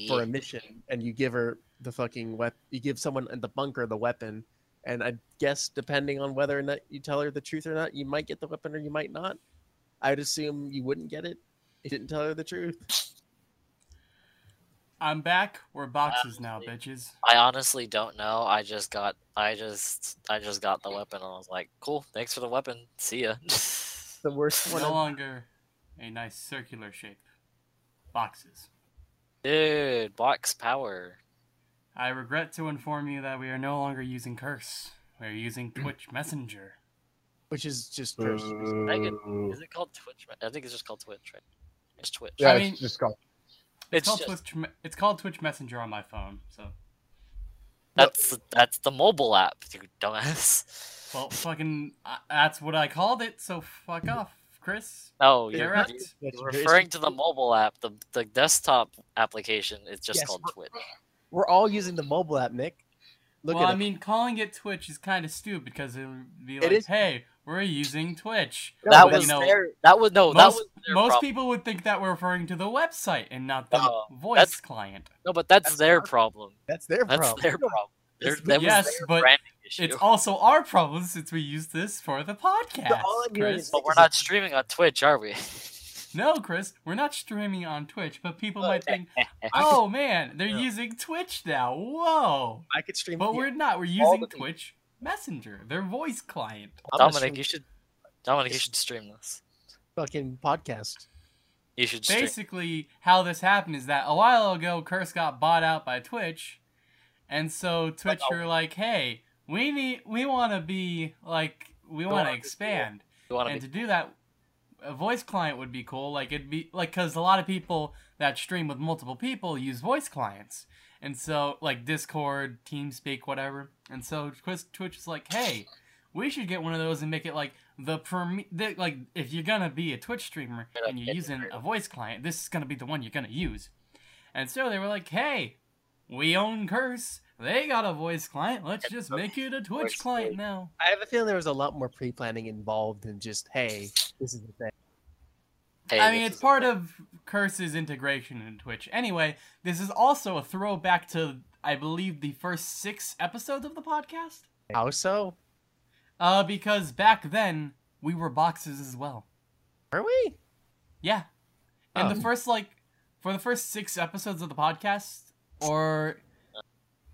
yeah. for a mission, and you give her the fucking weapon. you give someone in the bunker the weapon, and I guess depending on whether or not you tell her the truth or not, you might get the weapon or you might not. I'd assume you wouldn't get it if you didn't tell her the truth. I'm back. We're boxes now, bitches. I honestly don't know. I just got I just I just got the weapon and I was like, cool, thanks for the weapon. See ya. The worst one. No longer a nice circular shape. Boxes. Dude, box power. I regret to inform you that we are no longer using Curse. We are using Twitch Messenger. which is just cursed. Megan, Is it called Twitch? I think it's just called Twitch, right? It's Twitch. Yeah, I it's just called. It's, It's called just, Twitch. It's called Twitch Messenger on my phone. So, that's that's the mobile app, you dumbass. well, fucking, uh, that's what I called it. So fuck off, Chris. Oh, no, you're, Correct. you're That's referring to the mobile app. The the desktop application is just Yes, called we're- Twitch. We're all using the mobile app, Nick. Look well, at I it. mean, calling it Twitch is kind of stupid because it would be like, is- "Hey, we're using Twitch." That but was you know, their. That was no. that most was their most problem. people would think that we're referring to the website and not the No, voice client. No, but that's, That's their our- problem. That's their problem. That's problem. their problem. Their, It's- that yes, but branding issue. It's also our problem since we use this for the podcast. all Chris. but we're not streaming on Twitch, are we? No, Chris, we're not streaming on Twitch, but people might think, "Oh man, they're Yeah. using Twitch now." Whoa! I could stream. But we're not. We're using the people. Twitch Messenger, their voice client. I'm gonna Dominic, you should. Dominic, you should stream this. fucking podcast. You should stream. Basically, how this happened is that a while ago, Curse got bought out by Twitch, and so Twitch were like, "Hey, we need, we want to be like, we want to expand." You want to and be to do that a voice client would be cool. Like it'd be like because a lot of people that stream with multiple people use voice clients. And so like discord teamspeak whatever. And so Twitch, is like hey we should get one of those and make it like the prem the, like if you're gonna be a twitch streamer and you're using a voice client this is gonna be the one you're gonna use. And so they were like hey we own curse they got a voice client let's just make it a twitch client client. now I have a feeling there was a lot more pre-planning involved than just, hey, this is the thing. Hey, I mean, it's part of Curse's integration in Twitch. Anyway, this is also a throwback to, I believe, the first six episodes of the podcast. How so? Uh, because back then we were boxes as well. Are we? Yeah, and Oh. the first like, for the first six episodes of the podcast, or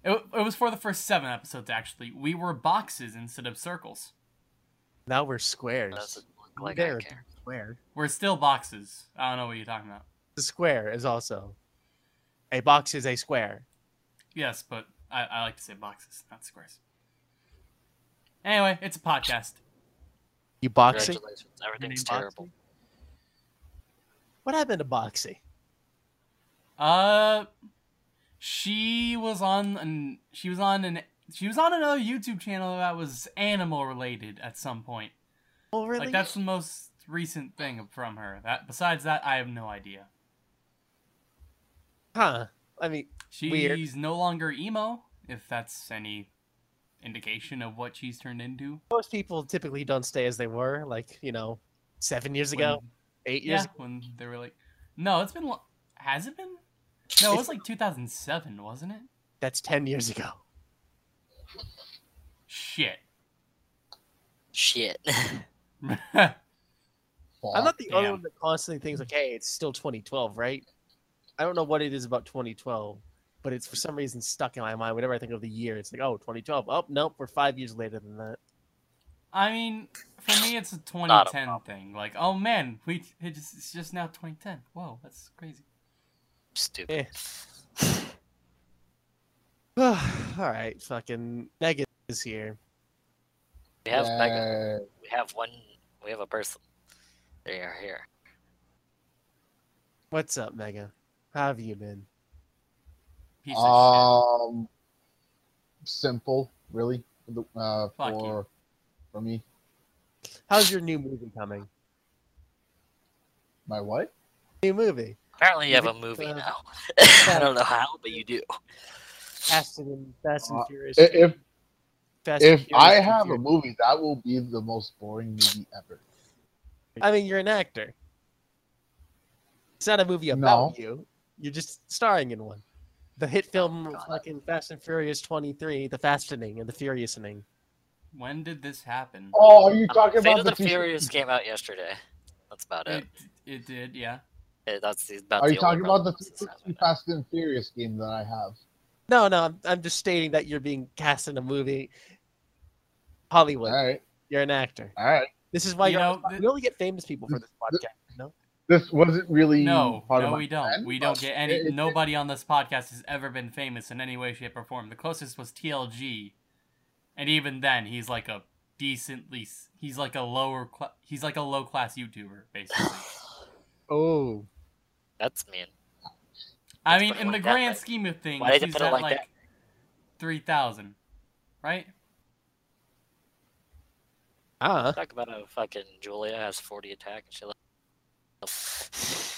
it, it was for the first seven episodes actually. We were boxes instead of circles. Now we're squares. doesn't look like there, I care. square. We're still boxes. I don't know what you're talking about. The square is also a box is a square. Yes, but I, I like to say boxes, not squares. Anyway, it's a podcast. You boxing? Congratulations. Everything's Boxing? terrible. What happened to boxing? Uh, she was on an she was on an she was on another YouTube channel that was animal related at some point. Oh, really? Like that's the most recent thing from her. That besides that, I have no idea. Huh. I mean, She's Weird. no longer emo, if that's any indication of what she's turned into. most people typically don't stay as they were, like, you know, seven years ago, eight years yeah, ago. when they were like, no, it's been has it been? No, it was like 2007, wasn't it? That's 10 years ago. Shit. Shit. I'm not the only one that constantly thinks, like, hey, it's still 2012, right? I don't know what it is about 2012, but it's for some reason stuck in my mind. Whenever I think of the year, it's like, oh, 2012. Oh, nope, we're five years later than that. I mean, for me, it's a Not a 2010 thing. Like, oh man, we it just, it's just now 2010. Whoa, that's crazy. Stupid. Eh. All right, fucking Megan is here. We have Megan. Yeah. We have one. We have a person. They are here. What's up, Megan? How have you been? Piece of Um, simple, really. Uh, Fuck you. for for me, How's your new movie coming? my what? New movie. Apparently, you have a movie uh, now. I don't know how, but you do. Fast and Fast and Uh, Furious. I- If Fast and if I Furious have a movie, that will be the most boring movie ever. I mean, you're an actor. It's not a movie about No. you. You're just starring in one. The hit film God. fucking Fast and Furious 23, The Fastening and The Furiousening. When did this happen? Oh, are you Uh, talking Fate about of the, the Furious came out yesterday. That's about it. It, it did, yeah. Yeah, That's the, about Are you talking about the relevance it's having. 360 Fast and Furious game that I have? No, no, I'm, I'm just stating that you're being cast in a movie. Hollywood. All right, You're an actor. all right. This is why You you know, know, th- we only get famous people for this podcast. No, This wasn't really No, part of no, we don't. plan, We don't get any. it- it- nobody on this podcast has ever been famous in any way, shape, or form. The closest was TLG, and even then, he's like a decently. He's like a lower. Cl- he's like a low class YouTuber, basically. oh, That's mean. I mean, in the grand like- scheme of things, Why did he's it at like like three thousand, right? ah, Talk about how fucking Julia has 40 attack and shit. like-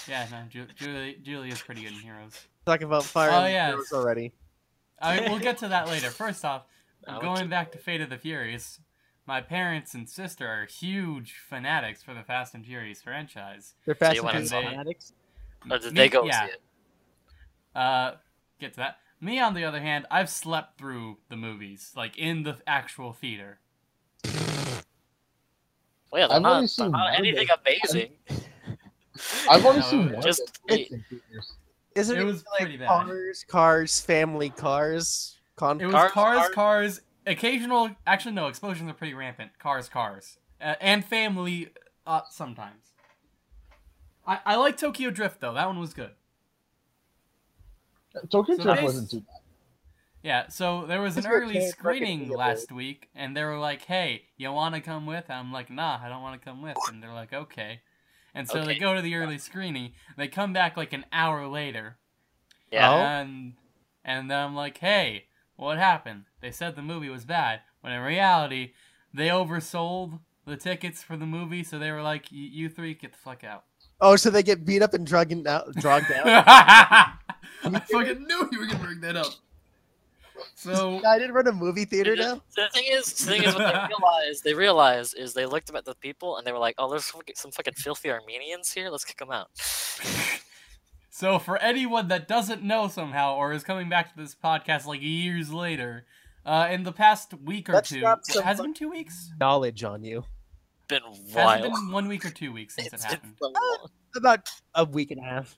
Yeah, no, Ju- Julie, Julia's pretty good in Heroes. talking about fire Oh, and yes. Heroes already. I mean, we'll get to that later. First off, Now going back to Fate of the Furious, my parents and sister are huge fanatics for the Fast and Furious franchise. They're Fast you and Furious and saw fanatics. Or did Me- they go yeah. see it? Uh, get to that. Me, on the other hand, I've slept through the movies, like in the actual theater. Well, yeah, they're I've not, only seen not anything amazing. I've only No, seen one. just of it wait. in theaters. Isn't It it, was like pretty bad. Cars, Cars, Family Cars? Con- It was Cars, cars, Cars- cars, occasional. Actually, no, explosions are pretty rampant. Cars, cars, uh, and family uh, sometimes. I I like Tokyo Drift though. That one was good. Uh, Tokyo So Drift wasn't too bad. Yeah, so there was an It's early screening Leopold. last week, and they were like, "Hey, you want to come with?" I'm like, "Nah, I don't want to come with." And they're like, "Okay." And so they go to the early screening. They come back like an hour later, Yeah. Oh. and and then I'm like, "Hey, what happened?" They said the movie was bad, when in reality, they oversold the tickets for the movie, so they were like, "Y- "You three, get the fuck out." Oh, so they get beat up and drugged out, drugged out. I fucking knew you were gonna bring that up. So I didn't run a movie theater They now. The thing is, the thing is, what they realized, they realized is they looked at the people and they were like, "Oh, there's some, some fucking filthy Armenians here. Let's kick them out." So for anyone that doesn't know somehow or is coming back to this podcast like years later, uh, in the past week or Let's two, drop has it been two weeks? Knowledge on you. Been Has wild. it been one week or two weeks since it It's happened? so. Uh, about a week and a half.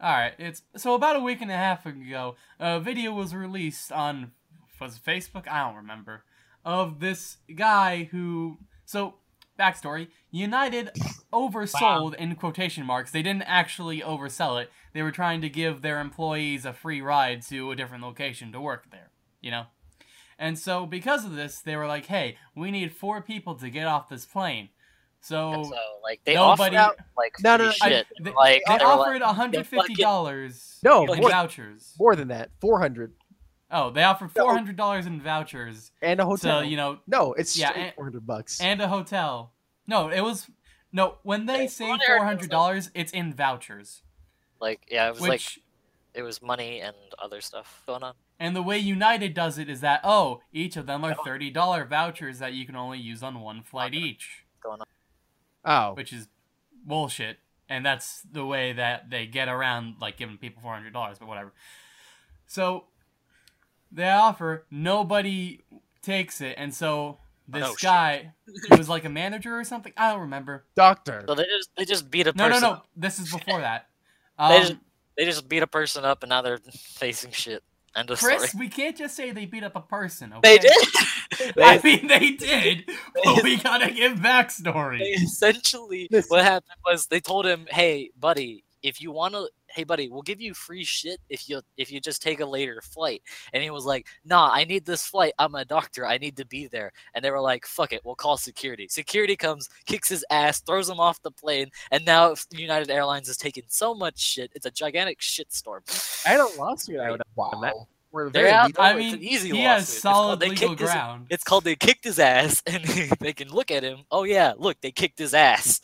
All right, it's so about a week and a half ago, a video was released on was Facebook? I don't remember. Of this guy who so backstory: United oversold in quotation marks. They didn't actually oversell it. They were trying to give their employees a free ride to a different location to work there. You know. And so, because of this, they were like, "Hey, we need four people to get off this plane." So, so, like, they Nobody- offered like No, no, free no, I- shit. they, like, they they offered like, hundred fifty dollars No, in more, vouchers. more than that. Four hundred Oh, they offered four hundred dollars in vouchers. and a So hotel. you know, no, it's Yeah, straight and- four hundred bucks. and a hotel. No, it was no. When they Yeah, say what I heard four was hundred dollars, it's in vouchers. like, yeah, it was like it was money and other stuff going on. And the way United does it is that oh, each of them are thirty dollar vouchers that you can only use on one flight each, oh, which is bullshit. And that's the way that they get around like giving people four hundred dollars, but whatever. So they offer, nobody takes it, and so this Oh, guy, he was like a manager or something. I don't remember. doctor. So they just they just beat a No, no, person. no. This is before that. They Um, just they just beat a person up and now they're facing shit. End of Chris, story. we can't just say they beat up a person. Okay? They did. I they, mean, they did, but we gotta give backstory. they essentially what happened was they told him, "Hey, buddy, if you want to, hey, buddy, we'll give you free shit if you if you just take a later flight." And he was like, "Nah, I need this flight. I'm a doctor. I need to be there." And they were like, "Fuck it, we'll call security." Security comes, kicks his ass, throws him off the plane, and now United Airlines is taking so much shit. It's a gigantic shitstorm. I had a lawsuit. I would have. Wow. We're very out- legal. I it's mean, an easy he has lawsuit. It's solid called- they legal kicked his- ground. It's called they kicked his ass, and they can look at him. Oh yeah, look, they kicked his ass.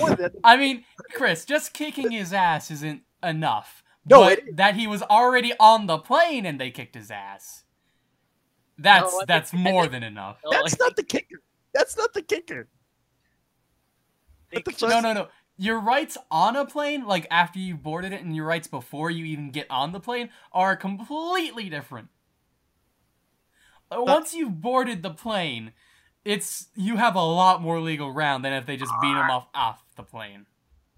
I mean, Chris, just kicking his ass isn't enough. No, but it- that he was already on the plane and they kicked his ass. That's No, that's think- more think- than enough. That's not the kicker. That's not the kicker. they the? No, no, no. your rights on a plane, like after you boarded it, and your rights before you even get on the plane, are completely different. Uh, Once you've boarded the plane, it's you have a lot more legal ground than if they just beat them off off the plane.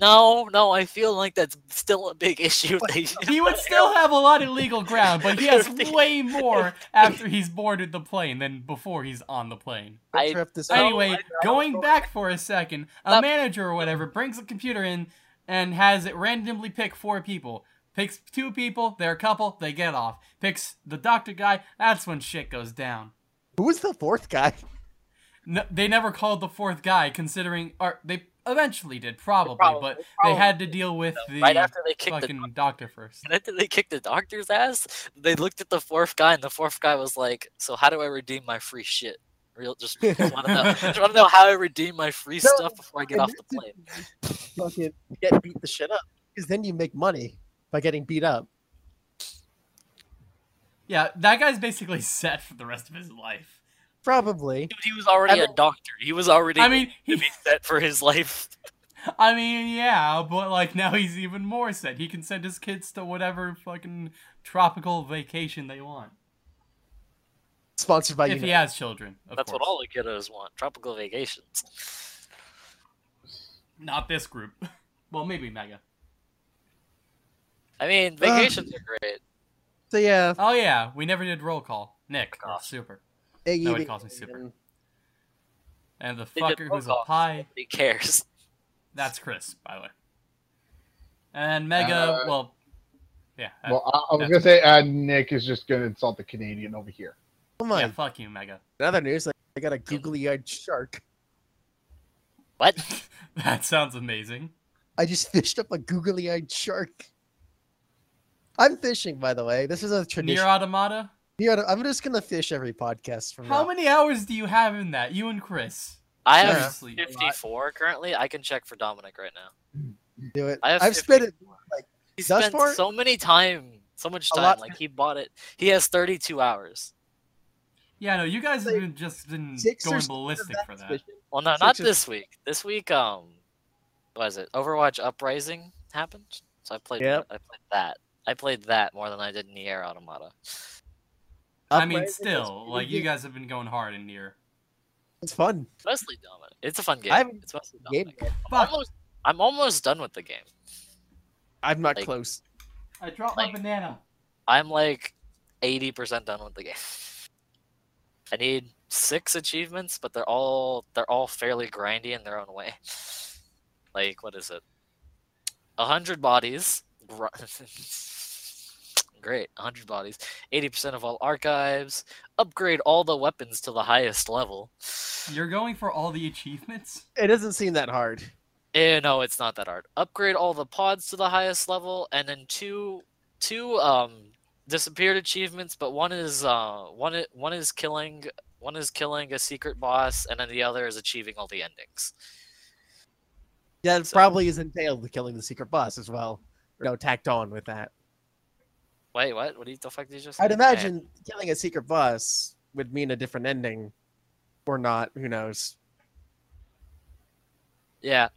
No, no, I feel like that's still a big issue. They, He would still have a lot of legal ground, but he has way more after he's boarded the plane than before he's on the plane. I- Trip No, Anyway, going back for a second, a manager or whatever brings a computer in and has it randomly pick four people. Picks two people, they're a couple, they get off. Picks the doctor guy, that's when shit goes down. Who was the fourth guy? No, they never called the fourth guy, considering, or they eventually did, probably, Probably, but they had to deal with the right after they kicked the fucking doctor first. And after they kicked the doctor's ass, they looked at the fourth guy, and the fourth guy was like, "So how do I redeem my free shit? Real, just want to know. Just want to know how I redeem my free No, stuff before I get off the plane." Fucking get beat the shit up. Because then you make money by getting beat up. Yeah, that guy's basically set for the rest of his life. Probably. Dude, he was already a doctor. He was already. I mean, to he, be set for his life. I mean, yeah, but like now he's even more set. He can send his kids to whatever fucking tropical vacation they want. Sponsored by if you. he has children, of That's course. what all the kiddos want: tropical vacations. Not this group. Well, maybe Mega. I mean, uh, vacations are great. So yeah, Oh yeah, we never did roll call. Nick, Oh. super. Iggy Nobody Biggy calls me super. and- And the fucker who's a call. pie. Nobody cares. That's Chris, by the way. And Mega, Uh, well, yeah, uh, Well, I, I was gonna say uh, Nick is just gonna insult the Canadian over here. Oh my! yeah, fuck you, Mega. In other news, like, I got a googly-eyed shark. What? That sounds amazing. I just fished up a googly-eyed shark. I'm fishing, by the way. This is a tradition. Nier Automata. Nier- I'm just gonna fish every podcast from How now. many hours do you have in that? You and Chris. I have Seriously. 54 currently. I can check for Dominic right now. Do it. I have I've spent it. like, He Thus spent far- so many time, so much time. lot- Like he bought it. He has 32 hours. Yeah, no, you guys have been just been going seven ballistic for that. fishing. Well, no, Six not or- this week. This week, um, what is it? Overwatch Uprising happened. So I played. Yep. I played that. I played that more than I did Nier Automata. I mean, still, like you guys have been going hard in Nier. It's fun. It's mostly Dominic. It's a fun game. I haven't it's mostly Game. Dominic. I'm almost, I'm almost done with the game. I'm not Like- close. I dropped Like- my banana. I'm like 80% done with the game. I need six achievements, but they're all they're all fairly grindy in their own way. Like what is it? A hundred bodies. gr- Great, hundred bodies. Eighty percent of all archives. Upgrade all the weapons to the highest level. You're going for all the achievements? It doesn't seem that hard. Eh, no, it's not that hard. Upgrade all the pods to the highest level, and then two two um disappeared achievements, but one is uh one i- one is killing one is killing a secret boss, and then the other is achieving all the endings. Yeah, it So- probably is entailed with killing the secret boss as well. You know, tacked on with that. Wait, what? What do you the fuck did you just? say? I'd imagine killing a secret boss would mean a different ending, or not. Who knows? Yeah,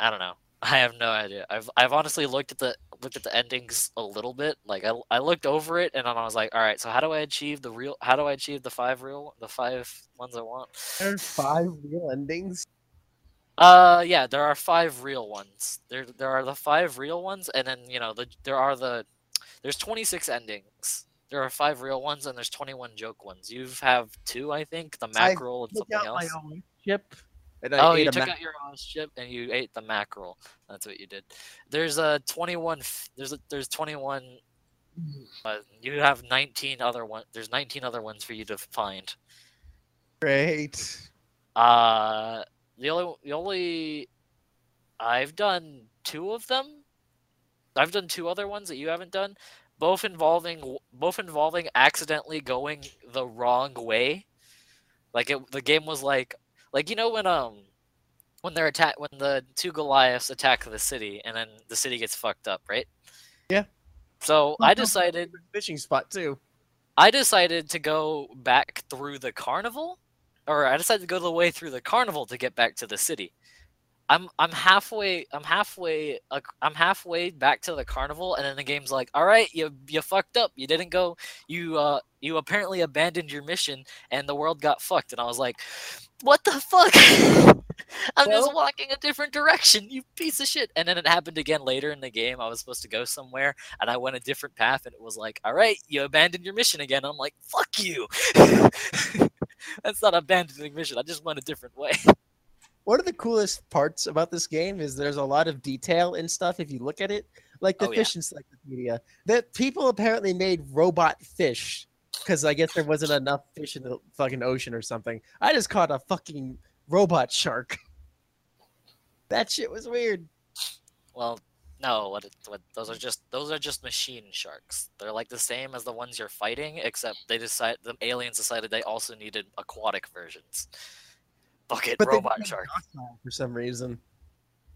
I don't know. I have no idea. I've I've honestly looked at the looked at the endings a little bit. Like I I looked over it and then I was like, all right, so how do I achieve the real? How do I achieve the five real the five ones I want? There's five real endings. Uh, yeah, there are five real ones. There, there are the five real ones, and then you know the there are the there's 26 endings. There are five real ones, and there's 21 joke ones. You have two, I think, the I mackerel and Took something out else. my own ship. And I Oh, ate you a took out your host ship and you ate the mackerel. That's what you did. There's a 21. There's a there's 21. Uh, you have 19 other one. There's 19 other ones for you to find. Great. Uh, the only the only I've done two of them. I've done two other ones that you haven't done, both involving both involving accidentally going the wrong way. Like it, the game was like like you know when um when they're attack when the two Goliaths attack the city and then the city gets fucked up, right? Yeah. So I decided Fishing spot too. I decided to go back through the carnival, or I decided to go the way through the carnival to get back to the city. I'm I'm halfway I'm halfway I'm halfway back to the carnival and then the game's like, "All right, you you fucked up. You didn't go you uh you apparently abandoned your mission and the world got fucked." And I was like, "What the fuck? I'm just walking a different direction, you piece of shit." And then it happened again later in the game. I was supposed to go somewhere and I went a different path and it was like, "All right, you abandoned your mission again." I'm like, "Fuck you." That's not abandoning mission. I just went a different way. One of the coolest parts about this game is there's a lot of detail and stuff if you look at it. Like the Oh, yeah. fish encyclopedia. That people apparently made robot fish because I guess there wasn't enough fish in the fucking ocean or something. I just caught a fucking robot shark. That shit was weird. Well, no, what, it, what those are just those are just machine sharks. They're like the same as the ones you're fighting, except they decide the aliens decided they also needed aquatic versions. Bucket But robot shark. for some reason.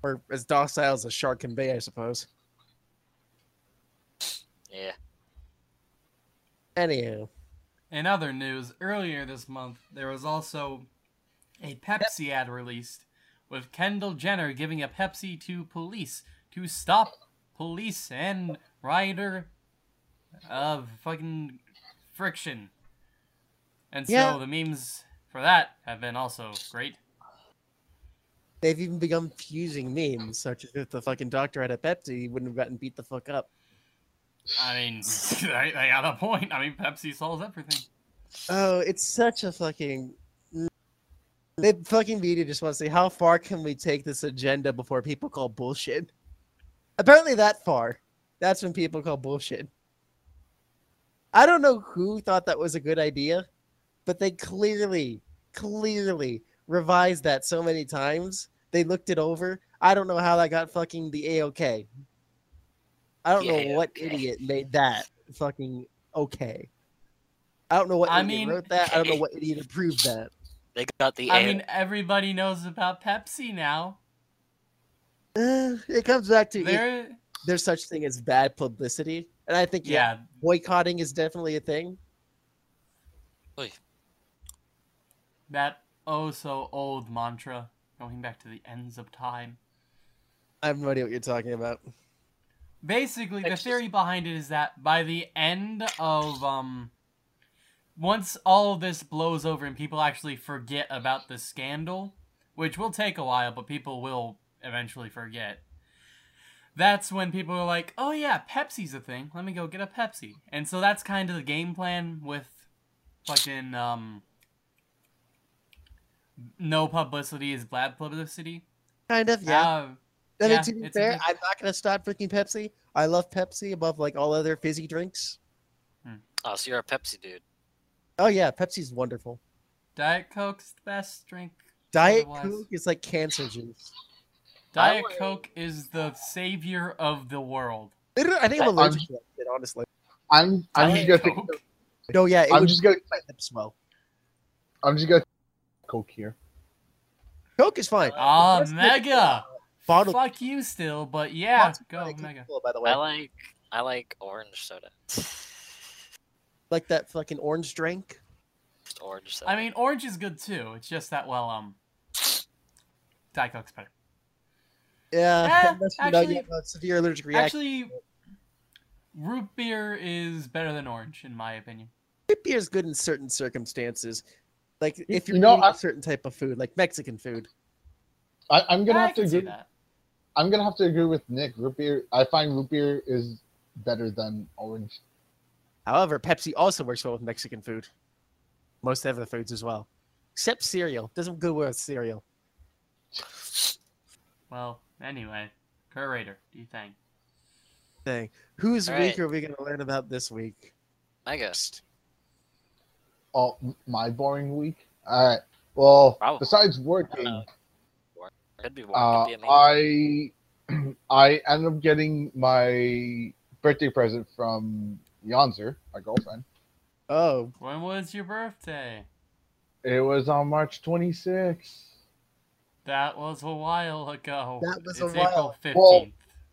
Or as docile as a shark can be, I suppose. Yeah. Anyhow. In other news, earlier this month, there was also a Pepsi ad released with Kendall Jenner giving a Pepsi to police to stop police and rider of fucking friction. And so Yeah. the memes for that have been also great. They've even begun fusing memes, such as if the fucking doctor had a Pepsi, he wouldn't have gotten beat the fuck up. I mean, they, they got a point. I mean, Pepsi solves everything. Oh, it's such a fucking. The fucking media just want to say, how far can we take this agenda before people call bullshit? Apparently, that far. That's when people call bullshit. I don't know who thought that was a good idea, but they clearly, clearly revised that so many times. They looked it over. I don't know how that got fucking the A-OK. I don't The know what A-OK. idiot made that fucking okay. I don't know what I idiot mean- wrote that. I don't know what idiot approved that. They got the I A- mean, everybody knows about Pepsi now. Uh, it comes back to it, There, there's such thing as bad publicity, and I think yeah, yeah, boycotting is definitely a thing. That oh so old mantra going back to the ends of time. I have no idea what you're talking about. Basically, the It's theory behind it is that by the end of um once all of this blows over and people actually forget about the scandal, which will take a while, but people will eventually forget. That's when people are like, "Oh yeah, Pepsi's a thing. Let me go get a Pepsi." And so that's kind of the game plan with fucking um no publicity is bad publicity. Kind of, yeah. Uh, I mean, yeah, to be fair, i I'm not gonna stop drinking Pepsi. I love Pepsi above like all other fizzy drinks. oh, so you're a Pepsi dude. Oh yeah, Pepsi's wonderful. Diet Coke's the best drink. Diet Otherwise- Coke is like cancer juice. Diet Coke is the savior of the world. Literally, I think I'm I- allergic to that shit, honestly. I'm I'm just gonna Diet. No, yeah, it I'm would just gonna my lips well. I'm just gonna Coke here. Coke is fine. Ah, The Mega. Bottle. Fuck you still, but yeah, Sponsored go by Mega. Coca-Cola, by the way. I like I like orange soda. like that fucking orange drink. Just orange soda. I mean, orange is good too. It's just that well, um, Diet Coke's better. Yeah, Eh, unless you know actually- you have a severe allergic reaction. Actually, root beer is better than orange in my opinion. Root beer is good in certain circumstances. Like if You you're know, eating I- a certain type of food, like Mexican food. I, I'm gonna Yeah, I have to agree. that. I'm gonna have to agree with Nick. Root beer. I find root beer is better than orange. However, Pepsi also works well with Mexican food. Most other foods as well. Except cereal. Doesn't go well with cereal. Well, anyway, curator, do you think? Thing. Whose All week right. are we going to learn about this week? Mega. Oh, m- my boring week. All right. Well, Wow. besides working, Uh, be one. uh, could be amazing. I I ended up getting my birthday present from Yonzer, my girlfriend. Oh, When was your birthday? It was on March 26th. That was a while ago. That was a while- April 15th.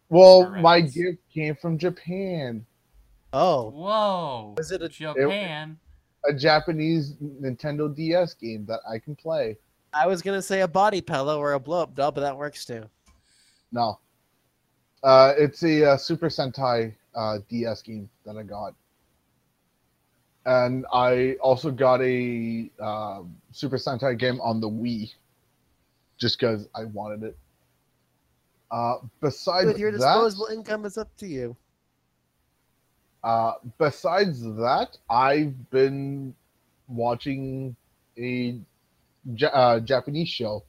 Well, Correct. my gift came from Japan, oh. Whoa. Was it a- Japan? A Japanese Nintendo DS game that I can play. I was gonna say a body pillow or a blow up doll, but that works too. No. Uh, it's a uh, Super Sentai uh, DS game that I got. And I also got a um Super Sentai game on the Wii, just because I wanted it. Uh, besides With your that, disposable income, is up to you. Uh, besides that, I've been watching a uh, Japanese show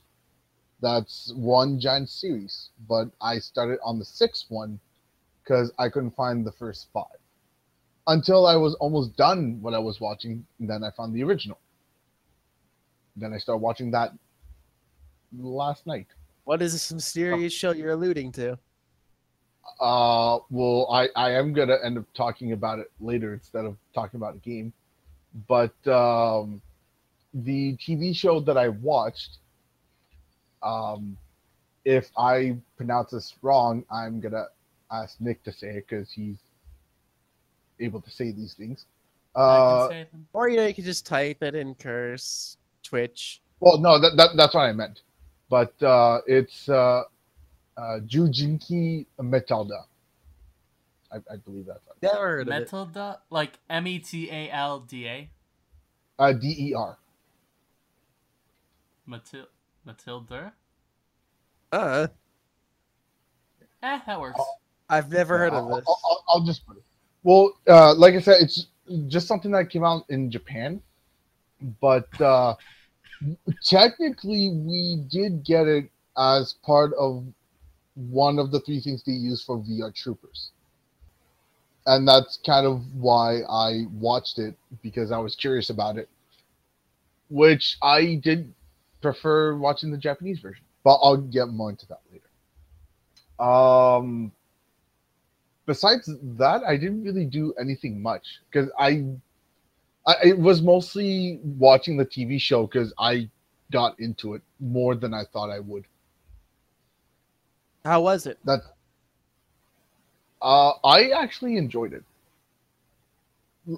that's one giant series, but I started on the sixth one because I couldn't find the first five until I was almost done what I was watching. Then I found the original. Then I started watching that last night. What is this mysterious show you're alluding to? Uh, well, I, I am gonna end up talking about it later instead of talking about a game. But um, the TV show that I watched, um, if I pronounce this wrong, I'm gonna ask Nick to say it because he's able to say these things. Uh, can say them. Or you know, you could just type it in curse, Twitch. well, no, that, that that's what I meant. But uh, it's uh, uh, Jujinki Metalda. I, I believe that's right. Never heard of it. Metalda, like M E T A L D A, Uh, D E R. Matil Matilda. Uh, Eh, that works. I've never heard of I'll, this. I'll, I'll- I'll just put it. Well, uh, like I said, it's just something that came out in Japan, but uh, technically we did get it as part of one of the three things they use for VR Troopers, and that's kind of why I watched it because I was curious about it. Which I did prefer watching the Japanese version, but I'll get more into that later. Um, besides that, I didn't really do anything much because I, I, it was mostly watching the TV show because I got into it more than I thought I would. How was it? That, uh, I actually enjoyed it.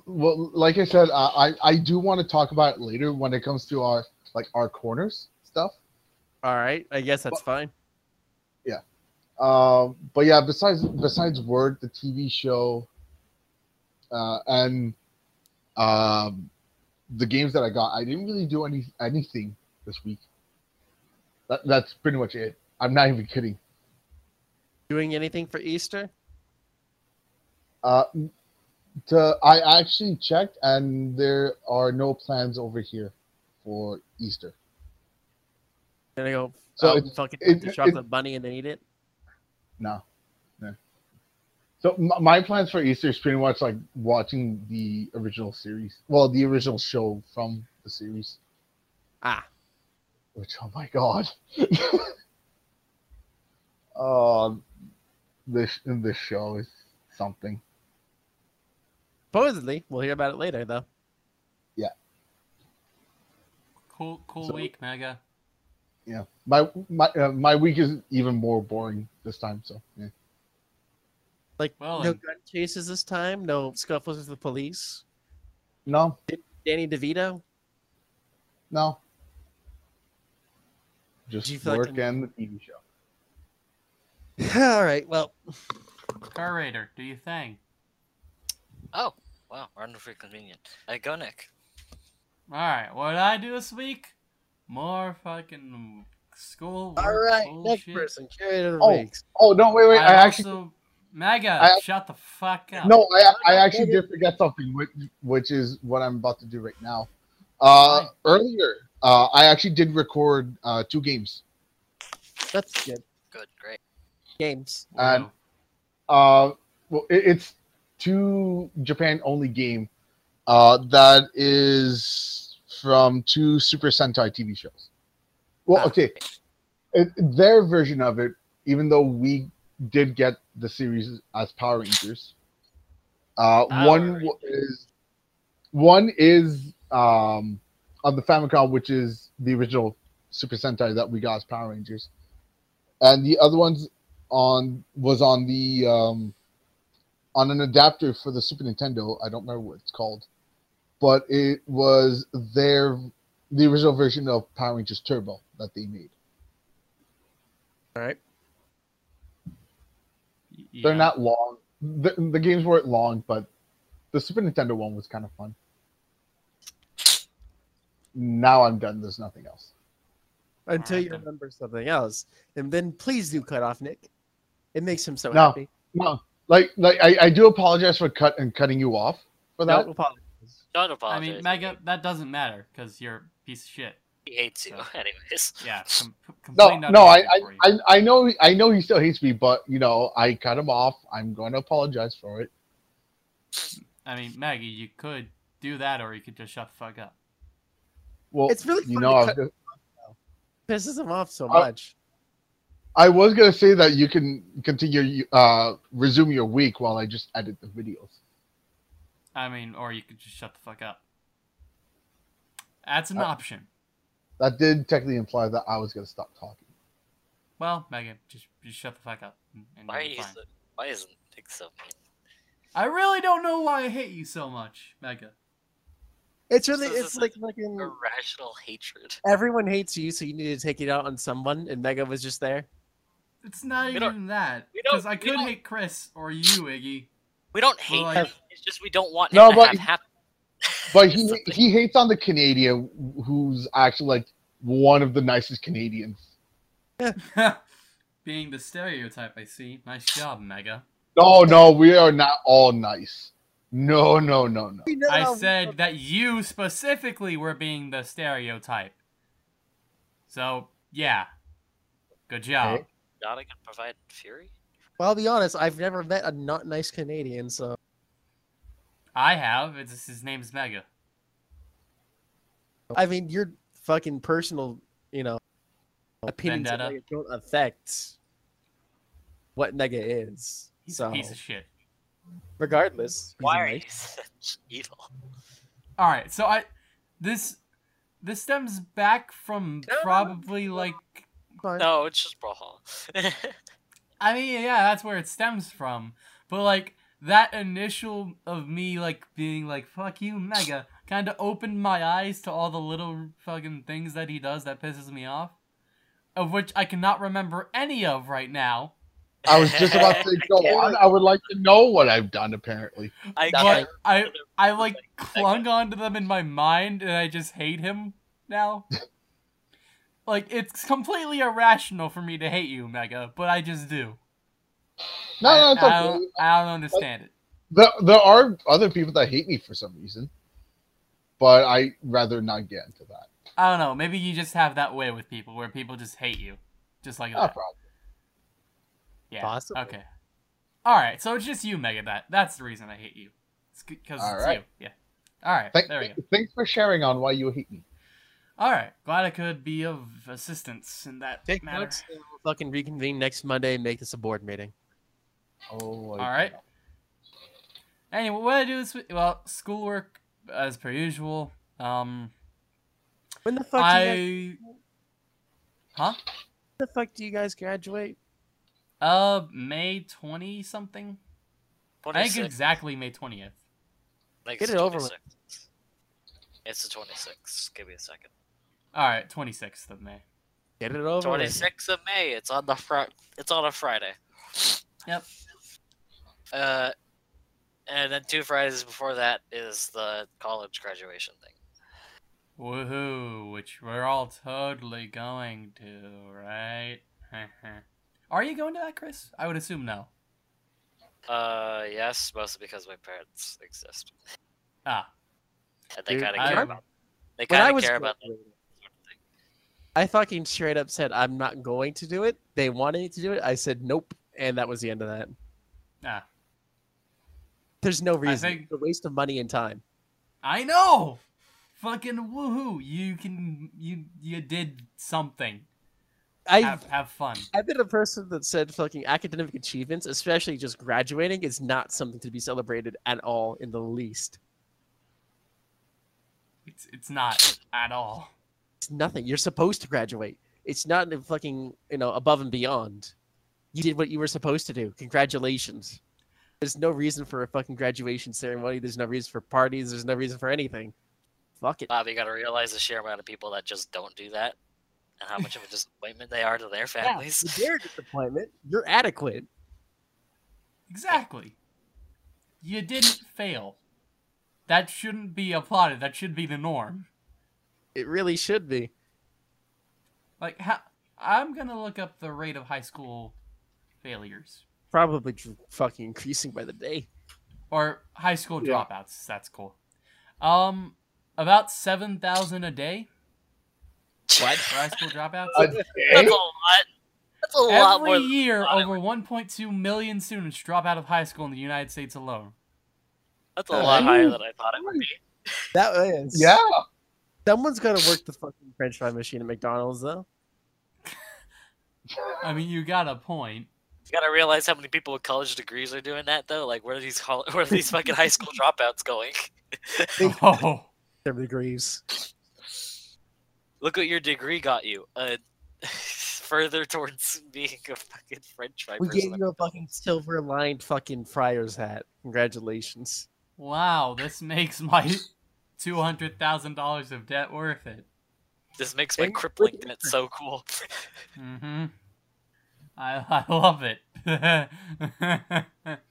Well, like I said, uh, I I do want to talk about it later when it comes to our like our corners stuff. All right, I guess that's fine. Yeah. Um, but yeah, besides besides Word, the TV show, uh, and um, the games that I got, I didn't really do any anything this week. That, that's pretty much it. I'm not even kidding. Doing anything for Easter? Uh, to, I actually checked, and there are no plans over here for Easter. Gonna go So it's- and fucking it- eat the it- chocolate bunny and then eat it? No, no. So my plans for Easter is pretty much like watching the original series. Well, the original show from the series. Ah, Which oh my god. uh, this this show is something. supposedly. We'll hear about it later, though. Yeah. Cool, cool So- week, Mega. Yeah, my my uh, my week is even more boring this time. So yeah. Like, Well, no and- gun chases this time? No scuffles with the police? no, Danny DeVito? no. Just feel like work I'm- and the TV show. All right, well, Car Raider, do you think? Oh, wow, wonderfully convenient. I go, Nick. Alright, what did I do this week? More fucking school. All right, work next person. Curator of the Oh. weeks. Oh no! Wait, wait! I, I, actually also, Mega, I- shut the fuck up. No, I, I actually did forget something, which, which is what I'm about to do right now. Uh, Fine. earlier, uh, I actually did record uh, two games. That's good. Good, great. Games. and- Wow. Uh, well, it, it's two Japan only game uh, that is from two Super Sentai TV shows. Well, Ah. okay, it, their version of it, even though we did get the series as Power Rangers, uh, Power one Rangers. is one is um, on the Famicom, which is the original Super Sentai that we got as Power Rangers, and the other one's on was on the um, on an adapter for the Super Nintendo. I don't remember what it's called, but it was their the original version of Power Rangers Turbo that they made. All right. Y- They're not long. The, the games weren't long, but the Super Nintendo one was kind of fun. Now I'm done. There's nothing else. Until you remember something else, and then please do cut off Nick. It makes him so No. happy. No, like like I, I do apologize for cut and cutting you off for that. No, apologies. Don't apologize. I mean, Mega, that doesn't matter because you're a piece of shit. he hates you, So- anyways. Yeah. Com- No, complain not no, I, I. I, I know, I know he still hates me, but you know, I cut him off. I'm going to apologize for it. I mean, Maggie, you could do that, or you could just shut the fuck up. Well, It's really you fun know, to cut- gonna- Pisses him off so Uh, much. I was gonna say that you can continue, uh, resume your week while I just edit the videos. I mean, or you could just shut the fuck up. That's an Uh, option. That did technically imply that I was gonna stop talking. Well, Megan, just just shut the fuck up. and- and Why, is fine. it, why isn't Nick so mean? I really don't know why I hate you so much, Mega. It's really, this it's is like fucking. Irrational hatred. Everyone hates you, so you need to take it out on someone, and Mega was just there. It's not We even that. Because I could hate Chris or you, Iggy. We don't hate like- him. It's just we don't want him No, to but- have happen. But he he hates on the Canadian, who's actually like one of the nicest Canadians. Being the stereotype, I see. Nice job, Mega. No, no, we are not all nice. No, no, no, no. I said that you specifically were being the stereotype. So, yeah. Good job. Okay. Donna can provide fury. Well, I'll be honest. I've never met a not nice Canadian, so I have. It's his name's Mega. I mean, your fucking personal, you know, opinions of Vendetta. Don't affect what Mega is. He's so, a piece of shit. regardless, he's Why a are you such evil? All right, so I this this stems back from probably like Fine. No, it's just Brawlhalla. I mean, yeah, that's where it stems from. But like that initial of me like being like fuck you mega kind of opened my eyes to all the little fucking things that he does that pisses me off of which I cannot remember any of right now. I was just about to go on. I would like to know what I've done. Apparently, I But. I I like clung onto them in my mind and I just hate him now. like it's completely irrational for me to hate you, Mega, but I just do. no, I, no, it's I okay. don't, I don't understand it. There, there are other people that hate me for some reason, but I rather not get into that. I don't know. Maybe you just have that way with people where people just hate you, just like No that. problem. Yeah. Possibly. Okay. All right. So it's just you, Mega. That that's the reason I hate you. It's because it's right. you. Yeah. All right. Thank, there we go. Thanks for sharing on why you hate me. All right. Glad I could be of assistance in that Take matter. notes. and we'll fucking reconvene next Monday and make this a board meeting. Oh, All right. Anyway, what I do this week? Well, schoolwork as per usual. Um, When the fuck? Do you guys, I. Huh? when the fuck do you guys graduate? Uh, May twenty something. I think exactly May twentieth. Like Get it's it over with. It's the 26th. Give me a second. All right, twenty sixth of May. Get it over. 26th of May. It's on the front. It's on a Friday. Yep. Uh, and then two Fridays before that is the college graduation thing. Woohoo! Which we're all totally going to, right? Are you going to that, Chris? I would assume no. Uh, yes, mostly because my parents exist Ah, and they Dude, kind of care about. They kind of care about that graduating, sort of thing. I fucking straight up said I'm not going to do it. They wanted me to do it. I said nope, and that was the end of that. ah. There's no reason. think- It's a waste of money and time. I know. Fucking woohoo! You can you you did something. I Have have fun. I've been a person that said fucking academic achievements, especially just graduating, is not something to be celebrated at all in the least. It's it's not at all. It's nothing. You're supposed to graduate. It's not fucking, you know, above and beyond. You did what you were supposed to do. Congratulations. There's no reason for a fucking graduation ceremony. There's no reason for parties. There's no reason for anything. Fuck it. Bob, you got to realize the sheer amount of people that just don't do that, and how much of a disappointment they are to their families. Yeah, their disappointment. You're adequate. Exactly. You didn't fail. That shouldn't be applauded. That should be the norm. It really should be. Like, how, I'm gonna look up the rate of high school failures Probably fucking increasing by the day. or high school Yeah. dropouts. That's cool. Um, about seven thousand a day What? for high school dropouts. A That's a lot. That's a lot Every more. than- year, thought over 1.2 million students drop out of high school in the United States alone. That's a Uh, lot higher than I thought it would be. That is. Yeah. Someone's got to work the fucking French fry machine at McDonald's, though. I mean, you got a point. You gotta realize how many people with college degrees are doing that, though. Like, where are these col- where are these fucking high school dropouts going? Oh, Seven degrees. Look what your degree got you. Uh, further towards being a fucking French fry We gave you a fucking silver lined fucking friar's hat. Congratulations. wow! This makes my two hundred thousand dollars of debt worth it. This makes my And- crippling debt so cool. Mm-hmm. I I love it.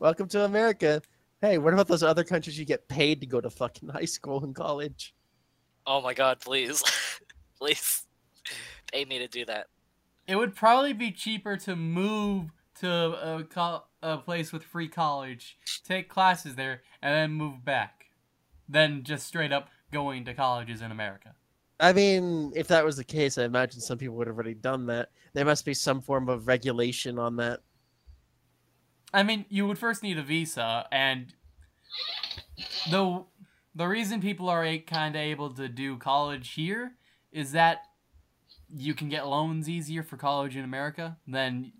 Welcome to America. Hey, what about those other countries you get paid to go to fucking high school and college? oh my god, please, please, pay me to do that. it would probably be cheaper to move to a, co- a place with free college, take classes there, and then move back, than just straight up going to colleges in America. I mean, if that was the case, I imagine some people would have already done that. There must be some form of regulation on that. I mean, you would first need a visa, and the the reason people are kind of able to do college here is that you can get loans easier for college in America than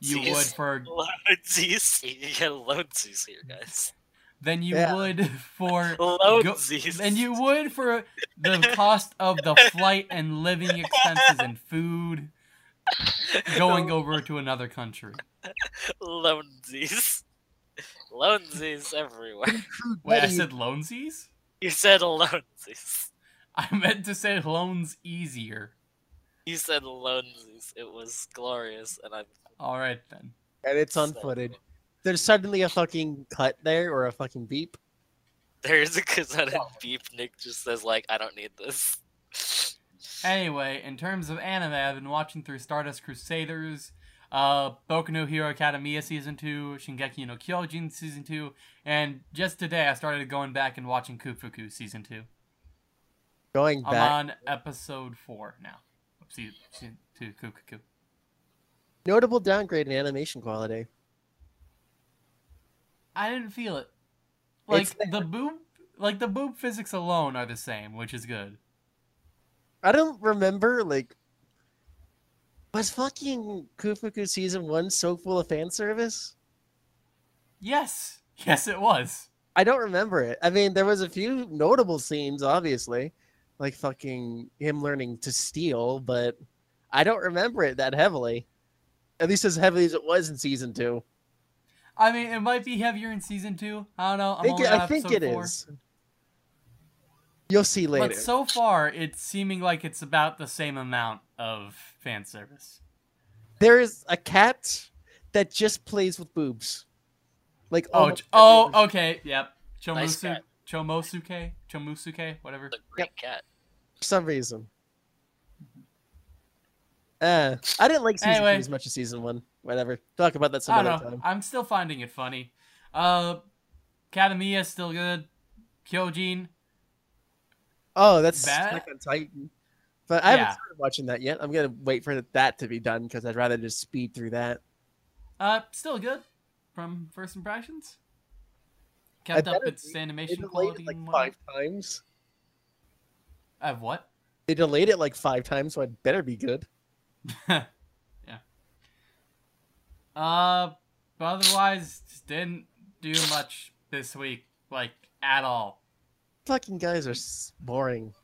you would Jeez. for Loansies, you get loansies here, guys. Than you Yeah. would for Loansies. than you would for the cost of the flight and living expenses and food going over to another country. Loansies. Loansies everywhere. Wait, I Buddy, said loansies? You said loansies. I meant to say loans easier. You said loansies. It was glorious, and I'm All right then. and it's on So- footage. There's suddenly a fucking cut there or a fucking beep. there's a cut Kazana beep. Nick just says like, I don't need this. Anyway, in terms of anime, I've been watching through Stardust Crusaders, uh, Boku no Hero Academia Season 2, Shingeki no Kyojin Season 2, and just today I started going back and watching Kufuku Season 2. Going I'm back. on episode 4 now. of Season, season 2 Kufuku. Notable downgrade in animation quality. I didn't feel it. Like, the boob, like, the boob physics alone are the same, which is good. I don't remember, like... Was fucking Kufuku Season 1 so full of fan service? Yes! Yes, it was. I don't remember it. I mean, there was a few notable scenes, obviously, like fucking him learning to steal, but I don't remember it that heavily. At least as heavily as it was in season two. I mean, it might be heavier in season two. I don't know. I'm think, only it, I think it four. is. You'll see later. But so far, it's seeming like it's about the same amount of fan service. There is a cat that just plays with boobs. Like Oh, almost oh, other- okay, yep. Nice Chomusu, cat. Chomosuke, Chomusuke, whatever. The great cat. for some reason. Uh, I didn't like season Anyway. two as much as season one. Whatever. Talk about that some I other don't know. time. I'm still finding it funny. Uh, Academia is still good. Kyojin, Oh, that's Bad? Attack on Titan. But I haven't started watching that yet. I'm gonna wait for that to be done because I'd rather just speed through that. uh, still good from first impressions. Kept up its They animation delayed quality. it like five times. I have what? They delayed it like five times, so it better be good. yeah. Uh, but otherwise, just didn't do much this week, like at all. Fucking guys are boring.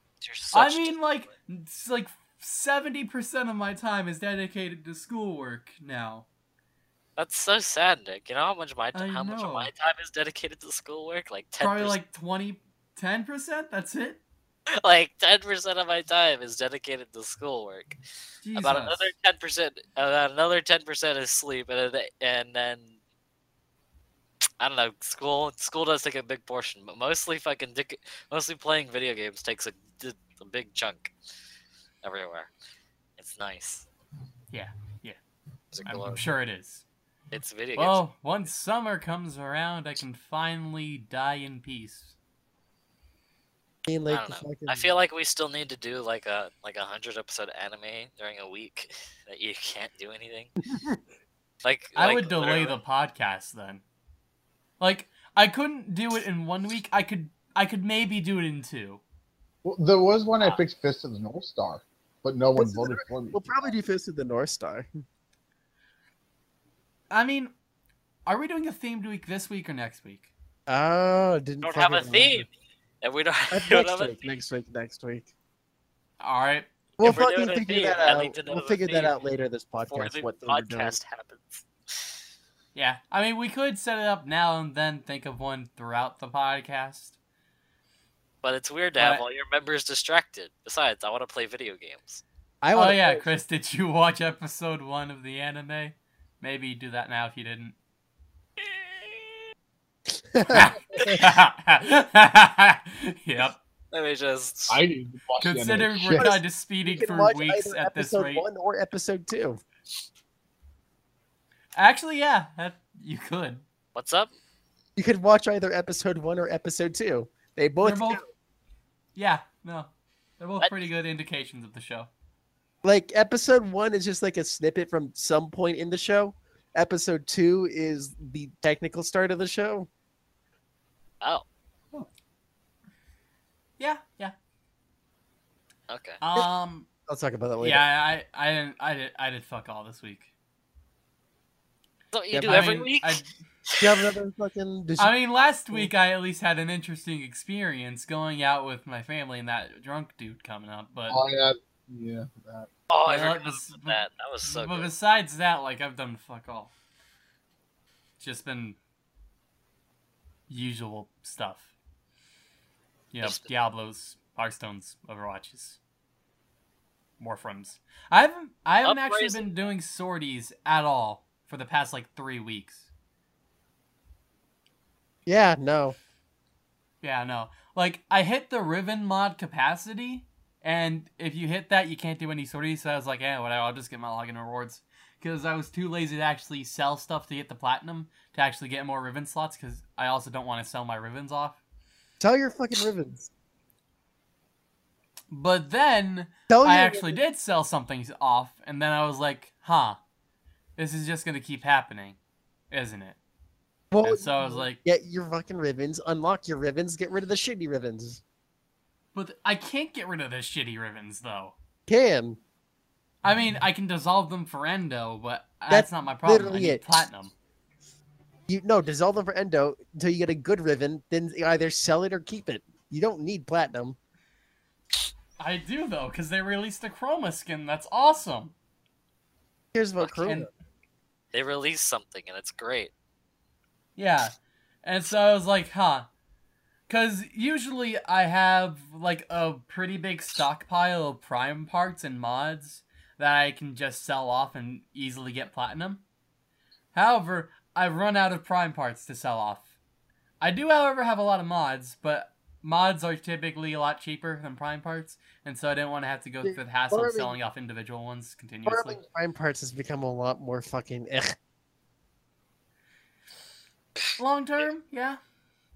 I mean, like, it's like seventy percent of my time is dedicated to schoolwork now. That's so sad, Nick. You know how much my I how much of my time is dedicated to schoolwork? Like ten Probably percent. like 20, 10 percent. That's it. like ten percent of my time is dedicated to schoolwork. About another ten percent, about another ten percent is sleep, and then, and then I don't know. School school does take a big portion, but mostly fucking dick, mostly playing video games takes a, a big chunk everywhere. It's nice. Yeah, yeah. I'm. I'm sure it is. it's video games. Well, once summer comes around, I can finally die in peace. I mean, I like, don't know. fucking, I feel like we still need to do like a like a hundred episode anime during a week that you can't do anything. like I like, would delay literally- the podcast then. Like I couldn't do it in one week. I could I could maybe do it in two. Well, there was one I fixed Fist of the North Star, but no one Fist of the voted for me. we'll probably do Fist of the North Star. I mean, are we doing a themed week this week or next week? Oh, didn't don't have a fucking theme, and we don't, remember. we don't Next week, theme. next week, next week. All right. We'll If fucking figure theme, that out. need to know We'll figure that out later this podcast. the What thing podcast happens. Yeah. I mean, we could set it up now and then think of one throughout the podcast. But it's weird to But have all your members distracted. Besides, I want to play video games. I Oh wanna yeah, play- Chris, did you watch episode one of the anime? Maybe do that now if you didn't. Yep. Let me just. I didn't watch the anime. Considering we're kind of You speeding can for weeks at this episode rate. one or episode two. Actually, yeah, that, you could. What's up? You could watch either episode one or episode two. They both, both. Yeah, no, they're both What? pretty good indications of the show. like episode one is just like a snippet from some point in the show. Episode two is the technical start of the show. Oh, Yeah, yeah. okay. Um, I'll talk about that later. yeah, I, I didn't, I did, I did fuck all this week. So you Yeah, do I every mean, week? I, Do you have another fucking? You, I mean, last week I at least had an interesting experience going out with my family and that drunk dude coming up. But, Oh yeah, yeah. That. oh, I Yeah, forgot that was- that. That was so but good. besides that, like I've done fuck all. Just been usual stuff. You know, Just- Diablos, Hearthstones, Overwatches, Warframes. I haven't, I haven't actually been doing sorties at all for the past like three weeks. yeah, no. Yeah, no. Like I hit the Riven mod capacity, and if you hit that, you can't do any sorties. So I was like, yeah, whatever. I'll just get my login rewards because I was too lazy to actually sell stuff to get the platinum to actually get more Riven slots. Because I also don't want to sell my Rivens off. Tell your fucking Rivens. But then Tell I actually did sell something off, and then I was like, huh, this is just gonna keep happening, isn't it? Well, And so I was like, get your fucking Rivens, unlock your Rivens, get rid of the shitty Rivens. but I can't get rid of the shitty Rivens, though. Can I mean, I can dissolve them for endo, but that's, That's not my problem. I literally need it. platinum. you no dissolve them for endo until you get a good Riven? Then either sell it or keep it. You don't need platinum. I do though, because they released a chroma skin. That's awesome. Here's about Fucking- Chroma. They released something and it's great. Yeah, and so I was like, huh. Because usually I have like a pretty big stockpile of prime parts and mods that I can just sell off and easily get platinum. However, I've run out of prime parts to sell off. I do, however, have a lot of mods, but mods are typically a lot cheaper than prime parts, and so I didn't want to have to go Yeah, through the hassle of selling off individual ones continuously. Prime parts has become a lot more fucking. Ugh. Long term, yeah.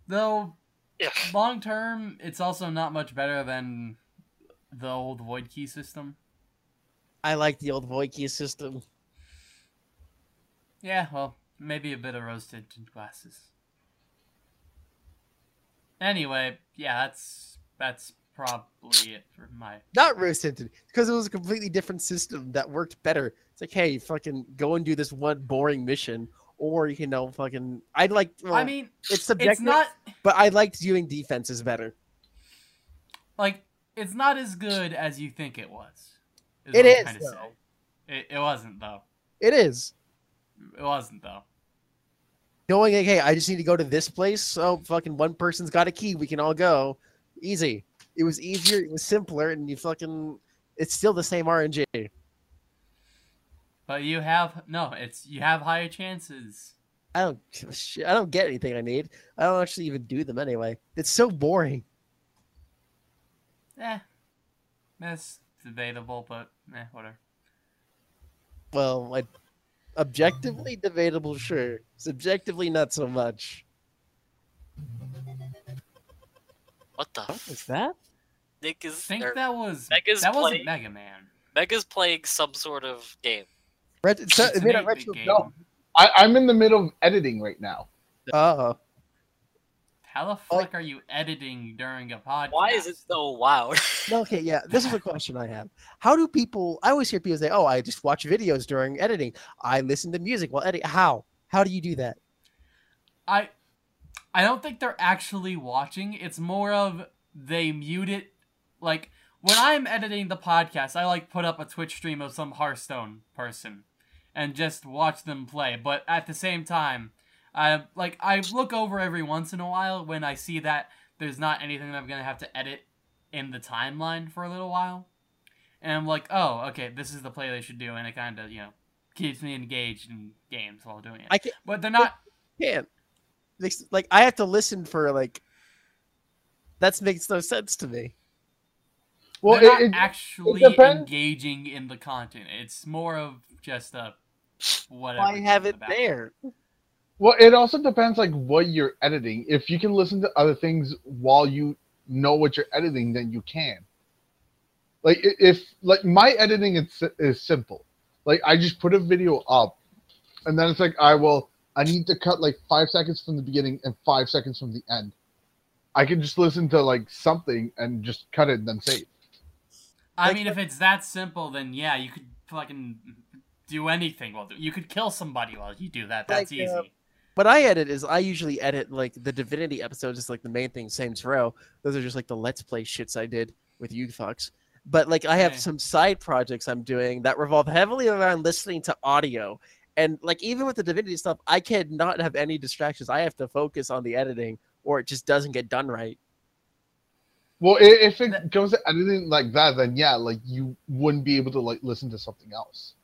Though Yeah. long term, it's also not much better than the old void key system. I like the old void key system. Yeah, well, maybe a bit of rose tinted glasses. Anyway, yeah, that's that's probably it for my. Not rose tinted because it was a completely different system that worked better. It's like, hey, fucking go and do this one boring mission, or you can know, fucking. I'd like. Well, I mean, it's subjective, it's not but I liked doing defenses better. like it's not as good as you think it was. It is, trying to though. It, it wasn't though. It is. It wasn't though. Knowing like, hey, I just need to go to this place. So fucking one person's got a key. We can all go. Easy. It was easier, it was simpler, and you fucking it's still the same RNG. But you have no, it's you have higher chances. I don't give a shit. I don't get anything I need. I don't actually even do them anyway. It's so boring. Eh, that's debatable, but eh, whatever. Well, like objectively debatable, sure. Subjectively, not so much. What the What was that? Nick I is think or that was Mega's that wasn't Mega Man. Mega's playing some sort of game. Ret- it's, It's it made a retro. game. No. I, I'm in the middle of editing right now. Uh oh, How the oh. fuck are you editing during a podcast? Why is it so loud? no, okay, yeah. This is a question I have. How do people? I always hear people say, "Oh, I just watch videos during editing. I listen to music while editing." How? How do you do that? I I don't think they're actually watching. It's more of they mute it. Like when I'm editing the podcast, I like put up a Twitch stream of some Hearthstone person and just watch them play. But at the same time, I like I look over every once in a while when I see that there's not anything that I'm gonna have to edit in the timeline for a little while, and I'm like, oh, okay, this is the play they should do, and it kind of you know keeps me engaged in games while doing it. I can't. but they're not. can't. Makes- Like I have to listen for like. That makes no sense to me. Well, they're not it, it, actually depends. engaging in the content. It's more of just a whatever. Why have it the there? Well, it also depends like what you're editing. If you can listen to other things while you know what you're editing, then you can. Like if like my editing is is simple. Like I just put a video up, and then it's like I will. I need to cut like five seconds from the beginning and five seconds from the end. I can just listen to like something and just cut it and then save. I Like- mean, if it's that simple, then yeah, you could fucking do anything while do- you could kill somebody while you do that. That's Like, easy. uh, What I edit is I usually edit like the Divinity episodes is like the main thing, Saints Row. Those are just like the Let's Play shits I did with you fucks. But like I have Okay. some side projects I'm doing that revolve heavily around listening to audio. And like even with the Divinity stuff, I cannot have any distractions. I have to focus on the editing or it just doesn't get done right. Well, if it That- comes to editing like that, then yeah, like you wouldn't be able to like listen to something else.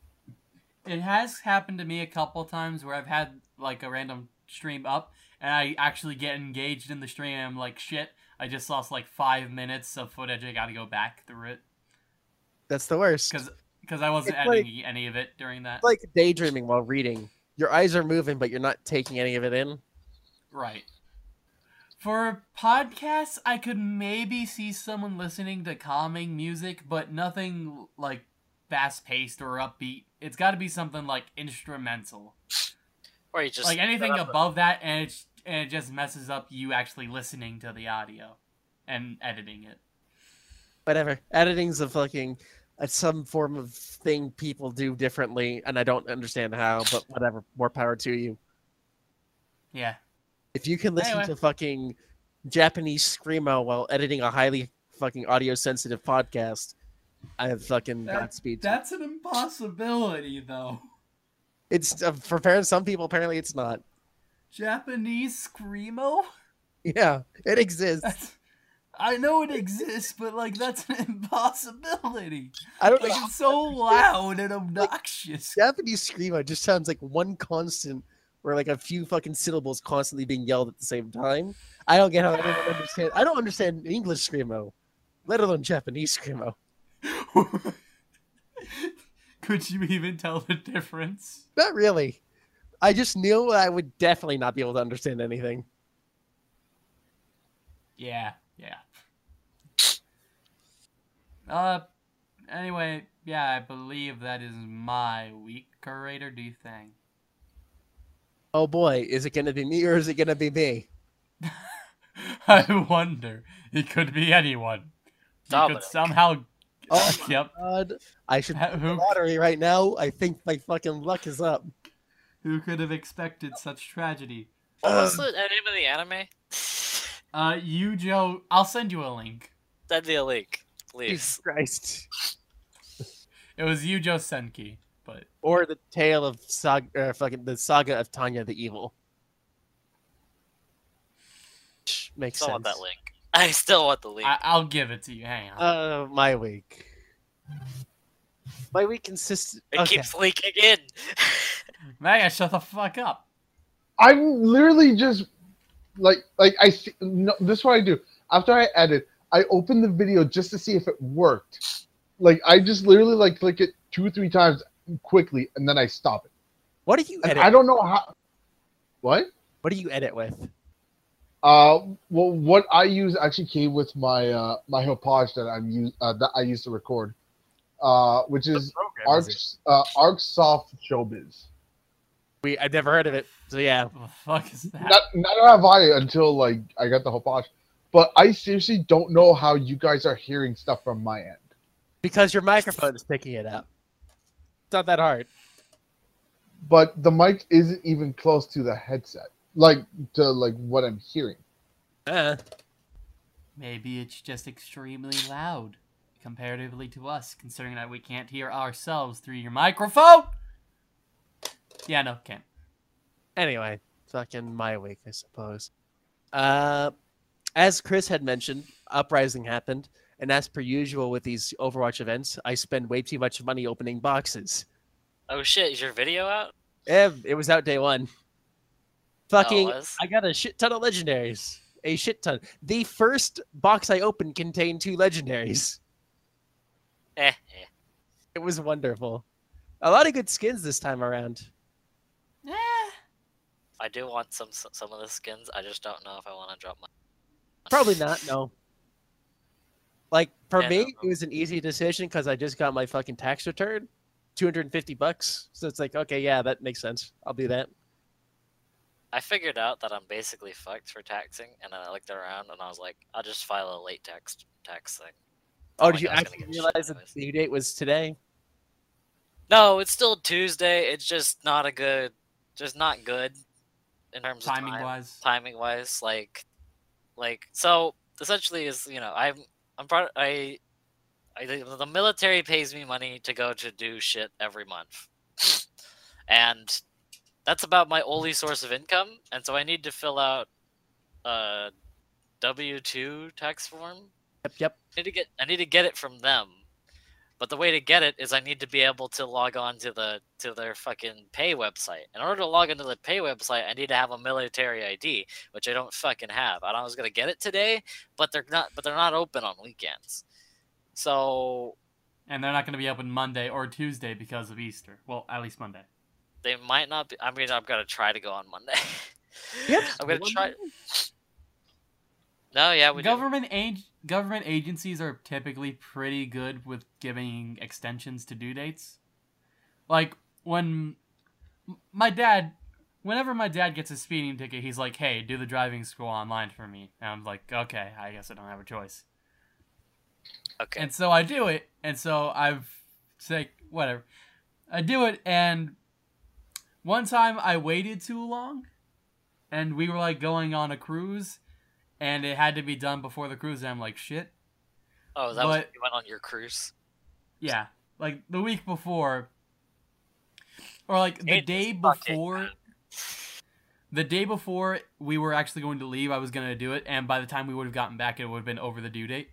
It has happened to me a couple times where I've had like a random stream up and I actually get engaged in the stream and I'm like, shit, I just lost like five minutes of footage. I gotta go back through it That's the worst. because because I wasn't It's like- any of it during that. It's like daydreaming while reading. Your eyes are moving, but you're not taking any of it in. Right. For podcasts, I could maybe see someone listening to calming music, but nothing like fast paced or upbeat. It's got to be something like instrumental. Or you just like anything put up above that, and it, and it just messes up you actually listening to the audio and editing it. whatever. Editing's a fucking uh, some form of thing people do differently, and I don't understand how. But whatever, more power to you. Yeah. If you can listen Anyway. to fucking Japanese screamo while editing a highly fucking audio sensitive podcast, I have fucking That- Godspeed. That's an impossibility, though. It's uh, for parents. Some people apparently it's not. Japanese screamo? Yeah, it exists. That's, I know it exists, but like that's an impossibility. I don't Like know. it's so loud and obnoxious. Japanese screamo just sounds like one constant or like a few fucking syllables constantly being yelled at the same time. I don't get how anyone understand. I don't understand English screamo, let alone Japanese screamo. Could you even tell the difference? Not really. I just knew I would definitely not be able to understand anything. Yeah, yeah. Uh, anyway, yeah, I believe that is my week. Curator, do you think? Oh boy, is it gonna be me or is it gonna be me? I wonder. It could be anyone. You Dominic. could somehow. Oh my yep. God, I should Ha- win who- the lottery right now. I think my fucking luck is up. Who could have expected such tragedy? What was Um, the name of the anime? Uh, you, Joe. I'll send you a link. Send me a link, Jesus please. Christ. It was Youjo Senki, but Or the tale of saga, uh, fucking the saga of Tanya the Evil. Makes I sense. want that link. I still want the leak. I, I'll give it to you. Hang on. Uh, my week. My week consists. it okay. keeps leaking in. Mega, shut the fuck up. I'm literally just like like I see, no, this is what I do. After I edit, I open the video just to see if it worked. Like I just literally like click it two or three times quickly and then I stop it. What do you And edit? I don't know how. What? What do you edit with? Uh, well, what I use actually came with my uh my Hauppauge that I'm use uh, that I used to record, uh, which is Arc uh ArcSoft Showbiz. We I've never heard of it. So yeah, What the fuck is that? Not not have I until like I got the Hauppauge, but I seriously don't know how you guys are hearing stuff from my end. because your microphone is picking it up. It's not that hard. But the mic isn't even close to the headset, like to like what I'm hearing. Uh, Maybe it's just extremely loud comparatively to us, considering that we can't hear ourselves through your microphone. Yeah, no, can't. anyway, fucking my week, I suppose. Uh, as Chris had mentioned, Uprising happened, and as per usual with these Overwatch events, I spend way too much money opening boxes. Oh shit, is your video out? Eh, it was out day one. Fucking? I got a shit ton of legendaries. A shit ton. The first box I opened contained two legendaries. Eh, eh. It was wonderful. A lot of good skins this time around. Eh. I do want some some of the skins. I just don't know if I want to drop my. Probably not, no. Like, for Yeah, me, no, it was an easy decision because I just got my fucking tax return. 250 bucks. So it's like, okay, yeah, that makes sense. I'll do that. I figured out that I'm basically fucked for taxing, and then I looked around and I was like, I'll just file a late tax tax thing. Oh, like did you I was gonna actually realize that the due date was today? No, it's still Tuesday. It's just not a good, just not good in terms of Timing wise. timing wise like like so essentially is you know i'm i'm part i i the military pays me money to go to do shit every month and that's about my only source of income and so i need to fill out a w2 tax form Yep, yep. I need to get I need to get it from them. But the way to get it is I need to be able to log on to the to their fucking pay website. In order to log into the pay website, I need to have a military ID, which I don't fucking have. And I was gonna get it today, but they're not but they're not open on weekends. So And they're not going to be open Monday or Tuesday because of Easter. Well, at least Monday. They might not be I mean I'm gonna try to go on Monday. Yep. I'm gonna try No, yeah, we do. government ag- government agencies are typically pretty good with giving extensions to due dates. Like when my dad, whenever my dad gets a speeding ticket, he's like, "Hey, do the driving school online for me." And I'm like, "Okay, I guess I don't have a choice." Okay. And so I do it, and so I've say whatever. I do it, and one time I waited too long, and we were like going on a cruise, and it had to be done before the cruise. And I'm like, shit. oh, that was but- when you went on your cruise. Yeah, like the week before, or like the It day before. The day before we were actually going to leave, I was going to do it, and by the time we would have gotten back, it would have been over the due date.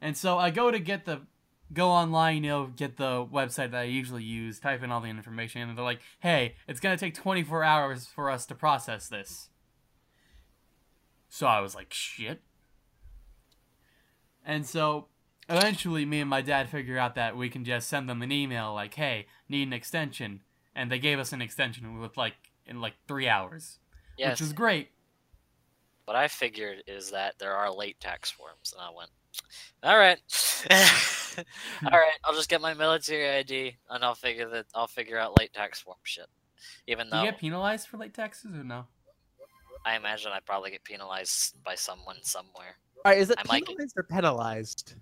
And so I go to get the go online, you know, get the website that I usually use, type in all the information, and they're like, "Hey, it's going to take 24 hours for us to process this." So I was like, "Shit." And so eventually me and my dad figure out that we can just send them an email like, "Hey, need an extension." And they gave us an extension with like in like 3 hours, Yes. which was great. What I figured is that there are late tax forms, and I went, "All right, all hmm. right. I'll just get my military ID, and I'll figure that I'll figure out late tax form shit." Even Do though you get penalized for late taxes or no? I imagine I probably get penalized by someone somewhere. All right, is it I might get- penalized or penalized?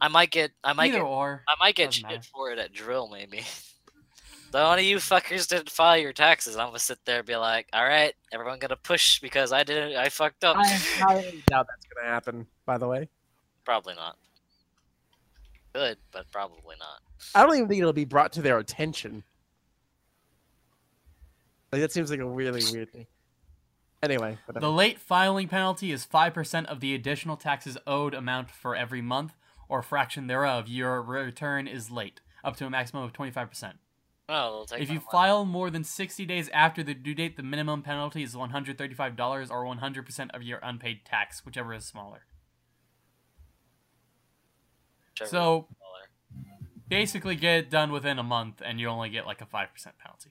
I might get, I might Either get, or. I might get doesn't shit matter. for it at drill, maybe. The one of you fuckers didn't file your taxes. I'm gonna sit there and be like, "All right, everyone gonna push because I didn't. I fucked up." I highly doubt that's going to happen, by the way. Probably not. Good, but probably not. I don't even think it'll be brought to their attention. Like, that seems like a really weird thing. Anyway, whatever. The late filing penalty is 5% of the additional taxes owed amount for every month or fraction thereof your return is late, up to a maximum of 25%. Oh, they'll take If my you money. file more than 60 days after the due date, the minimum penalty is $135 or 100% of your unpaid tax, whichever is smaller. Whichever So is smaller. basically, get it done within a month and you only get like a 5% penalty.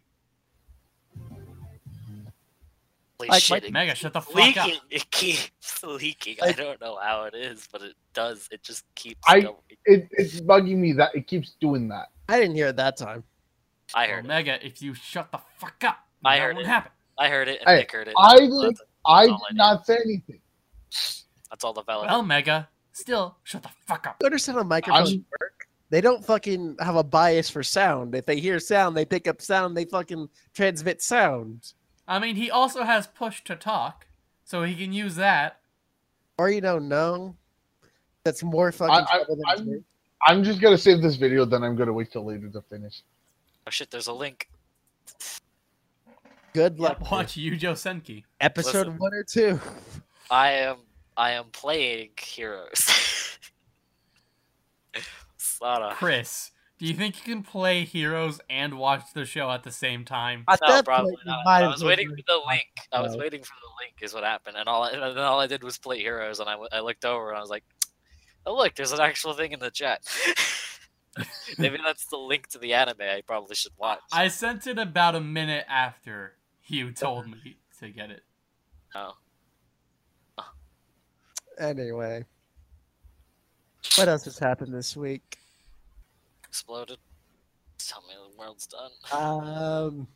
Holy Like, shit, it Mega, keeps shut the fuck leaking. up. It keeps leaking. Like- I don't know how it is, but it does. It just keeps I- It, it's bugging me that it keeps doing that. I didn't hear it that time. I Well, heard it. Mega, if you shut the fuck up, I heard won't it. happen. I heard it, and Hey, Nick heard it. I That's- did, I all did did. not say anything. That's all the valid. Well, Mega, still, shut the fuck up. You understand how microphones I'm- work? They don't fucking have a bias for sound. If they hear sound, they pick up sound. They fucking transmit sound. I mean, he also has push to talk, so he can use that. Or you don't know. That's more fucking I- I- trouble than I'm- I'm just gonna save this video, then I'm gonna wait till later to finish. Oh shit, there's a link. Good luck. Yep, watch Youjo oh Senki. Episode Listen. one or two. I am I am playing Heroes. Sada. Chris, do you think you can play Heroes and watch the show at the same time? At No, that probably point, not. I was waiting for the link. I was waiting for the link is what happened, and all I, and then all I did was play Heroes, and I, I looked over and I was like, "Oh look, there's an actual thing in the chat." Maybe that's the link to the anime I probably should watch. I sent it about a minute after you told me to get it. Oh. Anyway. What else has happened this week? exploded. Tell me the world's done. Um,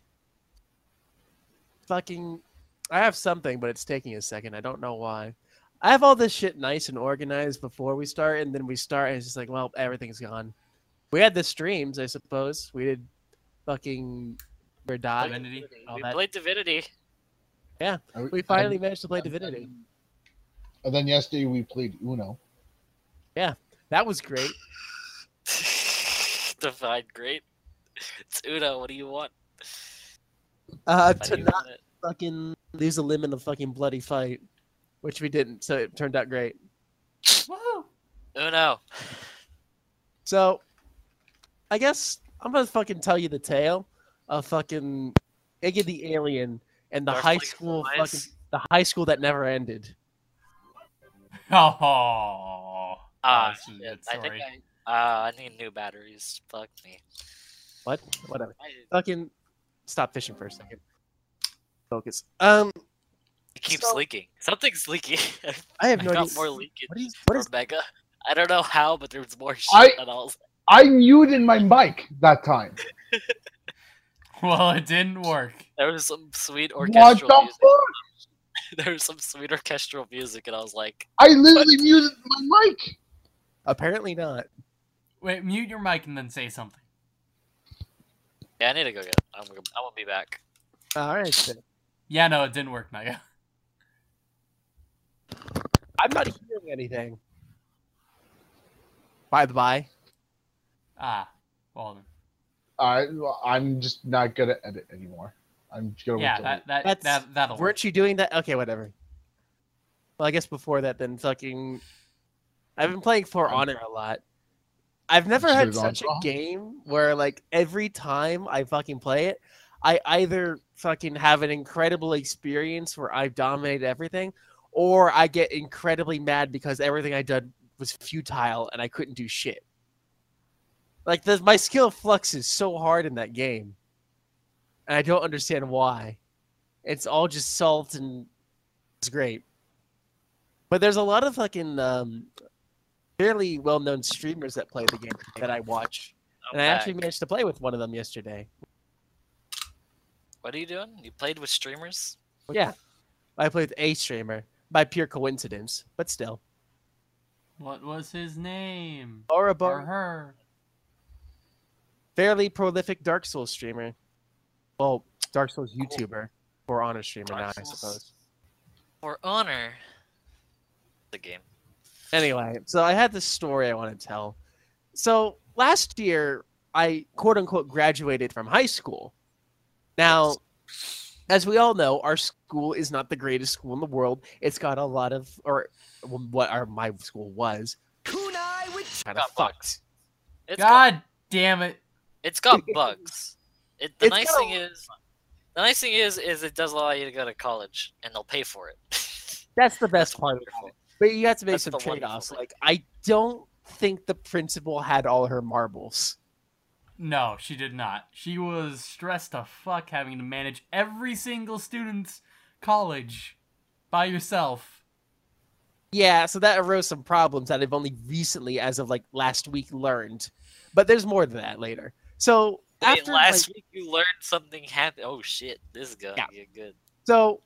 fucking, I have something, but it's taking a second. I don't know why. I have all this shit nice and organized before we start, and then we start, and it's just like, well, everything's gone. We had the streams, I suppose. We did fucking or die. Divinity. all we that. played Divinity. Yeah, we finally managed to play Divinity. And then yesterday we played Uno. Yeah, that was great. Divine great. It's Uno. What do you want? Uh, to you not want fucking lose a limb in a fucking bloody fight, which we didn't, so it turned out great. Woo! Uno. So, I guess I'm gonna fucking tell you the tale of fucking Iggy the Alien and the Darth high school Flies. fucking the high school that never ended. Oh. Ah, this is shit. I think. I. Uh, I need new batteries. Fuck me. What? Whatever. I, Fucking stop fishing for a second. Focus. Um, it keeps So- leaking. Something's leaking. I have I no got idea. more leakage What is what from is Mega. I don't know how, but there's more shit. I- and I was I muted my mic that time. Well, it didn't work. there was some sweet What orchestral the music. fuck? There was some sweet orchestral music, and I was like, I literally muted my mic. apparently not. Wait, mute your mic and then say something. "Yeah, I need to go get. It. I'm gonna. I'm gonna be back." All right. then. Yeah, no, it didn't work, Mega. I'm not hearing anything. By the by, Ah, well. I I'm just not gonna edit anymore. I'm just gonna Yeah, wait till that that That's- that that'll weren't you doing that? Okay, whatever. Well, I guess before that, then fucking. I've been playing For Honor a lot. I've never Shit had such a draw. game where, like, every time I fucking play it, I either fucking have an incredible experience where I've dominated everything, or I get incredibly mad because everything I did was futile and I couldn't do shit. Like, the, my skill flux is so hard in that game, and I don't understand why. It's all just salt and it's great. But there's a lot of fucking um, fairly well-known streamers that play the game that I watch, I'm and I actually managed to play with one of them yesterday. What are you doing? You played with streamers? Yeah, I played with a streamer by pure coincidence, but still. What was his name? Or a Or bar, her? Fairly prolific Dark Souls streamer. Well, Dark Souls Cool. YouTuber or honor streamer Dark now, I suppose. For honor. The game. Anyway, so I had this story I want to tell. So last year, I quote unquote graduated from high school. Now, as we all know, our school is not the greatest school in the world. It's got a lot of, or well, what our my school was, Kunai with kind of fucked. It's got, God damn it! It's got bugs. It, the It's nice got a- thing is, the nice thing is, is it does allow you to go to college, and they'll pay for it. That's the best That's part of it. But you have to make That's some trade-offs. Like I don't think the principal had all her marbles. No, she did not. She was stressed to fuck having to manage every single student's college by yourself. Yeah, so that arose some problems that I've only recently, as of like last week, learned. But there's more to that later. So Wait, after last like, week you learned something happened. Oh shit, this is gonna Yeah. get good. So,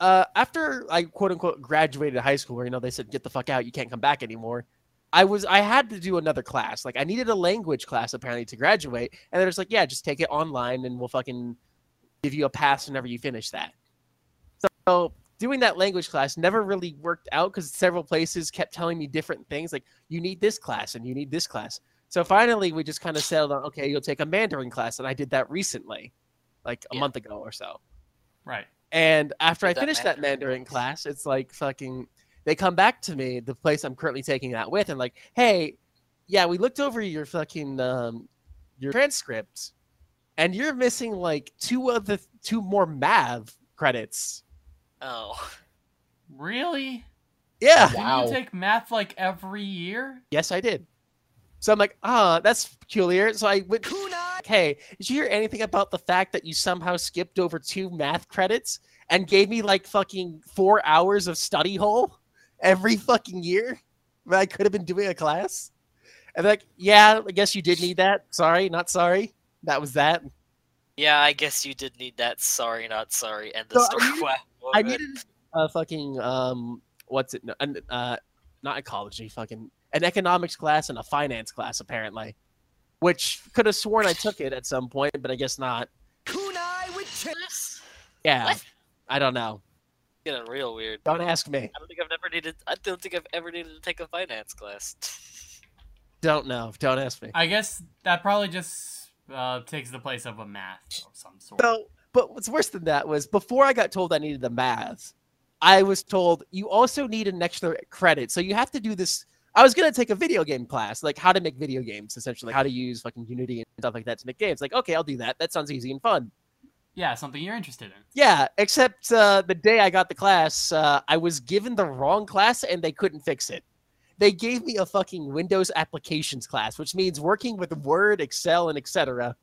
uh, after I quote unquote graduated high school, where you know they said get the fuck out, you can't come back anymore. I was I had to do another class. Like I needed a language class apparently to graduate, and they're just like, yeah, just take it online, and we'll fucking give you a pass whenever you finish that. So doing that language class never really worked out because several places kept telling me different things, like you need this class and you need this class. So finally, we just kind of settled on, okay, you'll take a Mandarin class, and I did that recently, like a Yeah. month ago or so. Right. And after Did I that finished that Mandarin Mandarin class, it's like fucking. They come back to me, the place I'm currently taking that with, and like, hey, yeah, we looked over your fucking um, your transcript, and you're missing like two of the two more math credits. Oh, Really? Yeah, Wow. Didn't you take math like every year? yes, I did. So I'm like, ah, that's peculiar. So I went, Kunai. like, hey, did you hear anything about the fact that you somehow skipped over two math credits and gave me like fucking four hours of study hole every fucking year when I could have been doing a class? And they're like, yeah, I guess you did need that. Sorry, not sorry. That was that. yeah. I guess you did need that. Sorry, not sorry. And the So I story. needed- I needed a fucking um, what's it? No, Uh, not ecology, fucking an economics class and a finance class apparently, which could have sworn I took it at some point, but I guess not. Kunai with Ch- This Yeah, What? I don't know. getting real weird. Don't ask me. I don't think I've never needed. I don't think I've ever needed to take a finance class. Don't know. Don't ask me. I guess that probably just uh, takes the place of a math of some sort. So, but what's worse than that was before I got told I needed the math, I was told you also need an extra credit. So you have to do this. I was gonna take a video game class, like how to make video games, essentially, how to use fucking Unity and stuff like that to make games. Like, okay, I'll do that. That sounds easy and fun. yeah, something you're interested in. Yeah, except uh, the day I got the class, uh, I was given the wrong class and they couldn't fix it. They gave me a fucking Windows applications class, which means working with Word, Excel, and etc.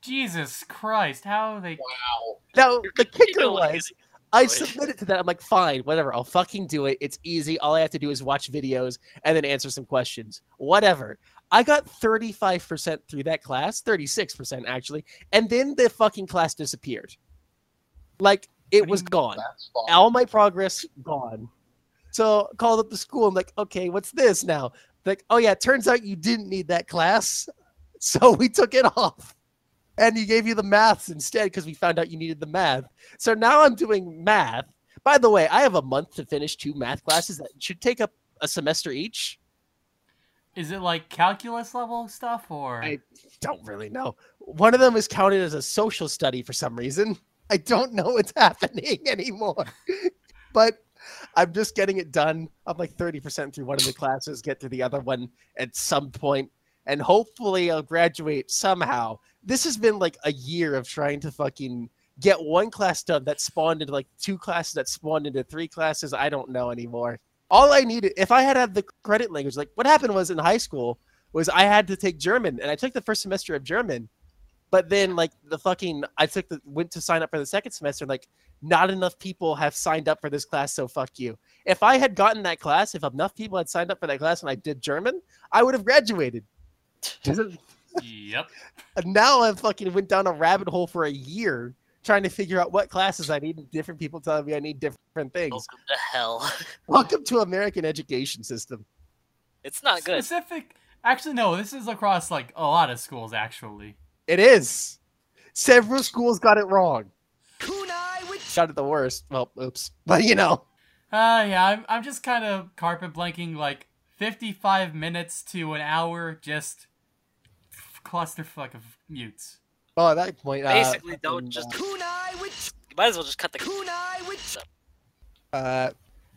Jesus Christ, how they Wow. Now the kicker was it I submitted to that. I'm like, fine, whatever. I'll fucking do it. It's easy. All I have to do is watch videos and then answer some questions. Whatever. I got 35% through that class, 36% actually, and then the fucking class disappeared. Like it was gone. All my progress gone. So called up the school. I'm like, okay, what's this now? Like, oh yeah, it turns out you didn't need that class, so we took it off, and you gave you the maths instead because we found out you needed the math. So now I'm doing math. By the way, I have a month to finish two math classes that should take up a semester each. is it like calculus level stuff or I don't really know. One of them is counted as a social study for some reason. I don't know what's happening anymore. but I'm just getting it done. I'm like 30% through one of the classes, get to the other one at some point, and hopefully I'll graduate somehow. This has been like a year of trying to fucking get one class done that spawned into like two classes that spawned into three classes. I don't know anymore. All I needed, if I had had the credit language, like what happened was in high school, was I had to take German, and I took the first semester of German, but then like the fucking I took the went to sign up for the second semester, and, like not enough people have signed up for this class, so fuck you. If I had gotten that class, if enough people had signed up for that class and I did German, I would have graduated. And Yep. now I've fucking went down a rabbit hole for a year trying to figure out what classes I need. Different people telling me I need different things. Welcome to hell. Welcome to American education system. It's not good. Specific Actually no, this is across like a lot of schools actually. It is. Several schools got it wrong. Kunai with Ch- Got it the worst. Well, oops. But you know. Uh yeah, I'm I'm just kind of carpet blanking like 55 minutes to an hour just clusterfuck of mutes. Oh, at that point, uh, Basically, don't fucking, just- uh, Kunai with Ch- might as well just cut the. Kunai with Uh,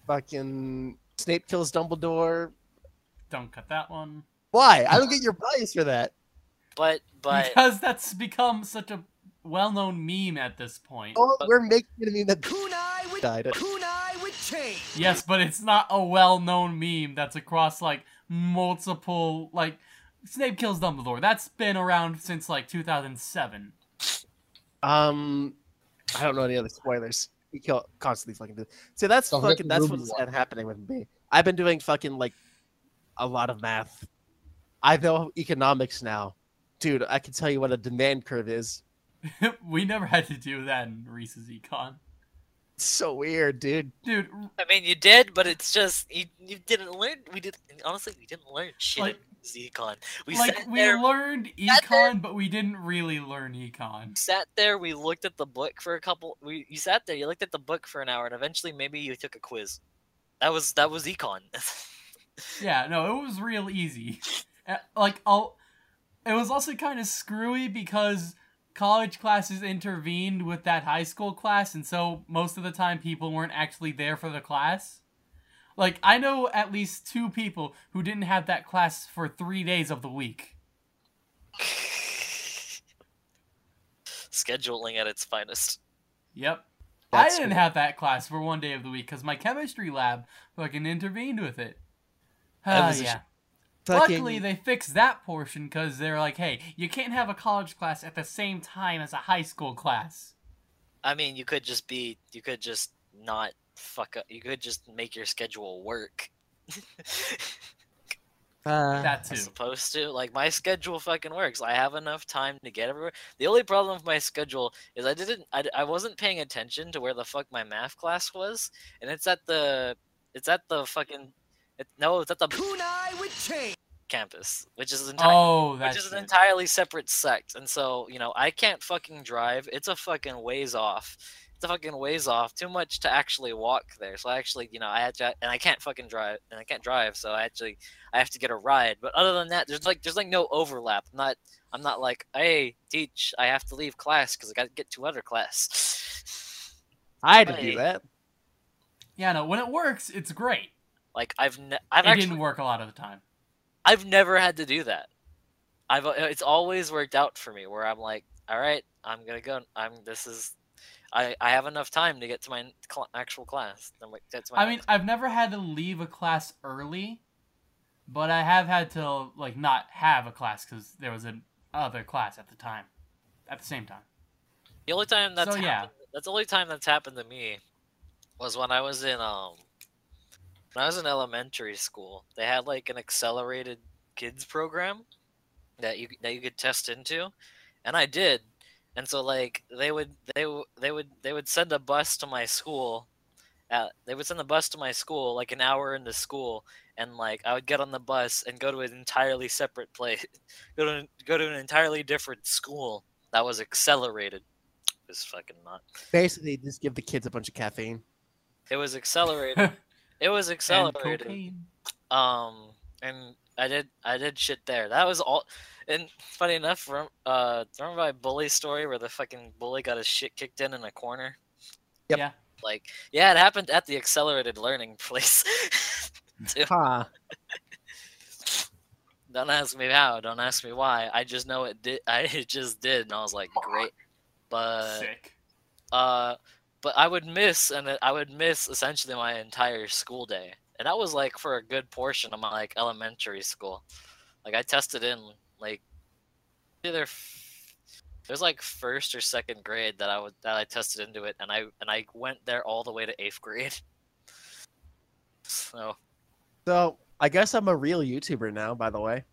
fucking Snape kills Dumbledore. Don't cut that one. Why? I don't get your bias for that. But but Because that's become such a well-known meme at this point. Oh, we're making it a meme that Kunai with died. Kunai with chain. Yes, but it's not a well-known meme that's across like multiple like Snape kills Dumbledore. That's been around since like 2007. Um, I don't know any other spoilers. We kill constantly fucking do. See, that's Don't fucking that's what's been happening with me. I've been doing fucking like a lot of math. I know economics now, dude. I can tell you what a demand curve is. we never had to do that in Reese's Econ. It's so weird, dude. Dude, I mean, you did, but it's just you, you didn't learn. We did honestly, we didn't learn shit Like- in Zcon. We like we there, learned econ, but we didn't really learn econ. sat there. We looked at the book for a couple. We you sat there. You looked at the book for an hour, and eventually, maybe you took a quiz. That was that was Econ. Yeah, no, it was real easy. Uh, Like, I'll, it was also kind of screwy because college classes intervened with that high school class, and so most of the time people weren't actually there for the class. Like, I know at least two people who didn't have that class for three days of the week. Scheduling at its finest. Yep. That's I didn't cool. have that class for one day of the week because my chemistry lab fucking intervened with it. That was a sh- yeah. Fucking, Luckily, they fixed that portion because they're like, hey, you can't have a college class at the same time as a high school class. I mean, you could just be. You could just not fuck up. You could just make your schedule work. uh, That too. supposed to. Like my schedule fucking works. I have enough time to get everywhere. The only problem with my schedule is I didn't. I, I wasn't paying attention to where the fuck my math class was, and it's at the. It's at the fucking. It, no, it's at the Kunai with chain. campus, which is entirely. Oh, Which is an it. entirely separate sect, and so you know I can't fucking drive. It's a fucking ways off. It's a fucking ways off. Too much to actually walk there. So I actually, you know, I had to, and I can't fucking drive, and I can't drive. So I actually, I have to get a ride. But other than that, there's like, there's like no overlap. I'm not, I'm not like, hey, teach. I have to leave class because I got to get to other class. I had to do that. Yeah, no, when it works, it's great. Like I've, ne- I've it actually, didn't work a lot of the time. I've never had to do that. I've uh, it's always worked out for me where I'm like, all right, I'm gonna go. I'm this is, I I have enough time to get to my cl- actual class. I'm like, that's my. I mean, I've never had to leave a class early, but I have had to like not have a class because there was an other class at the time, at the same time. the only time that's so, yeah. happened, that's the only time that's happened to me was when I was in um when I was in elementary school. They had like an accelerated kids program that you that you could test into, and I did. And so like they would they w- they would they would send a bus to my school. At, they would send a bus to my school like an hour into school, and like I would get on the bus and go to an entirely separate place, go to go to an entirely different school that was accelerated. It was fucking not. Basically, just give the kids a bunch of caffeine. It was accelerated. it was and accelerated. cocaine. Um, and I did I did shit there. That was all. And funny enough, rem- uh, remember my bully story where the fucking bully got his shit kicked in in a corner? Yep. Yeah. Like, yeah, it happened at the accelerated learning place. too. Huh. Don't ask me how. Don't ask me why. I just know it did. I it just did, and I was like, great. But Sick. uh, but I would miss, and I would miss essentially my entire school day, and that was like for a good portion of my like elementary school. Like I tested in like either f- it was like first or second grade that I would that I tested into it, and I and I went there all the way to eighth grade. So, So I guess I'm a real YouTuber now. By the way.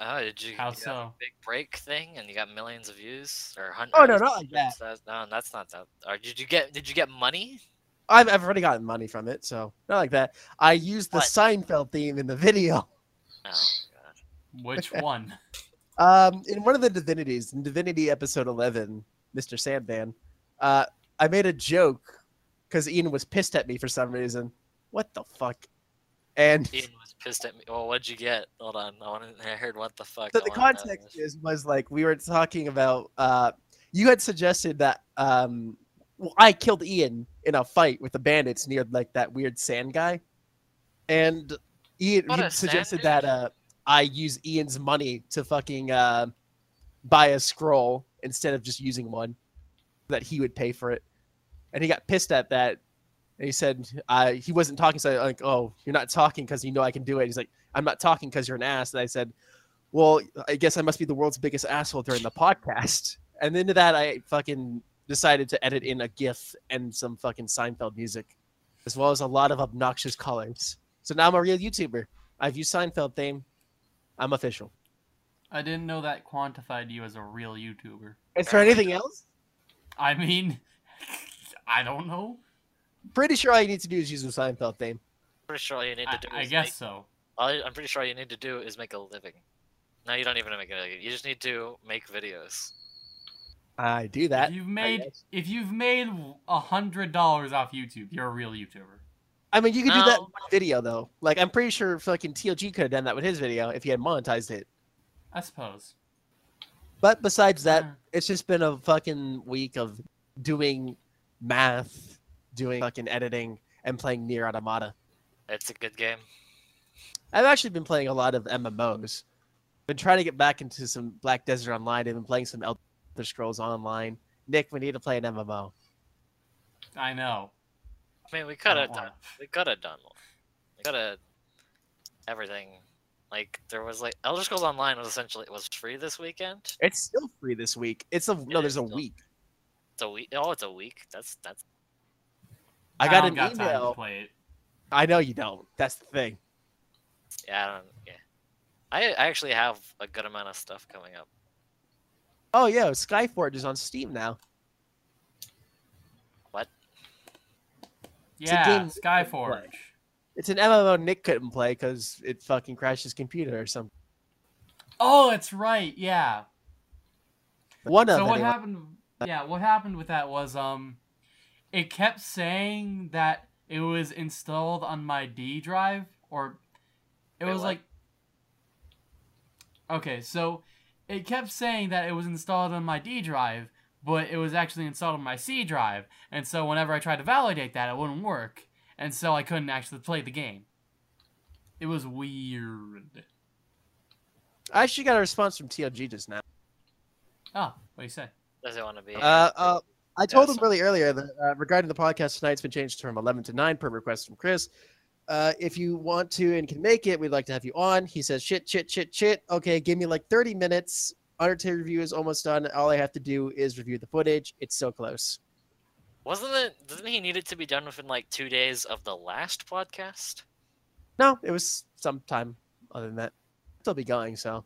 oh, did you, How you a so? big break thing, and you got millions of views or hundreds? Oh, no, not like that. No, that's not that. Or did you get did you get money? I've, I've already gotten money from it, so not like that. I used the What? Seinfeld theme in the video. Oh god. Which one? Um, in one of the divinities, in Divinity episode 11, Mr. Sandman, uh, I made a joke because Ian was pissed at me for some reason. What the fuck? And Ian was pissed at me. Well, what'd you get? Hold on, I wanted. I heard what the fuck. so I the context is was like we were talking about. Uh, you had suggested that um, well, I killed Ian in a fight with the bandits near like that weird sand guy, and Ian he suggested that uh, I use Ian's money to fucking uh, buy a scroll instead of just using one, that he would pay for it, and he got pissed at that. And he said uh, he wasn't talking. So I'm like, oh, you're not talking because you know I can do it. He's like, I'm not talking because you're an ass. And I said, well, I guess I must be the world's biggest asshole during the podcast. And into that, I fucking decided to edit in a GIF and some fucking Seinfeld music, as well as a lot of obnoxious colors. So now I'm a real YouTuber. I've used Seinfeld theme. I'm official. I didn't know that quantified you as a real YouTuber. Is there anything else? I mean, I don't know. Pretty sure all you need to do is use the Seinfeld theme. Pretty sure all you need to do I is guess make, so. all you- I'm pretty sure all you need to do is make a living. No, you don't even make a living. You just need to make videos. I do that. if you've made if you've made a hundred dollars off YouTube, you're a real YouTuber. I mean, you could do that No. in one video though. Like, I'm pretty sure fucking TLG could have done that with his video if he had monetized it. I suppose. But besides that, Yeah. it's just been a fucking week of doing math, doing fucking editing, and playing Nier Automata. It's a good game. I've actually been playing a lot of MMOs. Been trying to get back into some Black Desert Online. I've been playing some Elder Scrolls Online. Nick, we need to play an MMO. I know. I mean, we could have done. We could have done. We could have everything. Like there was like Elder Scrolls Online was essentially it was free this weekend. It's still free this week. It's a no. There's a still- week. It's a week. Oh, it's a week. That's that's. I got don't an got time to email. play it. I know you don't. That's the thing. Yeah, I don't. Yeah, I I actually have a good amount of stuff coming up. Oh yeah, Skyforge is on Steam now. What? Yeah, game- Skyforge. It's an MMO Nick couldn't play because it fucking crashed his computer or something. Oh, it's right. Yeah. One of so what anyway. happened yeah what happened with that was um it kept saying that it was installed on my d drive or it Wait, was what? like okay so it kept saying that it was installed on my d drive but it was actually installed on my c drive and so whenever i tried to validate that it wouldn't work and so i couldn't actually play the game it was weird I actually got a response from TLG just now. oh what do you say Does it want to be? Uh, uh, I told him really earlier that uh, regarding the podcast tonight, it's been changed from 11 to 9 per request from Chris. Uh, if you want to and can make it, we'd like to have you on. He says, shit, shit, shit, shit. Okay, give me like 30 minutes. Undertale review is almost done. All I have to do is review the footage. It's so close. Wasn't it? Didn't he need it to be done within like two days of the last podcast? No, it was sometime other than that. Still be going, so.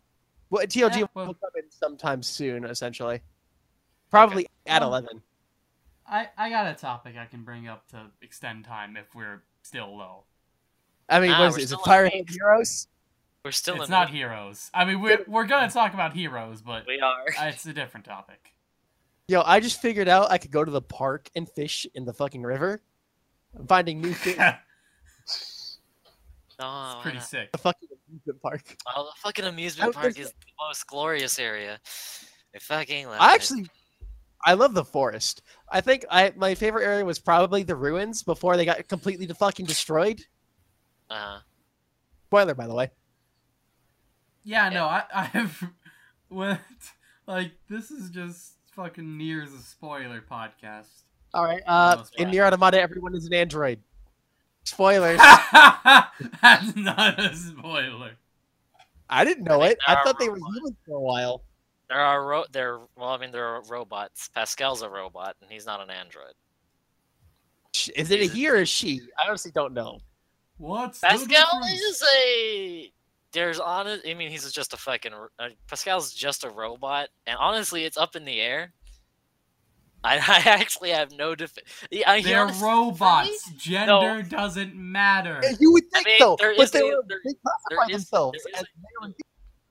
Well, TLG Yeah, well- will come in sometime soon, essentially. Probably at Well- 11. I, I got a topic I can bring up to extend time if we're still low. I mean, Ah, what is we're it? Is it still Fire Emblem Heroes? We're still it's in. not week. heroes. I mean, we're, we're gonna talk about heroes, but We are. it's a different topic. Yo, I just figured out I could go to the park and fish in the fucking river. I'm finding new fish. it's Oh, pretty yeah. sick. the fucking amusement park. Oh, the fucking amusement park is the most glorious area. I fucking love I it. actually, I love the forest. I think I my favorite area was probably the ruins before they got completely fucking destroyed. Uh, Spoiler, by the way. Yeah, no, I I've what like this is just fucking near as a spoiler podcast. All right. Uh, in part. Nier Automata, everyone is an android. Spoilers. That's not a spoiler. I didn't know I it. I thought are they were robots. humans for a while. there are ro- there. Well, I mean, there are robots. Pascal's a robot, and he's not an android. Is it a He's a- he or a she? I honestly don't know. What's Pascal difference? is a. There's honest. I mean, he's just a fucking. Uh, Pascal's just a robot, and honestly, it's up in the air. I, I actually have no def. I- he They're honestly- robots. Gender doesn't matter. Yeah, you would think mean, so, there but is they, there- they there classify is- themselves there is as a-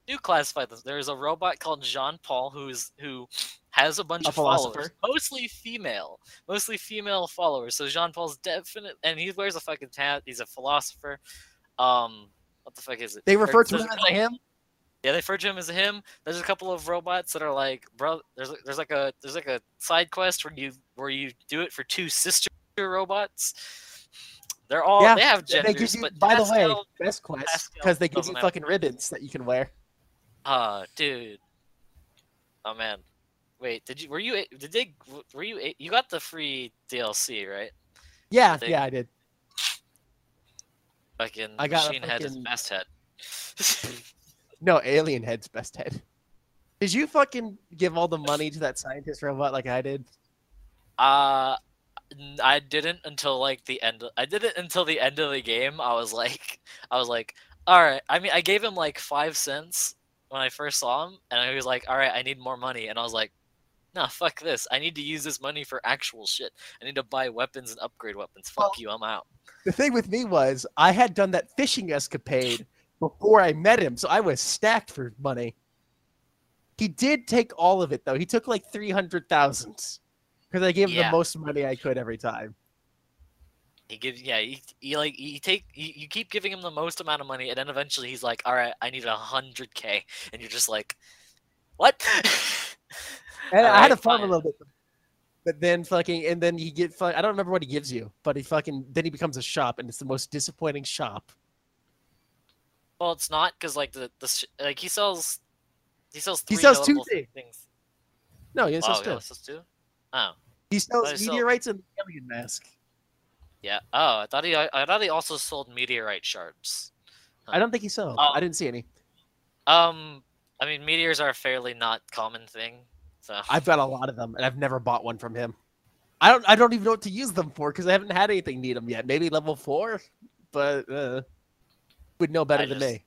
they do classify this. There is a robot called Jean Paul who's who has a bunch A of followers, mostly female, mostly female followers. So Jean Paul's definite, and he wears a fucking hat. He's a philosopher. Um, what the fuck is it? They refer to him as a him. Yeah, they refer to him as him. There's a couple of robots that are like, bro. There's there's like a there's like a side quest where you where you do it for two sister robots. They're all Yeah, they have They genders, give you, but by the way, best quest because they give you fucking ribbons that you can wear. Ah, dude. Oh man. Wait, did you were you did they were you you got the free DLC right? Yeah, yeah, I did. Fucking I got machine head is best head. No, Alien Head's best head. Did you fucking give all the money to that scientist robot like I did? Uh I didn't until like the end. Of, I did it until the end of the game. I was like, I was like, all right. I mean, I gave him like five cents when I first saw him, and he was like, all right, I need more money, and I was like, nah, fuck this. I need to use this money for actual shit. I need to buy weapons and upgrade weapons. Fuck Well- you, I'm out. The thing with me was I had done that fishing escapade before I met him, so I was stacked for money. He did take all of it though. He took like three hundred thousand because I gave him Yeah. the most money I could every time. He gives, yeah, you, you like you take, you, you keep giving him the most amount of money, and then eventually he's like, all right, I need a hundred k, and you're just like, what? And I had to farm fine. a little bit, but then fucking and then he get I don't remember what he gives you, but he fucking then he becomes a shop, and it's the most disappointing shop. Well, it's not because like the the like he sells he sells He sells two things. things. No, he Oh, sells he two. also sells two. Oh, He sells sell- meteorites and alien mask. yeah. Oh, I thought he I, I thought he also sold meteorite shards. I don't think he sold. Oh. I didn't see any. Um, I mean meteors are a fairly not common thing. So I've got a lot of them, and I've never bought one from him. I don't. I don't even know what to use them for because I haven't had anything need them yet. Maybe level four, but uh, would know better I than just- me.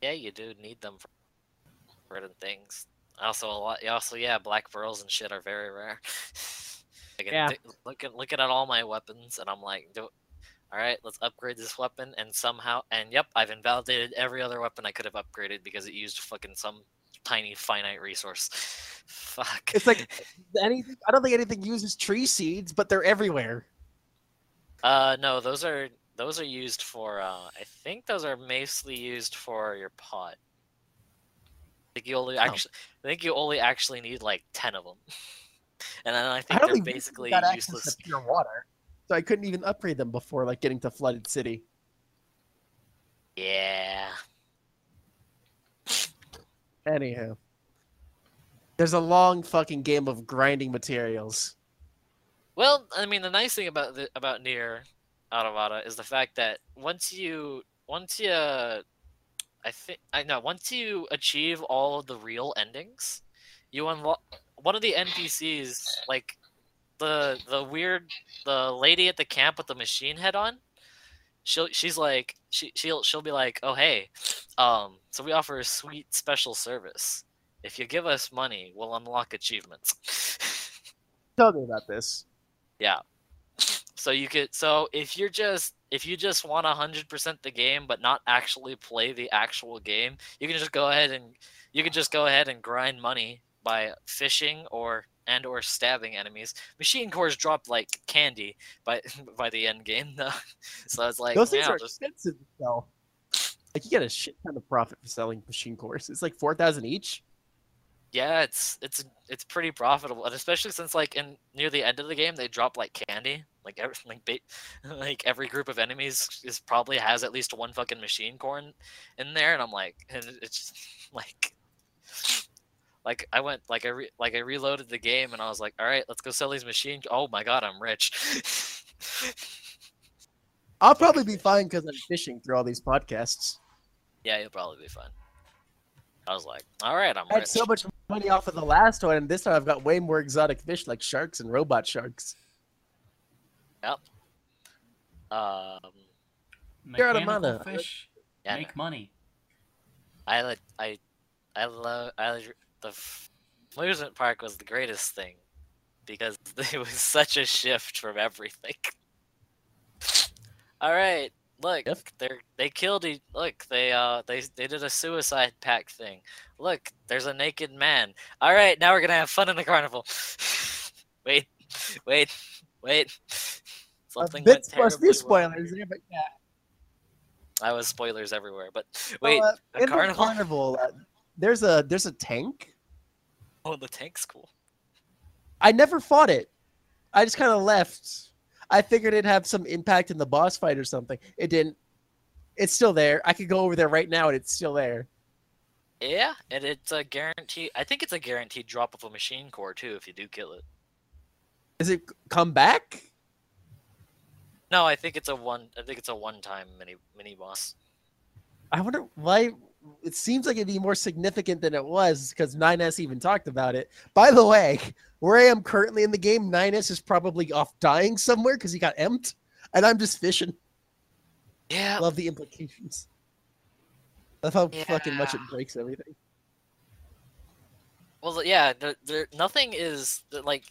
yeah, you do need them for certain things. Also, a lot. Also, yeah, black pearls and shit are very rare. I can Yeah. thi- looking looking at all my weapons, and I'm like, do, all right, let's upgrade this weapon, and somehow, and yep, I've invalidated every other weapon I could have upgraded because it used fucking some tiny finite resource. Fuck. It's like anything. I don't think anything uses tree seeds, but they're everywhere. Uh, no, those are those are used for. Uh, I think those are mostly used for your pot. I think you only Oh. actually. I think you only actually need like ten of them, and then I think I they're basically got useless. to pure water, so I couldn't even upgrade them before like getting to flooded city. Yeah. Anyhow, there's a long fucking game of grinding materials. Well, I mean, the nice thing about the, about Nier Automata is the fact that once you once you, uh, I think I know once you achieve all of the real endings, you unlock one of the NPCs, like the the weird the lady at the camp with the machine head on. She'll she's like she she'll she'll be like, oh hey, um, so we offer a sweet special service. If you give us money, we'll unlock achievements. Tell me about this. Yeah. So you could so if you're just if you just want to 100% the game but not actually play the actual game, you can just go ahead and you can just go ahead and grind money by fishing or and or stabbing enemies. Machine cores drop like candy by by the end game though. So it's like Those things are just, expensive to sell. Like you get a shit ton of profit for selling machine cores. It's like four thousand each. yeah, it's it's it's pretty profitable, and especially since like in near the end of the game they drop like candy. Like every like, like every group of enemies is probably has at least one fucking machine core in, in there, and I'm like, and it's just like, like I went like I re, like I reloaded the game, and I was like, all right, let's go sell these machines. Oh my god, I'm rich. I'll probably be fine because I'm fishing through all these podcasts. yeah, you'll probably be fine. I was like, all right, I'm I had rich. so much money off of the last one, and this time I've got way more exotic fish like sharks and robot sharks. Um, You're out of Mechanical mana. fish yeah, make money. I like I I love I the amusement park was the greatest thing because it was such a shift from everything. All right, look, Yep. they they killed e Look, they uh they they did a suicide pact thing. Look, there's a naked man. All right, now we're gonna have fun in the carnival. wait, wait, wait. Uh, Something went plus terribly few wrong. spoilers there, but yeah. I was spoilers everywhere. But wait, Uh, the in carnival? the carnival, uh, there's a there's a tank. Oh, the tank's cool. I never fought it. I just kind of left. I figured it'd have some impact in the boss fight or something. It didn't. It's still there. I could go over there right now and it's still there. Yeah, and it's a guarantee. I think it's a guaranteed drop of a machine core too if you do kill it. Does it come back? No, I think it's a one. I think it's a one-time mini mini boss. I wonder why. It seems like it'd be more significant than it was because 9S even talked about it. By the way, where I am currently in the game, 9S is probably off dying somewhere because he got emped, and I'm just fishing. Yeah, Love the implications. Love how fucking much it breaks everything. Well, yeah, there, there, nothing is like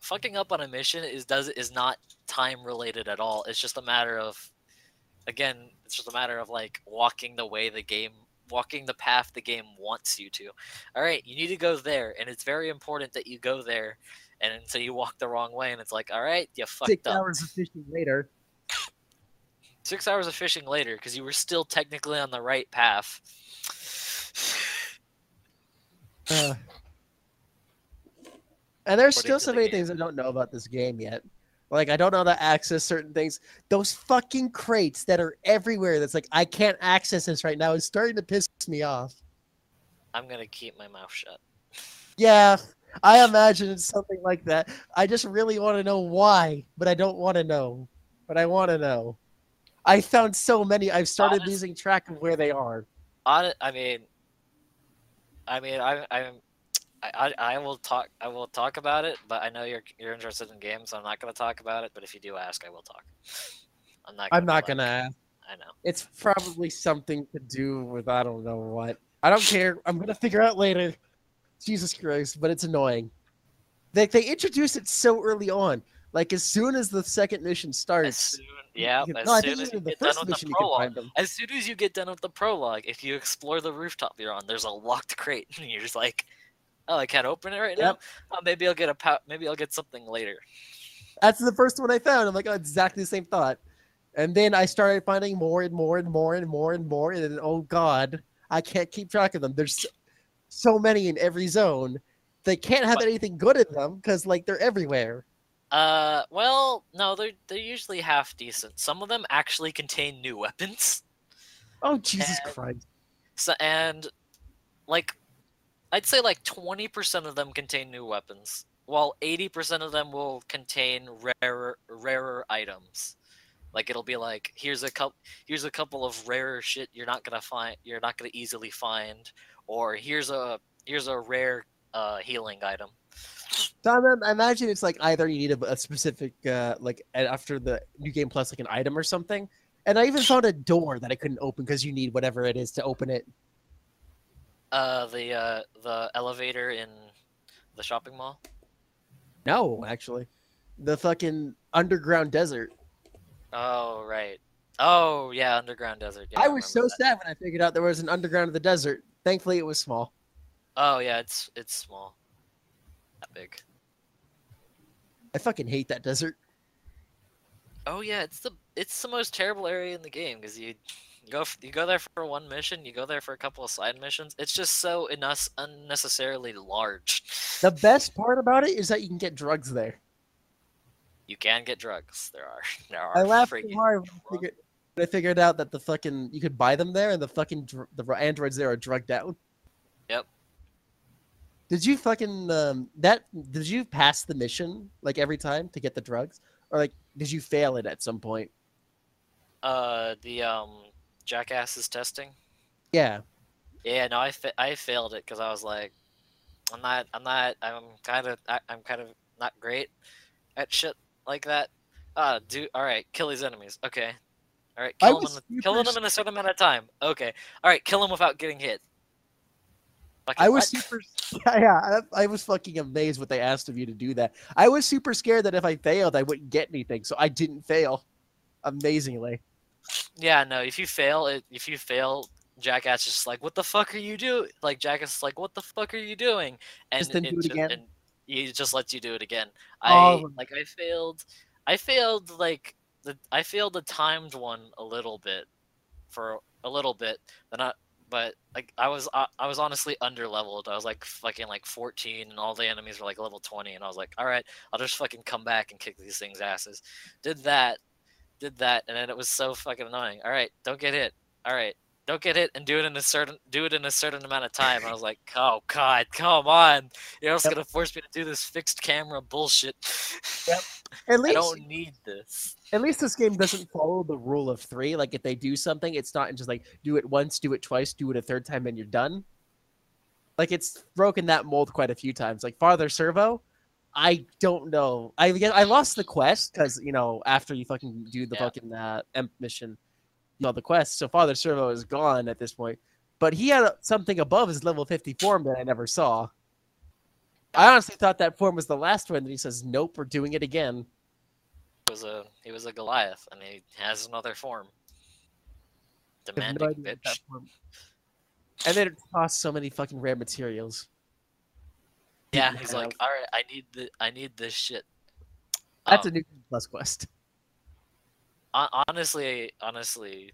fucking up on a mission is does is not time related at all. It's just a matter of, again, it's just a matter of like walking the way the game, walking the path the game wants you to. All right, you need to go there, and it's very important that you go there, and so you walk the wrong way, and it's like, all right, you fucked Six up. hours of fishing later. Six hours of fishing later, because you were still technically on the right path. Uh, and there's According still so the many game. things I don't know about this game yet. Like I don't know how to access certain things. Those fucking crates that are everywhere. That's like I can't access this right now. Is starting to piss me off. I'm gonna keep my mouth shut. Yeah, I imagine it's something like that. I just really want to know why, but I don't want to know. But I want to know. I found so many. I've started Honest- losing track of where they are. On I mean, I mean, I, I'm, I, I, I will talk. I will talk about it, but I know you're you're interested in games, so I'm not going to talk about it. But if you do ask, I will talk. I'm not. I'm not gonna. ask. I know. It's probably something to do with I don't know what. I don't care. I'm gonna figure out later. Jesus Christ, but it's annoying. They they introduce it so early on. Like as soon as the second mission As starts. soon, yeah. you As no, soon as you get done with the prologue, as soon as you get done with the prologue, if you explore the rooftop you're on, there's a locked crate, and you're just like, "Oh, I can't open it right now. Oh, maybe I'll get a maybe I'll get something later." That's the first one I found. I'm like, oh, exactly the same thought. And then I started finding more and more and more and more and more. And then, oh God, I can't keep track of them. There's so, so many in every zone. They can't have But- anything good in them because like they're everywhere. Uh, well, no, they're they're usually half decent. Some of them actually contain new weapons. Oh Jesus And- Christ. So and like I'd say like 20% of them contain new weapons, while 80% of them will contain rarer rarer items. Like it'll be like here's a couple here's a couple of rarer shit you're not to find you're not to easily find or here's a here's a rare uh healing item. So I, imagine it's like either you need a, a specific, uh, like after the new game plus, like an item or something. And I even found a door that I couldn't open because you need whatever it is to open it. Uh the uh the elevator in the shopping mall. No, actually, the fucking underground desert. Oh, right. Oh, yeah, underground desert. Yeah, I was so that. sad when I figured out there was an underground of the desert. Thankfully, it was small. Oh, yeah, it's it's small. Not big. I fucking hate that desert. Oh yeah, it's the it's the most terrible area in the game because you go f- you go there for one mission, you go there for a couple of side missions. It's just so unnecessarily large. The best part about it is that you can get drugs there. You can get drugs. There are there are. I laughed friggin' hard when I, figured, I figured out that the fucking you could buy them there, and the fucking dr- the androids there are drugged out. Yep. Did you fucking um that? Did you pass the mission like every time to get the drugs, or like did you fail it at some point? Uh, the um jackasses testing. Yeah. Yeah, no, I fa- I failed it because I was like, I'm not I'm not I'm kind of I'm kind of not great at shit like that. Ah, do all right, kill these enemies. Okay, all right, kill them, in, kill them in a certain amount of time. Okay, all right, kill them without getting hit. Fucking I was what? super. Yeah, yeah, I, I was fucking amazed what they asked of you to do that. I was super scared that if I failed, I wouldn't get anything, so I didn't fail. Amazingly. Yeah, no. If you fail, it if you fail, Jackass is just like, "What the fuck are you doing?" Like Jackass is like, "What the fuck are you doing?" And Just then do it again? And he just lets you do it again. Oh. I like I failed. I failed like the I failed the timed one a little bit, for a little bit. Then I, but like I was uh, I was honestly under leveled. I was like fucking like 14, and all the enemies were like level 20, and I was like, all right, I'll just fucking come back and kick these things' asses. Did that, did that, and then it was so fucking annoying. All right, don't get hit. All right, don't get hit and do it in a certain do it in a certain amount of time. I was like, oh god, come on! You're also Yep. gonna force me to do this fixed camera bullshit. Yep. At least I don't need this. at least this game doesn't follow the rule of three. Like if they do something, it's not just like do it once, do it twice, do it a third time, and you're done. Like it's broken that mold quite a few times. Like Father Servo, I don't know. I get I lost the quest because you know after you fucking do the Yeah. fucking uh, emp mission, you know the quest. So Father Servo is gone at this point. But he had something above his level 50 form that I never saw. I honestly thought that form was the last one. And he says, "Nope, we're doing it again." He was a he was a Goliath, and he has another form. Demanding no bitch. that form- And then it costs so many fucking rare materials. Yeah, he's have. like, all right, I need the I need this shit. That's Um, a new plus quest. honestly, honestly,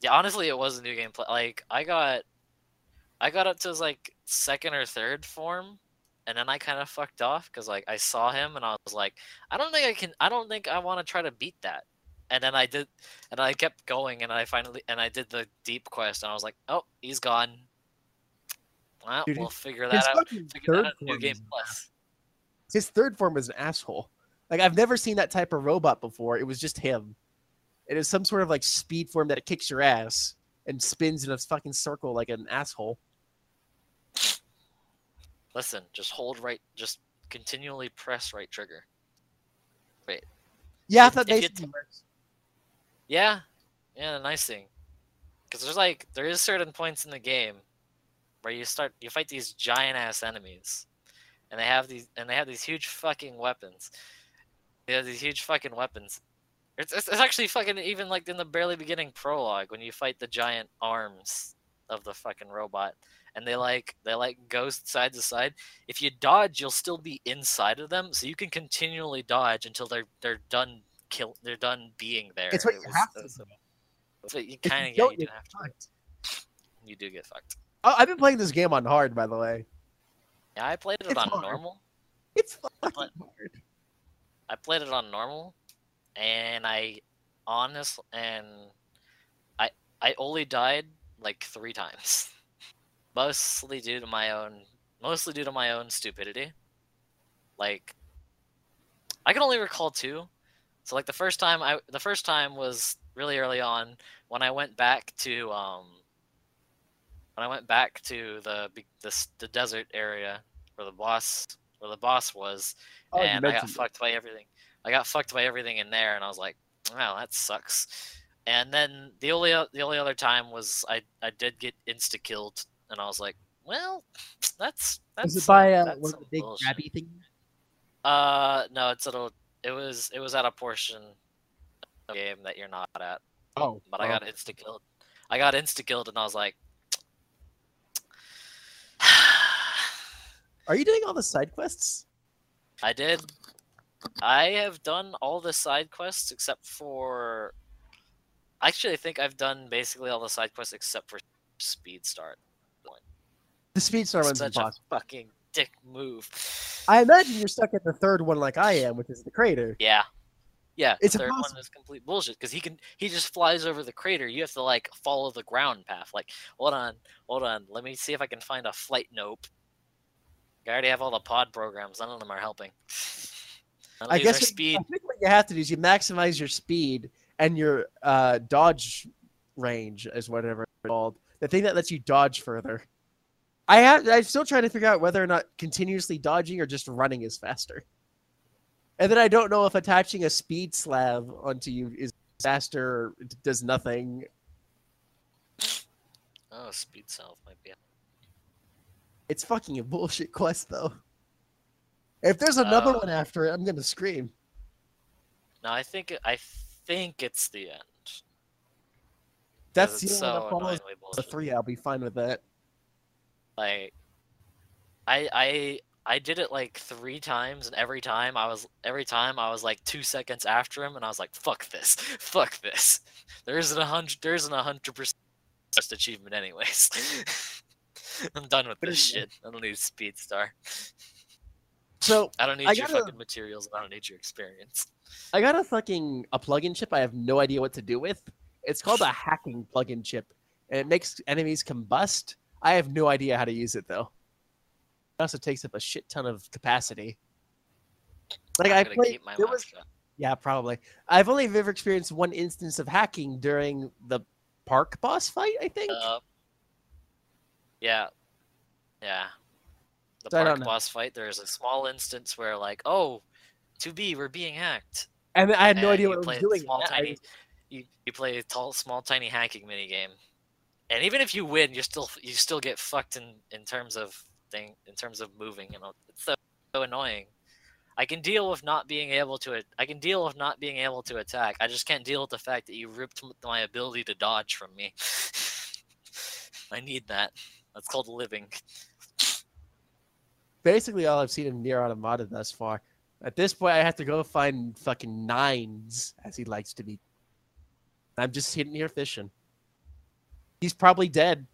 yeah, honestly, it was a new game. Play. Like I got, I got up to his like second or third form, and then I kind of fucked off because like I saw him and I was like, I don't think I can. I don't think I want to try to beat that. And then I did, and I kept going, and I finally, and I did the deep quest, and I was like, oh, he's gone. Well, Dude, we'll figure that out. Figure that third out New form Game Plus. His third form is an asshole. Like I've never seen that type of robot before. It was just him. It is some sort of like speed form that it kicks your ass and spins in a fucking circle like an asshole. Listen, just hold right, just continually press right trigger. Wait. Yeah, I If- they works. Yeah, yeah, the nice thing, because there's like there is certain points in the game where you start you fight these giant ass enemies, and they have these and they have these huge fucking weapons. They have these huge fucking weapons. It's, it's, it's actually fucking even like in the barely beginning prologue when you fight the giant arms of the fucking robot, and they like they like go side to side. If you dodge, you'll still be inside of them, so you can continually dodge until they're they're done kill they're done being there. It's what you have to. That's what you kind of yeah, you do have to. You do get fucked. Oh, I've been playing this game on hard, by the way. Yeah, I played it It's on hard. normal. It's fucking But- hard. I played it on normal, and I honest and I I only died like three times, mostly due to my own mostly due to my own stupidity. Like I can only recall two. So like the first time I the first time was really early on when I went back to um when I went back to the the, the desert area where the boss where the boss was Oh, and I got it. fucked by everything. I got fucked by everything in there, and I was like, "Wow, that sucks." And then the only the only other time was I I did get insta killed, and I was like, "Well, that's that's Was it by uh, one of the big bullshit." grabby thing? Uh, no, it's a little. It was it was at a portion of the game that you're not at, Oh, but I got insta killed. I got insta killed, and I was like. Are you doing all the side quests? I did. I have done all the side quests except for. I actually, I think I've done basically all the side quests except for Speed Star. The speed Star one's Such a impossible. fucking dick move. I imagine you're stuck at the third one like I am, which is the crater. Yeah, yeah. It's the third impossible. one is complete bullshit because he can he just flies over the crater. You have to like follow the ground path. Like, hold on, hold on. Let me see if I can find a flight nope. I already have all the pod programs. None of them are helping. I guess what- speed. I think what you have to do is you maximize your speed and your uh, dodge range, is whatever it's called. The thing that lets you dodge further. I have. I'm still trying to figure out whether or not continuously dodging or just running is faster. And then I don't know if attaching a speed slab onto you is faster or does nothing. Oh, speed salve might be. It's fucking a bullshit quest, though. If there's another Uh, one after it, I'm gonna scream. No, I think I think it's the end. That's the one that the three. I'll be fine with that. Like, I I I did it like three times, and every time I was every time I was like two seconds after him, and I was like, "Fuck this, fuck this." There isn't a hundred. There isn't a hundred percent achievement, anyways. I'm done with this shit. I don't need speed star. So I don't need I your gotta- fucking materials. I don't need your experience. I got a fucking a plugin chip I have no idea what to do with. It's called a hacking plugin chip, and it makes enemies combust. I have no idea how to use it though. It also takes up a shit ton of capacity. Like I'm I played, keep my there was shut. yeah probably. I've only ever experienced one instance of hacking during the park boss fight. I think. Uh, yeah, yeah. The So park boss fight. There's a small instance where like, oh, to be we're being hacked. and I had no and idea you what I was doing. Small I- tiny, you, you play a tall, small tiny hacking mini game, and even if you win, you're still you still get fucked in in terms of thing in terms of moving. You know, it's so, so annoying. I can deal with not being able to. I can deal with not being able to attack. I just can't deal with the fact that you ripped my ability to dodge from me. I need that. That's called living. basically all I've seen in Nier Automata thus far. At this point, I have to go find fucking nines, as he likes to be. I'm just sitting here fishing. He's probably dead,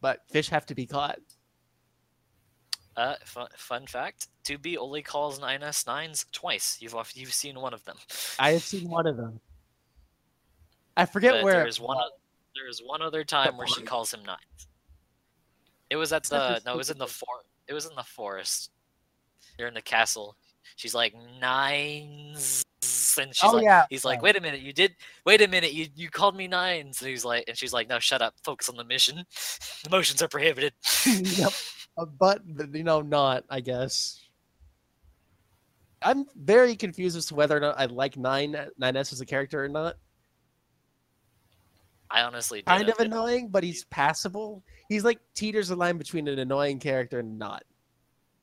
but fish have to be caught. Uh, fun, fun fact: 2B only calls 9S nines twice. You've of- you've seen one of them. I have seen one of them. I forget But where. there is one. There is one other time where she calls him nines. It was at the no. It was in the for. It was in the forest. You're in the castle. She's like nines, and she's oh like, yeah. he's like, wait a minute, you did. Wait a minute, you you called me nines, and he's like, and she's like, no, shut up, focus on the mission. Emotions are prohibited. Yep. Uh, but you know, not. I guess. I'm very confused as to whether or not I like nine 9S as a character or not. I honestly kind of didn't. annoying, but he's passable. He's like teeters the line between an annoying character and not.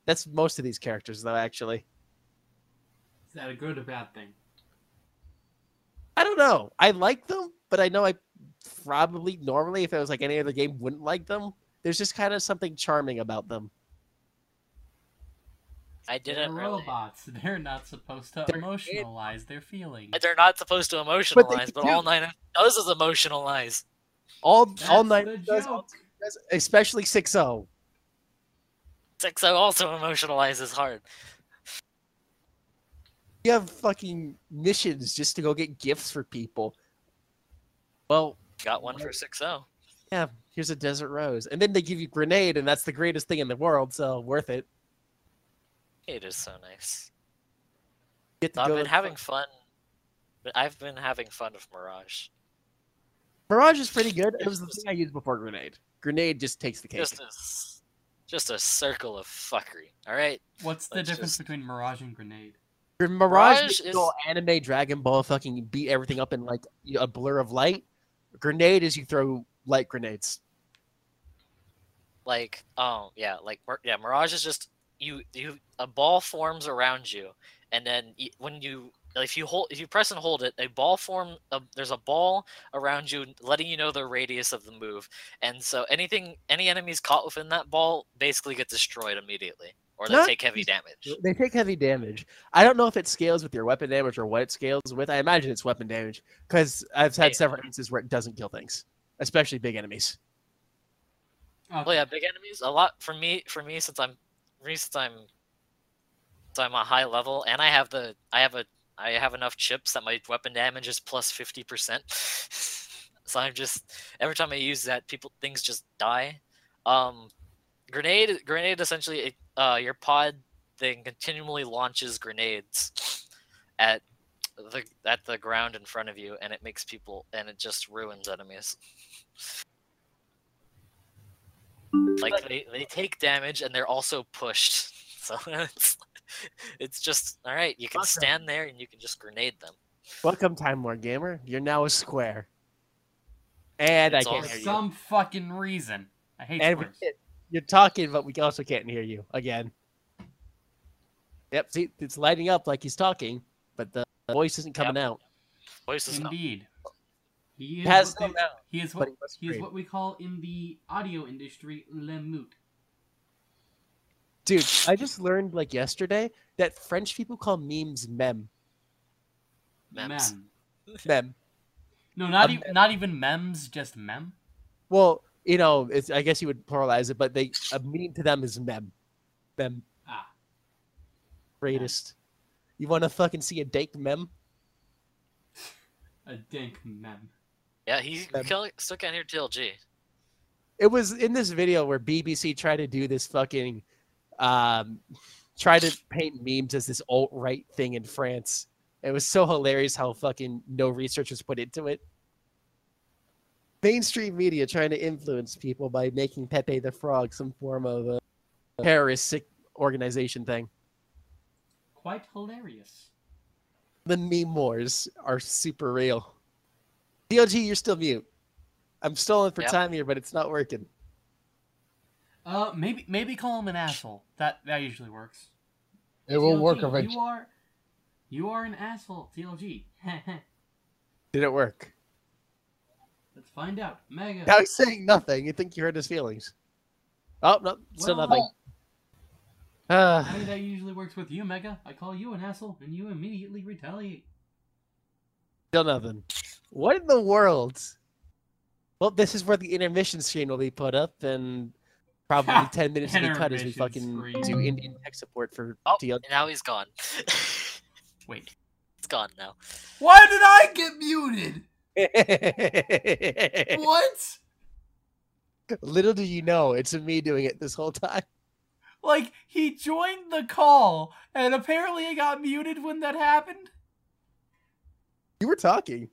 That's most of these characters, though. Actually, Is that a good or bad thing? I don't know. I like them, but I know I probably normally, if it was like any other game, wouldn't like them. There's just kind of something charming about them. I They're didn't really. robots. They're not supposed to They're- emotionalize their feelings. They're not supposed to emotionalize, but, do. all nine does is emotionalize. All That's all nine the does, joke. especially six oh. zero. Oh also emotionalizes hard. You have fucking missions just to go get gifts for people. Well, Got one for 6-0. yeah, here's a desert rose, and then they give you grenade, and that's the greatest thing in the world. So worth it. It is so nice. Get to I've been having fun. But I've been having fun with Mirage. Mirage is pretty good. It was the thing I used before grenade. Grenade just takes the cake. Just a, s- just a circle of fuckery. All right. What's the difference just- between Mirage and Grenade? Mirage, Mirage is- go anime Dragon Ball fucking beat everything up in like a blur of light. Grenade is you throw light grenades. Like, oh yeah, like yeah, Mirage is just you. You a ball forms around you, and then y when you if you hold if you press and hold it, a ball form. A, there's a ball around you, letting you know the radius of the move, and so anything any enemies caught within that ball basically get destroyed immediately, or they Not take heavy damage. They take heavy damage. I don't know if it scales with your weapon damage or what it scales with. I imagine it's weapon damage because I've had Hey. several instances where it doesn't kill things, especially big enemies. Okay. Well, yeah, big enemies. A lot for me. For me, since I'm, for I'm, since I'm a high level, and I have the, I have a, I have enough chips that my weapon damage is plus fifty percent. so I'm just every time I use that, people things just die. Um, grenade, grenade. Essentially, it, uh, your pod thing continually launches grenades at the at the ground in front of you, and it makes people, and it just ruins enemies. Like they, they take damage and they're also pushed so it's, it's just all right you can Awesome. stand there and you can just grenade them Welcome, Time Lord Gamer. You're now a square. And It's I can't For hear you. some fucking reason. I hate And we you're talking, but we also can't hear you again. Yep, see, it's lighting up like he's talking, but the voice isn't coming out. voice is not Indeed. He It is has what come they- out. He is what he he is what we call in the audio industry le mute. Dude, I just learned like yesterday that French people call memes mem. Memes. Mem. Mem. No, not even not even memes, just mem. Well, you know, it's I guess you would pluralize it, but they a meme to them is mem. Mem. Ah. Greatest. You want to fucking see a dank mem? A dank mem. Yeah, he Um, kill, still can't hear TLG. It was in this video where BBC tried to do this fucking, um, try to paint memes as this alt right thing in France. It was so hilarious how fucking no research was put into it. Mainstream media trying to influence people by making Pepe the Frog some form of a terrorist organization thing. Quite hilarious. The meme wars are super real. DLG, you're still mute. I'm stalling for Yep. time here, but it's not working. Uh, maybe maybe call him an asshole. That that usually works. It will TLG, work You are, you are an asshole, TLG. Did it work? Let's find out. Mega. Now he's saying nothing. You think you hurt his feelings. Oh, no, still Well, nothing. Uh, I mean, that usually works with you, Mega. I call you an asshole, and you immediately retaliate. Still nothing. What in the world? Well, this is where the intermission screen will be put up, and probably 10 minutes to be cut as we fucking screen. do Indian tech support for Oh, TL. now he's gone. Wait. it's gone now. Why did I get muted? What? Little do you know, it's me doing it this whole time. Like, he joined the call, and apparently I got muted when that happened? You were talking.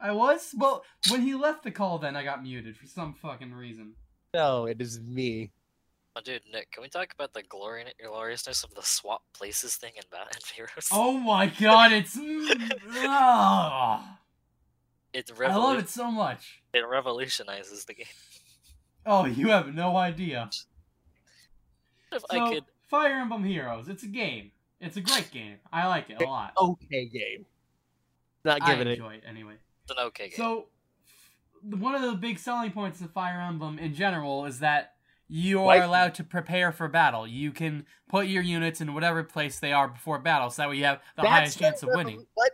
I was? Well, when he left the call, then I got muted for some fucking reason. No, it is me. Oh, dude, Nick, can we talk about the glory gloriousness of the swap places thing in Batman Heroes? Oh my god, it's. It, I love it so much. it revolutionizes the game. Oh, you have no idea. If So, I could, Fire Emblem Heroes, it's a game. It's a great game. I like it a lot. Okay game. Not I giving it. enjoy it anyway. it's an okay game. So, one of the big selling points of Fire Emblem in general is that you are Like- allowed to prepare for battle. You can put your units in whatever place they are before battle, so that way you have the highest chance of winning. What?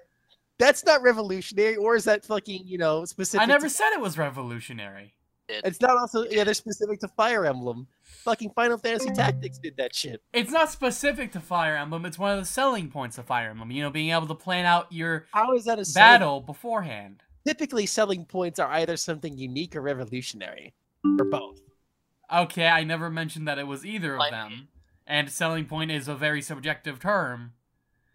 That's not revolutionary, or is that fucking, you know, specific I never said it was revolutionary. It- It's not also yeah, they're specific to Fire Emblem. Fucking Final Fantasy mm. Tactics did that shit. It's not specific to Fire Emblem. It's one of the selling points of Fire Emblem. You know, being able to plan out your How is that a selling- battle beforehand. Typically, selling points are either something unique or revolutionary, or both. Okay, I never mentioned that it was either of Like- them. And selling point is a very subjective term.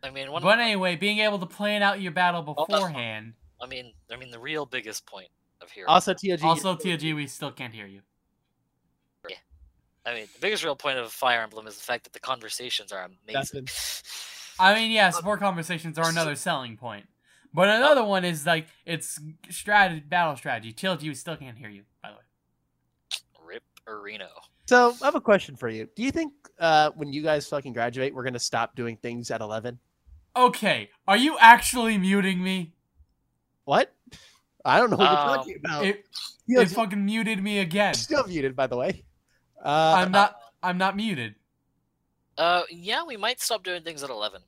I mean, one. But anyway, being able to plan out your battle that's fine. beforehand. I mean, I mean, the real biggest point of Heroes. Also, TLG. Also, TLG, we still can't hear you. Yeah. I mean, the biggest real point of Fire Emblem is the fact that the conversations are amazing. I mean, yeah, support conversations are another selling point. But another one is like it's strategy, battle strategy. TLG, we still can't hear you. By the way, Rip Areno. So, I have a question for you. Do you think uh, when you guys fucking graduate, we're gonna stop doing things at eleven? okay, are you actually muting me? What? I don't know what Um, you're talking about. It, TLG it fucking muted me again. still muted, by the way. Uh, I'm not. I'm not muted. Uh, yeah, we might stop doing things at eleven.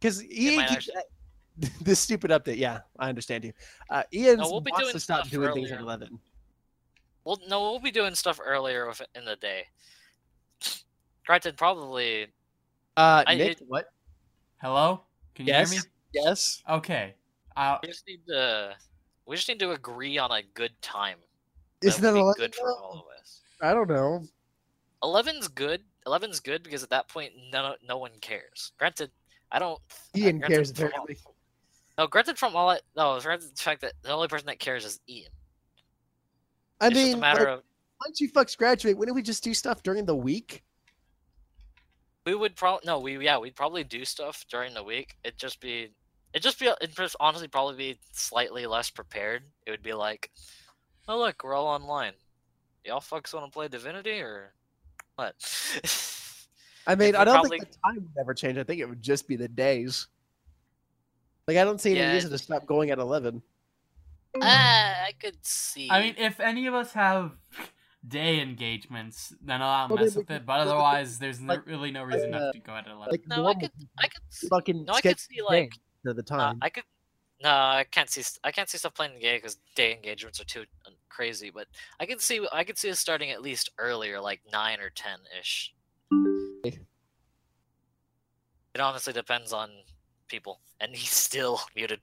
because EA might keeps this stupid update. Yeah, I understand you. Uh, Ian No, we'll wants doing to stop stuff doing things at eleven. Well, no, we'll be doing stuff earlier in the day. Granted, probably. Uh, I- Nick, it- what? Hello? Can you Yes. hear me? Yes. Okay. I just need to. We just need to agree on a good time. Isn't that that be 11? good for all of us. I don't know. 11's good. 11's good because at that point, no, no one cares. Granted, I don't. Ian uh, granted cares from all- apparently. No, granted from all. I, no, granted the fact that the only person that cares is Ian. I it's mean, just a matter like, of once you fucks graduate, wouldn't we just do stuff during the week? we would probably no, we yeah, we'd probably do stuff during the week. It'd just be, it'd just be, it'd just honestly probably be slightly less prepared. It would be like, oh look, we're all online. Y'all fucks want to play Divinity or what? I mean, I don't probably- think the time would ever change. I think it would just be the days. Like, I don't see any Yeah, reason to stop going at 11. Ah, I could see. I mean, if any of us have day engagements, then I'll Well, mess with it. But otherwise, there's no, really no reason uh, not to go at eleven. Like No, I could, I could, fucking no, I could see like, day at the uh, time. I could, no, I can't see, I can't see stuff playing the game because day engagements are too uh, crazy. But I can see, I could see us starting at least earlier, like nine or ten ish. It honestly depends on people, and he's still muted.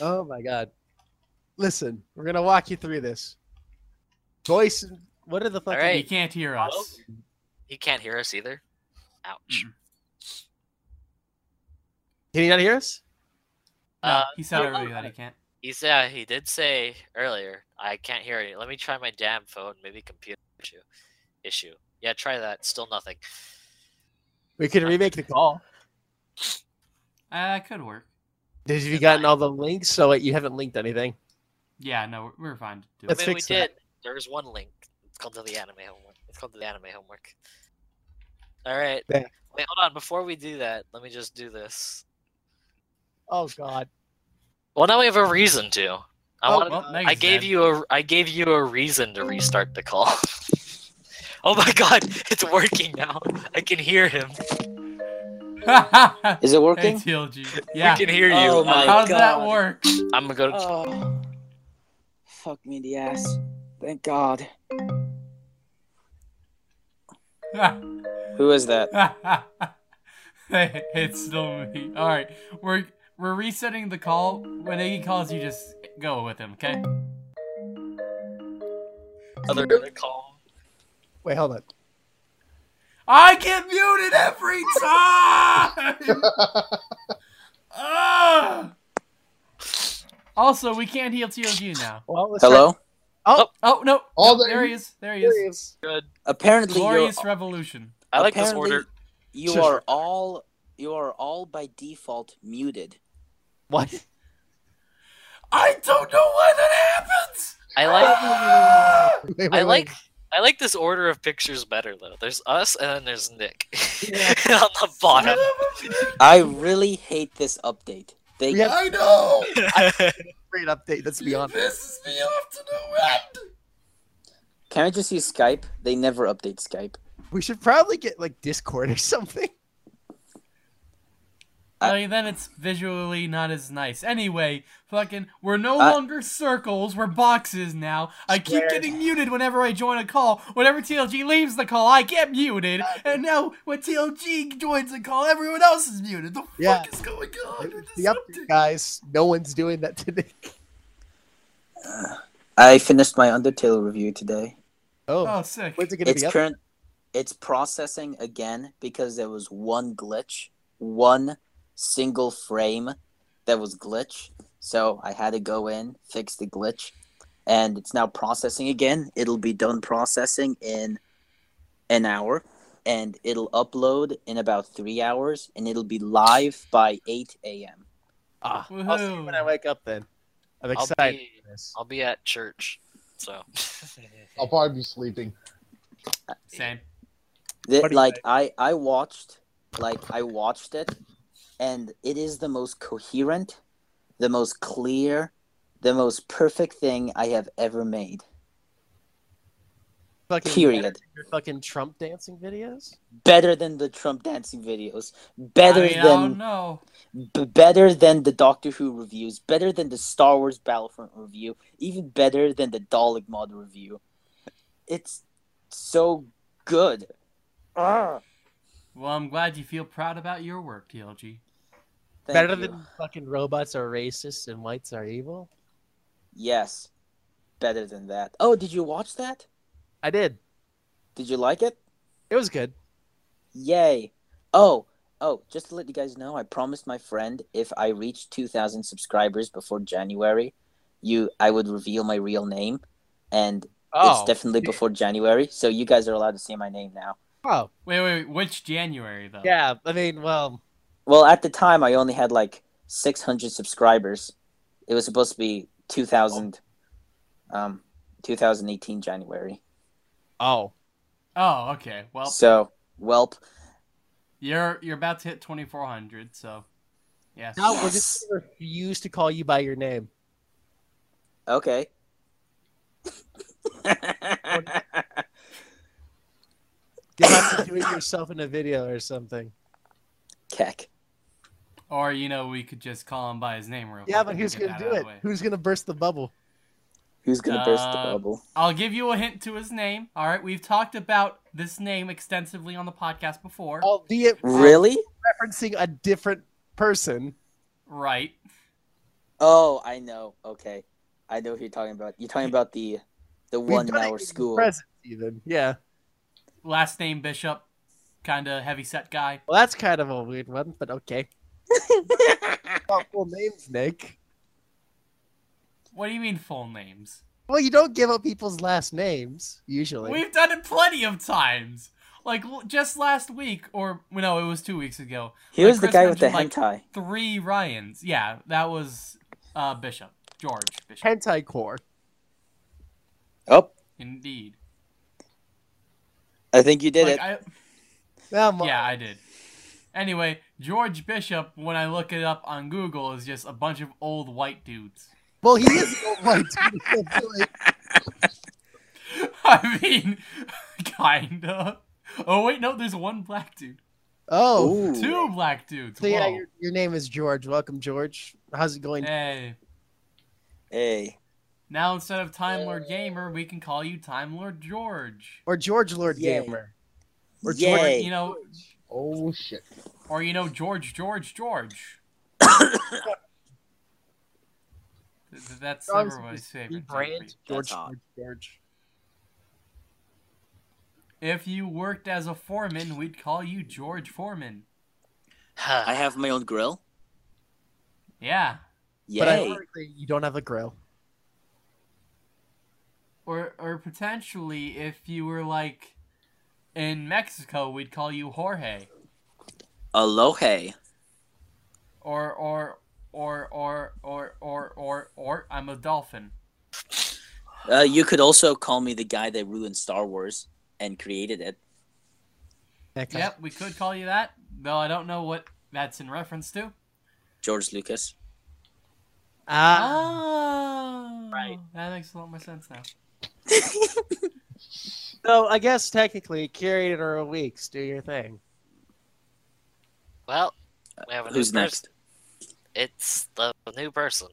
Oh my god. Listen, we're gonna walk you through this. Voice what are the fuck? right. he can't hear Well, us. He can't hear us either. Ouch. Mm. Can you not hear us? No, Uh, he said no, earlier that he can't. He said he did say earlier. I can't hear you. Let me try my damn phone. Maybe computer issue. Issue. Yeah, try that. Still nothing. We could remake the call. Uh, that could work. Did you gotten all the links? So wait, you haven't linked anything. Yeah, no, we're, we're fine to do Let's I it. mean, we fix that. did. There's one link. It's called the anime homework. It's called the anime homework. All right. Yeah. Wait, hold on. Before we do that, let me just do this. Oh god. Well, now we have a reason to. I Oh, wanted. Well, I gave dead. you a. I gave you a reason to restart the call. oh my god, it's working now. I can hear him. Is it hey, working? TLG. Yeah. We can hear you. Oh my How does that work? I'm gonna go. To, Oh, fuck me in the ass. Thank God. Who is that? Hey, it's still me. All right, we're we're resetting the call. When Iggy calls, you just go with him, okay? other call. Wait, hold on. I get muted every time. Ah! Also, we can't heal TLG now. Well, let's Hello? Oh no! All no, the- there he is. There he is. There he is. Good. Apparently Glorious you're revolution. I like this order. You are all you are all by default muted. What? I don't know why that happens. I like. Ah! Wait, wait, I wait. like. I like this order of pictures better though. There's us and then there's Nick Yeah. on the bottom. I really hate this update. They We have- I know. great update. Let's be honest. Pisses me off to no end. can I just use Skype? They never update Skype. We should probably get like Discord or something. I- I mean, then it's visually not as nice. Anyway, fucking, we're no I- longer circles, we're boxes now. I keep getting muted whenever I join a call. Whenever TLG leaves the call, I get muted. And now, when TLG joins a call, everyone else is muted. The Yeah. fuck is going on with The update, update? guys. No one's doing that today. I finished my Undertale review today. Oh, Oh, sick. when's it gonna It's be up? current it's processing again because there was one glitch, one single frame that was glitch. So I had to go in, fix the glitch, and it's now processing again. It'll be done processing in an hour, and it'll upload in about three hours, and it'll be live by 8 a.m. Ah, I'll see you when I wake up. Then I'm I'll excited. be. I'll be at church. So. I'll probably be sleeping. Same. The- What do you like? I I watched like I watched it and it is the most coherent, the most clear, the most perfect thing I have ever made. Fucking Period. better than Your fucking Trump dancing videos. Better than the Trump dancing videos, better I mean, than know. b- better than the Doctor Who reviews, better than the Star Wars Battlefront review, even better than the Dalek mod review. It's so good. Ah, Well, I'm glad you feel proud about your work, TLG. Thank Better you. than fucking robots are racist and whites are evil. yes, better than that. Oh, did you watch that? I did. Did you like it? It was good. Yay. Oh, oh, just to let you guys know, I promised my friend if I reached 2000 subscribers before January, you I would reveal my real name and Oh, it's definitely before January, so you guys are allowed to say my name now. oh, Wait, wait, wait, which January, though? yeah. I mean, well, Well, at the time I only had like 600 subscribers. It was supposed to be 2000 um 2018 January. oh, Oh, okay. Well, So, welp. you're you're about to hit 2400, so yes. now we're Yes. just refuse to call you by your name. Okay. You have to do it yourself in a video or something. Keck. Or you know, we could just call him by his name real quick. Yeah, but who's gonna do it? Who's gonna burst the bubble? Who's gonna burst the Uh, bubble? I'll give you a hint to his name. All right, we've talked about this name extensively on the podcast before. Albeit uh, Really? referencing a different person. Right. Oh, I know. Okay, I know who you're talking about. You're talking about the the We've one done in it our school. Present even. Yeah. Last name Bishop, kind of heavy set guy. Well, that's kind of a weird one, but okay. Oh, full names, Nick. What do you mean full names? Well, you don't give up people's last names usually. We've done it plenty of times. Like just last week, or no, it was two weeks ago. he was the Chris guy with the mentioned, hentai. Three Ryans. Yeah, that was uh, Bishop George Bishop. Hentai core. Oh, Indeed. I think you did Like, it. I, Well, yeah, I did. Anyway, George Bishop, when I look it up on Google, is just a bunch of old white dudes. well, he is the old white dude. He'll do it. I mean, kinda. Oh wait, no, there's one black dude. Oh, Ooh. Two black dudes. so yeah, your, your name is George. Welcome, George. How's it going? Hey. Hey, Now instead of Time Lord Gamer, we can call you Time Lord George. Or George Lord Yay. Gamer. Or George. Yay. You know, Oh shit. or you know George George George. Th- th- That's Strong's everybody's favorite. Brand George. George George. If you worked as a foreman, we'd call you George Foreman. I have my own grill. Yeah. But Yay. ironically, you don't have a grill. Or or potentially if you were like in Mexico, we'd call you Jorge. Aloha. Or or or or or or or or I'm a dolphin. Uh, you could also call me the guy that ruined Star Wars and created it. Okay. Yep, we could call you that, though I don't know what that's in reference to. George Lucas. Ah. Oh, Right. That makes a lot more sense now. so I guess technically, curator of weeks, do your thing. Well, we have a new Who's person. next? It's the new person.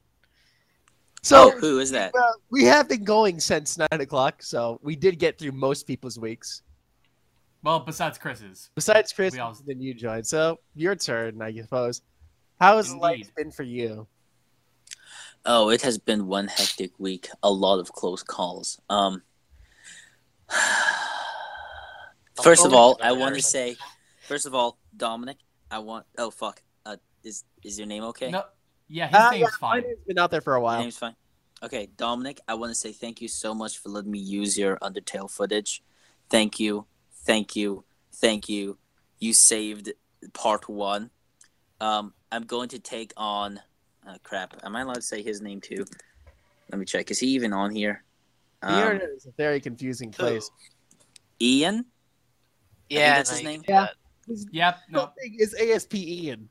So oh, who is that? uh, we have been going since nine o'clock, so we did get through most people's weeks. Well, besides Chris's. Besides Chris, We all- then you joined. So your turn, I suppose. How has life been for you? Oh, it has been one hectic week. A lot of close calls. Um. First of all, I want to say, first of all, Dominic, I want. Oh fuck. Uh, is is your name okay? No, yeah, his Ah, name's yeah, fine. My name's been out there for a Your while. name's fine. Okay, Dominic, I want to say thank you so much for letting me use your Undertale footage. Thank you, thank you, thank you. You saved part one. Um, I'm going to take on. Uh, crap, am I allowed to say his name too? Let me check. Is he even on here? The Um, internet is a very confusing place. Ian. Yeah, that's no, his name? can Yeah. that. Yep, No. no. thing is ASP Ian.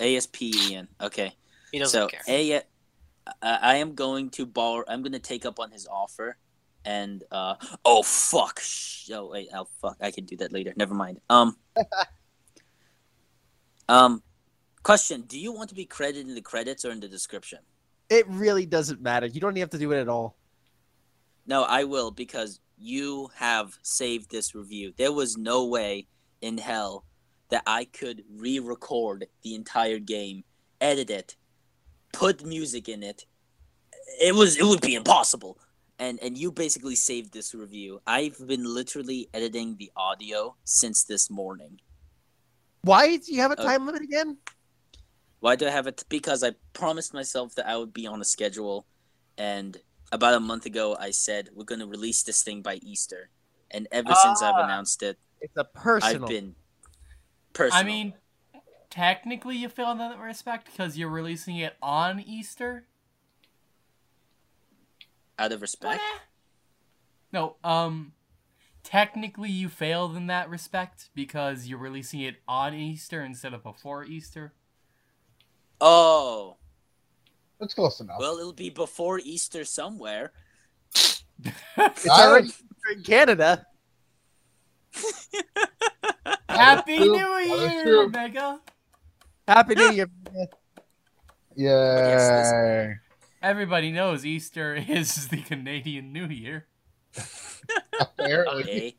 ASP Ian. Okay. He doesn't so care. A, I I am going to borrow. I'm going to take up on his offer, and uh, oh fuck, oh wait, oh fuck, I can do that later. Never mind. Um, um, question: Do you want to be credited in the credits or in the description? It really doesn't matter. You don't even have to do it at all. No, I will because you have saved this review. There was no way in hell that I could re-record the entire game, edit it, put music in it. It was it would be impossible. And and you basically saved this review. I've been literally editing the audio since this morning. Why do you have a Uh, time limit again? Why do I have it? Because I promised myself that I would be on a schedule, and about a month ago I said we're going to release this thing by Easter, and ever since I've Ah. announced it, It's a personal. I've been personal. I mean, technically you fail in that respect because you're releasing it on Easter. out of respect. No, um, technically you failed in that respect because you're releasing it on Easter instead of before Easter. Oh, That's close enough. well, it'll be before Easter somewhere. It's I already in Canada. Happy. New Year, true. Mega! Happy New Year. Yay. Everybody knows Easter is the Canadian New Year. Apparently.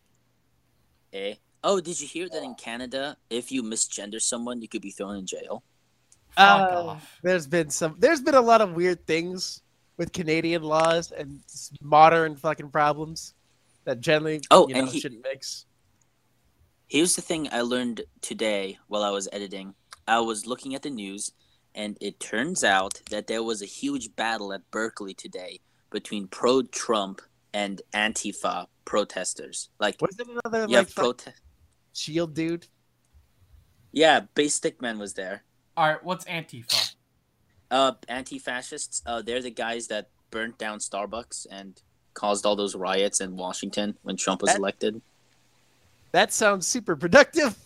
Eh? Eh? Oh, did you hear that in Canada, if you misgender someone, you could be thrown in jail? Fuck Uh, off. There's been some. There's been a lot of weird things with Canadian laws and modern fucking problems that generally Oh, you know, and he- shouldn't mix. Here's the thing I learned today while I was editing. I was looking at the news, and it turns out that there was a huge battle at Berkeley today between pro Trump and Antifa protesters. Like, Was it another you like have fuck prote- shield dude? Yeah, Based Stickman was there. Alright, what's Antifa? Uh, anti fascists, uh, they're the guys that burnt down Starbucks and caused all those riots in Washington when Trump was That- elected. That sounds super productive.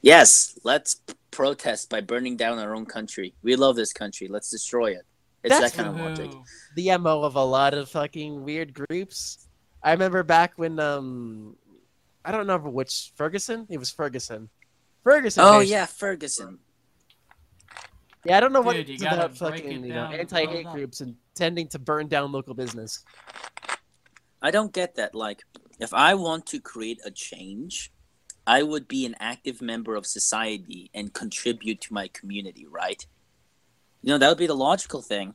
Yes, let's protest by burning down our own country. We love this country. Let's destroy it. It's That's that kind of logic. The mo of a lot of fucking weird groups. I remember back when um, I don't remember which Ferguson. It was Ferguson. Ferguson. Oh Nation. yeah, Ferguson. yeah. I don't know what Dude, you it's about fucking you know anti-hate blow it up. groups and tending to burn down local business. I don't get that. Like, if I want to create a change, I would be an active member of society and contribute to my community, right? You know, that would be the logical thing,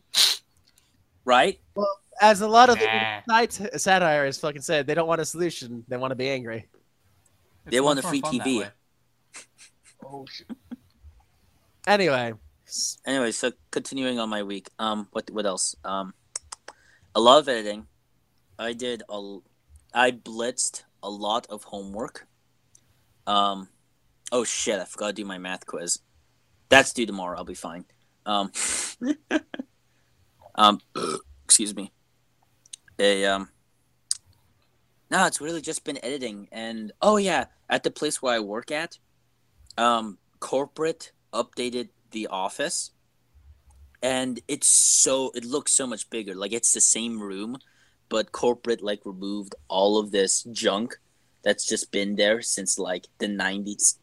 right? Well, As a lot of Nah. the side satire has fucking said, they don't want a solution. They want to be angry. It's They want much a free fun that TV. Way. Anyway, Anyway, so continuing on my week, um, what what else? Um, a lot of editing. I did a, I blitzed a lot of homework. Um, oh shit, I forgot to do my math quiz. That's due tomorrow. I'll be fine. Um, um, excuse me. A um. No, it's really just been editing, and oh yeah, at the place where I work at, um, corporate updated the office and it's so it looks so much bigger. Like it's the same room but corporate like removed all of this junk that's just been there since like the 90s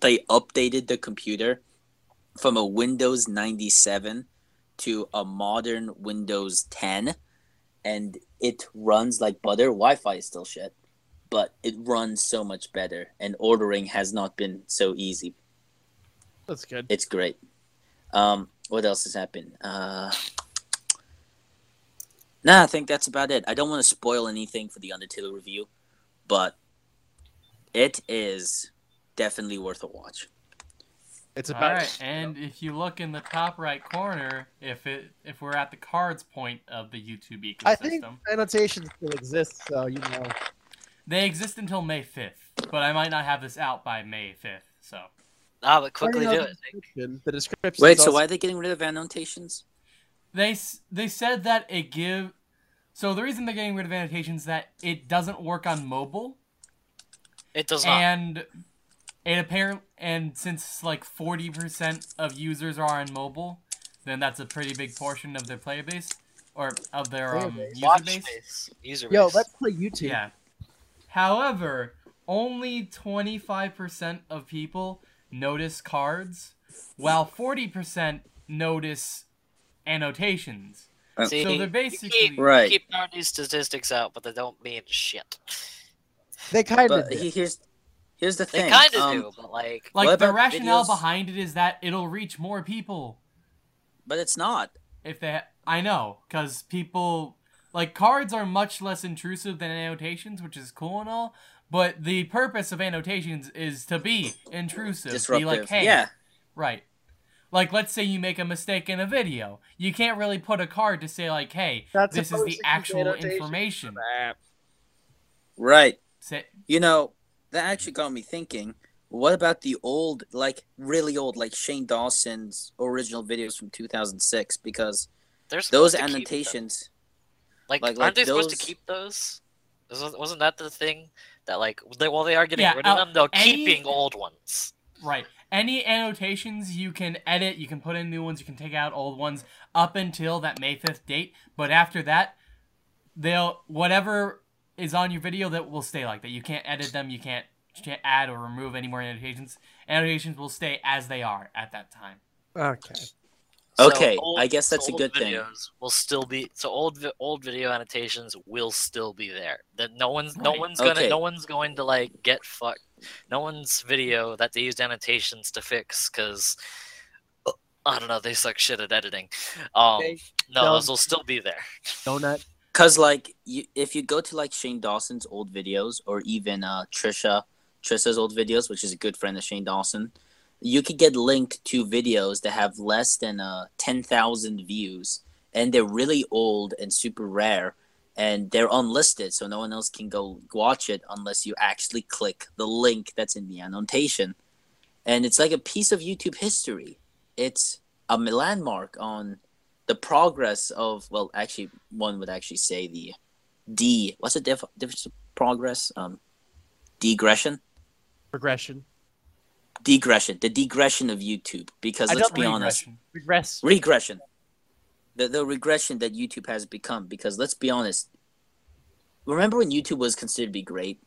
they updated the computer from a windows 97 to a modern windows 10 and it runs like butter. Wi-fi is still shit but it runs so much better and ordering has not been so easy that's good. it's great. Um, what else has happened? Uh, nah, I think that's about it. I don't want to spoil anything for the Undertale review, but it is definitely worth a watch. It's about right, and if you look in the top right corner, if it if we're at the cards point of the YouTube ecosystem, I think annotations still exist, so you know. They exist until May fifth, but I might not have this out by May fifth. So Ah, but quickly do it. The description, the description Wait, is so why are they getting rid of annotations? they they said that it give. So the reason they're getting rid of annotations is that it doesn't work on mobile, It does not. and it apparent and since like forty percent of users are on mobile, then that's a pretty big portion of their player base or of their Player um, base. user base. base. User Yo, let's play YouTube. Yeah. However, only 25% of people notice cards, while 40% notice annotations. See, so they're basically keep, Right. keep throwing these statistics out, but they don't mean shit. They kind of But did. he- here's here's the They thing. They kind of um, do, but like, like the rationale videos? behind it is that it'll reach more people but it's not. if they I know cuz people like cards are much less intrusive than annotations, which is cool and all, but the purpose of annotations is to be intrusive. Disruptive. Be like, "Hey, yeah. Right. Like, let's say you make a mistake in a video. You can't really put a card to say, like, hey, That's this is the actual annotation information. Right. Say, You know, that actually got me thinking. What about the old, like really old, like Shane Dawson's original videos from 2006? Because they're those supposed to keep them. annotations, Like, like- aren't like they supposed to keep those? Wasn't wasn't that the thing that like they, while they are getting Yeah, rid of uh, them, they're any- keeping old ones. right. Any annotations you can edit, you can put in new ones, you can take out old ones up until that May 5th date. But after that, they'll whatever is on your video that will stay like that. You can't edit them. You can't, can't add or remove any more annotations. Annotations will stay as they are at that time. Okay. So Okay, old- I guess that's so a good old thing. videos Will still be so old. Old video annotations will still be there. That no one's no one's gonna Okay. no one's going to like get fucked. No one's video that they used annotations to fix because I don't know they suck shit at editing. Um, Okay. no, No. those will still be there. Donut. Cause like you, if you go to like Shane Dawson's old videos or even uh Trisha Trisha's old videos, which is a good friend of Shane Dawson, you could get linked to videos that have less than uh ten thousand views, and they're really old and super rare, and they're unlisted, so no one else can go watch it unless you actually click the link that's in the annotation, and it's like a piece of YouTube history. It's a landmark on the progress of well actually one would actually say the d what's the diff- difference of progress um degression Progression. Degression the degression of youtube because I let's don't be honest Regression. Regress. regression the, the regression that youtube has become because let's be honest remember when youtube was considered to be great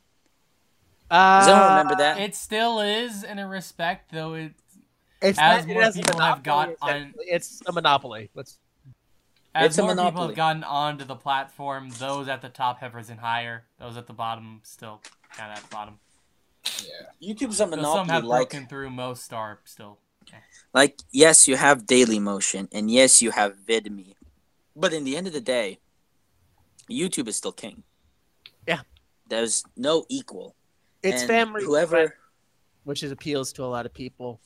Uh, does anyone remember that It still is in a respect, though. It It's as not, more it a people have got monopoly, on- It's a monopoly. Let's. as It's a more people have gotten onto the platform, those at the top have risen higher. Those at the bottom still kind of at the bottom. Youtube's a So some monopoly have like broken through. Most are still. like yes you have Dailymotion and yes you have VidMe but in the end of the day youtube is still king Yeah. there's no equal It's And family. whoever which is appeals to a lot of people.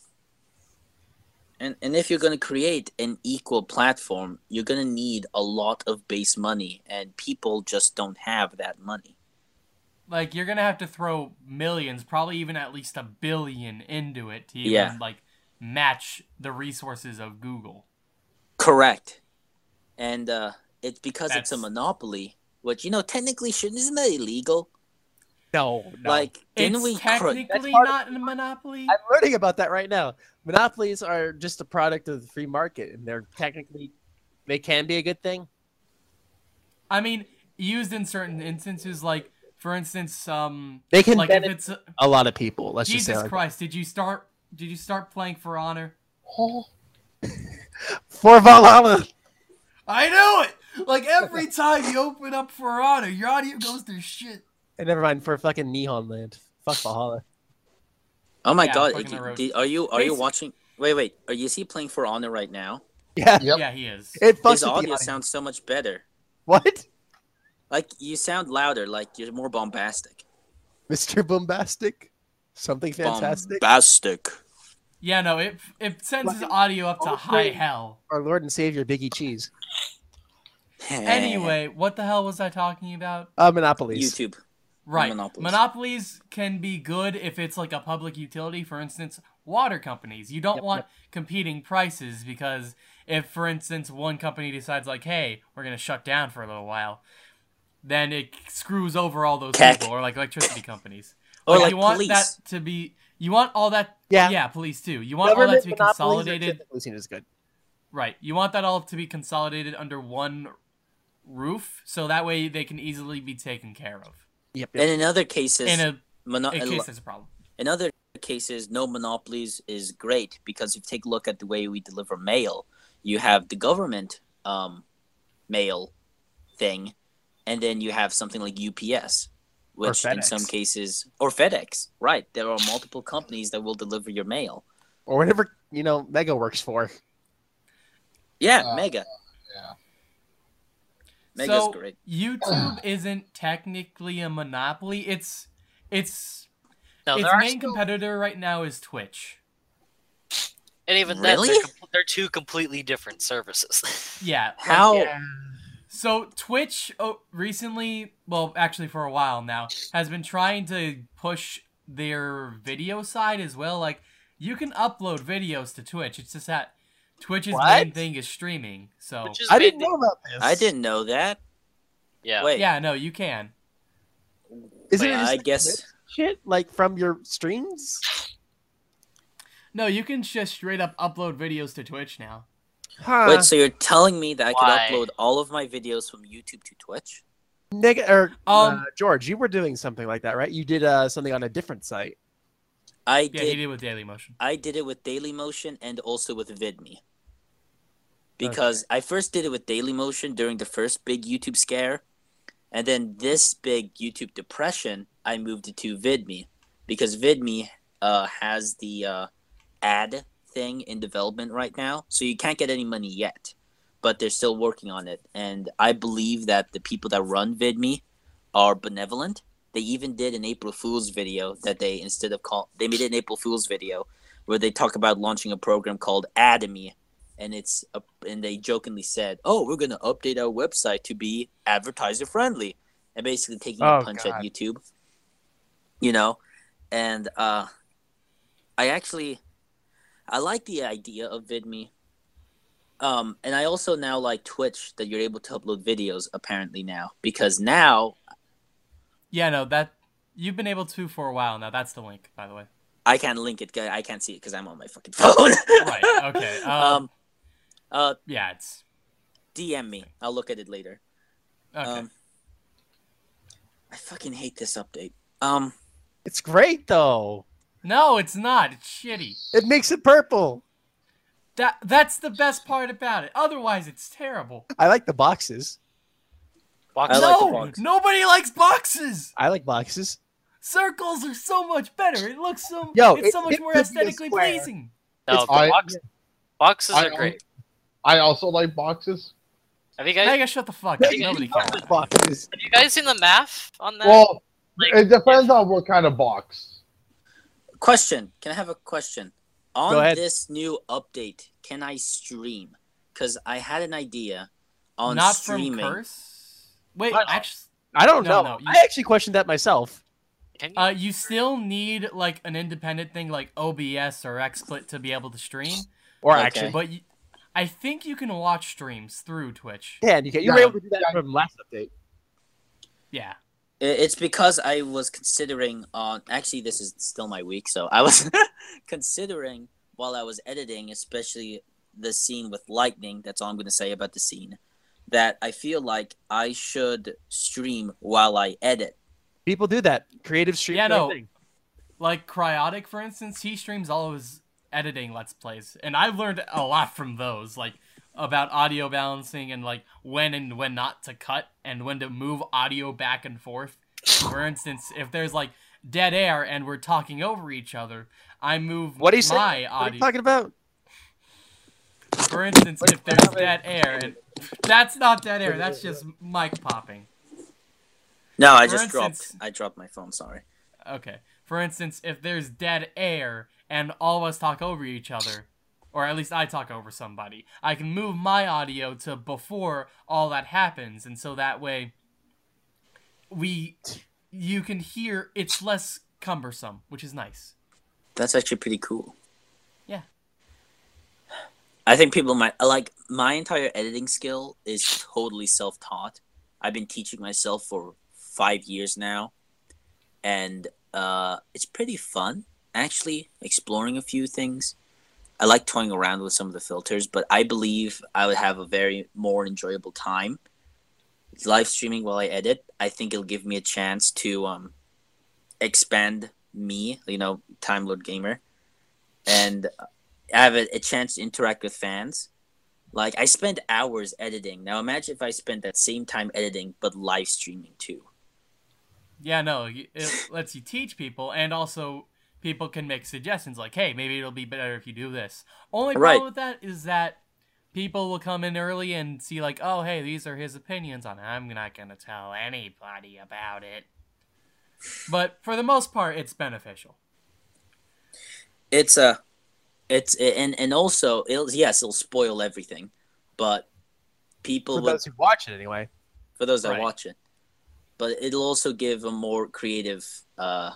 and, and if you're going to create an equal platform you're going to need a lot of base money and people just don't have that money Like you're gonna have to throw millions, probably even at least a billion into it to even Yeah. like match the resources of Google. correct and uh it's because it's a monopoly which you know technically shouldn't isn't that illegal No, no. like didn't it's we cr- technically part of- not a monopoly. I'm learning about that right now. Monopolies are just a product of the free market, and they're technically they can be a good thing. I mean, used in certain instances, like for instance, um, They can like if benefit it's uh, a lot of people. Let's just say Jesus like Christ, did you start? Did you start playing For Honor? Oh, for Valhalla. I knew it. Like every time you open up For Honor, your audio goes to shit. And never mind for fucking Nihon Land. Fuck Valhalla. oh my Yeah, god fucking Iggy, did- are you are you watching wait wait are you see playing for honor right now Yeah, Yep. Yeah, he is. it his audio audio. sounds so much better What, like you sound louder like you're more bombastic Mr. Bombastic? Something fantastic. bombastic Yeah, no, it it sends his audio up to Oh, high hell. Our Lord and Savior Biggie Cheese. Anyway, what the hell was I talking about? Uh, monopolies. youtube Right. Monopolies. Monopolies can be good if it's like a public utility. For instance, water companies. You don't Yep, want competing prices because if, for instance, one company decides like, "Hey, we're gonna shut down for a little while," then it screws over all those Keck. people, or like electricity companies. or But like you want police that to be. You want all that. Yeah. Yeah, police too. You want all that to be monopolies are consolidated. typically seen as good. Right. You want that all to be consolidated under one roof, so that way they can easily be taken care of. Yep. and in other cases In a mono- in case there's a problem. in other cases, no monopolies is great because if you take a look at the way we deliver mail, you have the government um, mail thing, and then you have something like UPS, which in some cases, or FedEx, right? There are multiple companies that will deliver your mail. Or whatever, you know, Mega works for. Yeah, Uh, Mega. yeah. Mega's so great. YouTube isn't technically a monopoly. It's it's No, its main still- competitor right now is Twitch. and even Really? then, they're, they're two completely different services. Yeah. like- How? So Twitch oh, recently, well, actually for a while now, has been trying to push their video side as well. Like you can upload videos to Twitch. It's just that Twitch's What? main thing is streaming. So is I didn't know about this. I didn't know that. Yeah. Wait, yeah, no, you can. Isn't wait, it I like guess. shit like from your streams? No, you can just straight up upload videos to Twitch now. Huh. Wait, so you're telling me that I Why? could upload all of my videos from YouTube to Twitch? Nick or Um, uh, George, you were doing something like that, right? You did uh, something on a different site. I Yeah, he did. did with Dailymotion. I did it with Dailymotion and also with VidMe. Because I first did it with Dailymotion during the first big YouTube scare, and then this big YouTube depression, I moved it to VidMe because VidMe uh, has the uh, ad thing in development right now, so you can't get any money yet, but they're still working on it. And I believe that the people that run VidMe are benevolent. They even did an April Fool's video that they instead of call they made an April Fool's video where they talk about launching a program called Adamy, and it's a, and they jokingly said, "Oh, we're gonna update our website to be advertiser friendly," and basically taking Oh, a punch God. at YouTube. You know, and uh, I actually I like the idea of VidMe. Um, and I also now like Twitch that you're able to upload videos apparently now because now Yeah, no, that you've been able to for a while now. That's the link, by the way. I can't link it. I can't see it because I'm on my fucking phone. Right, okay, um, um. Uh. Yeah, it's DM me. I'll look at it later. okay. Um. I fucking hate this update. Um. It's great though. No, it's not. It's shitty. It makes it purple. That that's the best part about it. Otherwise, it's terrible. I like the boxes. Box I like the no, box. nobody likes boxes. I like boxes. Circles are so much better. It looks so. Yo, it's it- so much it more could aesthetically pleasing. No, It's- the I- box, boxes I- are great. I also like boxes. Have you guys Mega, shut the fuck up. Nobody cares. boxes. have you guys seen the math on that? Well, Like- it depends on what kind of box. Question. Can I have a question? On Go ahead. this new update, can I stream? Because I had an idea on Not streaming. from curse. Wait, Why actually, I don't No, know. no, you- I actually questioned that myself. Can you? uh, you still need like an independent thing like OBS or XSplit to be able to stream. Or Okay. actually, But you, I think you can watch streams through Twitch. yeah, you, can, you were able to do that from last update. Yeah. I- It's because I was considering on. Actually, this is still my week, so I was considering while I was editing, especially the scene with lightning. That's all I'm going to say about the scene. That I feel like I should stream while I edit. People do that. Creative stream. Yeah, no. thing. Like Cryaotic, for instance, he streams all of his editing Let's Plays, and I've learned a lot from those, like about audio balancing and like when and when not to cut and when to move audio back and forth. For instance, if there's like dead air and we're talking over each other, I move What do you say? my What are you talking about? For instance, What- if there's dead air, and that's not dead air, that's just mic popping. No, I For just dropped. I dropped my phone. Sorry. Okay. For instance, if there's dead air and all of us talk over each other, or at least I talk over somebody, I can move my audio to before all that happens, and so that way we you can hear it's less cumbersome, which is nice. That's actually pretty cool. Yeah. I think people might like my entire editing skill is totally self-taught. I've been teaching myself for five years now, and uh, it's pretty fun actually exploring a few things. I like toying around with some of the filters, but I believe I would have a very more enjoyable time live streaming while I edit. I think it'll give me a chance to um, expand me, you know, Time Lord Gamer, and have a, a chance to interact with fans. Like I spend hours editing. Now imagine if I spent that same time editing but live streaming too. Yeah, no, it lets you teach people, and also people can make suggestions like, "Hey, maybe it'll be better if you do this." Only problem Right. with that is that people will come in early and see like, "Oh, hey, these are his opinions on it. I'm not gonna tell anybody about it." But for the most part, it's beneficial. It's a, it's and and also it'll yes it'll spoil everything, but people For would those who watch it anyway. for those that Right. watch it. But it'll also give a more creative uh,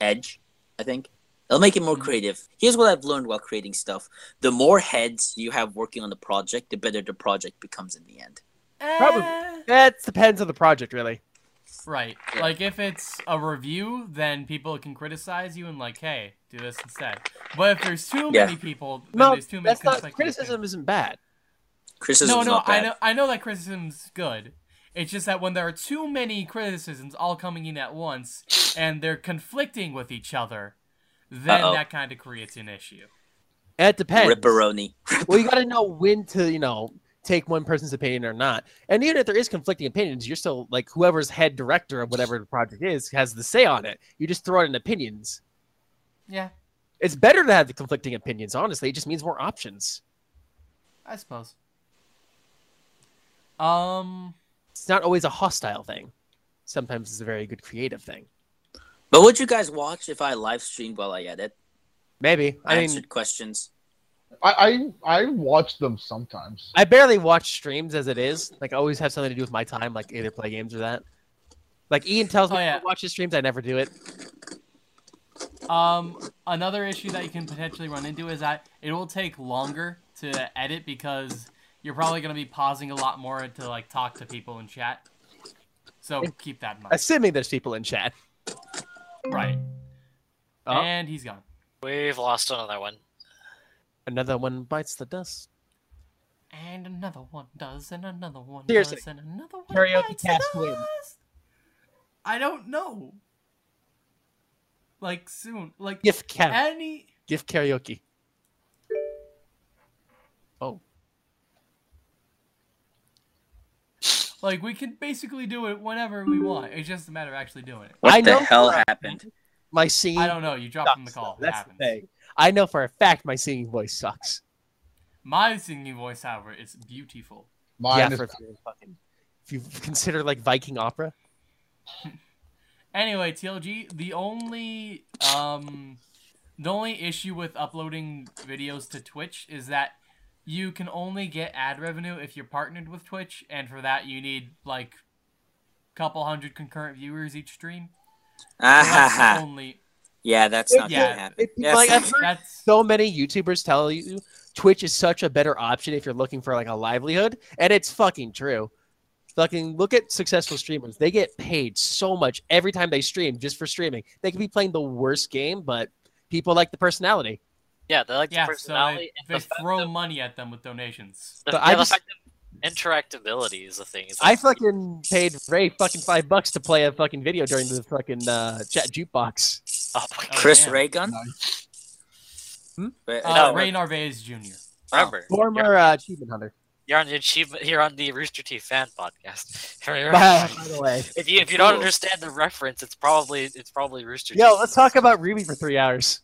edge, I think. It'll make it more Mhm. creative. Here's what I've learned while creating stuff: the more heads you have working on the project, the better the project becomes in the end. Probably. Eh, That depends on the project, really. Right. Yeah. Like if it's a review, then people can criticize you and like, "Hey, do this instead." But if there's too Yeah. many people, then No, there's too many that's not criticism. Isn't bad. Criticism No, is no, not I know, I know that criticism's good. It's just that when there are too many criticisms all coming in at once and they're conflicting with each other, then Uh-oh. that kind of creates an issue. It depends. Ripperoni. well, you got to know when to, you know, take one person's opinion or not. And even if there is conflicting opinions, you're still like whoever's head director of whatever the project is has the say on it. You just throw it in opinions. Yeah, It's better to have the conflicting opinions. Honestly, it just means more options. I suppose. Um, It's not always a hostile thing. Sometimes it's a very good creative thing. But would you guys watch if I live streamed while I edit? Maybe. I answered mean, questions. I, I I watch them sometimes. I barely watch streams as it is. Like, I always have something to do with my time, like either play games or that. Like Ian tells me Oh, yeah. to watch his streams, I never do it. um, another issue that you can potentially run into is that it will take longer to edit because you're probably going to be pausing a lot more to like talk to people in chat. So keep that in mind. Assuming there's people in chat. Right. Oh. And he's gone. We've lost another one. Another one bites the dust. And another one does, and another one Seriously. does, and another one Karaoke bites the cast win. dust. I don't know. Like soon, like Gift cat. any. Gift karaoke. Oh. Like we can basically do it whenever we want. It's just a matter of actually doing it. What I the know hell happened? My singing I don't know. You dropped from the call. though. It That's the thing. I know for a fact my singing voice sucks. My singing voice, however, is beautiful. Mine yeah, is for if you fucking if you consider like Viking opera. Anyway, TLG, the only um the only issue with uploading videos to Twitch is that you can only get ad revenue if you're partnered with Twitch, and for that you need like a couple hundred concurrent viewers each stream. So that's the Ah, only yeah, that's not Yeah, gonna happen. It- Yes. like I've heard that's so many YouTubers tell you Twitch is such a better option if you're looking for like a livelihood, and it's fucking true. Fucking look at successful streamers; they get paid so much every time they stream just for streaming. They could be playing the worst game, but people like the personality. Yeah, they like the yeah. So personality. they, they the throw that- money at them with donations. the, So yeah, I the just- fact that interactability is the thing. Is I like- fucking paid Ray fucking five bucks to play a fucking video during the fucking uh, chat jukebox. Oh my god! Chris damn. Raygun? Hmm? Uh, No. Ray Narvaez Jr. Remember, you're, Former uh, achievement hunter. you're on the achievement. You're on the Rooster Teeth fan podcast. By the way, if you if you don't understand the reference, it's probably it's probably Rooster yo, Teeth. let's talk about Ruby for three hours.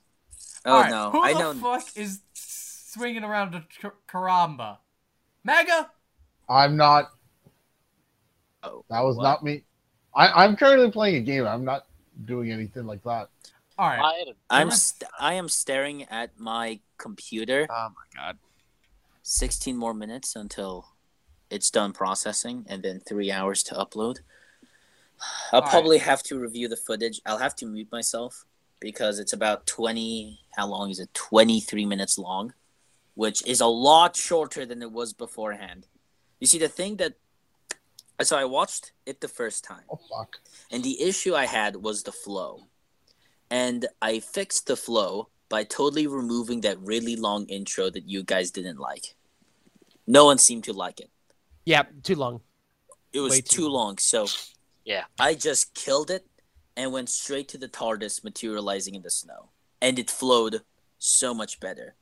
Oh Alright, no, Who I the know. fuck is swinging around a karamba? Mega. I'm not. Oh, That was what? not me. I, I'm currently playing a game. I'm not doing anything like that. All right. I had a- I'm st- I am staring at my computer. Oh my god. 16 more minutes until it's done processing, and then three hours to upload. I'll Alright. probably have to review the footage. I'll have to mute myself because it's about 20. How long is it? 23 minutes long, which is a lot shorter than it was beforehand. You see, the thing that. So I watched it the first time. Oh fuck! And the issue I had was the flow. And I fixed the flow by totally removing that really long intro that you guys didn't like. No one seemed to like it. Yeah, too long. It was too, too long. So Yeah. I just killed it and went straight to the TARDIS materializing in the snow. And it flowed so much better.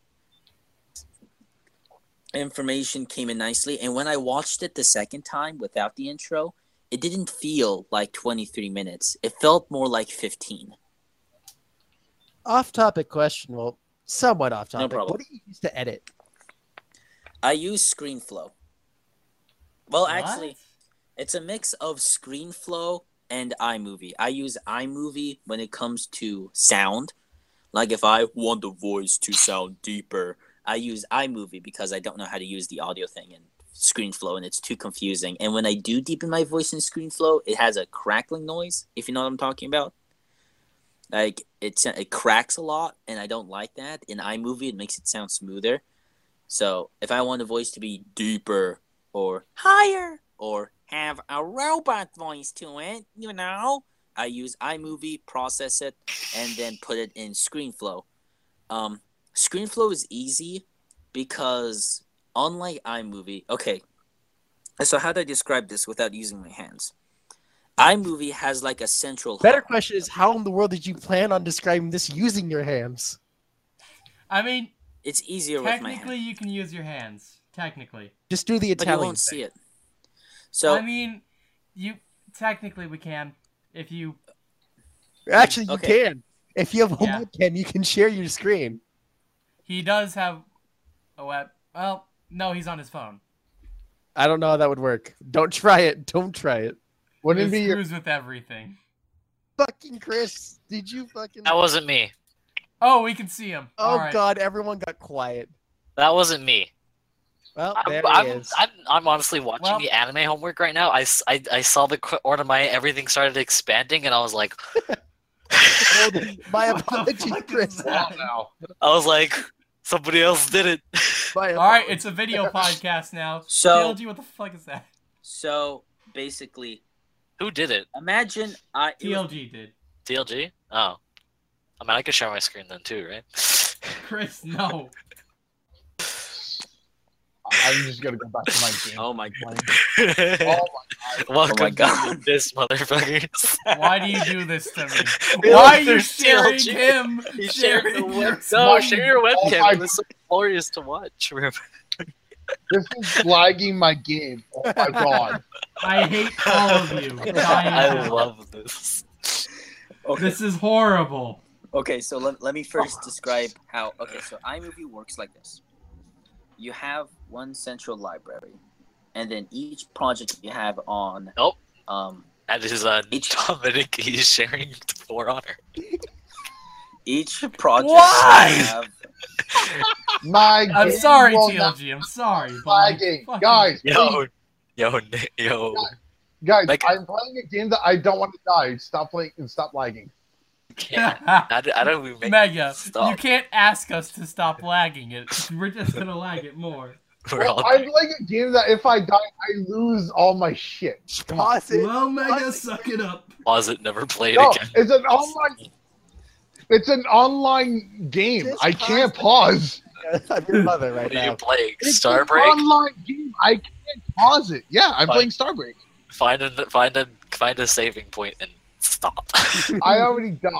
Information came in nicely. And when I watched it the second time without the intro, it didn't feel like 23 minutes. It felt more like 15. Off topic question. Well, somewhat off topic. No problem. what do you use to edit? I use ScreenFlow. Well, What? actually, it's a mix of ScreenFlow and iMovie. I use iMovie when it comes to sound. Like if I want the voice to sound deeper, I use iMovie because I don't know how to use the audio thing in ScreenFlow and it's too confusing. And when I do deepen my voice in ScreenFlow, it has a crackling noise, if you know what I'm talking about. Like it it cracks a lot and I don't like that. In iMovie it makes it sound smoother. So if I want the voice to be deeper or higher or have a robot voice to it, you know, I use iMovie, process it, and then put it in ScreenFlow. Um, ScreenFlow is easy because unlike iMovie, okay, So how do I describe this without using my hands? iMovie has like a central. Better hub. question is, how in the world did you plan on describing this using your hands? I mean, It's easier with my technically you can use your hands. Technically. Just do the Italian. but you won't thing. see it. So I mean, you technically we can if you. Actually, you Okay. can. If you have a Yeah. webcam, you can share your screen. He does have a web. Well, no, he's on his phone. I don't know how that would work. Don't try it. Don't try it. Wouldn't It it be your with everything. Fucking Chris, did you fucking? That wasn't me. Oh, we can see him. oh All right. god, everyone got quiet. That wasn't me. Well, I'm, there I'm, he is. I'm, I'm honestly watching Well- the anime homework right now. I I saw the qu- order my everything started expanding, and I was like, My What the apologies, Chris. now? I was like, somebody else did it. All right, it's a video podcast now. So- TLG, what the fuck is that? so basically, Who did it? imagine I it was- TLG did. TLG? Oh, I mean, I could share my screen then too, right? Chris, no. I'm just gonna go back to my game. Oh, oh my god! Oh Welcome Oh my to God. this motherfuckers. Why do you do this to me? Why are you there's sharing TLG. him? He's sharing the Sharing your web- No, share your Oh webcam. my it was so glorious to watch. Remember? This is lagging my game. Oh my god. I hate all of you. I love this. Okay, This is horrible. okay. So let, let me first oh describe how. Okay, so iMovie works like this. You have one central library, and then each project you have on. Nope. Um, That is uh, Each- Dominic. He's sharing For Honor. each project Why? you have. My I'm game sorry, will not- TLG. I'm sorry. but, like, lagging. Guys, Yo, yo, Ni- yo. guys, Like- I'm playing a game that I don't want to die. Stop playing and stop lagging. Can't. I, don't- I don't even make Mega, Stop. you can't ask us to stop lagging it. We're just gonna lag it more. Well, I'm playing a game that if I die, I lose all my shit. Pause it. Well, Mega, Pause suck it up. pause it, never play it No, again. it's an online. It's an online game. Just I can't pause. I'm your mother right What are you now. playing? It's an Starbreak? online game. I can't pause it. Yeah, I'm Fine. playing Starbreak. Find a find a find a saving point and stop. I already died.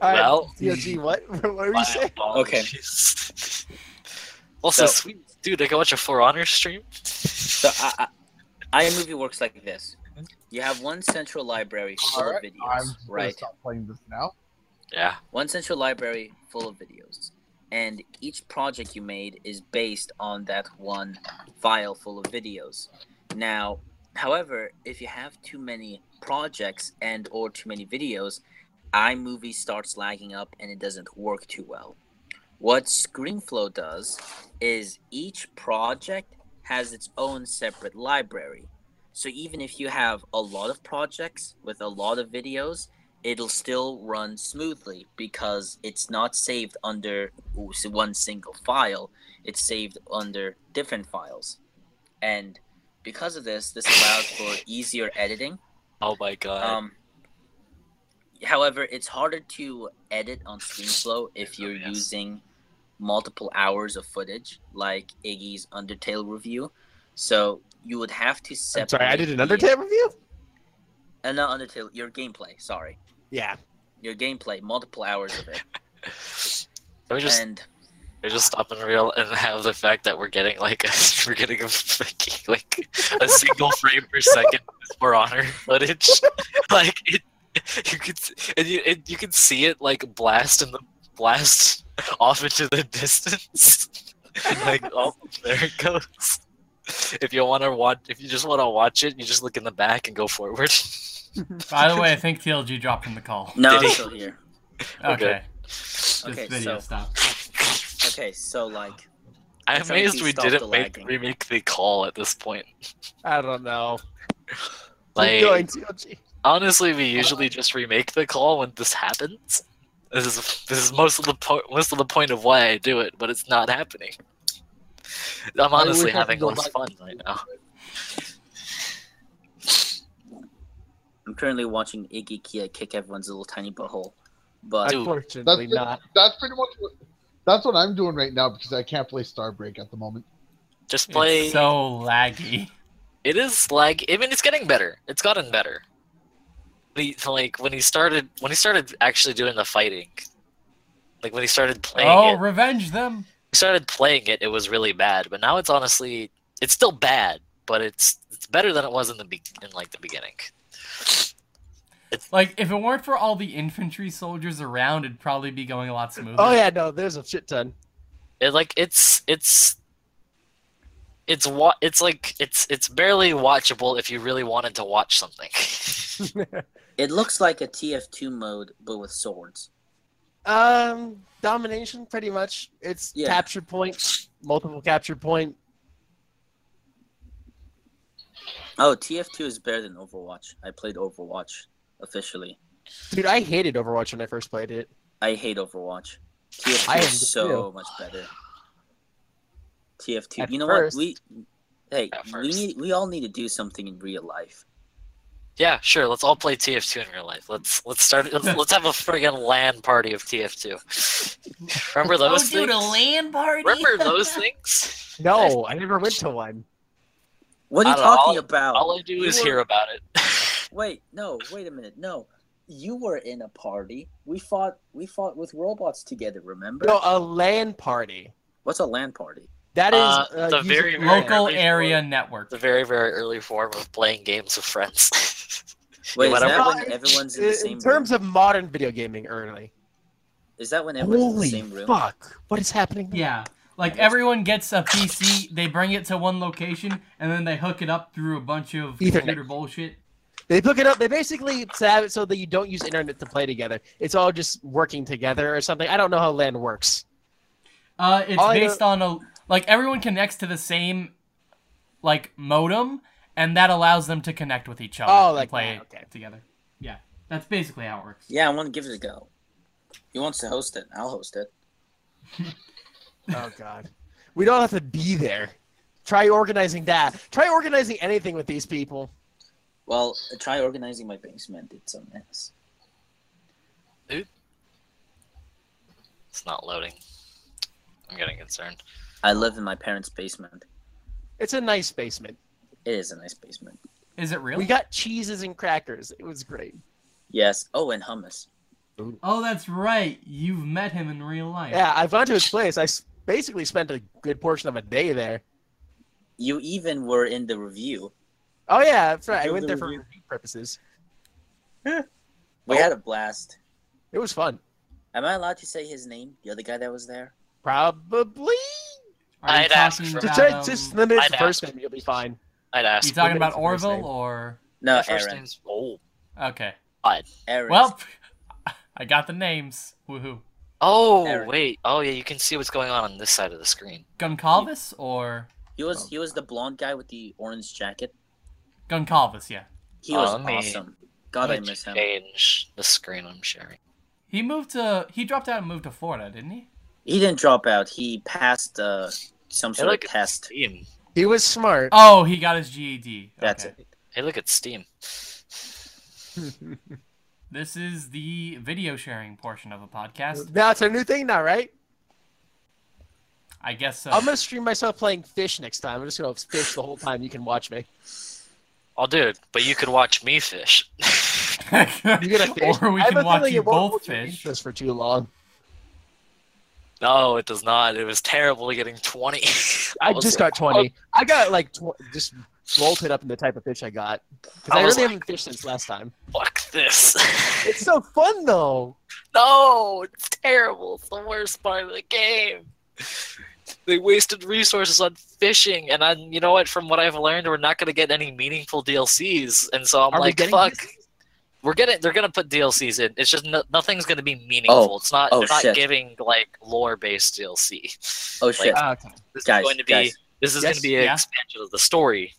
All right, well, TLG, what? What were my you saying? apologies. also, So- sweet dude, I can watch a For Honor stream. So I, I, iMovie works like this. You have one central library full Alright, of I'm videos, right? stop playing this now. Yeah. one central library full of videos and each project you made is based on that one file full of videos now however if you have too many projects and or too many videos imovie starts lagging up and it doesn't work too well. What screenflow does is each project has its own separate library. So even if you have a lot of projects with a lot of videos it'll still run smoothly because it's not saved under one single file. It's saved under different files. And because of this this allows for easier editing Oh my god. um however it's harder to edit on screenflow if you're yes. using multiple hours of footage like iggy's undertale review so you would have to I'm sorry, I did an the- Undertale review? uh, not undertale your gameplay sorry Yeah. your gameplay multiple hours of it Can we just and we just stop and real and have the fact that we're getting like a, we're getting a like a single frame per second For Honor footage. like it, you could and you it, you can see it like blast in the blast off into the distance. like oh there it goes. If you want to watch, if you just want to watch it, you just look in the back and go forward. By the way, I think TLG dropped in the call. no Did i'm he? still here Okay. This Okay, video so- stop. Okay so like I'm I'm trying to amazed we didn't make remake the call at this point. I don't know. Like Keep going, TLG. honestly, we usually just remake the call when this happens. This is this is most of the po- most of the point of why I do it, but it's not happening. I'm honestly wish I could having go less fun right now. i'm currently watching iggy kia kick everyone's little tiny butthole but Dude. Unfortunately That's not. That's pretty much what. That's what I'm doing right now because I can't play Starbreak at the moment. Just play. It's so laggy. It is like I mean, it's getting better. It's gotten better. The like when he started when he started actually doing the fighting, like when he started playing Oh, it, revenge them. he started playing it. It was really bad, but now it's honestly it's still bad, but it's it's better than it was in the be- in like the beginning. Like, if it weren't for all the infantry soldiers around, it'd probably be going a lot smoother. Oh yeah, no, there's a shit ton. It like it's it's it's what it's like it's it's barely watchable if you really wanted to watch something. It looks like a TF2 mode, but with swords. um, domination, pretty much. It's Yeah. capture point, multiple capture point. Oh, TF2 is better than Overwatch. I played Overwatch officially. Dude, I hated Overwatch when I first played it. I hate Overwatch. TF2 I is it so much better. TF2. At you know first. what? We hey, we need we all need to do something in real life. yeah, sure. Let's all play TF2 in real life. Let's let's start. Let's, let's have a friggin' LAN party of TF2. Remember oh, those oh, things? dude, a land party. Remember those things? No, I never went to one. What are you don't know, talking all- about? All I do You is were- hear about it. Wait, no, wait a minute. No. You were in a party. We fought we fought with robots together, remember? No, a LAN party. What's a LAN party? That is Uh, uh, the very, very Local area form. network. the very very early form of playing games with friends. Wait, is whatever. that when everyone's in the same in terms room? of modern video gaming, early. Is that when everyone's in the same room? fuck! What is happening? Yeah. Like everyone gets a PC, they bring it to one location, and then they hook it up through a bunch of Ethernet. computer bullshit. They hook it up. They basically have it so that you don't use internet to play together. It's all just working together or something. I don't know how LAN works. Uh, it's All based on a like everyone connects to the same like modem, and that allows them to connect with each other Oh, and like play that, okay. together. Yeah, that's basically how it works. Yeah, I want to give it a go. He wants to host it. I'll host it. Oh god, we don't have to be there. Try organizing that. Try organizing anything with these people. Well, try organizing my basement. It's a mess. it's not loading. I'm getting concerned. I live in my parents' basement. It's a nice basement. It is a nice basement. Is it really? We got cheeses and crackers. It was great. Yes. Oh, and hummus. oh, that's right. You've met him in real life. Yeah, I've gone to his place. I basically spent a good portion of a day there. You even were in the review. Oh yeah, that's right. I went there for review. review purposes. We Oh. had a blast. It was fun. Am I allowed to say his name? The other guy that was there? Probably. I'd ask talking for- Just, about, um, just limit it I'd first ask. name. You'll be fine. I'd ask. you talking about it to first Orville or No, My first Aaron. name's oh okay? I. Aaron. Well, I got the names. Woohoo! oh Aaron. wait oh yeah you can see what's going on on this side of the screen. Goncalves or he was he was the blonde guy with the orange jacket. Goncalves? Yeah. He Oh, was let me- awesome. God, I Let me miss him. Change the screen I'm sharing. He moved to. He dropped out and moved to Florida, didn't he? He didn't drop out. He passed uh, some sort look of test. Steam. He was smart. Oh, he got his GED. That's okay. it. Hey, look at Steam. This is the video sharing portion of a podcast. now it's a new thing now, right? I guess so. I'm gonna stream myself playing fish next time. I'm just gonna fish the whole time. You can watch me. Oh, dude, but you can watch me fish. You gonna fish? or we've can a watch you both fish. interest for too long. no, it does not. It was terrible getting 20. I was just like, got 20. I got like tw- just bolted up in the type of fish I got because I I, really like- haven't fished since last time. Fuck this. It's so fun though. no, it's terrible. It's the worst part of the game. They wasted resources on fishing, and I, you know what? From what I've learned, we're not going to get any meaningful DLCs, and so I'm Are like, getting fuck. this? We're getting. They're gonna put DLCs in. It's just no, nothing's gonna be meaningful. Oh, it's not. oh, they're not shit. giving like lore-based DLC. Oh shit, Ah, okay. This guys, is going to be. guys, This is Yes, going to be an yeah. expansion of the story.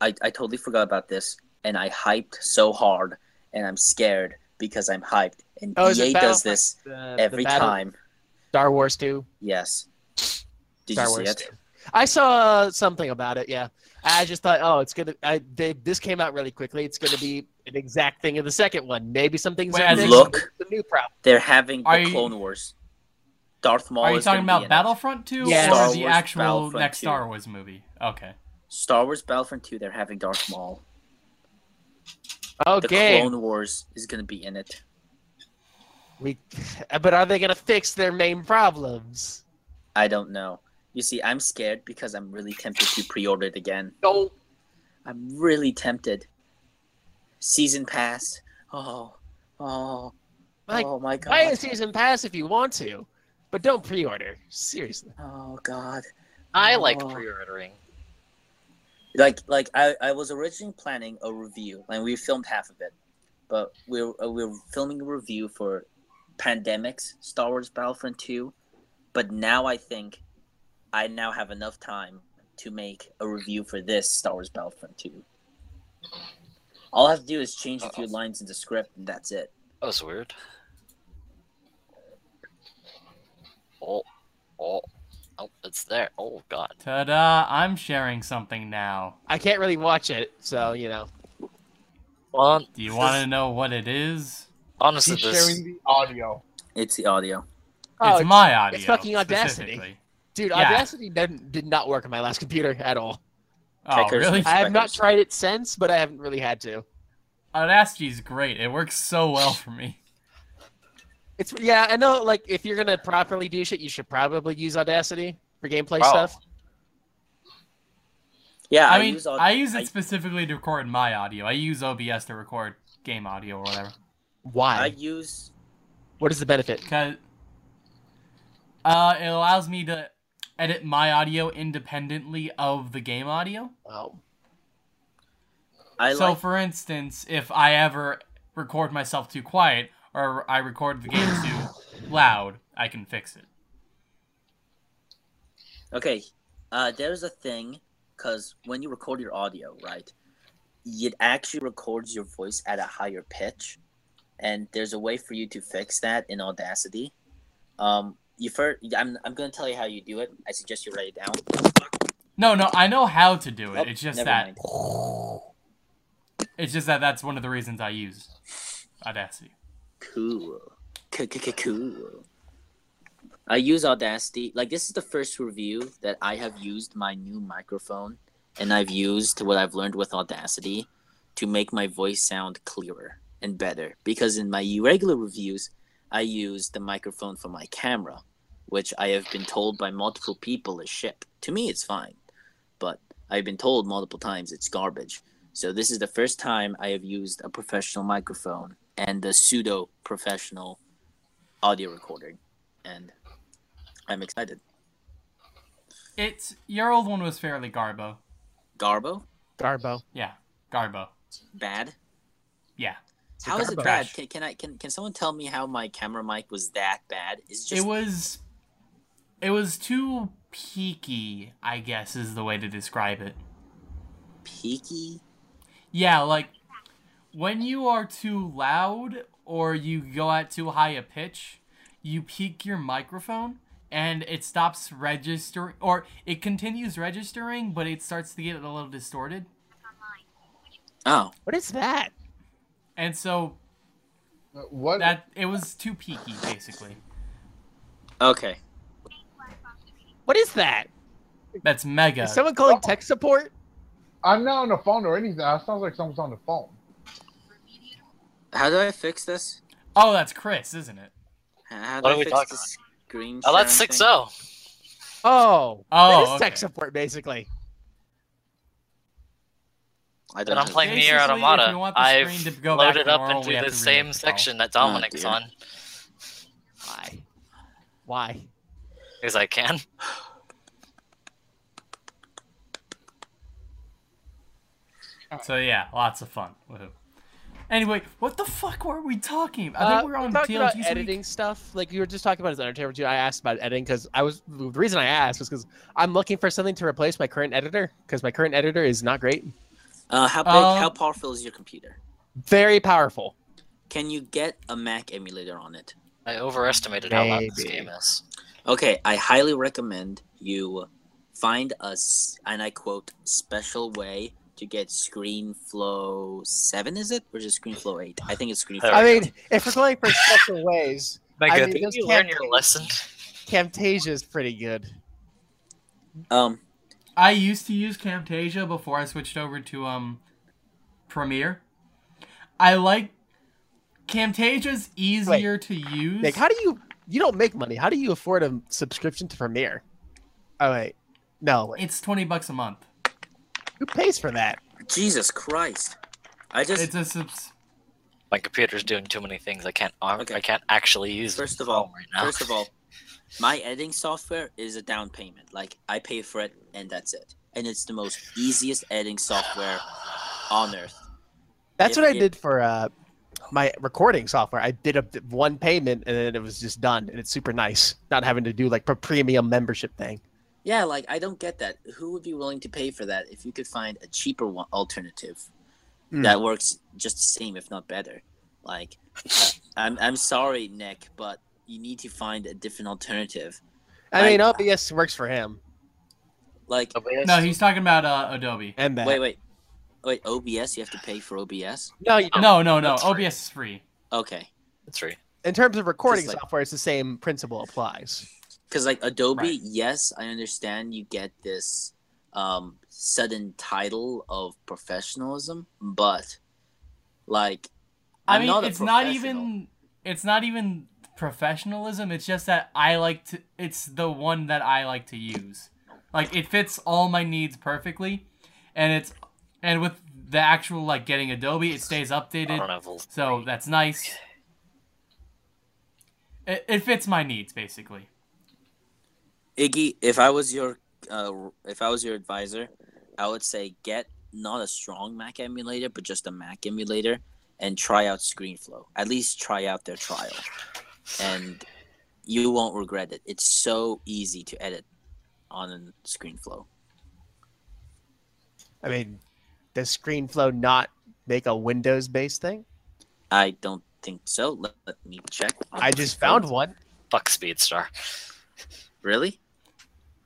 I, I totally forgot about this, and I hyped so hard, and I'm scared because I'm hyped. And Oh, EA does this The- every the time. Star Wars 2. Yes. Did Star you Wars see it? 2. I saw something about it. Yeah, I just thought, oh, it's gonna. I they, this came out really quickly. It's gonna be an exact thing of the second one. Maybe something's Wait, are Look. but it's a new problem. They're having Are the you- Clone Wars. Darth Maul. Are you is talking about. Battlefront 2 Yes. or the Wars actual next 2. Star Wars movie? Okay. Star Wars Battlefront 2, they're having Darth Maul. Okay. The Clone Wars is gonna be in it. we. But are they gonna fix their main problems? I don't know. You see, I'm scared because I'm really tempted to pre-order it again. No. I'm really tempted. Season pass. Oh, oh, Like, oh my god. buy a season pass if you want to, but don't pre-order. Seriously. Oh god. I like Oh. pre-ordering. Like, like I, I was originally planning a review, and we filmed half of it, but we're uh, we're filming a review for Pandemic's Star Wars Battlefront 2, but now I think I now have enough time to make a review for this Star Wars Battlefront 2. All I have to do is change a few lines in the script, and that's it. That was weird. Oh, oh, oh, it's there. Oh god. Ta-da! I'm sharing something now. I can't really watch it, so you know. Well, Do you want to know what it is? honestly, He's this sharing the audio. It's the audio. Oh, it's my audio. it's fucking Audacity. Specifically. Dude, Yeah. Audacity didn't, did not work on my last computer at all. Oh, Checkers. really? I have not tried it since, but I haven't really had to. Audacity is great. It works so well for me. It's yeah, I know. Like, if you're gonna properly do shit, you should probably use Audacity for gameplay Oh. stuff. Yeah, I, I, mean, use I use I- it specifically to record my audio. I use OBS to record game audio or whatever. Why? I use what is the benefit? Cause uh, it allows me to edit my audio independently of the game audio. Oh, I so, like for instance, if I ever record myself too quiet or I record the game too loud, I can fix it. Okay, uh, there's a thing because when you record your audio, right, it actually records your voice at a higher pitch, and there's a way for you to fix that in Audacity. Um, you first, I'm, I'm gonna tell you how you do it. I suggest you write it down. No, no, I know how to do it. Oh, it's just that mind. it's just that that's one of the reasons I use Audacity. Cool. Cool. I use Audacity. Like this is the first review that I have used my new microphone, and I've used what I've learned with Audacity to make my voice sound clearer and better. Because in my regular reviews, I use the microphone for my camera, which I have been told by multiple people is shit. To me, it's fine, but I've been told multiple times it's garbage. So this is the first time I have used a professional microphone and the pseudo professional audio recording, and I'm excited. It's your old one was fairly garbo. Garbo, Garbo. Yeah, garbo. bad. Yeah. How is it bad? Can, can I can, can someone tell me how my camera mic was that bad? Is just It was it was too peaky, I guess is the way to describe it. peaky. Yeah, like when you are too loud or you go at too high a pitch, you peak your microphone and it stops registering or it continues registering but it starts to get a little distorted. Oh, What is that? And so Uh, What? that it was too peaky basically. okay. What is that? That's mega. Is someone calling oh. tech support? I'm not on the phone or anything. That sounds like someone's on the phone. How do I fix this? oh, that's Chris, isn't it? How do What I are we fix talking this screen? Oh, that's sharing six oh. thing? zero. Oh, Oh, that is okay. tech support basically. I don't Then I'm playing Basically, Nier if Automata. you want the I've to go back loaded up normal, into the same section that Oh, Dominic's dear. on Why? Why? Because I can. So yeah, lots of fun. Woohoo. Anyway, what the fuck were we talking about? I Uh, think we were on talking TLG about 's week. editing stuff. Like you were just talking about as Undertale too. I asked about editing because I was the reason I asked was because I'm looking for something to replace my current editor because my current editor is not great. Uh, how big? Um, how powerful is your computer? Very powerful. Can you get a Mac emulator on it? I overestimated how loud this game is. Okay, I highly recommend you find us, and I quote, special way to get ScreenFlow 7, is it? Or is it ScreenFlow 8? I think it's ScreenFlow There I we mean, if we're going for special ways, Mega, I mean, didn't you learn your lesson? Camtasia is pretty good. Um, I used to use Camtasia before I switched over to um Premiere. I like Camtasia's easier to use. Like, how do you you don't make money? How do you afford a subscription to Premiere? Oh wait, no, wait. it's twenty bucks a month. who pays for that? Jesus Christ. I just It's a subs- My computer's doing too many things. I can't. I can't actually use. First of all, phone right now. first of all, my editing software is a down payment. Like I pay for it and that's it. And it's the most easiest editing software on earth. That's If what I you- did for uh, my recording software. I did a one payment and then it was just done, and it's super nice. Not having to do like a premium membership thing. Yeah, like I don't get that. Who would be willing to pay for that if you could find a cheaper one alternative Hmm. that works just the same, if not better? Like, uh, I'm I'm sorry, Nick, but you need to find a different alternative. I mean, OBS works for him Like, OBS? No, he's talking about uh, Adobe. and that. wait, wait, wait. OBS, you have to pay for OBS. No, you don't. No, no, no. That's free. OBS is free. Okay, It's free. in terms of recording like- software, it's the same principle applies. because like Adobe, Right. yes, I understand you get this um sudden title of professionalism, but like, I I'm mean, not a it's not even it's not even professionalism. It's just that I like to. It's the one that I like to use. Like it fits all my needs perfectly, and it's and with the actual like getting Adobe, it stays updated. don't have. a- So that's nice. It, it fits my needs basically. Iggy, if I was your uh, if I was your advisor, I would say get not a strong Mac emulator, but just a Mac emulator, and try out ScreenFlow. At least try out their trial, and you won't regret it. It's so easy to edit on ScreenFlow. I mean, does ScreenFlow not make a Windows-based thing? I don't think so. Let, let me check. I just phone. found one, Fuck Speed Star. Really?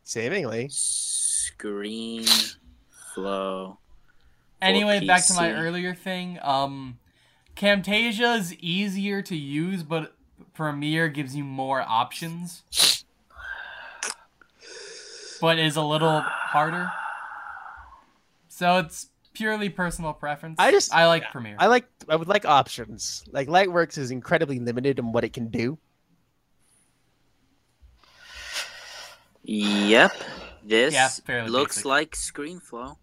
seemingly. ScreenFlow. Anyway, back to my earlier thing. Um, Camtasia is easier to use, but Premiere gives you more options, but is a little harder. So it's purely personal preference. I just- I like Premiere. I like. I would like options. Like Lightworks is incredibly limited in what it can do. Yep. This Yeah, looks basic. like ScreenFlow.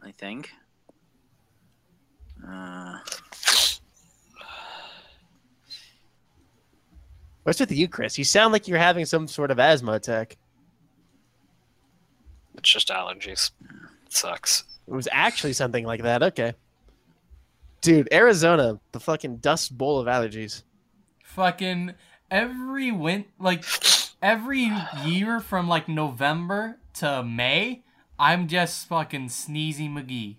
I think. Uh, What's with you, Chris? You sound like you're having some sort of asthma attack. It's just allergies. It sucks. It was actually something like that. Okay. Dude, Arizona, the fucking dust bowl of allergies. Fucking every win like every year from like November to May, I'm just fucking sneezy McGee.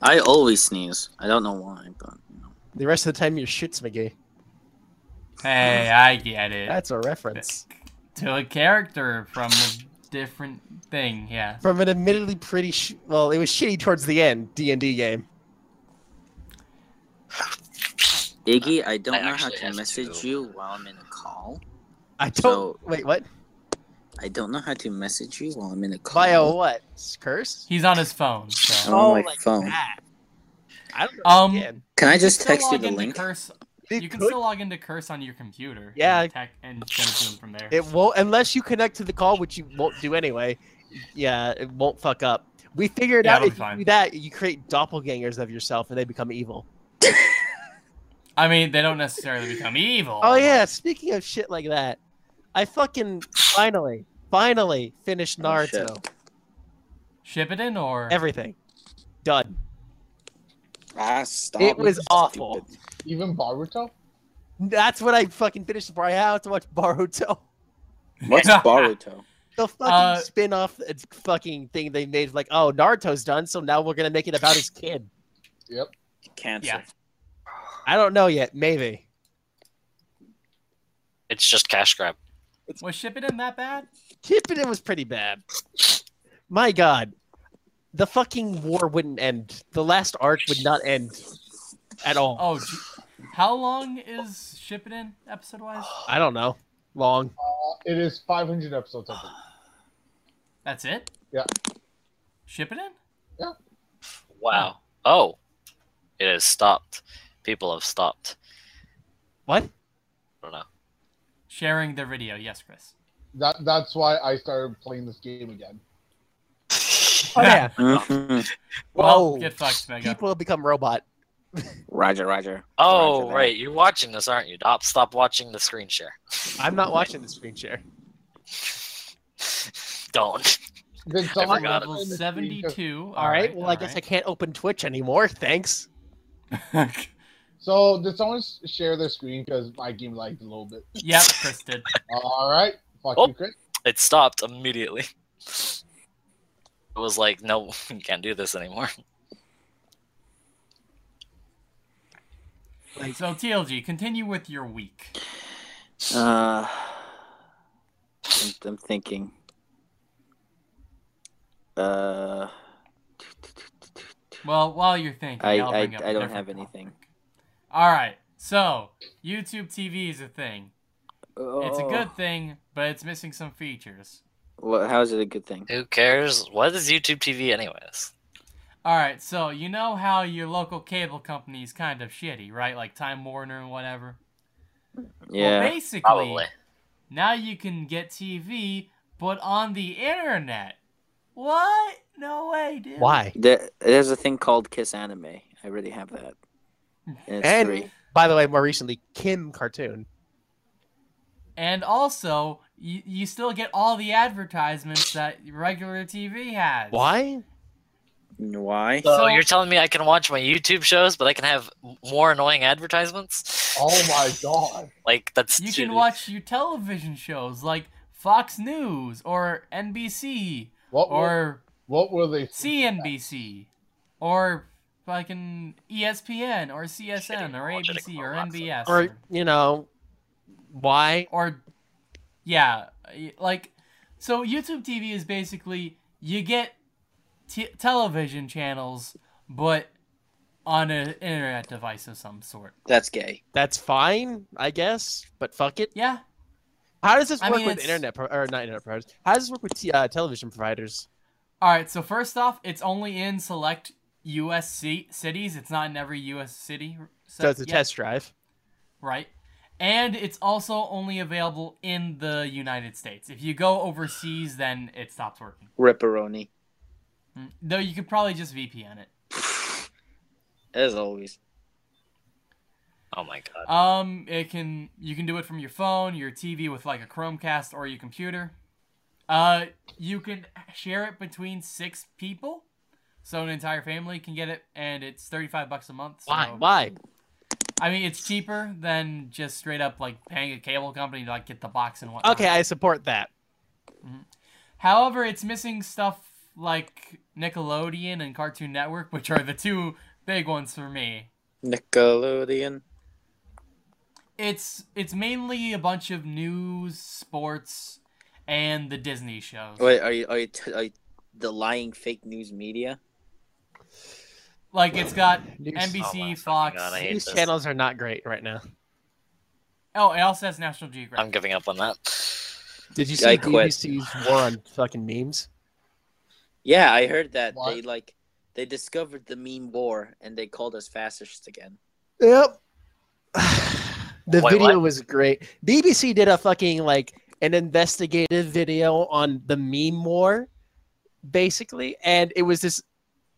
I always sneeze. I don't know why, but you know. The rest of the time, you're shits McGee. Hey, I get it. That's a reference to a character from a different thing. Yeah. from an admittedly pretty sh- well. It was shitty towards the end D and D game. Iggy, I don't I know how to message to- you while I'm in a call. I don't So- wait. What? I don't know how to message you while I'm in a call. Via what? Curse? He's on his phone. So. I'm on my Oh, like phone. that. I don't Um, understand. Can I just text you the link? Curse. It you can could- still log into Curse on your computer. Yeah. And, tech, and send it to him from there. It won't unless you connect to the call, which you won't do anyway. Yeah, it won't fuck up. We figured Yeah, out if you do that, you create doppelgangers of yourself and they become evil. I mean, they don't necessarily become evil. Oh yeah, speaking of shit like that, I fucking finally, finally finished Oh. Naruto. Shippuden or Everything. Done. Ah, stop. It was Stupid. Awful. Even Boruto? That's what I fucking finished before I have to watch Boruto. What's Boruto? The fucking Uh, spin-off fucking thing they made like, oh, Naruto's done, so now we're gonna make it about his kid. Yep. Cancer. Yeah. I don't know yet, maybe. It's just cash grab. was Shippuden that bad? Kippin was pretty bad. My god. The fucking war wouldn't end. The last arc would not end at all. Oh, gee- How long is Shippuden episode wise? I don't know. Long. Uh, it is 500 episodes. I think. That's it. Yeah. Shippuden? Wow. Oh, it has stopped. People have stopped. What? I don't know. Sharing their video. Yes, Chris. That that's why I started playing this game again. Oh yeah. Well, Whoa. get fucked, Mega. People have become robot. Roger, Roger. Oh, Roger right. You're watching this, aren't you? Stop, stop watching the screen share. I'm not watching the screen share. Don't. Did someone forgot Level explain this to me? 'Cause- 72. All right. Well, I guess I can't open Twitch anymore. Thanks. So did someone share their screen because my game lagged a little bit? yep, Chris did. All right, fuck Oh. you, Chris. It stopped immediately. It was like, no, you can't do this anymore. So, TLG, continue with your week. Uh, I'm, I'm thinking. Uh, Well, while you're thinking, I- I'll I- up I a don't have anything. topic. All right. So, YouTube TV is a thing. It's a oh, good thing, but it's missing some features. Well, how is it a good thing? Who cares? What is YouTube TV, anyways? All right. So, you know how your local cable company is kind of shitty, right? Like Time Warner and whatever. Yeah. Well, Yeah. basically, Probably. now you can get TV, but on the internet. What? No way, dude. Why? There, there's a thing called Kiss Anime. I already have that. And it's And free. by the way, more recently, Kim cartoon. And also, you, you still get all the advertisements that regular TV has. Why? Why? So, So- you're telling me I can watch my YouTube shows, but I can have more annoying advertisements? Oh my god. Like that's You shitty. can watch your television shows like Fox News or NBC What were, or what were they? CNBC or fucking ESPN or CSN or ABC or across. NBS Or you know, why? or yeah, like so YouTube TV is basically you get t- television channels but on an internet device of some sort. That's gay. That's fine, I guess. But fuck it. Yeah. How does this I work mean, with it's- internet pro- or not internet providers? How does this work with t- uh, television providers? All right, so first off, it's only in select US ci- cities. It's not in every US city. So it's a yet, test drive. right? And it's also only available in the United States. If you go overseas, then it stops working. Ripperoni. Mm, Though you could probably just VPN it. As always. Oh my god. Um, it can you can do it from your phone, your TV with like a Chromecast or your computer. Uh, you can share it between six people, so an entire family can get it, and it's thirty five bucks a month. So, Why? Why? I mean, it's cheaper than just straight up like paying a cable company to like get the box and whatnot. Okay, I support that. However, it's missing stuff like Nickelodeon and Cartoon Network, which are the two big ones for me. Nickelodeon. It's it's mainly a bunch of news, sports, and the Disney shows. Wait, are you are you, t- are you the lying fake news media? Like it's got News- Oh NBC, Fox. God, These this. channels are not great right now. Oh, it also has National Geographic. I'm giving up on that. Did you I see quit. BBC's war on fucking memes? Yeah, I heard that What? they like they discovered the meme war and they called us fascists again. Yep. the Wait, video what? was great. BBC did a fucking like an investigative video on the meme war, basically, and it was this.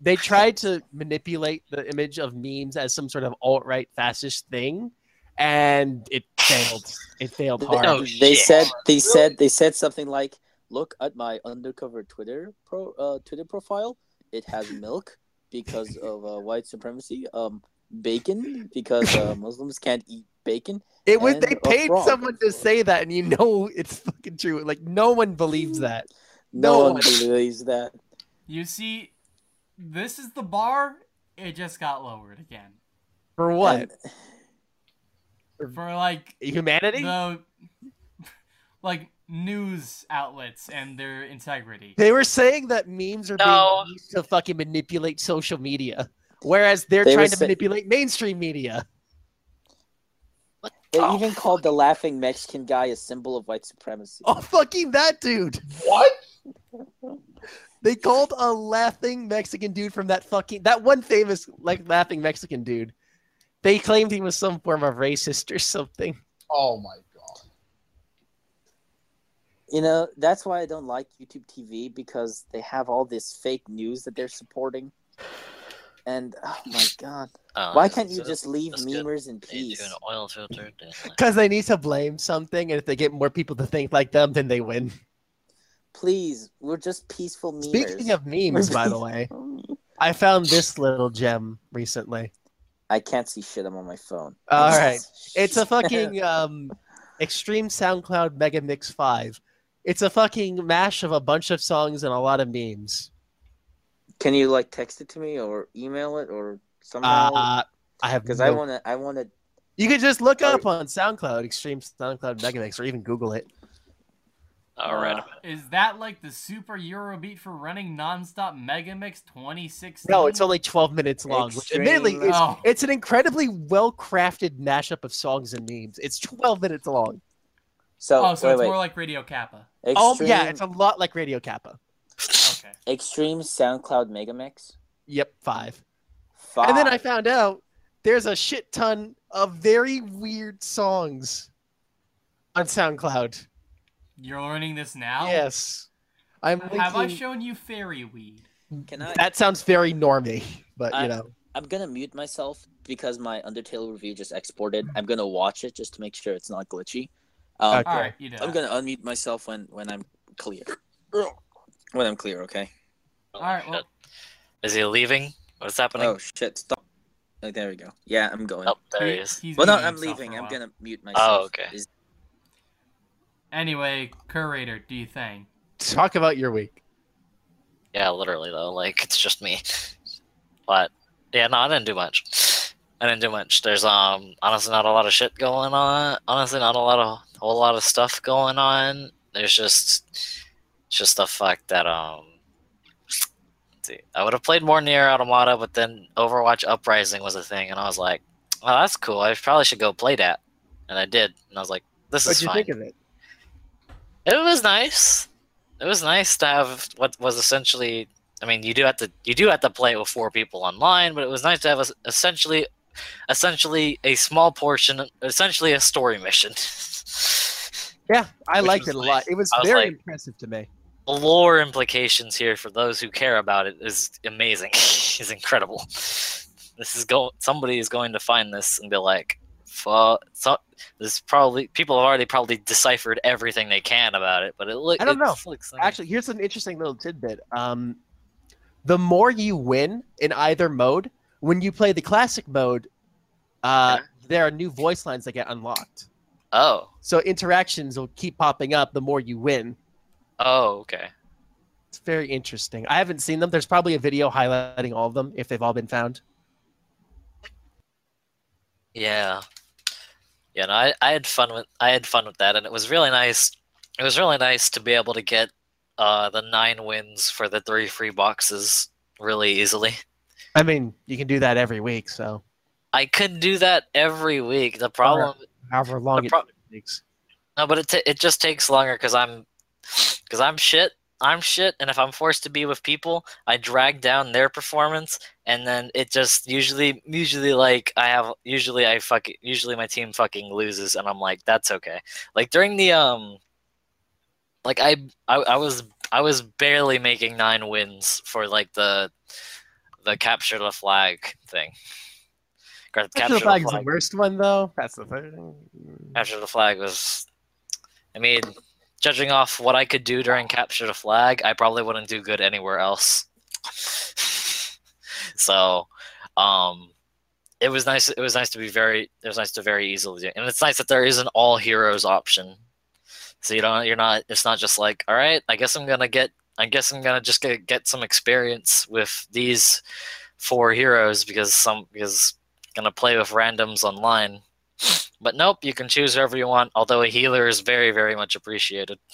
They tried to manipulate the image of memes as some sort of alt right fascist thing, and it failed. It failed hard. Oh, they shit. said they said they said something like, "Look at my undercover Twitter pro uh, Twitter profile. It has milk because of uh, white supremacy. Um, bacon because uh, Muslims can't eat bacon. It was they paid someone to say that, and you know it's fucking true. Like no one believes that. No, No one one- believes that. You see, this is the bar. It just got lowered again For what? And- for like Humanity? the like news outlets and their integrity. They were saying that memes are No. being used to fucking manipulate social media, whereas they're They trying to manipulate mainstream media. They Oh, even called the laughing Mexican guy a symbol of white supremacy. Oh, fucking that dude! What? They called a laughing Mexican dude from that fucking that one famous like laughing Mexican dude. They claimed he was some form of racist or something. Oh my god. You know, that's why I don't like YouTube TV because they have all this fake news that they're supporting. And oh my god, Oh, why can't you so just leave that's good. memers in peace? an oil filter. Because they need to blame something, and if they get more people to think like them, then they win. Please, we're just peaceful memers. Speaking of memes, by the way, I found this little gem recently. I can't see shit. I'm on my phone. All right. It's a fucking um, Extreme SoundCloud Mega Mix 5. It's a fucking mash of a bunch of songs and a lot of memes. Can you like text it to me or email it or somehow? Uh, I have Because no- I want to. I want to. You could just look Sorry. up on SoundCloud, Extreme SoundCloud Mega Mix, or even Google it. All right. Uh, Is that like the super Eurobeat for running nonstop Megamix 2016? No, it's only 12 minutes long, which admittedly Extreme- is Oh. it's an incredibly well-crafted mashup of songs and memes. It's 12 minutes long. So, Oh, so wait, it's wait. more like Radio Kappa. Oh, yeah, it's a lot like Radio Kappa. Okay. Extreme SoundCloud Megamix. Yep, five. Five. And then I found out there's a shit ton of very weird songs on SoundCloud. You're learning this now? Yes. I'm Have I shown you fairy weed? Can I? That sounds very normy, but I- you know. I'm gonna mute myself because my Undertale review just exported. I'm gonna watch it just to make sure it's not glitchy. Um, Okay. All right, you did. I'm gonna unmute myself when when I'm clear. When I'm clear, okay? Oh, All right, shit. well- Is he leaving? What's happening? Oh shit! Stop. Oh, there we go. Yeah, I'm going. Oh, there he He- is. well, no, I'm leaving. for a I'm gonna mute myself. Oh, okay. Is- Anyway, curator, do you think? Talk about your week. Yeah, literally though. Like it's just me. But yeah, no, I didn't do much. I didn't do much. There's um honestly not a lot of shit going on. Honestly, not a lot of whole lot of stuff going on. There's just just the fact that um let's see, I would have played more Nier Automata, but then Overwatch Uprising was a thing, and I was like, "Oh, that's cool. I probably should go play that." And I did, and I was like, "This What'd is you fine." think of it? It was nice. It was nice to have what was essentially. I mean, you do have to you do have to play it with four people online, but it was nice to have a, essentially, essentially a small portion, essentially a story mission. Yeah, I Which liked it a nice. lot. It was was very like- impressive to me. the lore implications here for those who care about it is amazing. is incredible. This is go. Somebody is going to find this and be like, "Fuck." So, this is probably people have already probably deciphered everything they can about it, but it look. I don't know. looks like- Actually, here's an interesting little tidbit. Um, the more you win in either mode, when you play the classic mode, uh, there are new voice lines that get unlocked. oh, So interactions will keep popping up the more you win. oh, okay. It's very interesting. I haven't seen them. There's probably a video highlighting all of them if they've all been found. Yeah, yeah. No, I, I had fun with I had fun with that, and it was really nice. It was really nice to be able to get uh, the nine wins for the three free boxes really easily. I mean, you can do that every week, so I could do that every week. The problem, however long it takes. no, but it it just takes longer because I'm because I'm shit. I'm shit, and if I'm forced to be with people, I drag down their performance, and then it just usually usually like I have usually I fuck usually my team fucking loses, and I'm like that's okay. Like during the um, like I I, I was I was barely making nine wins for like the the capture the flag thing. Capture Capture the flag is the worst one, though. That's the thing. Capture the flag was. I mean, judging off what I could do during capture the flag, I probably wouldn't do good anywhere else. so, um, it was nice. It was nice to be very. It was nice to very easily do, and it's nice that there is an all heroes option. So you don't. You're not. It's not just like, all right. I guess I'm gonna get. I guess I'm gonna just get, get some experience with these four heroes because some because gonna play with randoms online. But nope, you can choose whoever you want, although a healer is very, very much appreciated.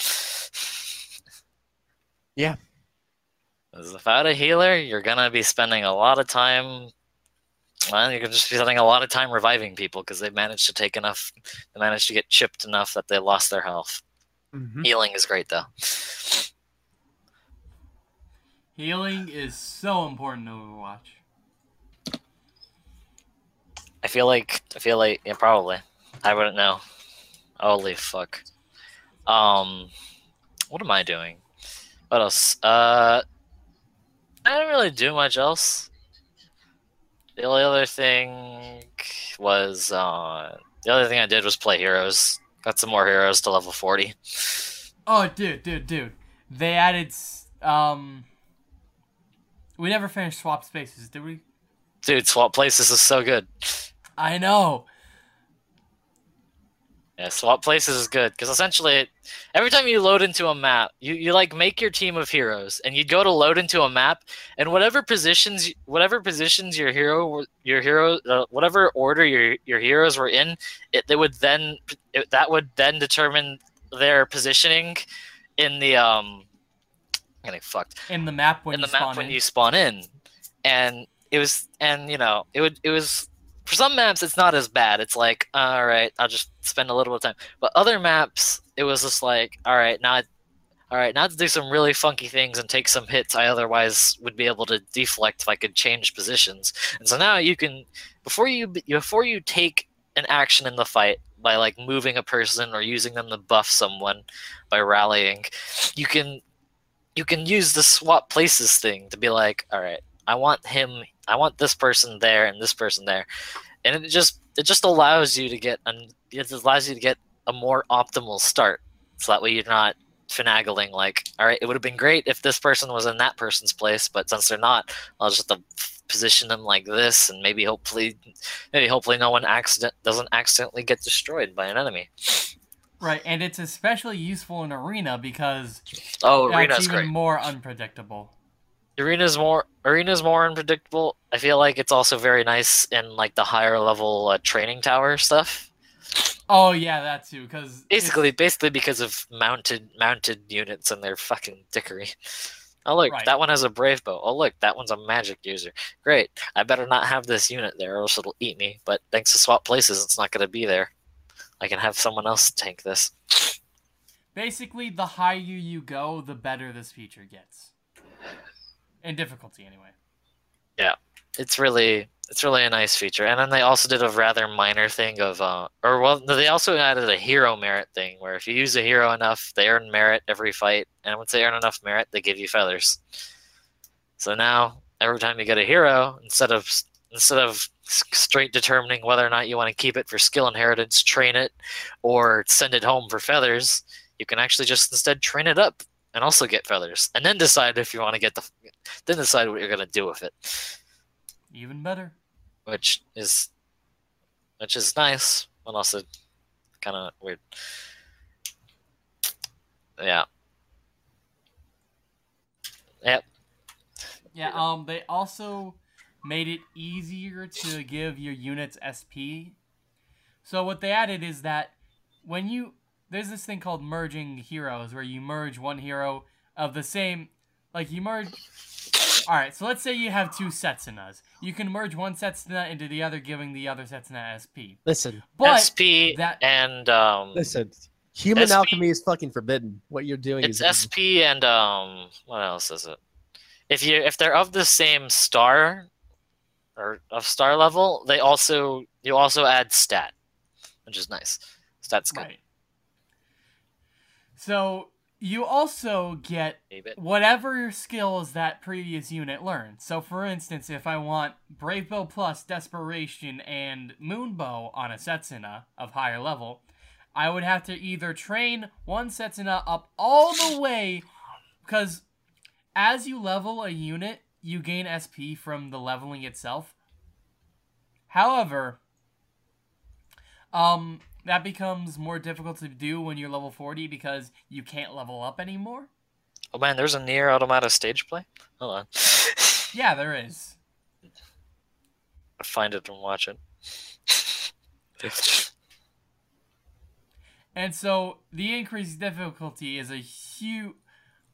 Yeah. Without a healer, you're gonna be spending a lot of time Well, you can just be spending a lot of time reviving people because they managed to take enough. They managed to get chipped enough that they lost their health. Mhm. Healing is great though. Healing is so important in Overwatch. I feel like I feel like yeah, probably. I wouldn't know. Holy fuck. Um, what am I doing? What else? Uh, I didn't really do much else. The only other thing was uh, the other thing I did was play heroes. Got some more heroes to level forty. Oh, dude, dude, dude. They added. Um. We never finished swap spaces, did we? Dude, swap places is so good. I know. Yeah, swap places is good because essentially, every time you load into a map, you, you like make your team of heroes, and you go to load into a map, and whatever positions whatever positions your hero your hero uh, whatever order your your heroes were in, it they would then it, that would then determine their positioning in the um. Getting fucked In the map when you the map spawn when in. you spawn in, and it was and you know it would it was for some maps it's not as bad. It's like all right, I'll just spend a little bit of time. But other maps, it was just like all right, now. All right, now to do some really funky things and take some hits I otherwise would be able to deflect if I could change positions. And so now you can, before you before you take an action in the fight by like moving a person or using them to buff someone by rallying, you can you can use the swap places thing to be like, all right, I want him, I want this person there and this person there, and it just it just allows you to get an it allows you to get a more optimal start. So that way you're not finagling like, all right, it would have been great if this person was in that person's place, but since they're not, I'll just have to position them like this, and maybe hopefully, maybe hopefully no one accident doesn't accidentally get destroyed by an enemy. Right, and it's especially useful in arena because Oh, that's arena's even great. more unpredictable. Arena's more arena's more unpredictable. I feel like it's also very nice in like the higher level uh, training tower stuff. Oh yeah, that too. Because Basically, basically because of mounted mounted units and their fucking dickery. Oh look, Right. that one has a brave bow. Oh look, that one's a magic user. Great. I better not have this unit there, or else it'll eat me. But thanks to swap places, it's not going to be there. I can have someone else tank this. basically the higher you go, the better this feature gets. In difficulty, anyway. Yeah, it's really it's really a nice feature. And then they also did a rather minor thing of uh or well they also added a hero merit thing where if you use a hero enough, they earn merit every fight, and once they earn enough merit, they give you feathers. So now every time you get a hero, instead of instead of straight determining whether or not you want to keep it for skill inheritance, train it, or send it home for feathers, you can actually just instead train it up and also get feathers, and then decide if you want to get the then decide what you're gonna do with it Even better. which is which is nice, but also kind of weird. Yeah. Yep. Yeah, um, they also made it easier to give your units SP. So what they added is that when you there's this thing called merging heroes where you merge one hero of the same like you merge all right, so let's say you have two Setsunas. You can merge one Setsuna into the other, giving the other Setsuna SP. Listen, But SP that- and um listen. Human SP alchemy is fucking forbidden. What you're doing it's is SP and um what else is it? If you if they're of the same star or of star level, they also you also add stat, which is nice. Stat's good. right. So you also get whatever skills that previous unit learned. So, for instance, if I want Brave Bow Plus, Desperation, and Moonbow on a Setsuna of higher level, I would have to either train one Setsuna up all the way, because as you level a unit, you gain SP from the leveling itself. However, um, that becomes more difficult to do when you're level 40 because you can't level up anymore. Oh man, there's a Nier Automata stage play. Hold on. Yeah, there is. find it and watch it. And so the increased difficulty is a huge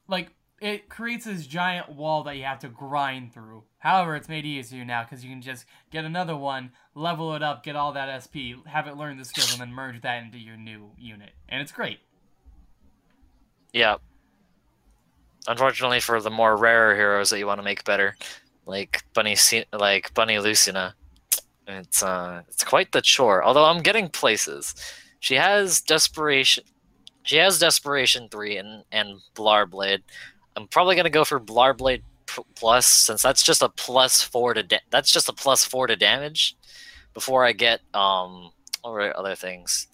like it creates this giant wall that you have to grind through. However, it's made easier now because you can just get another one, level it up, get all that SP, have it learn the skills, and then merge that into your new unit, and it's great. Yeah. Unfortunately, for the more rare heroes that you want to make better, like Bunny, like Bunny Lucina, it's uh, it's quite the chore. Although I'm getting places. She has desperation. She has desperation three and and Blárblade. I'm probably gonna go for Blárblade plus since that's just a plus four to that's just a plus four to damage. Before I get um, were other things?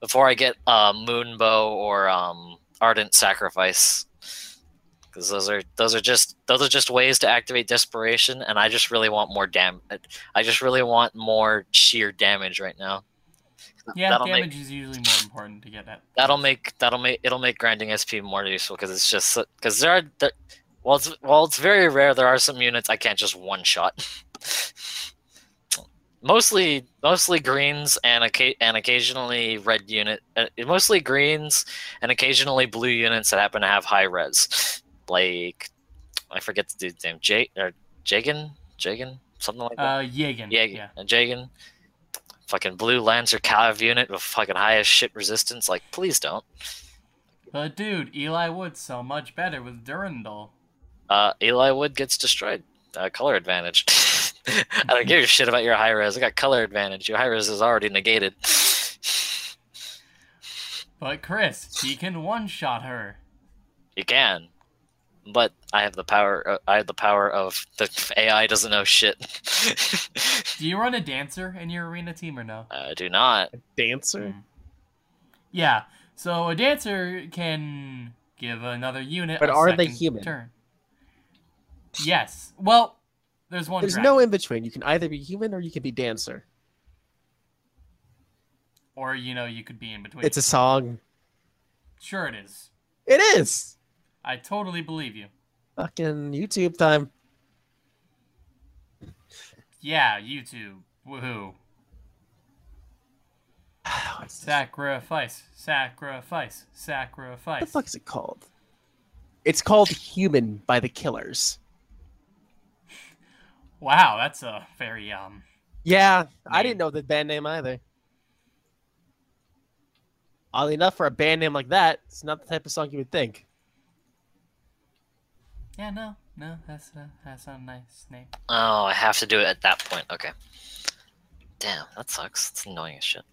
Before I get uh, Moonbow or um, Ardent Sacrifice, because those are those are just those are just ways to activate desperation, and I just really want more dam. I just really want more sheer damage right now. Yeah, That'll make- damage is usually more important to get that. That'll make that'll make it'll make grinding SP more useful because it's just because there are there, while it's while it's very rare, there are some units I can't just one shot. mostly mostly greens and and occasionally red unit, uh, mostly greens and occasionally blue units that happen to have high res, like I forget the dude's name, J or Jagen, Jagen, something like that. Uh, Yagan. Yeah, yeah. Jagen. Fucking blue Lancer Cav unit with fucking highest shit resistance. Like, please don't. But dude, Eliwood's so much better with Durandal. Uh, Eliwood gets destroyed. Uh, color advantage. I don't give a shit about your high res. I got color advantage. Your high res is already negated. But Chris, he can one-shot her. You can, but I have the power. Uh, I have the power of the AI doesn't know shit. Do you run a dancer in your arena team or no? I do not. Dancer? Yeah. So a dancer can give another unit. But a are they human? Turn. Yes. Well, there's one. There's dragon. no in between. You can either be human or you can be dancer. Or you know, you could be in between. It's a song. Sure, it is. It is. I totally believe you. Fucking YouTube time. Yeah, YouTube. Woohoo. What's this? Sacrifice. Sacrifice. What Sacrifice. the fuck is it called? It's called Human by the Killers. Wow, that's a very um. Yeah, I didn't know the band name either. Oddly enough, for a band name like that, it's not the type of song you would think. Yeah, no, no, that's a that's a nice name. Oh, I have to do it at that point. Okay. Damn, that sucks. It's annoying as shit.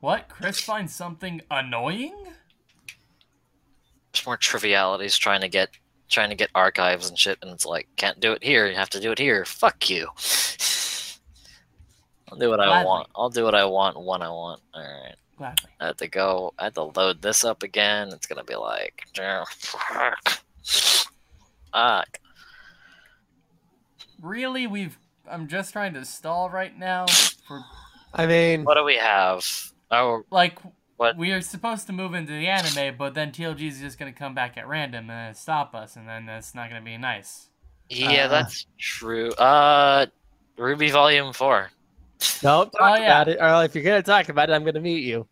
What? Chris finds something annoying? There's more trivialities trying to get trying to get archives and shit, and it's like can't do it here. You have to do it here. Fuck you. I'll do what I want. I'll do what I want when I want. All right. Gladly. I have to go. I have to load this up again. It's gonna be like, fuck. Fuck. Really, we've. I'm just trying to stall right now. For I mean, What do we have? Oh, like, What? we are supposed to move into the anime, but then TLG is just gonna come back at random and stop us, and then that's not gonna be nice. yeah, Uh. that's true. Uh, RWBY Volume Four. Don't talk Oh, yeah. about it. Or if you're gonna talk about it, I'm gonna mute you.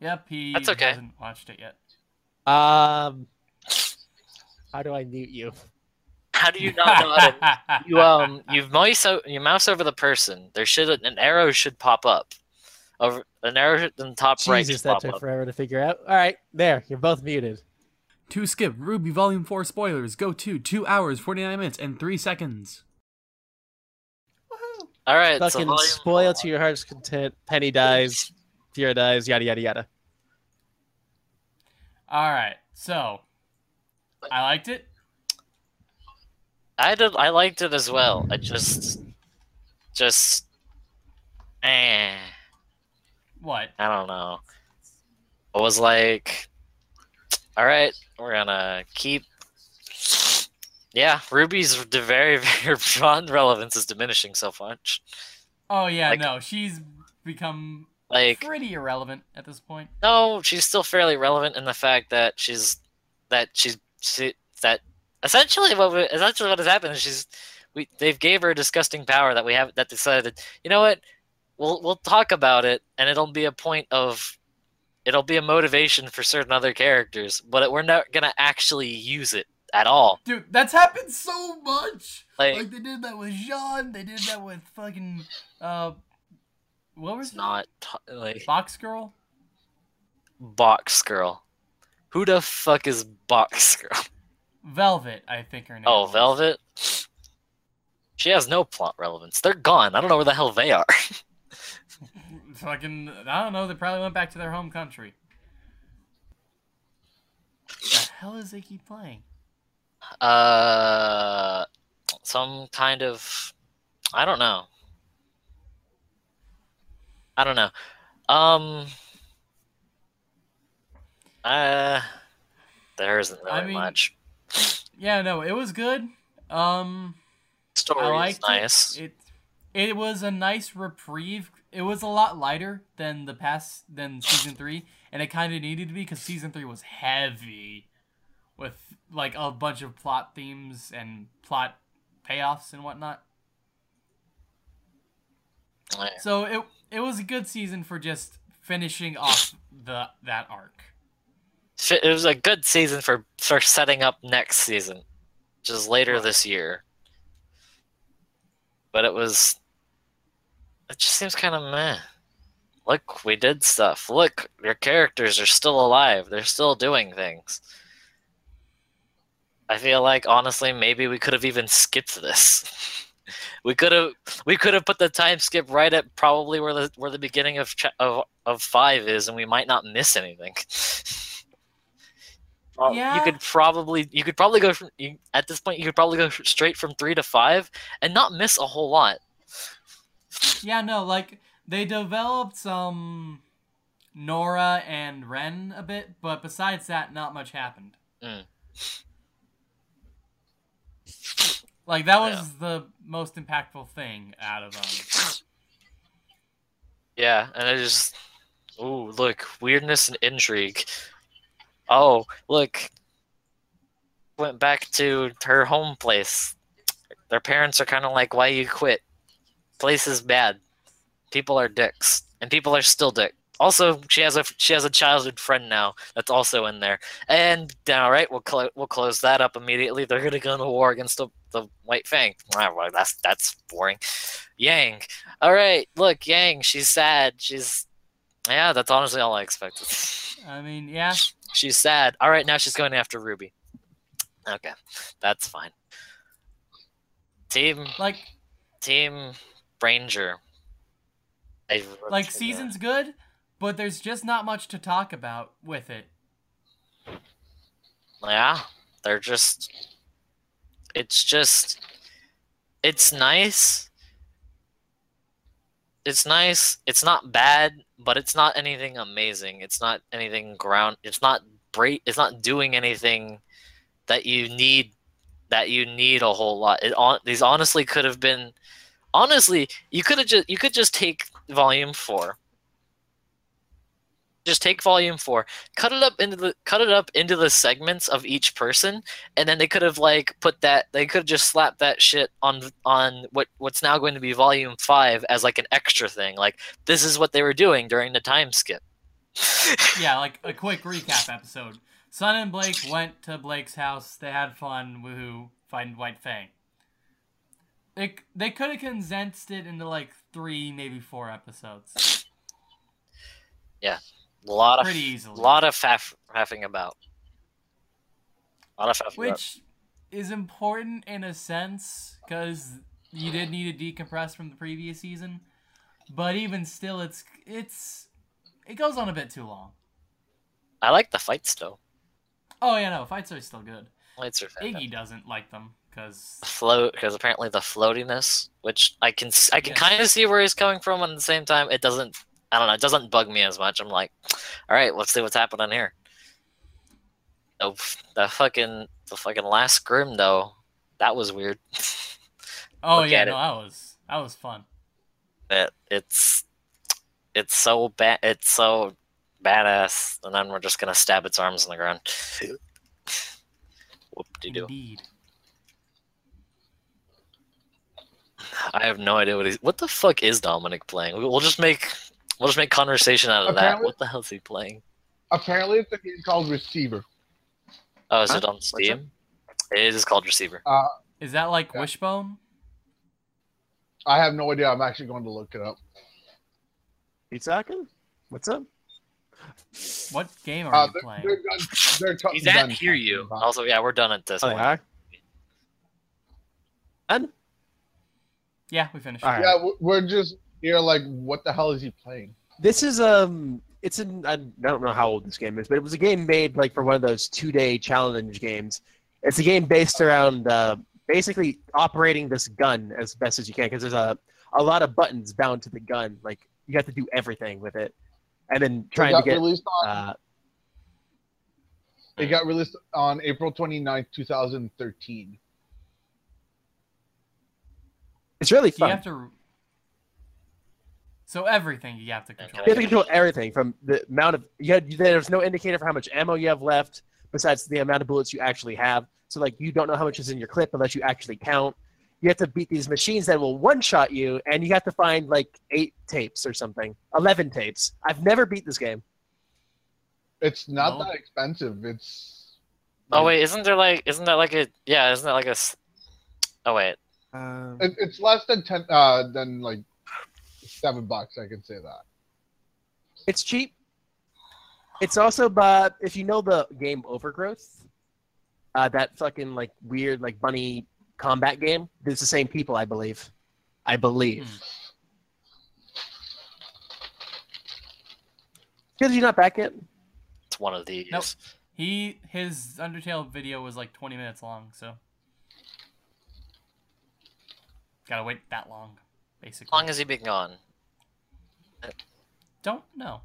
Yep, he That's okay. hasn't watched it yet. Um, how do I mute you? How do you not know how to you um you mouse o- you mouse over the person. There should an arrow should pop up. Over an arrow in the top right Jesus, that pop took up. forever to figure out. All right, there, you're both muted. To skip RWBY Volume 4 spoilers, go to 2 hours, 49 minutes, and 3 seconds. All right, Fucking volume spoil to your heart's content. Penny dies, Pyrrha dies, yada yada yada. All right, so I liked it. I did. I liked it as well. I just, just, eh. What? I don't know. I was like, all right, we're gonna keep. Yeah, Ruby's very, very beyond relevance is diminishing so much. Oh yeah, Like- no, she's become Like, pretty irrelevant at this point. no, she's still fairly relevant in the fact that she's that she's she, that essentially what we- essentially what has happened is she's we they've gave her a disgusting power that we have that decided you know what we'll we'll talk about it and it'll be a point of it'll be a motivation for certain other characters, but we're not gonna actually use it at all. Dude, that's happened so much. Like, Like they did that with Jean. They did that with fucking uh, what was it's not t- like Box Girl? Box Girl. Who the fuck is Box Girl? Velvet, I think her name. Oh, was. Velvet. She has no plot relevance. They're gone. I don't know where the hell they are. Fucking, I don't know. They probably went back to their home country. The hell is they keep playing? Uh, some kind of, I don't know. I don't know. Um, uh, there isn't really I mean, much. Yeah, no, it was good. Um, Story is nice. it. it. It was a nice reprieve. It was a lot lighter than the past than season three, and it kind of needed to be because season three was heavy, with like a bunch of plot themes and plot payoffs and whatnot. Yeah. So it it was a good season for just finishing off the that arc. It was a good season for for setting up next season, which is later Right. this year. But it was, it just seems kind of meh. Look, we did stuff. Look, your characters are still alive. They're still doing things. I feel like honestly, maybe we could have even skipped this. we could have we could have put the time skip right at probably where the where the beginning of of of five is, and we might not miss anything. Yeah. You could probably you could probably go from you, at this point you could probably go straight from three to five and not miss a whole lot. Yeah, no, like they developed some Nora and Ren a bit, but besides that, not much happened. Mm. Like that was the most impactful thing out of them. Yeah, and it just ooh look weirdness and intrigue. Oh look, went back to her home place. Their parents are kind of like, "Why you quit? Place is bad. People are dicks, and people are still dick." Also, she has a she has a childhood friend now that's also in there. And all right, we'll clo- we'll close that up immediately. They're gonna go to war against the, the White Fang. Well, that's that's boring. Yang. All right, look, Yang. She's sad. She's yeah. That's honestly all I expected. I mean, yeah, she's sad. All right, now she's going after Ruby. Okay, that's fine. Team like Team RNJR. Like season's good, but there's just not much to talk about with it. Yeah, they're just. It's just. It's nice. It's nice. It's not bad, but it's not anything amazing. It's not anything ground. It's not break. It's not doing anything that you need. That you need a whole lot. It on these honestly could have been. Honestly, you could have just you could just take volume four. Just take volume four, cut it up into the cut it up into the segments of each person, and then they could have like put that they could have just slapped that shit on on what what's now going to be volume five as like an extra thing. Like this is what they were doing during the time skip. Yeah, like a quick recap episode. Sun and Blake went to Blake's house. They had fun. Woohoo! Fighting White Fang. They they could have condensed it into like three, maybe four episodes. A lot of Pretty easily. lot of faff, faffing about. A lot of faffing about. Which is important in a sense because you did need to decompress from the previous season, but even still, it's it's it goes on a bit too long. I like the fights though. Oh yeah, no, fights are still good. Fights are. Iggy doesn't like them because float because apparently the floatiness, which I can I can Yes. kind of see where he's coming from, and at the same time, it doesn't. I don't know. It doesn't bug me as much. I'm like, all right, let's see what's happening here. Oh, the fucking the fucking last grim though, that was weird. oh yeah, no, it. that was that was fun. it it's it's so bad. It's so badass, and then we're just gonna stab its arms in the ground. Whoop de doo. Indeed. I have no idea what he's. What the fuck is Dominic playing? We'll just make we'll just make conversation out of that. What the hell is he playing? Apparently, it's a game called Receiver. Oh, is Huh? it on What's Steam? It is called Receiver. Is that like Yeah. Wishbone? I have no idea. I'm actually going to look it up. You talking? What's up? What game are Uh, you they're, playing? they're done, they're t- He's at Hear You. about- Also, yeah, we're done at this Oh, they one. are? Done? Yeah, we finished. All right. Yeah, we're just here. Like, what the hell is he playing? This is um, it's an I don't know how old this game is, but it was a game made like for one of those two-day challenge games. It's a game based around uh, basically operating this gun as best as you can because there's a a lot of buttons bound to the gun. Like you have to do everything with it, and then trying to get released on. uh, it got released on April 29th, 2013. it's really You fun. have to. So everything you have to control. You have to control everything from the amount of you had, there's no indicator for how much ammo you have left besides the amount of bullets you actually have. So like you don't know how much is in your clip unless you actually count. You have to beat these machines that will one shot you, and you have to find like eight tapes or something, eleven tapes. I've never beat this game. It's not No. that expensive. It's. Oh wait, isn't there like isn't that like a yeah, isn't that like a? Oh wait. Um, It, it's less than ten. Uh, than like seven bucks. I can say that. it's cheap. It's also, but if you know the game Overgrowth, uh, that fucking like weird like bunny combat game, it's the same people, I believe. I believe. Hmm. Because you're not back yet. It's one of these. Nope. He his Undertale video was like 20 minutes long, so gotta wait that long, basically. How long has he been gone? Don't know.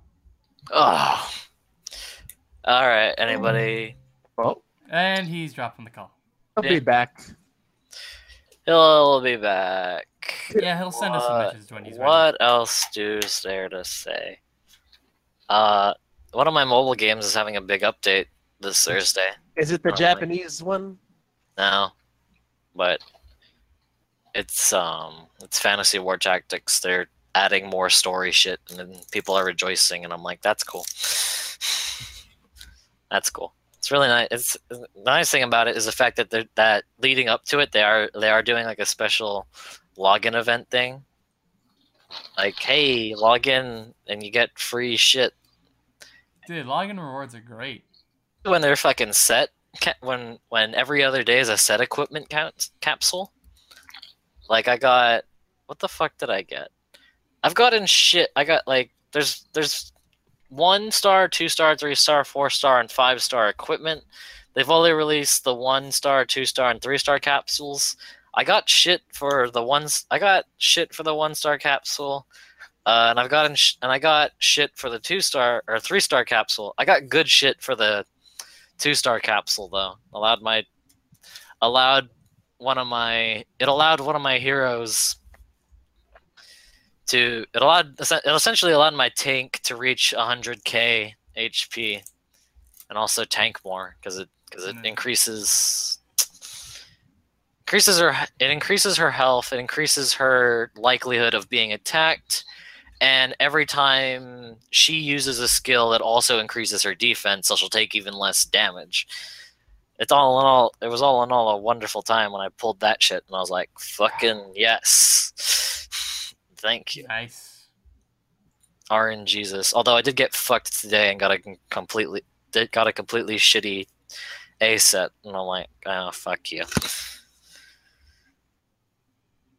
Oh. All right. Anybody? Well, And he's dropping the call. He'll Yeah. be back. He'll be back. Yeah, he'll send us some What- messages when he's ready. What else is there to say? Uh, one of my mobile games is having a big update this Thursday. Is it the Probably. Japanese one? No, but it's um it's Fantasy War Tactics. They're adding more story shit, and then people are rejoicing, and I'm like, that's cool. that's cool. It's really nice. It's the nice thing about it is the fact that they're that leading up to it, they are they are doing like a special login event thing. Like, hey, log in and you get free shit Dude, login rewards are great. when they're fucking set when when every other day is a set equipment count, capsule like i got what the fuck did i get i've gotten shit i got like there's there's one star two star three star four star and five star equipment they've only released the one star two star and three star capsules i got shit for the ones i got shit for the one star capsule uh, and I've gotten and I got shit for the two star or three star capsule. I got good shit for the two star capsule though. Allowed my allowed one of my it allowed one of my heroes to it allowed it essentially allowed my tank to reach 100k HP and also tank more because it because it Mm. increases increases her it increases her health it increases her likelihood of being attacked and every time she uses a skill it also increases her defense so she'll take even less damage it's all in all it was all in all a wonderful time when i pulled that shit and i was like fucking yes thank you Nice. RNGesus although i did get fucked today and got a completely got a completely shitty a set and i'm like oh fuck you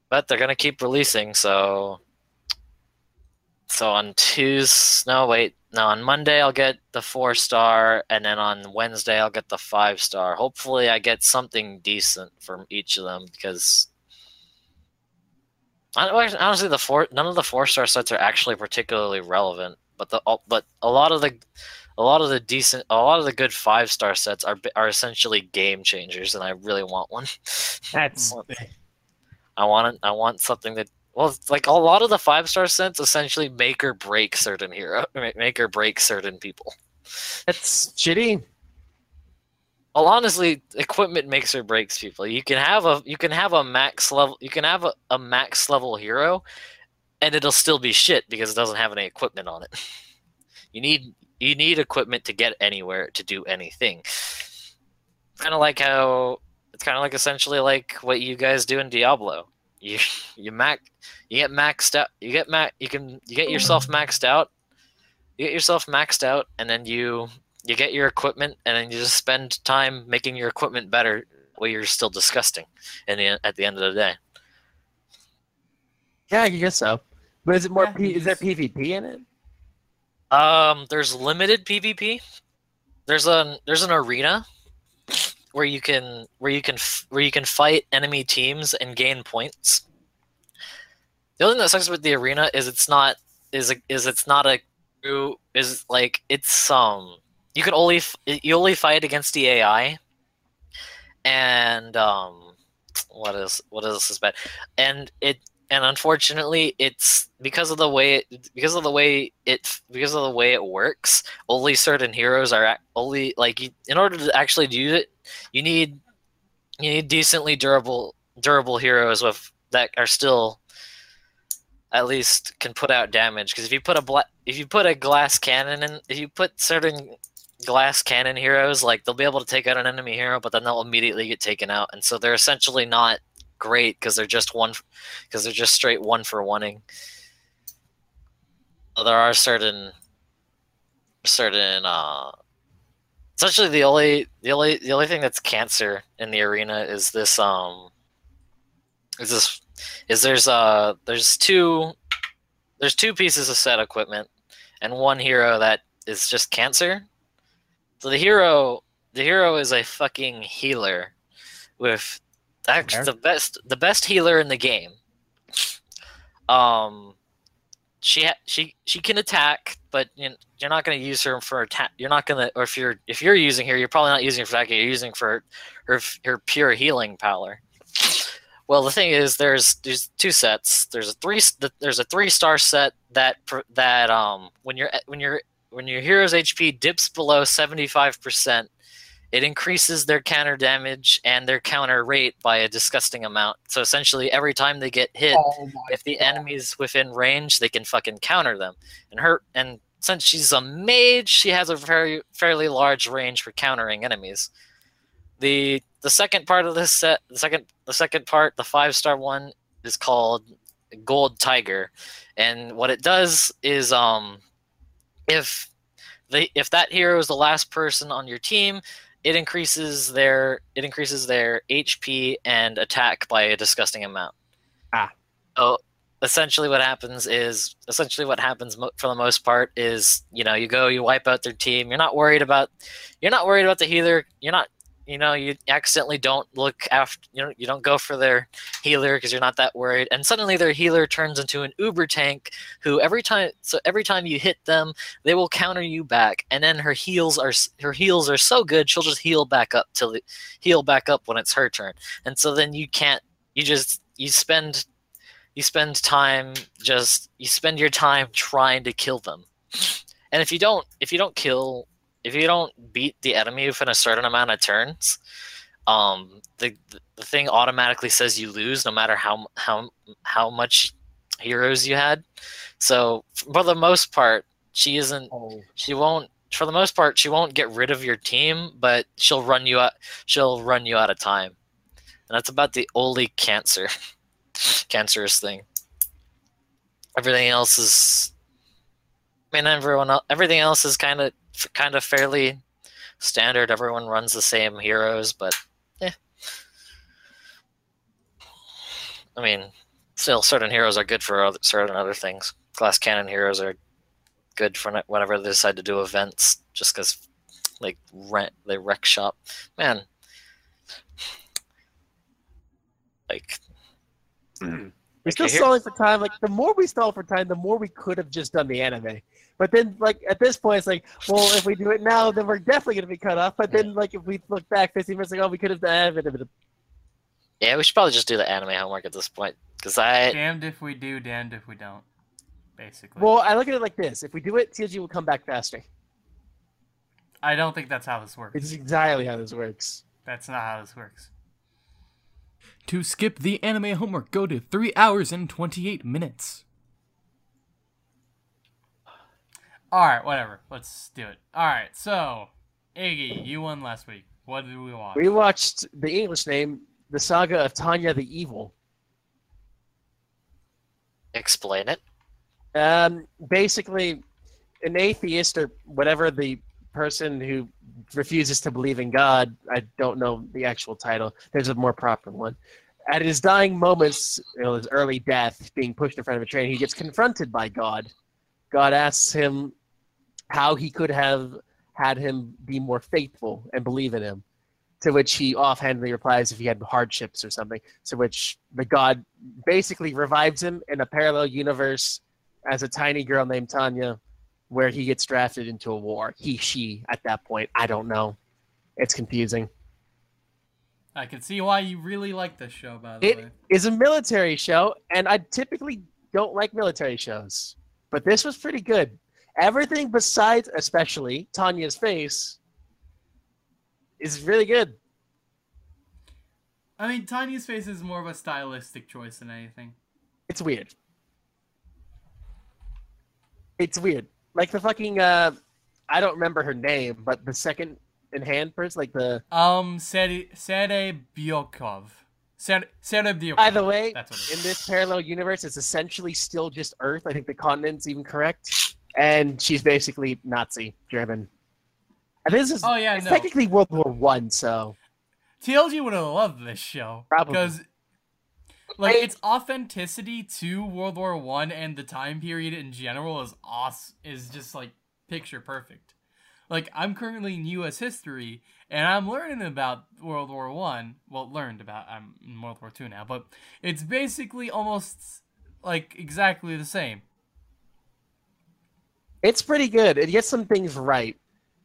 but they're gonna keep releasing so so on Tuesday, no wait, no on Monday I'll get the four star, and then on Wednesday I'll get the five star. Hopefully, I get something decent from each of them because honestly, the four none of the four star sets are actually particularly relevant. But the but a lot of the a lot of the decent a lot of the good five star sets are are essentially game changers, and I really want one. That's I want it, I want something that well, like a lot of the five star sets essentially make or break certain hero, make or break certain people. that's shitty. Well, honestly, equipment makes or breaks people. You can have a you can have a max level you can have a, a max level hero, and it'll still be shit because it doesn't have any equipment on it. You need you need equipment to get anywhere to do anything. Kind of like how it's kind of like essentially like what you guys do in Diablo. You you mac you get maxed out. You get mac. You can you get yourself maxed out. You get yourself maxed out, and then you you get your equipment, and then you just spend time making your equipment better. While you're still disgusting, in the, at the end of the day. Yeah, I guess so. But is it more? Yeah, P- is there PvP in it? Um, there's limited PvP. There's an there's an arena where you can where you can f- where you can fight enemy teams and gain points. The only thing that sucks with the arena is it's not is a, is it's not a is like it's um you can only you only fight against the AI and um what is what is bad? And it and unfortunately it's because of the way it, because of the way it because of the way it works only certain heroes are only like you, in order to actually do it you need you need decently durable durable heroes with that are still at least can put out damage. Because if you put a bla- if you put a glass cannon in if you put certain glass cannon heroes like they'll be able to take out an enemy hero but then they'll immediately get taken out. And so they're essentially not great because they're just one because they're just straight one for oneing. There are certain certain uh essentially the only the only the only thing that's cancer in the arena is this um is this is there's uh there's two there's two pieces of set equipment and one hero that is just cancer so the hero the hero is a fucking healer with actually the best the best healer in the game um she she she can attack, but you you're not going to use her for attack. You're not going to, or if you're if you're using her, you're probably not using her for attacking. You're using for her her pure healing power. Well, the thing is, there's there's two sets. There's a three there's a three star set that that um when you're when you're when your hero's HP dips below seventy five percent, it increases their counter damage and their counter rate by a disgusting amount. So essentially, every time they get hit, Oh if the God. enemy's within range, they can fucking counter them. And her and since she's a mage, she has a very fairly large range for countering enemies. The the second part of this set, the second the second part, the five star one, is called Gold Tiger, and what it does is um, if the if that hero is the last person on your team, it increases their it increases their HP and attack by a disgusting amount. Ah. So essentially, what happens is essentially what happens mo- for the most part is you know you go you wipe out their team. You're not worried about you're not worried about the healer. You're not you know you accidentally don't look after you know you don't go for their healer because you're not that worried and suddenly their healer turns into an uber tank who every time so every time you hit them they will counter you back and then her heals are her heals are so good she'll just heal back up till the, heal back up when it's her turn and so then you can't you just you spend you spend time just you spend your time trying to kill them. And if you don't if you don't kill if you don't beat the enemy within a certain amount of turns um the the thing automatically says you lose no matter how how how much heroes you had. So for the most part she isn't Oh, she won't for the most part she won't get rid of your team but she'll run you out she'll run you out of time. And that's about the only cancer cancerous thing. Everything else is i mean everyone el- everything else is kind of kind of fairly standard. Everyone runs the same heroes but yeah i mean still certain heroes are good for other, certain other things. Glass cannon heroes are good for whenever they decide to do events just because like rent they wreck shop. Man. Like hmm. We're still here- stalling for time. Like the more we stall for time, the more we could have just done the anime. But then, like at this point, it's like, well, if we do it now, then we're definitely gonna be cut off. But then, like if we look back 15 minutes ago, we could have done it. yeah we should probably just do the anime homework at this point because i Damned if we do, damned if we don't. Basically. Well, I look at it like this: if we do it, TLG will come back faster. I don't think that's how this works. It's exactly how this works. That's not how this works. To skip the anime homework, go to 3 hours and 28 minutes. All right, whatever. Let's do it. All right, so Iggy, you won last week. What did we watch? We watched the English name, the saga of Tanya the Evil. Explain it. Um, basically, an atheist or whatever the person who refuses to believe in God, I don't know the actual title. There's a more proper one. At his dying moments, you know, his early death, being pushed in front of a train, he gets confronted by God. God asks him how he could have had him be more faithful and believe in him. To which he offhandedly replies if he had hardships or something. To which the God basically revives him in a parallel universe as a tiny girl named Tanya, where he gets drafted into a war. He, she, at that point. I don't know. It's confusing. I can see why you really like this show, by the It way. is a military show, and I typically don't like military shows. But this was pretty good. Everything besides, especially, Tanya's face is really good. I mean, Tanya's face is more of a stylistic choice than anything. It's weird. It's weird. Like the fucking, uh, I don't remember her name, but the second in hand person, like the, Um, Sere Sere Byokov. Sere Sere Byokov. By the way, That's what it in this parallel universe, it's essentially still just Earth. I think the continent's even correct. And she's basically Nazi German. And this is Oh yeah, it's no. technically World War One, so TLG would have loved this show Probably. because, like, I- its authenticity to World War One and the time period in general is awesome. Is just like picture perfect. Like, I'm currently in U.S. history and I'm learning about World War One. Well, learned about. I'm in World War Two now, but it's basically almost like exactly the same. it's pretty good. It gets some things right.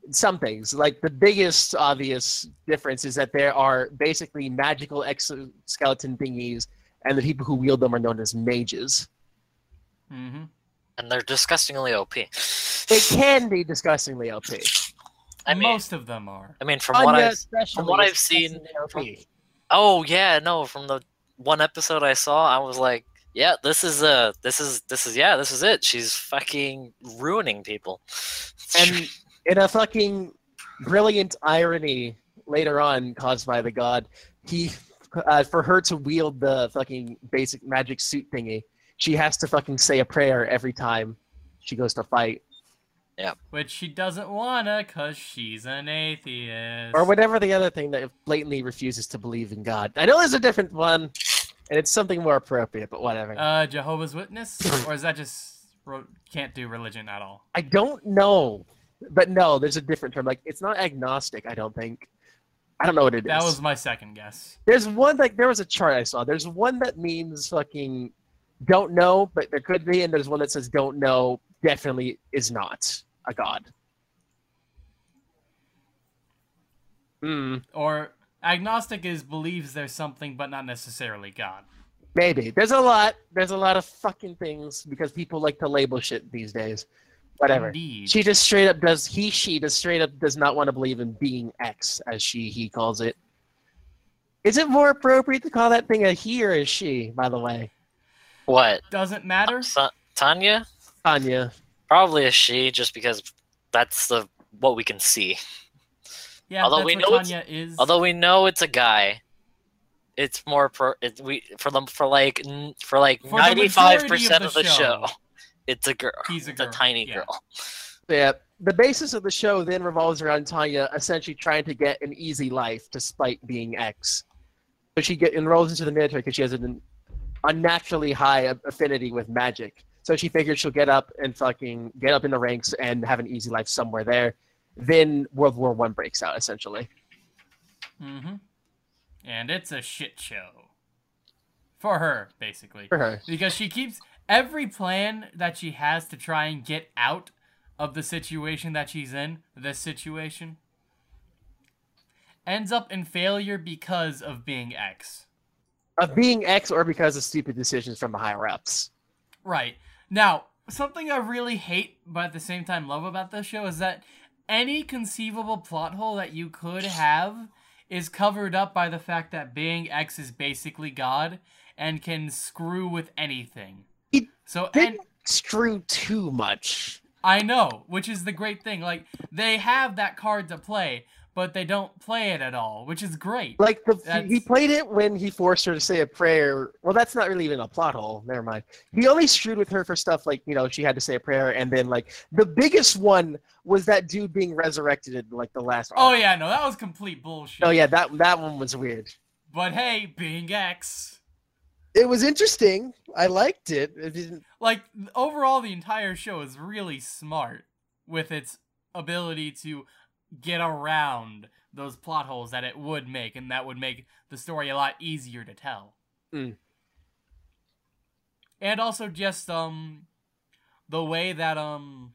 Some things, like the biggest obvious difference is that there are basically magical exoskeleton thingies, and the people who wield them are known as mages. hmm And they're disgustingly OP. They can be disgustingly OP. I mean, Most of them are. I mean, from what I've especially what is I've seen disgustingly OP. Oh yeah, no, from the one episode I saw, I was like, yeah, this is uh this is this is yeah, this is it. She's fucking ruining people. and in a fucking brilliant irony later on caused by the god, he uh, for her to wield the fucking basic magic suit thingy, she has to fucking say a prayer every time she goes to fight, Yeah. Which she doesn't wanna cause she's an atheist. or whatever the other thing that blatantly refuses to believe in God. I know there's a different one, and it's something more appropriate, but whatever. Uh, Jehovah's Witness, or is that just can't do religion at all? I don't know, but no, there's a different term. Like it's not agnostic. I don't think. I don't know what it is. That was my second guess. There's one like there was a chart I saw. There's one that means fucking don't know, but there could be, and there's one that says don't know, definitely is not a god. Hmm. Or agnostic is believes there's something, but not necessarily God. Maybe. There's a lot. There's a lot of fucking things because people like to label shit these days. Whatever. Indeed. She just straight up does he she just straight up does not want to believe in being X as she he calls it. Is it more appropriate to call that thing a he or a she, by the way? what? Doesn't matter. Sa- Tanya? Tanya. Probably a she, just because that's the what we can see. Yeah, Although that's we what know it's- Tanya is. Although we know it's a guy, it's more pro. It, we for them for like for like ninety five percent of of the the show. show, It's a girl. he's a It's a tiny yeah. girl. Yeah. The basis of the show then revolves around Tanya essentially trying to get an easy life despite being X. So she get enrolls into the military because she has an unnaturally high affinity with magic. So she figures she'll get up and fucking get up in the ranks and have an easy life somewhere there. Then World War One breaks out essentially. Mm-hmm. And it's a shit show. For her, basically. For her. Because she keeps every plan that she has to try and get out of the situation that she's in, this situation, ends up in failure because of being X. Of being X or because of stupid decisions from the higher ups. Right. Now, something I really hate but at the same time love about this show is that any conceivable plot hole that you could have is covered up by the fact that being X is basically God and can screw with anything. It So and screw too much. I know, which is the great thing. Like they have that card to play, but they don't play it at all, which is great. Like the, he played it when he forced her to say a prayer. Well, that's not really even a plot hole. Never mind. He only screwed with her for stuff like you know she had to say a prayer, and then like the biggest one was that dude being resurrected in like the last. Oh arc. yeah, no, that was complete bullshit. Oh yeah, that that one was weird. But hey, being X. It was interesting. I liked it. It didn't. Like overall the entire show is really smart with its ability to get around those plot holes that it would make and that would make the story a lot easier to tell. Mm. And also just um the way that um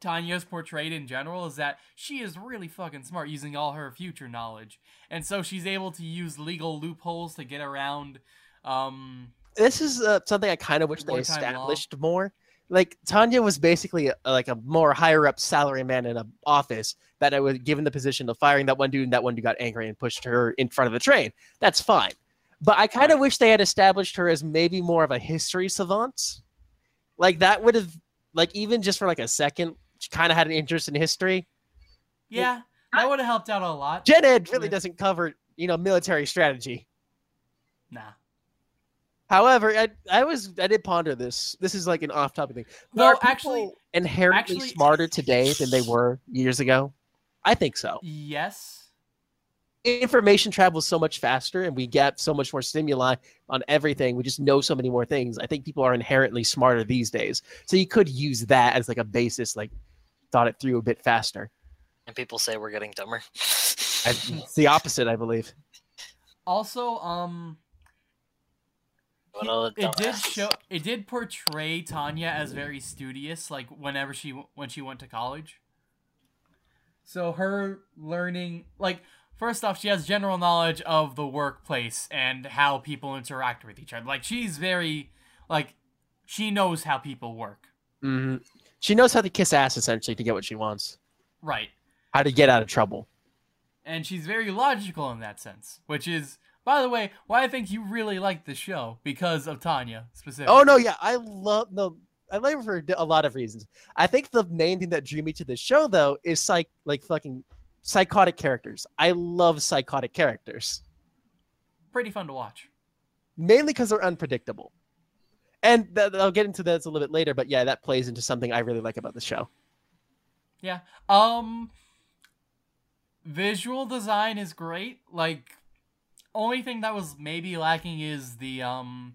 Tanya's portrayed in general is that she is really fucking smart using all her future knowledge. And so she's able to use legal loopholes to get around um This is uh, something I kind of wish they Wartime law. established more. Like Tanya was basically a, like a more higher up salary man in an office that I was given the position of firing that one dude, and that one dude got angry and pushed her in front of the train. That's fine. But I kind of wish they had established her as maybe more of a history savant. Like that would have, like even just for like a second, she kind of had an interest in history. yeah, that would have helped out a lot. Gen Ed really With- doesn't cover, you know, military strategy. Nah. However, I I was I did ponder this. This is like an off-topic thing. No, Are actually- inherently actually- smarter today than they were years ago. I think so. Yes. Information travels so much faster, and we get so much more stimuli on everything. We just know so many more things. I think people are inherently smarter these days. So you could use that as like a basis, like thought it through a bit faster. And people say we're getting dumber. I, it's the opposite, I believe. Also, um, What it did show, it did portray Tanya as very studious, like whenever she when she went to college. So her learning, like first off, she has general knowledge of the workplace and how people interact with each other. Like she's very, like, she knows how people work. hmm She knows how to kiss ass essentially to get what she wants. Right. How to get out of trouble. and she's very logical in that sense, which is, by the way, why I think you really like the show because of Tanya specifically. Oh no, yeah, I love no, I love her for a lot of reasons. I think the main thing that drew me to this show though is psych, like fucking psychotic characters. I love psychotic characters pretty fun to watch. mainly because they're unpredictable, and th- I'll get into that a little bit later. But yeah, that plays into something I really like about the show. Yeah. Um, visual design is great. Like, only thing that was maybe lacking is the um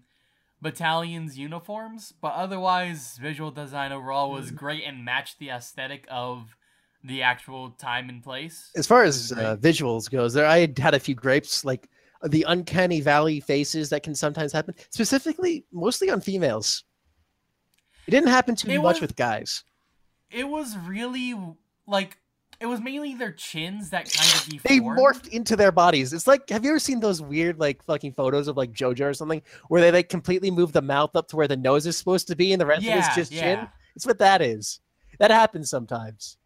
battalion's uniforms, but otherwise, visual design overall was great and matched the aesthetic of the actual time and place. As far as uh, visuals goes, there I had had a few grapes like the uncanny valley faces that can sometimes happen, specifically mostly on females. It didn't happen too It much was- with guys. It was really like it was mainly their chins that kind of They morphed into their bodies. It's like, have you ever seen those weird like fucking photos of like JoJo or something where they like completely move the mouth up to where the nose is supposed to be and the rest of it's just yeah. chin? It's what that is. That happens sometimes.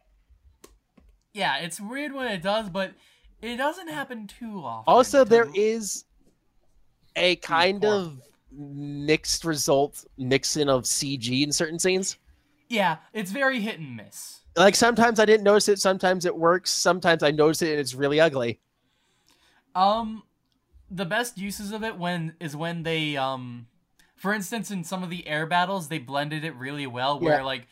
Yeah, it's weird when it does, but it doesn't happen too often. Also, there to- is a kind of mixed result mixing of CG in certain scenes. Yeah, it's very hit and miss. Like sometimes I didn't notice it, sometimes it works, sometimes I notice it and it's really ugly. Um, the best uses of it when is when they um, for instance, in some of the air battles, they blended it really well. Where Yeah. like,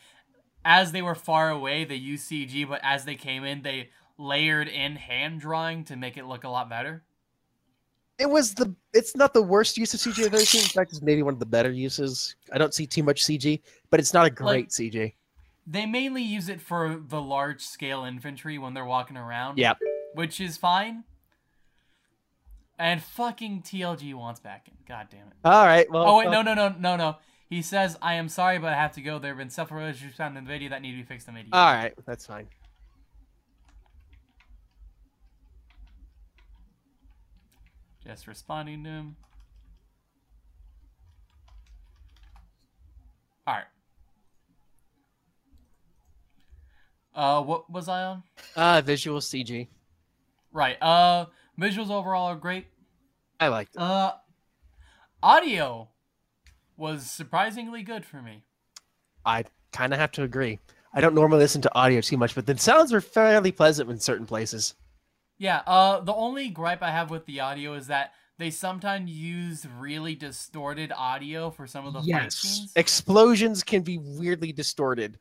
as they were far away, they used CG, but as they came in, they layered in hand drawing to make it look a lot better. It was the it's not the worst use of CG I've ever seen. In fact, it's maybe one of the better uses. I don't see too much CG, but it's not a great Like- CG. They mainly use it for the large scale infantry when they're walking around. Yep. which is fine. And fucking TLG wants back in. God damn it. All right. Well, Oh wait, no, no, no, no, no. He says, "I am sorry, but I have to go. There have been several issues found in the video that need to be fixed immediately." All right, that's fine. Just responding to him. All right. Uh, what was I on? Uh, visual CG. Right. Uh, visuals overall are great. I liked it. Uh, audio was surprisingly good for me. I kind of have to agree. I don't normally listen to audio too much, but the sounds are fairly pleasant in certain places. Yeah, uh, the only gripe I have with the audio is that they sometimes use really distorted audio for some of the fight yes, scenes. explosions can be weirdly distorted.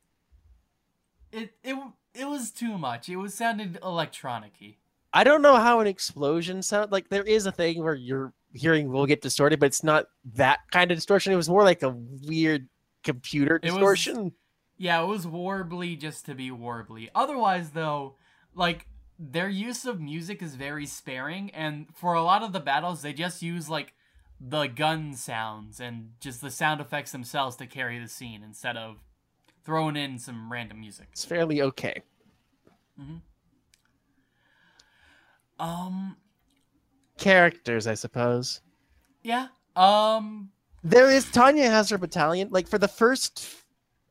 It it it was too much. It was sounded electronic-y. I don't know how an explosion sound like there is a thing where your hearing will get distorted, but it's not that kind of distortion. It was more like a weird computer It was- distortion. Yeah, it was warbly just to be warbly. Otherwise, though, like their use of music is very sparing, and for a lot of the battles, they just use like the gun sounds and just the sound effects themselves to carry the scene instead of throwing in some random music. It's fairly okay. Um, Characters, I suppose. yeah. Um, There is Tanya has her battalion. Like for the first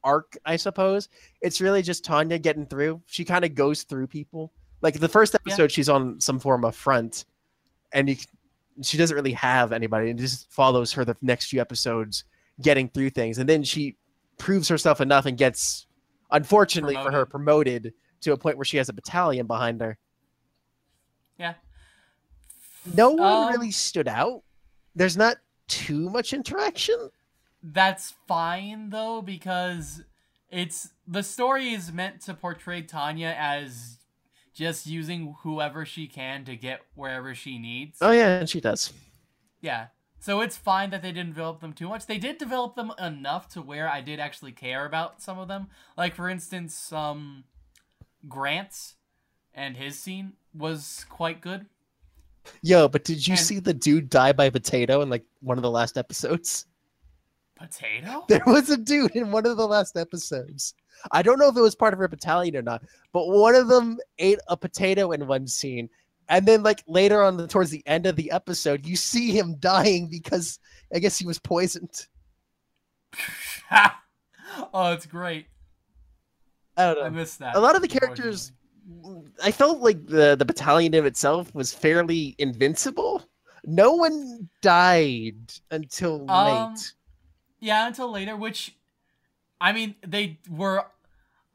arc, I suppose it's really just Tanya getting through. She kind of goes through people. Like the first Yeah. episode, she's on some form of front, and you, she doesn't really have anybody. and just follows her the next few episodes, getting through things, and then she proves herself enough and gets, unfortunately for her, promoted to a point where she has a battalion behind her. yeah. No one Um, really stood out. There's not too much interaction. That's fine though because it's the story is meant to portray Tanya as just using whoever she can to get wherever she needs. Oh yeah, and she does. Yeah. So it's fine that they didn't develop them too much. They did develop them enough to where I did actually care about some of them. Like for instance, um Grant's and his scene was quite good. Yo, but did you And- see the dude die by potato in like one of the last episodes? Potato? There was a dude in one of the last episodes. I don't know if it was part of her battalion or not, but one of them ate a potato in one scene. And then like later on the, towards the end of the episode, you see him dying because I guess he was poisoned. oh, it's great. I don't know. I missed that. a lot of the characters I felt like the the battalion in itself was fairly invincible. No one died until Um, late. Yeah, until later, which I mean, they were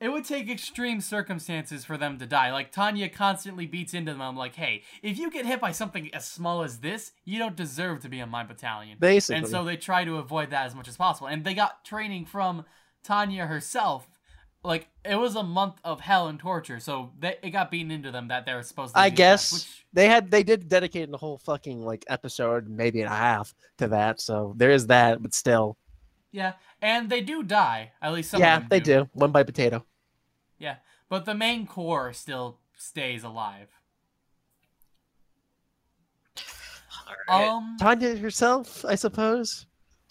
it would take extreme circumstances for them to die. Like Tanya constantly beats into them. I'm like, hey, if you get hit by something as small as this, you don't deserve to be in my battalion. Basically. And so they try to avoid that as much as possible. And they got training from Tanya herself. Like it was a month of hell and torture, so they, it got beaten into them that they were supposed to. I do that, guess which they had they did dedicate a whole fucking like episode, maybe and a half to that. So there is that, but still, yeah, and they do die. At least some yeah, of them they do. One by potato. Yeah, but the main core still stays alive. Alright. Um, Tanya herself, I suppose.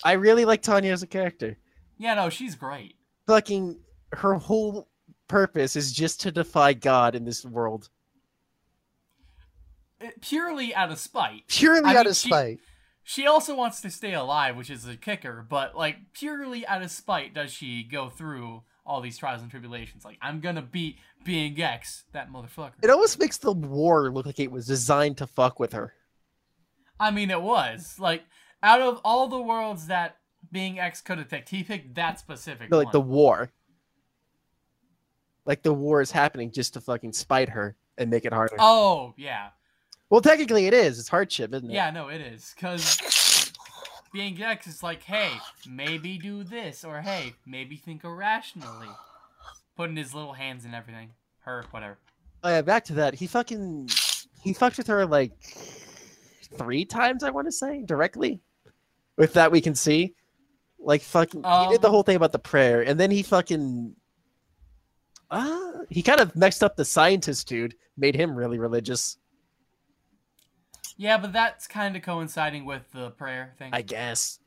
I really like Tanya as a character. yeah, no, she's great. Fucking her whole purpose is just to defy God in this world, Uh, Purely out of spite. purely I out mean, of she- spite. She also wants to stay alive, which is a kicker, but like purely out of spite does she go through all these trials and tribulations. Like, I'm gonna beat being X, that motherfucker. It almost makes the war look like it was designed to fuck with her. I mean, it was. Like, out of all the worlds that being X could have picked, he picked that specific No, like one. the war. Like the war is happening just to fucking spite her and make it harder. Oh, yeah. Well, technically it is. It's hardship, isn't it? Yeah, no, it is. Because being X is like, hey, maybe do this, or hey, maybe think irrationally. Putting his little hands in everything. Her, whatever. Oh yeah, back to that. He fucking he fucked with her like three times, I want to say, directly. With that we can see. Like fucking he did the Um, whole thing about the prayer, and then he fucking uh he kind of messed up the scientist dude, made him really religious, Yeah, but that's kind of coinciding with the prayer thing. I guess.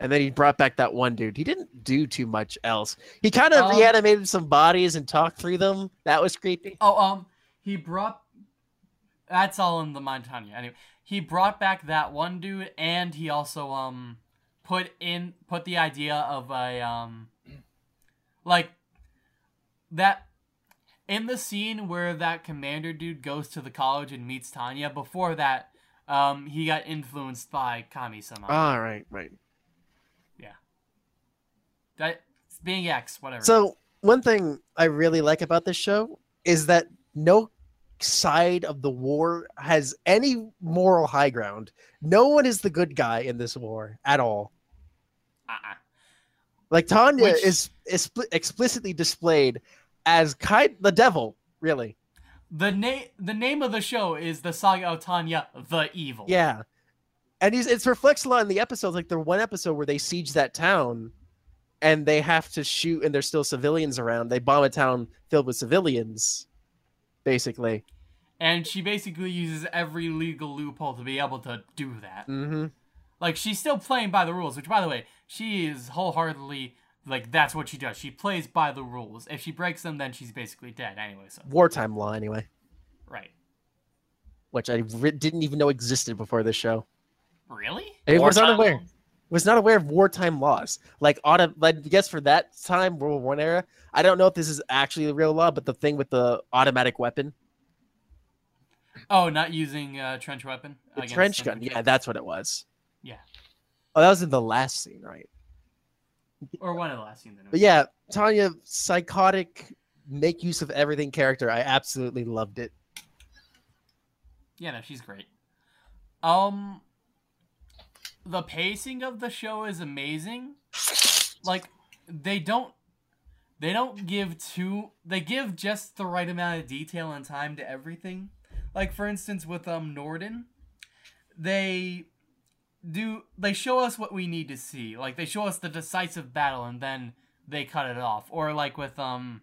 And then he brought back that one dude. He didn't do too much else. He kind of Um, reanimated some bodies and talked through them. That was creepy. Oh, um, he brought. That's all in the Montana. Anyway, he brought back that one dude, and he also um put in put the idea of a um like that in the scene where that commander dude goes to the college and meets Tanya. Before that, um, he got influenced by Kami-sama. All right, right. Yeah that being X, whatever. So one thing I really like about this show is that no side of the war has any moral high ground. No one is the good guy in this war at all. Uh-uh. Like Tanya Which- is, is explicitly displayed as kind the devil, really. The name the name of the show is the Saga of Tanya the Evil. Yeah. And he's it reflects a lot in the episodes. Like the one episode where they siege that town and they have to shoot and there's still civilians around. They bomb a town filled with civilians, basically. And she basically uses every legal loophole to be able to do that. Mm-hmm. Like she's still playing by the rules, which by the way, she is wholeheartedly like that's what she does. She plays by the rules. If she breaks them, then she's basically dead anyway. So Wartime law, anyway, right. which I didn't even know existed before this show. Really? I was Wartime unaware. law? Was not aware of wartime laws. Like, auto, like, I guess for that time, World War One era, I don't know if this is actually a real law, but the thing with the automatic weapon, Oh, not using uh, trench weapon. the trench gun, yeah, that's what it was. Yeah. Oh, that was in the last scene, right? Or one of the last scenes. But yeah, Tanya, psychotic, make use of everything character. I absolutely loved it. Yeah, no, she's great. Um, the pacing of the show is amazing. Like, they don't, they don't give too. They give just the right amount of detail and time to everything. Like for instance, with um Norden, they do they show us what we need to see. Like they show us the decisive battle and then they cut it off. Or like with um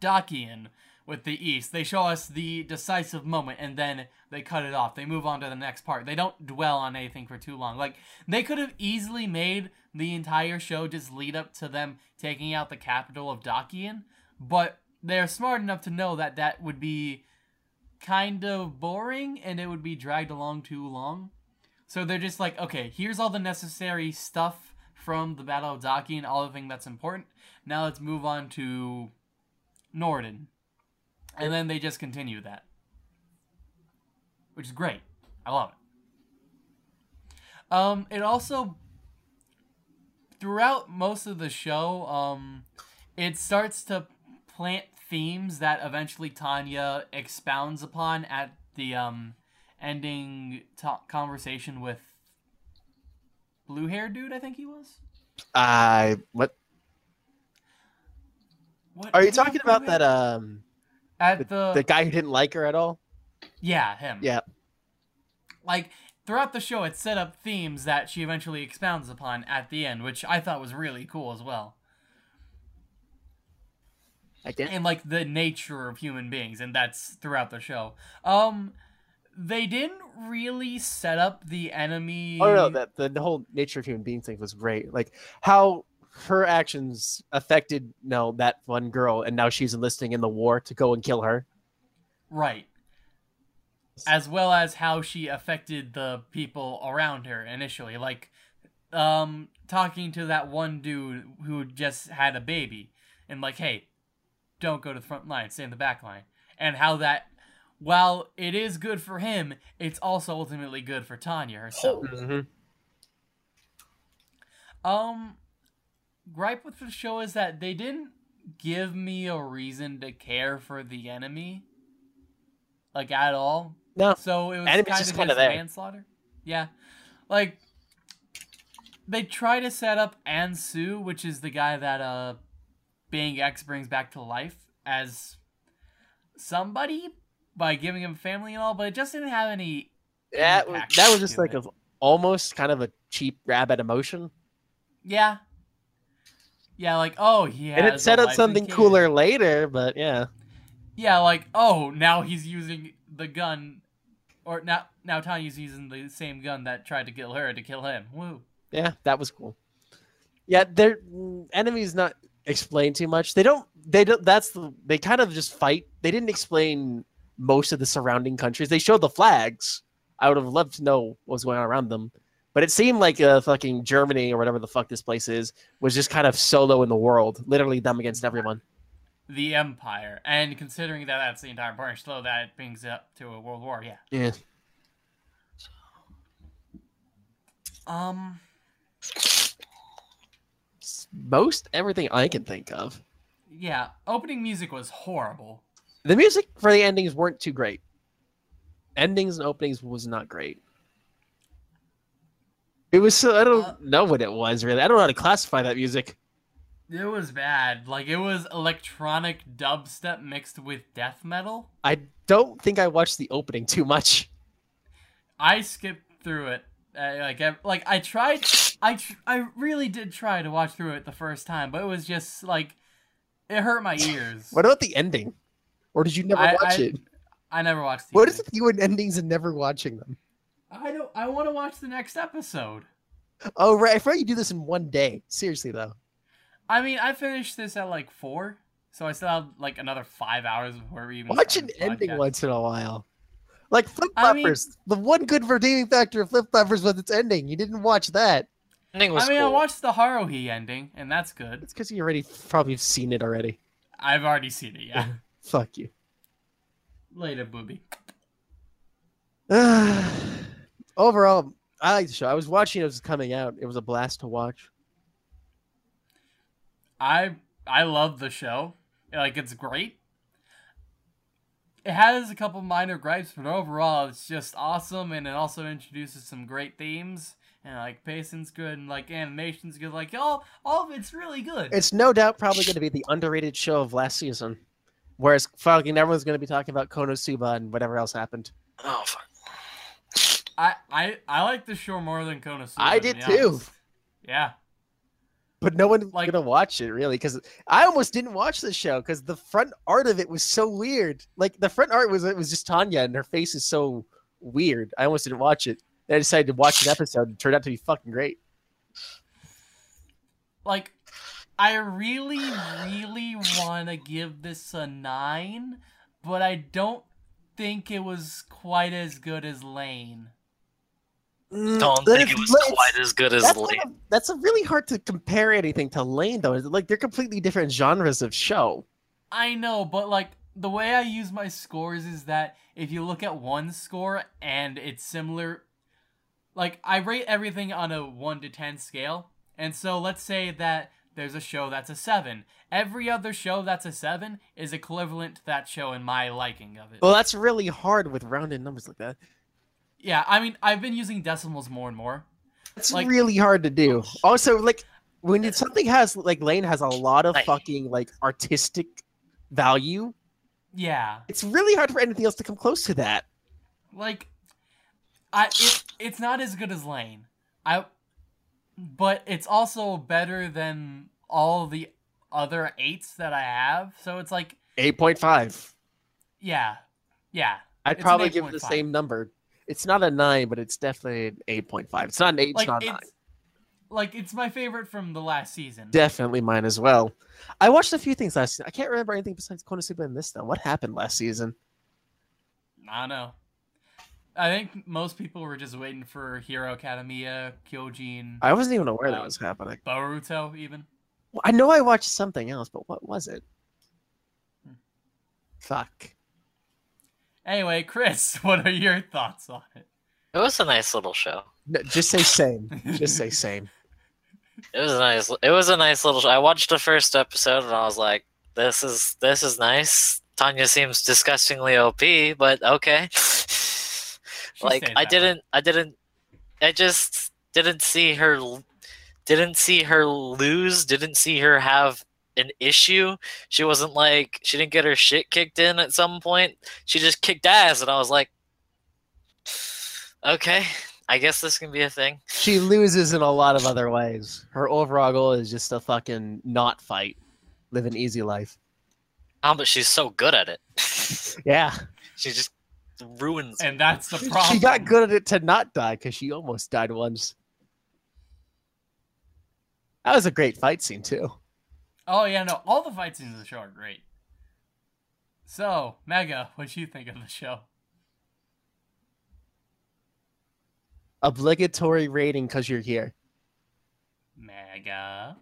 Dakian with the East, they show us the decisive moment and then they cut it off. They move on to the next part. They don't dwell on anything for too long. Like they could have easily made the entire show just lead up to them taking out the capital of Dakian, but they're smart enough to know that that would be kind of boring and it would be dragged along too long. So they're just like, okay, here's all the necessary stuff from the Battle of Daki and all the thing that's important. Now let's move on to Norden. And then they just continue that. Which is great. I love it. Um, it also throughout most of the show, um, it starts to plant themes that eventually Tanya expounds upon at the um ending ta- conversation with blue hair dude. I think he was. I what What are you did he have talking about? hair? That um, at the, the guy who didn't like her at all? yeah him Yeah. like throughout the show it set up themes that she eventually expounds upon at the end which i thought was really cool as well I did. and like the nature of human beings and that's throughout the show um they didn't really set up the enemy Oh no, that the, the whole nature of human beings thing was great. Like how her actions affected you know, that one girl, and now she's enlisting in the war to go and kill her. right as well as how she affected the people around her initially like um talking to that one dude who just had a baby and like hey don't go to the front line stay in the back line and how that while it is good for him it's also ultimately good for tanya herself Mhm. Um, gripe with the show is that they didn't give me a reason to care for the enemy, like at all. No, So it was Enemy's kind just of kinda there. manslaughter. Yeah, like they try to set up Ansu, which is the guy that uh, Being X brings back to life as somebody by giving him family and all, but it just didn't have any. that was, that was just like it. a almost kind of a cheap grab at emotion, Yeah. Yeah, like oh he has and it set up something cooler later. But yeah, Yeah, like oh now he's using the gun, or now now Tanya's using the same gun that tried to kill her to kill him. Woo. yeah, that was cool. Yeah, their enemies not explained too much. They don't. They don't. That's the. They kind of just fight. They didn't explain most of the surrounding countries. They showed the flags. I would have loved to know what was going on around them. But it seemed like uh, fucking Germany or whatever the fuck this place is was just kind of solo in the world, literally them against everyone. The Empire, and considering that that's the entire point, slow that brings it up to a world war. Yeah. Yeah. Um. Most everything I can think of. yeah, opening music was horrible. The music for the endings weren't too great. Endings and openings was not great. It was so I don't Uh, know what it was really. I don't know how to classify that music. It was bad. Like it was electronic dubstep mixed with death metal. I don't think I watched the opening too much. I skipped through it. Uh, like, ev- like I tried. I tr- I really did try to watch through it the first time, but it was just like it hurt my ears. What about the ending? Or did you never I- watch I- it? I never watched. The What is ending. it with you and endings and never watching them? I don't. I want to watch the next episode. Oh right, I forgot you do this in one day. Seriously though. I mean, I finished this at like four, so I still have like another five hours before we even Watch start an ending podcast. once in a while. Like Flip I mean- the one good redeeming factor of Flip Flappers was its ending. You didn't watch that. Ending was I mean, I watched the Haruhi ending, and that's good. It's because you already probably seen it already. I've already seen it. Yeah, Fuck you. later, booby. Overall, I like the show. I was watching it, it was coming out. It was a blast to watch. I I love the show. Like it's great. It has a couple minor gripes, but overall it's just awesome and it also introduces some great themes and like pacing's good and like animation's good. Like all all of it's really good. It's no doubt probably going to be the underrated show of last season. Whereas fucking everyone's going to be talking about Konosuba and whatever else happened. Oh, fuck. I, I I like the show more than Konosuba. I did too. honest. Yeah. But no one's Like- going to watch it, really, because I almost didn't watch the show because the front art of it was so weird. Like, the front art was it was just Tanya, and her face is so weird. I almost didn't watch it. Then I decided to watch an episode. It turned out to be fucking great. like I really, really want to give this a nine, but I don't think it was quite as good as Lain. Mm, don't That think is- it was quite as good as that's, Lain. like a- that's a really hard to compare anything to Lain, though. Like, they're completely different genres of show. I know, but like the way I use my scores is that if you look at one score and it's similar, like I rate everything on a 1 to 10 scale. And so let's say that there's a show that's a 7. Every other show that's a 7 is equivalent to that show in my liking of it. Well, that's really hard with rounded numbers like that. Yeah, I mean, I've been using decimals more and more. It's Like- really hard to do. Also, like when it, something has like Lain has a lot of Like- fucking like artistic value, Yeah. it's really hard for anything else to come close to that. Like I it, it's not as good as Lain. I but it's also better than all the other eights that I have. So it's like, Eight point five. yeah. Yeah. I'd It's probably give it the 8.5. same number. It's not a nine, but it's definitely an eight point five. It's not an eight. It's not a nine. like it's my favorite from the last season. Definitely mine as well. I watched a few things last season. I can't remember anything besides Konosuba and this though. What happened last season? I don't know. I think most people were just waiting for Hero Academia, Kyojin, I wasn't even aware that Um, was happening. Boruto even. Well, I know I watched something else, but what was it? Hmm. Fuck. Anyway, Chris, what are your thoughts on it? It was a nice little show. No, just say same. just say same. It was a nice. It was a nice little show. I watched the first episode and I was like, "This is this is nice." Tanya seems disgustingly OP, but okay. She like I didn't, I didn't, I just didn't see her, didn't see her lose. Didn't see her have an issue. She wasn't like she didn't get her shit kicked in at some point. She just kicked ass, and I was like, okay, I guess this can be a thing. She loses in a lot of other ways. Her overall goal is just to fucking not fight, live an easy life. Oh, but she's so good at it. Yeah, she just ruins. And that's the problem. she got good at it to not die because she almost died once. That was a great fight scene too. Oh yeah, no, all the fight scenes in the show are great. So, Mega, what do you think of the show? Obligatory rating because you're here. Mega.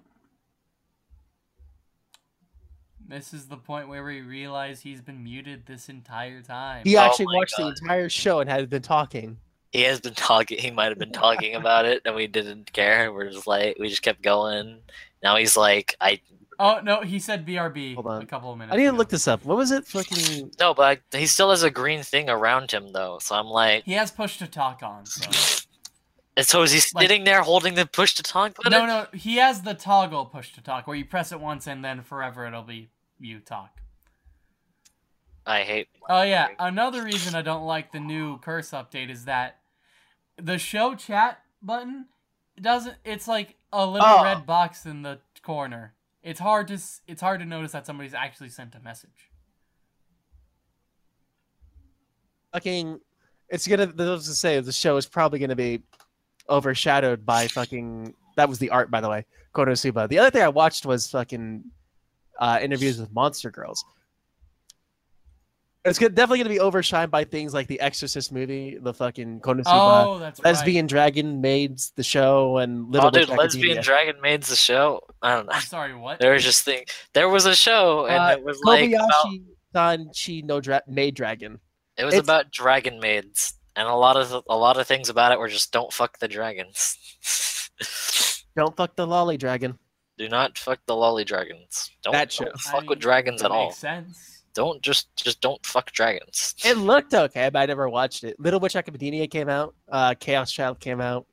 This is the point where we realize he's been muted this entire time. He Oh actually my watched the entire show and has been talking. He has been talking. He might have been talking about it, and we didn't care. We're just like, we just kept going. Now he's like, I, Oh no, he said BRB Hold on. a couple of minutes. I need to look this up. What was it? Fucking. No, but I, he still has a green thing around him though. So I'm like, He has push to talk on. So. and so is he Like- sitting there holding the push to talk button? no, no, he has the toggle push to talk, where you press it once and then forever it'll be you talk. I hate. Oh yeah, another reason I don't like the new curse update is that the show chat button doesn't. It's like a little Oh. red box in the corner. It's hard to it's hard to notice that somebody's actually sent a message. fucking it's gonna I was to say the show is probably gonna be overshadowed by fucking that was the art by the way Konosuba. The other thing I watched was fucking uh, interviews with Monster Girls. It's good, definitely gonna be overshined by things like the Exorcist movie, the fucking Konosuba, Oh, that's Lesbian Dragon Maids, the show, and Little oh, dude, Lesbian Academia. Dragon Maid's the show. I don't know. I'm sorry, what? There was just thing. There was a show, and Uh, it was like about, Kobayashi San no dra- Maid Dragon. it was it's- about dragon maids, and a lot of a lot of things about it were just don't fuck the dragons. Don't fuck the lolly dragon. Do not fuck the lolly dragons. Don't, That don't show. I fuck mean, with dragons that at all. Sense. Don't just just don't fuck dragons. It looked okay, but I never watched it. Little Witch Academia came out. Uh, Chaos Child came out.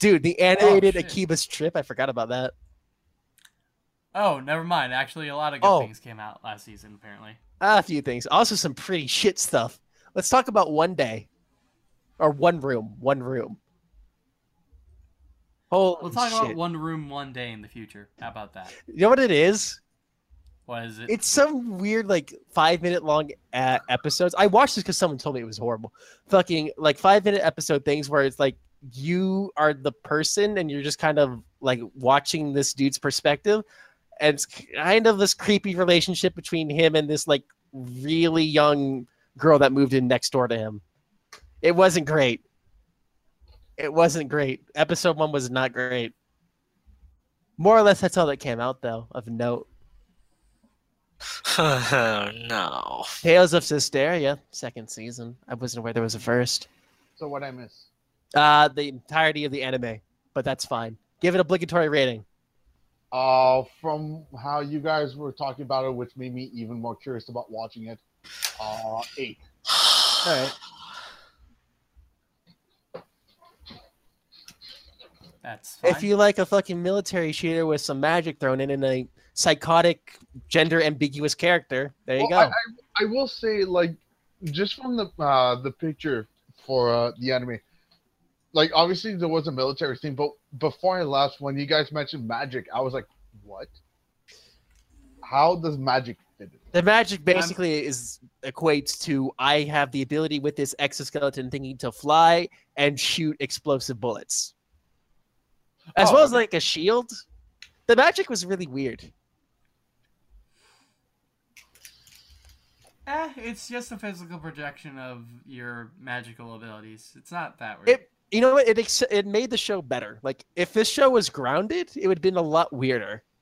Dude, the animated shit. Akiba's Trip. I forgot about that. Oh, never mind. Actually, a lot of good Oh. things came out last season. Apparently. A few things. Also, some pretty shit stuff. Let's talk about One Day, or One Room. One Room. Holy We'll talk shit! about one room one day in the future. How about that? You know what it is? What is it? It's some weird like five minute long uh, episodes. I watched this because someone told me it was horrible. Fucking like five minute episode things where it's like you are the person and you're just kind of like watching this dude's perspective, and it's kind of this creepy relationship between him and this like really young girl that moved in next door to him. It wasn't great. It wasn't great. Episode one was not great. More or less, that's all that came out though of note. oh no. Tales of Zestiria, second season. I wasn't aware there was a first. So what I miss? Uh, the entirety of the anime, but that's fine. Give it obligatory rating. Uh, from how you guys were talking about it, which made me even more curious about watching it. Uh, eight. All right. That's fine. If you like a fucking military shooter with some magic thrown in and a psychotic, gender ambiguous character, there you go. I, I will say, like, just from the uh, the picture for uh, the anime, like obviously there was a military thing, but before I left, when you guys mentioned magic, I was like, what? How does magic fit in? the magic basically is equates to I have the ability with this exoskeleton thingy to fly and shoot explosive bullets, as Oh, well as like a shield. The magic was really weird. Eh, it's just a physical projection of your magical abilities. It's not that weird. It you know what it ex- it made the show better. Like if this show was grounded, it would have been a lot weirder.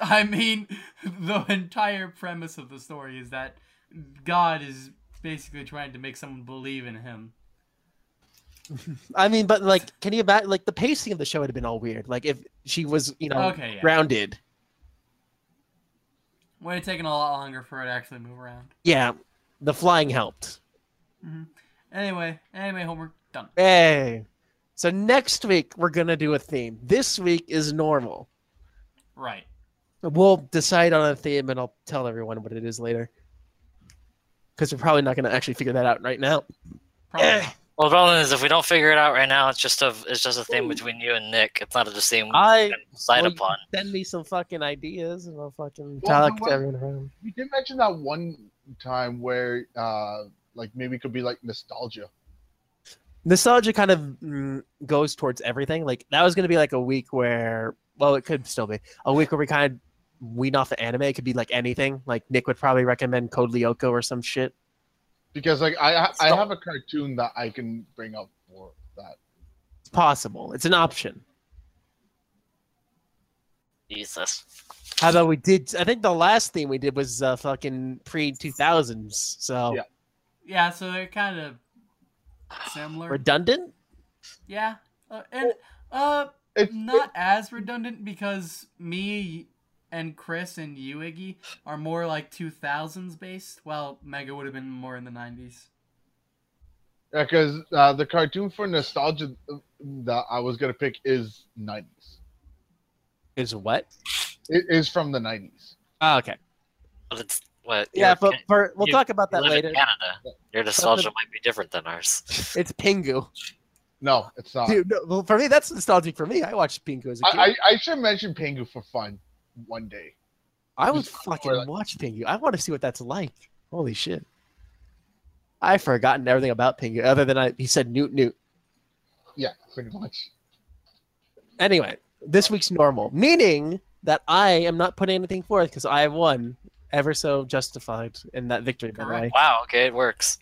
I mean, the entire premise of the story is that God is basically trying to make someone believe in him. I mean, but like, can you imagine? Like the pacing of the show would have been all weird. Like if she was, you know, Okay, yeah. grounded. Would have taken a lot longer for it to actually move around. Yeah, the flying helped. Mm-hmm. Anyway, anyway, homework done. Hey, so next week we're gonna do a theme. This week is normal. Right. We'll decide on a theme, and I'll tell everyone what it is later. Because we're probably not gonna actually figure that out right now. Probably. Not. Well, the problem is if we don't figure it out right now, it's just a it's just a thing between you and Nick. It's not a just thing we I can decide well, upon. send me some fucking ideas, and I'll fucking Well, talk what- to everyone around. You did mention that one time where, uh, like maybe it could be like nostalgia. nostalgia kind of mm, goes towards everything. Like that was going to be like a week where, well, it could still be a week where we kind of wean off the anime. It could be like anything. Like Nick would probably recommend Code Lyoko or some shit. Because like I I Stop. have a cartoon that I can bring up for that. It's possible. It's an option. Jesus. How about we did? I think the last thing we did was uh, fucking pre two thousands. So Yeah. Yeah, so they're kind of similar. redundant. Yeah, uh, and uh, It's not as redundant because me and Chris and you, Iggy, are more like 2000s based, while Mega would have been more in the 90s. because uh, the cartoon for nostalgia that I was gonna pick is '90s. Is what? It is from the '90s. Oh, okay. But it's what? Yeah, but for, we'll you- talk about that later. In Canada, your nostalgia might be different than ours. It's Pingu. No, it's not. Dude, no, well, for me, that's nostalgic for me. I watched Pingu as a kid. I, I, I should mention Pingu for fun one day. I would Just fucking for, like- watch Pingu. I want to see what that's like. Holy shit. I've forgotten everything about Pingu other than I, he said newt newt. Yeah, pretty much. Anyway, this week's normal, meaning that I am not putting anything forth because I won ever so justified in that victory, by the way. Wow. Okay, it works.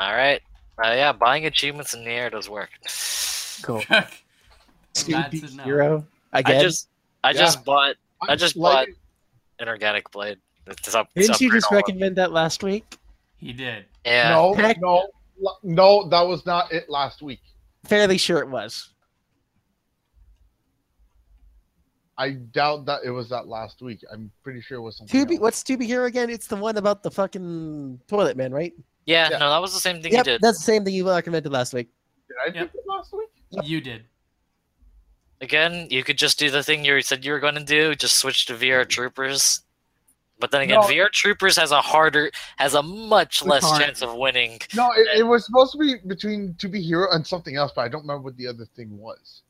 All right. Uh, yeah, buying achievements in the air does work. Cool. Glad Scooby to know. Hero. I Again. just, I Yeah. just bought I just Like- bought an organic blade. It's up, it's Didn't you just recommend that last week? He did. Yeah. No, Heck- no, no, that was not it last week. Fairly sure it was. I doubt that it was that last week. I'm pretty sure it was something. Tubi, else. what's Tubi Hero again? It's the one about the fucking toilet man, right? Yeah, Yeah. no, that was the same thing Yep, you did. that's the same thing you recommended last week. Did I Yep. do it last week? You did. Again, you could just do the thing you said you were going to do, just switch to VR Troopers. But then again, No. VR Troopers has a harder, has a much less hard. chance of winning. No, it, it was supposed to be between To Be Hero and something else, but I don't remember what the other thing was.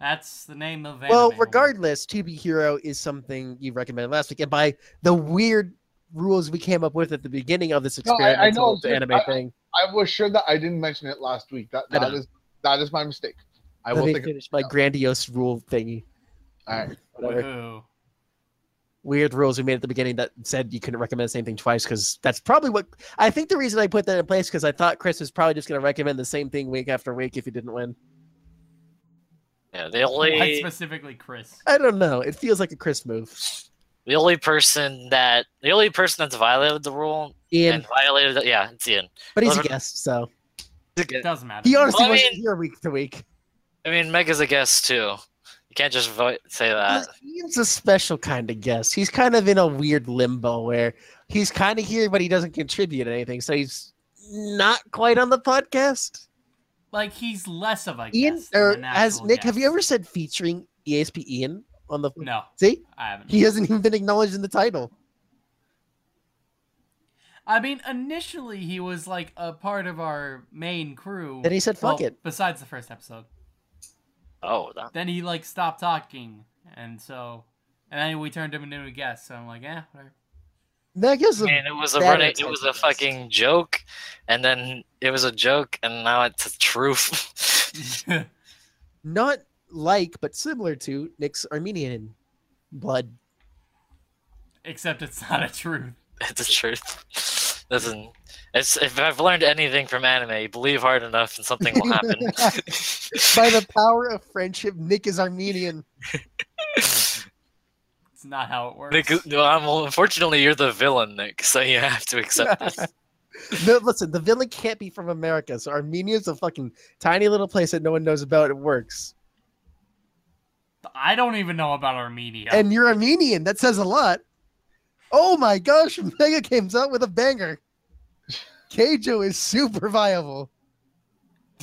That's the name of Well, regardless, To Be Hero is something you recommended last week, and by the weird rules we came up with at the beginning of this No, I- I know, dude. anime I- thing. I was sure that I didn't mention it last week. That I that know. is that is my mistake. I Let will me think. finish my grandiose rule thingy. All right. Whatever. Woohoo. Weird rules we made at the beginning that said you couldn't recommend the same thing twice because that's probably what I think the reason I put that in place because I thought Chris was probably just going to recommend the same thing week after week if he didn't win. Yeah, the Why only specifically Chris? I don't know. It feels like a Chris move. the only person that the only person that's violated the rule Ian, and violated it, yeah, it's Ian. but he's a Those are- guest, so It doesn't matter. he honestly Well, I wasn't here week to week. I mean, Mega's a guest too. You can't just vote, say that. Ian's a special kind of guest. He's kind of in a weird limbo where he's kind of here, but he doesn't contribute anything. So he's not quite on the podcast. Like he's less of a Ian, guest than or an has actual Nick, have you ever said featuring ESP Ian on the? No, See, I haven't. he hasn't even been acknowledged in the title. I mean, initially he was like a part of our main crew. Then he said, "Fuck well, it." Besides the first episode, Oh, that, then he like stopped talking, and so, and then we turned him into a guest. So I'm like, yeah, whatever. That gives I him. it was a running, it was of a guest. fucking joke, and then it was a joke, and now it's a truth. not like, but similar to Nick's Armenian blood. Except it's not a truth. it's a truth. Listen, it's, if I've learned anything from anime, believe hard enough and something will happen. By the power of friendship, Nick is Armenian. It's not how it works. Nick, no, I'm, well, unfortunately, you're the villain, Nick, so you have to accept this. No, listen, the villain can't be from America, so Armenia's a fucking tiny little place that no one knows about. It works. I don't even know about Armenia. And you're Armenian. That says a lot. Oh my gosh, Mega comes out with a banger. Keijo is super viable.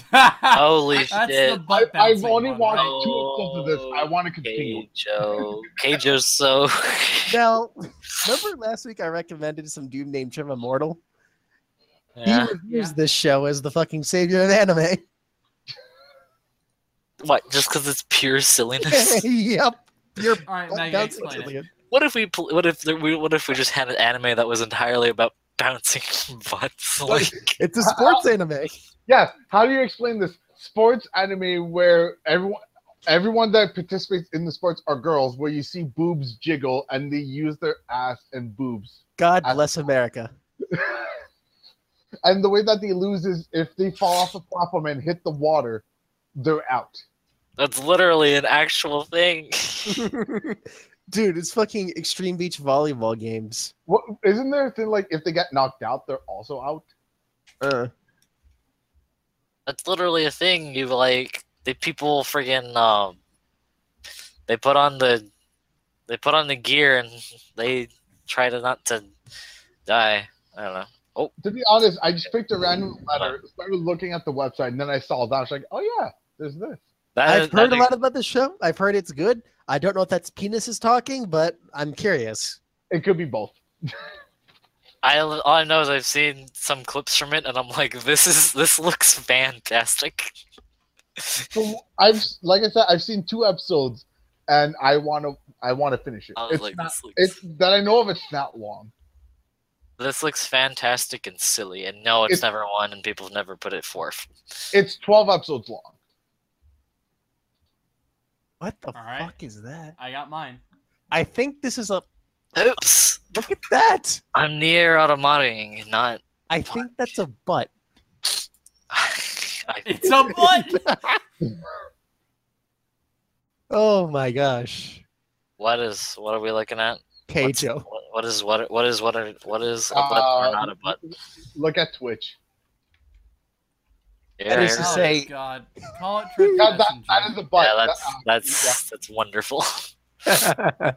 Holy That's shit. the butt I, I've only one, watched right? two oh, episodes of this. I want to continue. Keijo. Keijo's so. Now, remember last week I recommended some dude named Trim Immortal? yeah. He reviews Yeah. this show as the fucking savior of anime. What? Just because it's pure silliness? yep. You're All right, Megan, bouncing explain it. What if we? What if we? What if we just had an anime that was entirely about bouncing butts? Like, It's a sports anime. Yeah. How do you explain this sports anime where everyone everyone that participates in the sports are girls, where you see boobs jiggle and they use their ass and boobs. God bless America. And the way that they lose is if they fall off a platform and hit the water, they're out. that's literally an actual thing. Dude, it's fucking Extreme Beach volleyball games. What isn't there a thing like if they get knocked out, they're also out? Uh, That's literally a thing. You like the people friggin' um, they put on the they put on the gear and they try to not to die. I don't know. Oh. To be honest, I just picked a random letter, started looking at the website, and then I saw that. I was like, oh yeah, there's this. That I've is- heard a lot about this show. I've heard it's good. I don't know if that's penises talking, but I'm curious. It could be both. I all I know is I've seen some clips from it, and I'm like, this is this looks fantastic. So I've, like I said, I've seen two episodes, and I want to, I want to finish it. I It's like, not, looks, it's that I know of. It's not long. this looks fantastic and silly, and no, it's, It's- never won, and people have never put it forth. It's twelve episodes long. What the All right. fuck is that? I got mine. I think this is a. Oops, Look at that. I'm near automating, not. I think that's a butt. It's a butt. Oh my gosh. what is what are we looking at? Okay, What's- Joe. What, what is what what is what are, what is a butt or Uh, not a butt? Look at Twitch. Yeah, that is here- to oh, say- God. Call it Trick That, that, that is a butt. yeah, that's That- that's that's wonderful.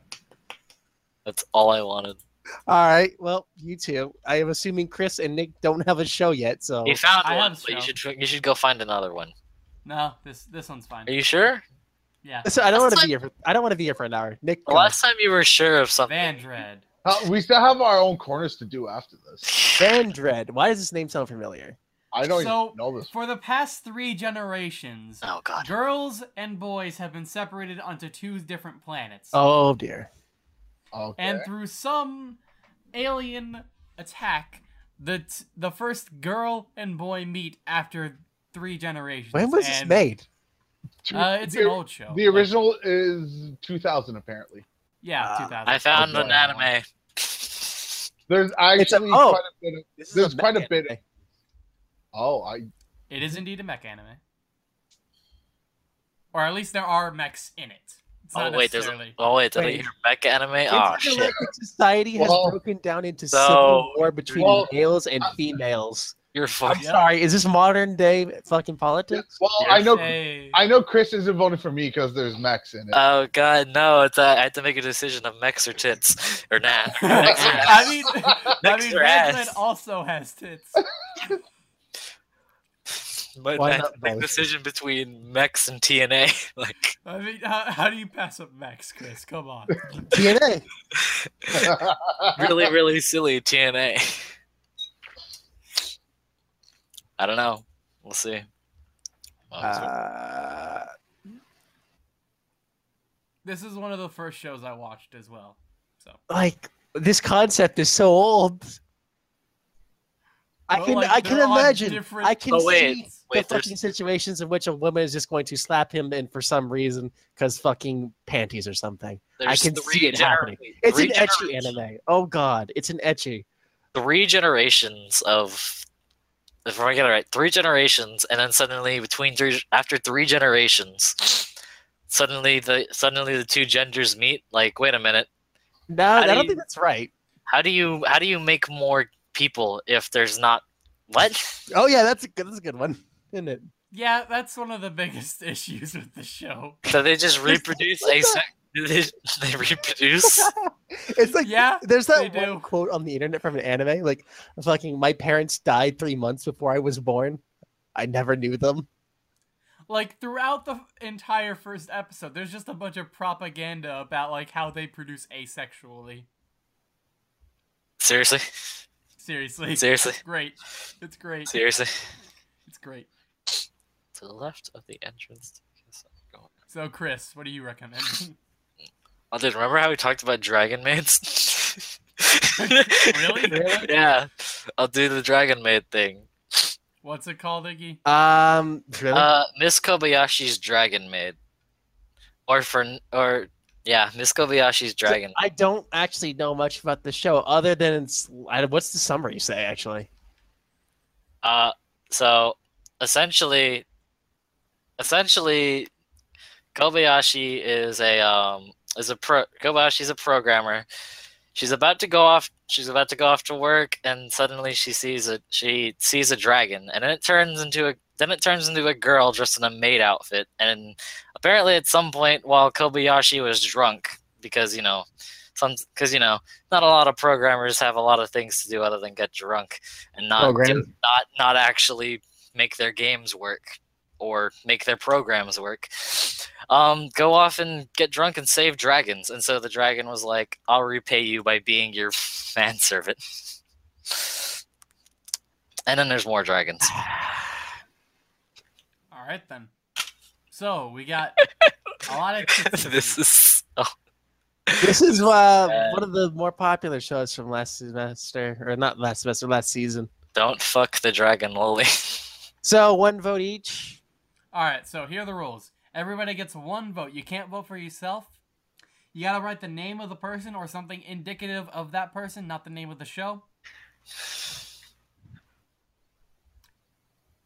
That's all I wanted. All right. Well, you two. I am assuming Chris and Nick don't have a show yet, so You found I one, but you should you should go find another one. No, this this one's fine. Are you sure? Yeah. So I don't want to be here. For, I don't want to be here for an hour. Nick, The go. last time you were sure of something. Vandred. Uh, we still have our own corners to do after this. Vandred. Why does this name sound familiar? I don't So, even know this. For the past three generations, Oh god. girls and boys have been separated onto two different planets. Oh dear. Okay. And through some alien attack, the t- the first girl and boy meet after three generations. When was this made? Uh, it's the, an old show. the Like, original is 2000 apparently. yeah, Uh, 2000. I found Okay. an anime. There's It's a- actually oh. quite a bit of. This There's a quite a bit. anime. Oh, I It is indeed a mech anime. Or at least there are mechs in it. It's Oh not wait, there's a, oh wait, did I Wait. hear mecha anime? Oh shit. Society has Well- broken down into So- civil war between Well, males and uh, females. You're fucking. I'm Yeah. sorry. Is this modern day fucking politics? well, Yes. I know. Hey. I know Chris isn't voting for me because there's mechs in it. Oh god, no! It's uh, I have to make a decision of mechs or tits or nah. Or I ass. mean, I mean, or also has tits. But Why I not to make both? decision between mechs and TNA. like I mean, how, how do you pass up mechs, Chris? Come on. TNA. really, really silly TNA. I don't know. We'll see. Uh, This is one of the first shows I watched as well. So like this concept is so old. Oh I can like, I can imagine. different- I can Oh, wait, see wait, the fucking situations in which a woman is just going to slap him in for some reason because fucking panties or something. I can see it happening. It's an ecchi anime. Oh god, it's an ecchi. Three generations of, if I get it right, three generations, and then suddenly between three, after three generations, suddenly the suddenly the two genders meet. Like, wait a minute, No, How I do don't you- think that's right. how do you how do you make more people if there's not what? Oh yeah, that's a good. That's a good one, isn't it? yeah, that's one of the biggest issues with the show. So they just reproduce What. They, they reproduce. It's like Yeah, there's that one do. quote on the internet from an anime, like fucking my parents died three months before I was born. I never knew them. Like throughout the entire first episode, there's just a bunch of propaganda about like how they produce asexually. Seriously, Seriously, seriously, it's great. It's great. seriously. It's great. To the left of the entrance. to Kiss Up. Go. So, Chris, what do you recommend? Oh, dude, remember how we talked about dragon maids? Really? Yeah, I'll do the dragon maid thing. What's it called, Iggy? Um, really? Uh, Miss Kobayashi's dragon maid, or for or yeah, Miss Kobayashi's dragon. I don't actually know much about the show other than it's, I, what's the summary say actually? Uh, so essentially, essentially, Kobayashi is a um is a pro Kobayashi's a programmer, she's about to go off. She's about to go off to work, and suddenly she sees a she sees a dragon, and then it turns into a then it turns into a girl dressed in a maid outfit. And apparently, at some point, while Kobayashi was drunk, because you know, some because you know, not a lot of programmers have a lot of things to do other than get drunk and not not not actually make their games work or make their programs work. Um, go off and get drunk and save dragons. And so the dragon was like, "I'll repay you by being your manservant." And then there's more dragons. All right then. So we got a lot of this this is oh, This is uh, Uh, one of the more popular shows from last semester, or not last semester, last season. don't fuck the dragon lily. So one vote each. All right, so here are the rules. Everybody gets one vote. You can't vote for yourself. You gotta write the name of the person or something indicative of that person, not the name of the show.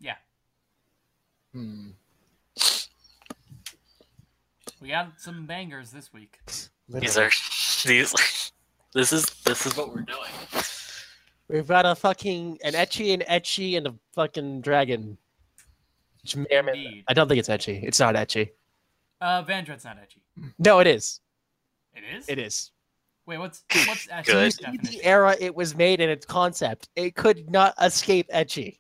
Yeah, Hmm. we got some bangers this week. these are these. This is this is what we're doing. We've got a fucking an ecchi and ecchi and a fucking dragon. Which may Indeed. I don't think it's ecchi. It's not ecchi. Uh, Vandred's not edgy. No, it is. It is. It is. Wait, what's what's Good. Ashley's You see the era it was made in its concept. It could not escape ecchi.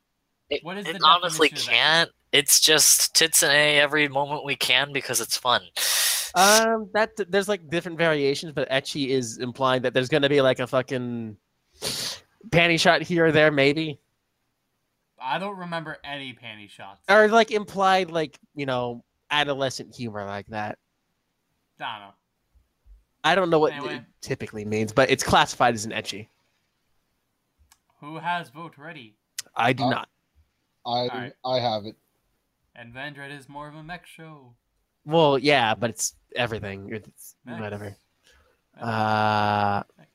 It, What is it the honestly definition of that? can't. It's just tits and a every moment we can because it's fun. Um, that there's like different variations, but ecchi is implying that there's gonna be like a fucking panty shot here or there, maybe, I don't remember any panty shots. or like implied like you know adolescent humor like that. I don't know. I don't know what Anyway. it typically means, but it's classified as an ecchi. Who has vote ready? I do Uh, not. I Alright. I have it. And Vandred is more of a mech show. Well, yeah, but it's everything. It's Next. whatever. Next. Uh, Next.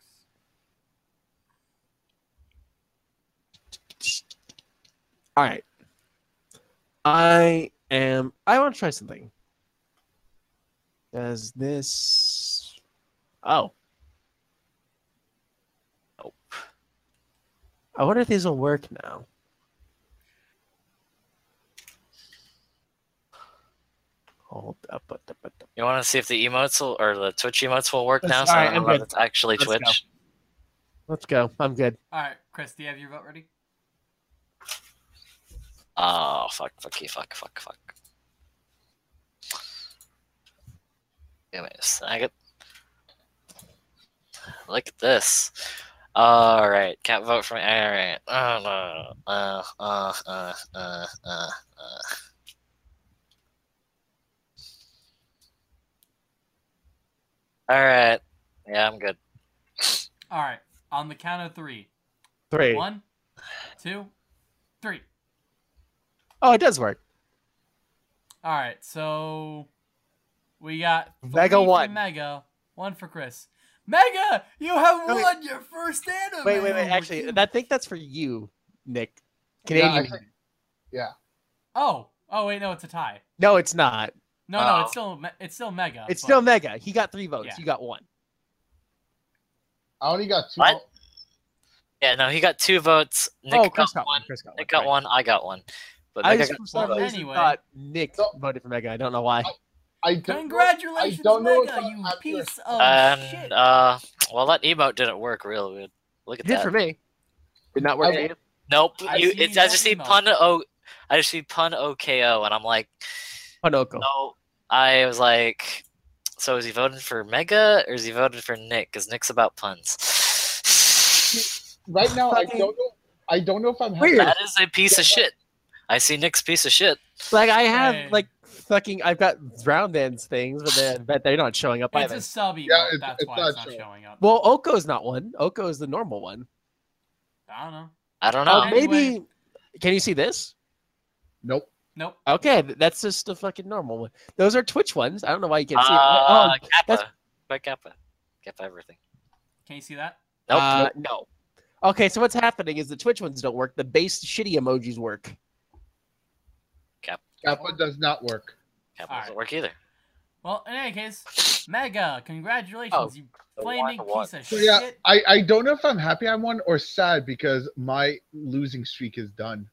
All right. I am. I want to try something. Does this? Oh. Nope. I wonder if these will work now. Hold up. up, up, up, up. You want to see if the emotes will, or the Twitch emotes will work Let's- now? So alright, I know I'm that good. it's actually Let's go. Twitch. Let's go. I'm good. All right, Chris, do you have your vote ready? Oh fuck! Fuck! Fuck! Fuck! Fuck! Give me a second. Look at this. All right, can't vote for me. All right. Oh no. Uh. Uh. Uh. Uh. Uh. uh. All right. Yeah, I'm good. All right, on the count of three. Three. One, two, three. Oh, it does work. All right, so we got Mega one. Mega, one for Chris. Mega, you have Wait, wait. won your first anime. Wait, wait, wait. Actually, you- I think that's for you, Nick. Yeah, Canadian. think- yeah. Oh, oh wait, no, it's a tie. No, it's not. No, no, Oh. it's still it's still Mega. It's but- still Mega. He got three votes. Yeah. You got one. I only got two. Yeah, no, he got two votes. Nick oh, got Chris got one. one. Chris got Nick one. got one. I got one. But I Mega just, got for two some votes. reason Anyway. thought Nick So- voted for Mega. I don't know why. I don't know- Congratulations, I don't Mega, I'm you happy or- piece of And shit. uh, well, that emote didn't work real good. Look It at did that. for me. Did not work. I- for you? Nope. I you, see it's, I just see pun o. I just see pun OKO, and I'm like, Honoko. no. I was like, so is he voting for Mega or is he voting for Nick? Because Nick's about puns. Right now, I don't know. I don't know if I'm. Weird. that is a piece of shit. I see Nick's piece of shit. Like I have Hey. like fucking. I've got round ends things, but they, but they're not showing up it's either. a sub emote. Yeah, it's- that's it's why not it's not showing. showing up. Well, Oko's not one. Oko is the normal one. I don't know. I don't Oh, know. Anyway. maybe. Can you see this? Nope. Nope. Okay, that's just a fucking normal one. Those are Twitch ones. I don't know why you can't see. it. Uh, Oh, Kappa. that's- By Kappa. Kappa everything. Can you see that? Nope. uh, no. Okay, so what's happening is the Twitch ones don't work. The base shitty emojis work. Kappa does not work. Kappa All doesn't right. work either. Well, in any case, Mega, congratulations, Oh, you the flaming one- one. piece of So yeah, shit. I, I don't know if I'm happy I won or sad because my losing streak is done.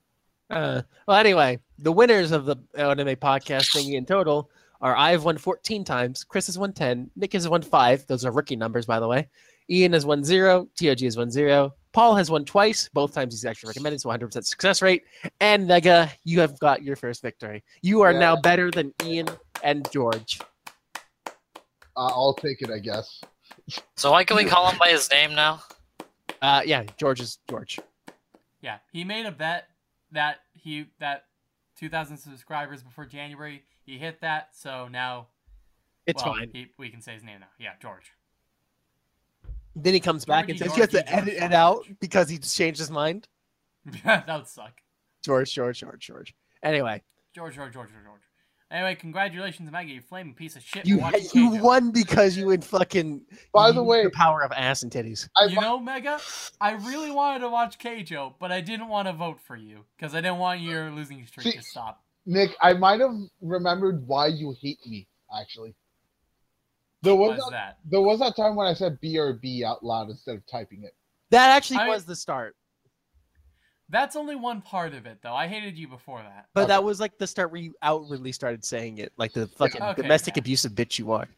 Uh, well, anyway, the winners of the anime podcast thingy in total are I've won 14 times, Chris has won 10, Nick has won 5. Those are rookie numbers, by the way. Ian has won 0, TOG has won 0. Paul has won twice, both times he's actually recommended, so 100% success rate. And Mega, you have got your first victory. You are Yeah. now better than Ian and George. Uh, I'll take it, I guess. So why can we call him by his name now? Uh, yeah, George is George. Yeah, he made a bet that he that 2,000 subscribers before January. He hit that, so now It's well, fine. He, we can say his name now. Yeah, George. Then he comes back and says he has to edit it out because he changed his mind. that would suck. George, George, George, George. Anyway, George, George, George, George, George. Anyway, congratulations, Maggie, you flaming piece of shit. you you won because you would fucking. By the way- the power of ass and titties. I, You know, Mega, I really wanted to watch Keijo, but I didn't want to vote for you because I didn't want your losing streak See- to stop. Nick, I might have remembered why you hate me, actually. There was, Was that, that? there was that time when I said BRB out loud instead of typing it. That actually I- was the start, That's only one part of it, though. I hated you before that. but Okay. that was like the start where you outwardly started saying it, like the fucking Okay, domestic yeah. abusive bitch you are.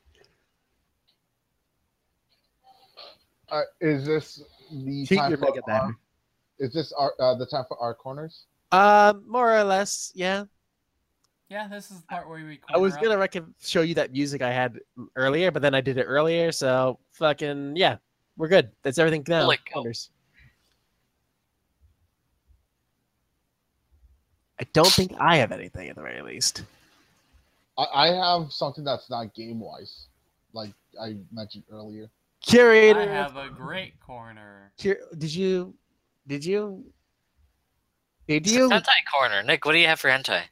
Uh, is this the Keep time your for mega our, then. Is this our, uh, the time for our corners? Um, more or less, yeah. Yeah, this is the part where we. I was gonna rec- show you that music I had earlier, but then I did it earlier, so fucking yeah, we're good. That's everything now. Holy cow. Corners. I don't think I have anything at the very least. I, I have something that's not game wise, like I mentioned earlier. Curator, I have a great corner. cur- did you? Did you? Did It's you? a hentai corner. Nick, what do you have for hentai?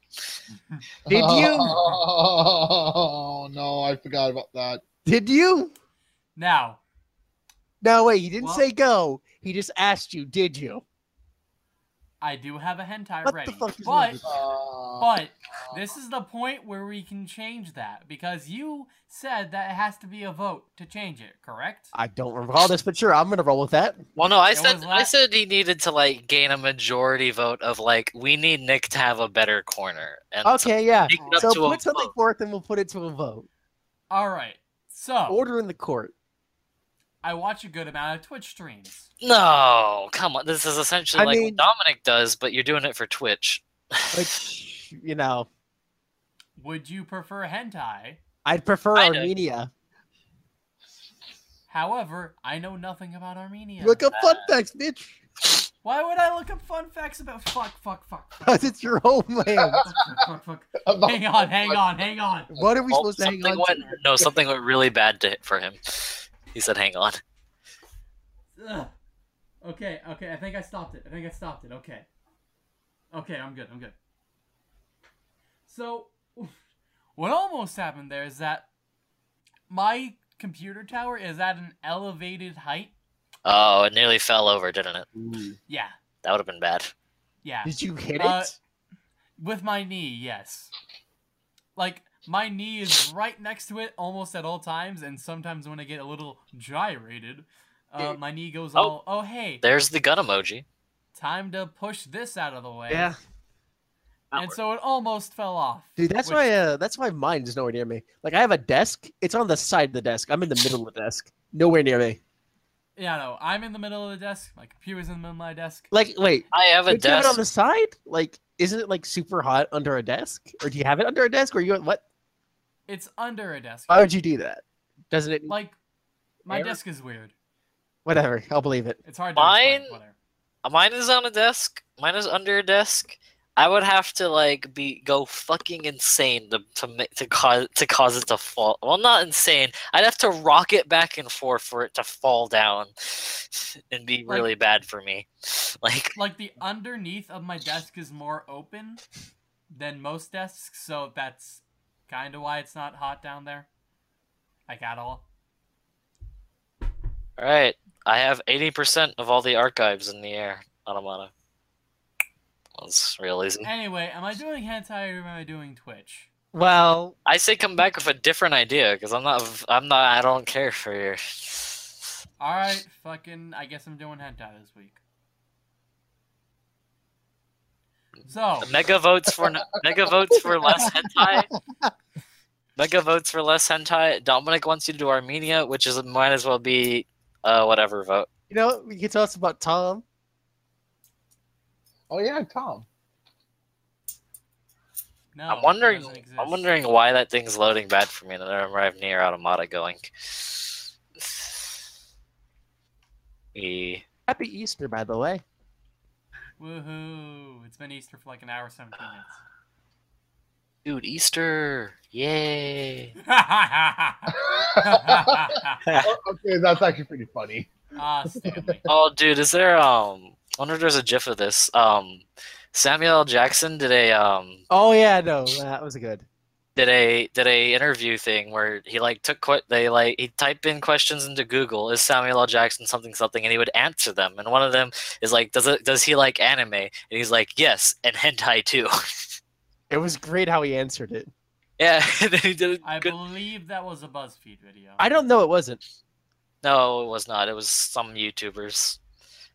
Did you? Oh no, I forgot about that. Did you? Now, No, wait. He didn't Well- say go. He just asked you. Did you? I do have a hentai What the ready, fuck is but wrong with Uh, but this is the point where we can change that because you said that it has to be a vote to change it. Correct? I don't recall this, but sure, I'm gonna roll with that. Well, no, I It said I said he needed to like gain a majority vote of like we need Nick to have a better corner. And Okay, yeah. take it up So put something vote. forth, and we'll put it to a vote. All right. So Order in the court. I watch a good amount of Twitch streams. No, come on. This is essentially I like mean- what Dominic does, but you're doing it for Twitch. Which, you know, Would you prefer hentai? I'd prefer Kinda. Armenia. However, I know nothing about Armenia. Look up fun uh. facts, bitch. Why would I look up fun facts about fuck, fuck, fuck? fuck, Because it's your homeland. fuck, fuck, fuck, fuck. Hang on, hang on, hang on. What are we Oh, supposed to hang on went, to? no, something went really bad to, for him. He said, "Hang on." Ugh. Okay, okay, I think I stopped it. I think I stopped it. Okay. Okay, I'm good. I'm good. So, what almost happened there is that my computer tower is at an elevated height. Oh, it nearly fell over, didn't it? Yeah, That would have been bad. yeah. Did you hit Uh, it? With my knee, yes. Like, my knee is right next to it almost at all times, and sometimes when I get a little gyrated, uh, my knee goes Oh. all, oh, hey, There's the gun emoji. time to push this out of the way. Yeah, And so it almost fell off. dude. That's which- why. Uh, that's why mine is nowhere near me. Like I have a desk. It's on the side of the desk. I'm in the middle of the desk. Nowhere near me. Yeah, no, I'm in the middle of the desk. My computer's in the middle of my desk. Like, wait. I have a Don't you have it desk. on the side? Like, isn't it like super hot under a desk? Or do you have it under a desk? Or you what? It's under a desk. Why would you do that? Doesn't it? Like, my Air? desk is weird. Whatever. I'll believe it. It's hard to Mine- explain. Whatever. Mine is on a desk. Mine is under a desk. I would have to like be go fucking insane to to make to cause to cause it to fall. Well, not insane. I'd have to rock it back and forth for it to fall down, and be Like- really bad for me. Like Like, the underneath of my desk is more open than most desks, so that's kind of why it's not hot down there. Like, at all. All right, I have eighty percent of all the archives in the air on Amana. That's real easy. Anyway, am I doing hentai or am I doing Twitch? Well, I say come back with a different idea because I'm not. I'm not. I don't care for your. All right, fucking. I guess I'm doing hentai this week. So Mega votes for mega votes for less hentai. Mega votes for less hentai. Dominic wants you to do Armenia, which is might as well be uh whatever vote. you know, you can tell us about Tom. Oh yeah, Tom. no, I'm wondering. I'm wondering why that thing's loading bad for me, and I remember I have Nier Automata going. E. Happy Easter, by the way. Woohoo! It's been Easter for like an hour, seventeen minutes. Dude, Easter! Yay! Oh, okay, that's actually pretty funny. Ah, Stanley. Oh, dude, is there um? I wonder if there's a GIF of this. Um, Samuel Jackson did a um Oh yeah, no, that was good. Did a did a interview thing where he like took que- they like he typed in questions into Google is Samuel L. Jackson something something and he would answer them and one of them is like does it does he like anime and he's like yes and hentai too It was great how he answered it. yeah and then he did a I good believe that was a BuzzFeed video. I don't know, it wasn't. no it was not it was some YouTubers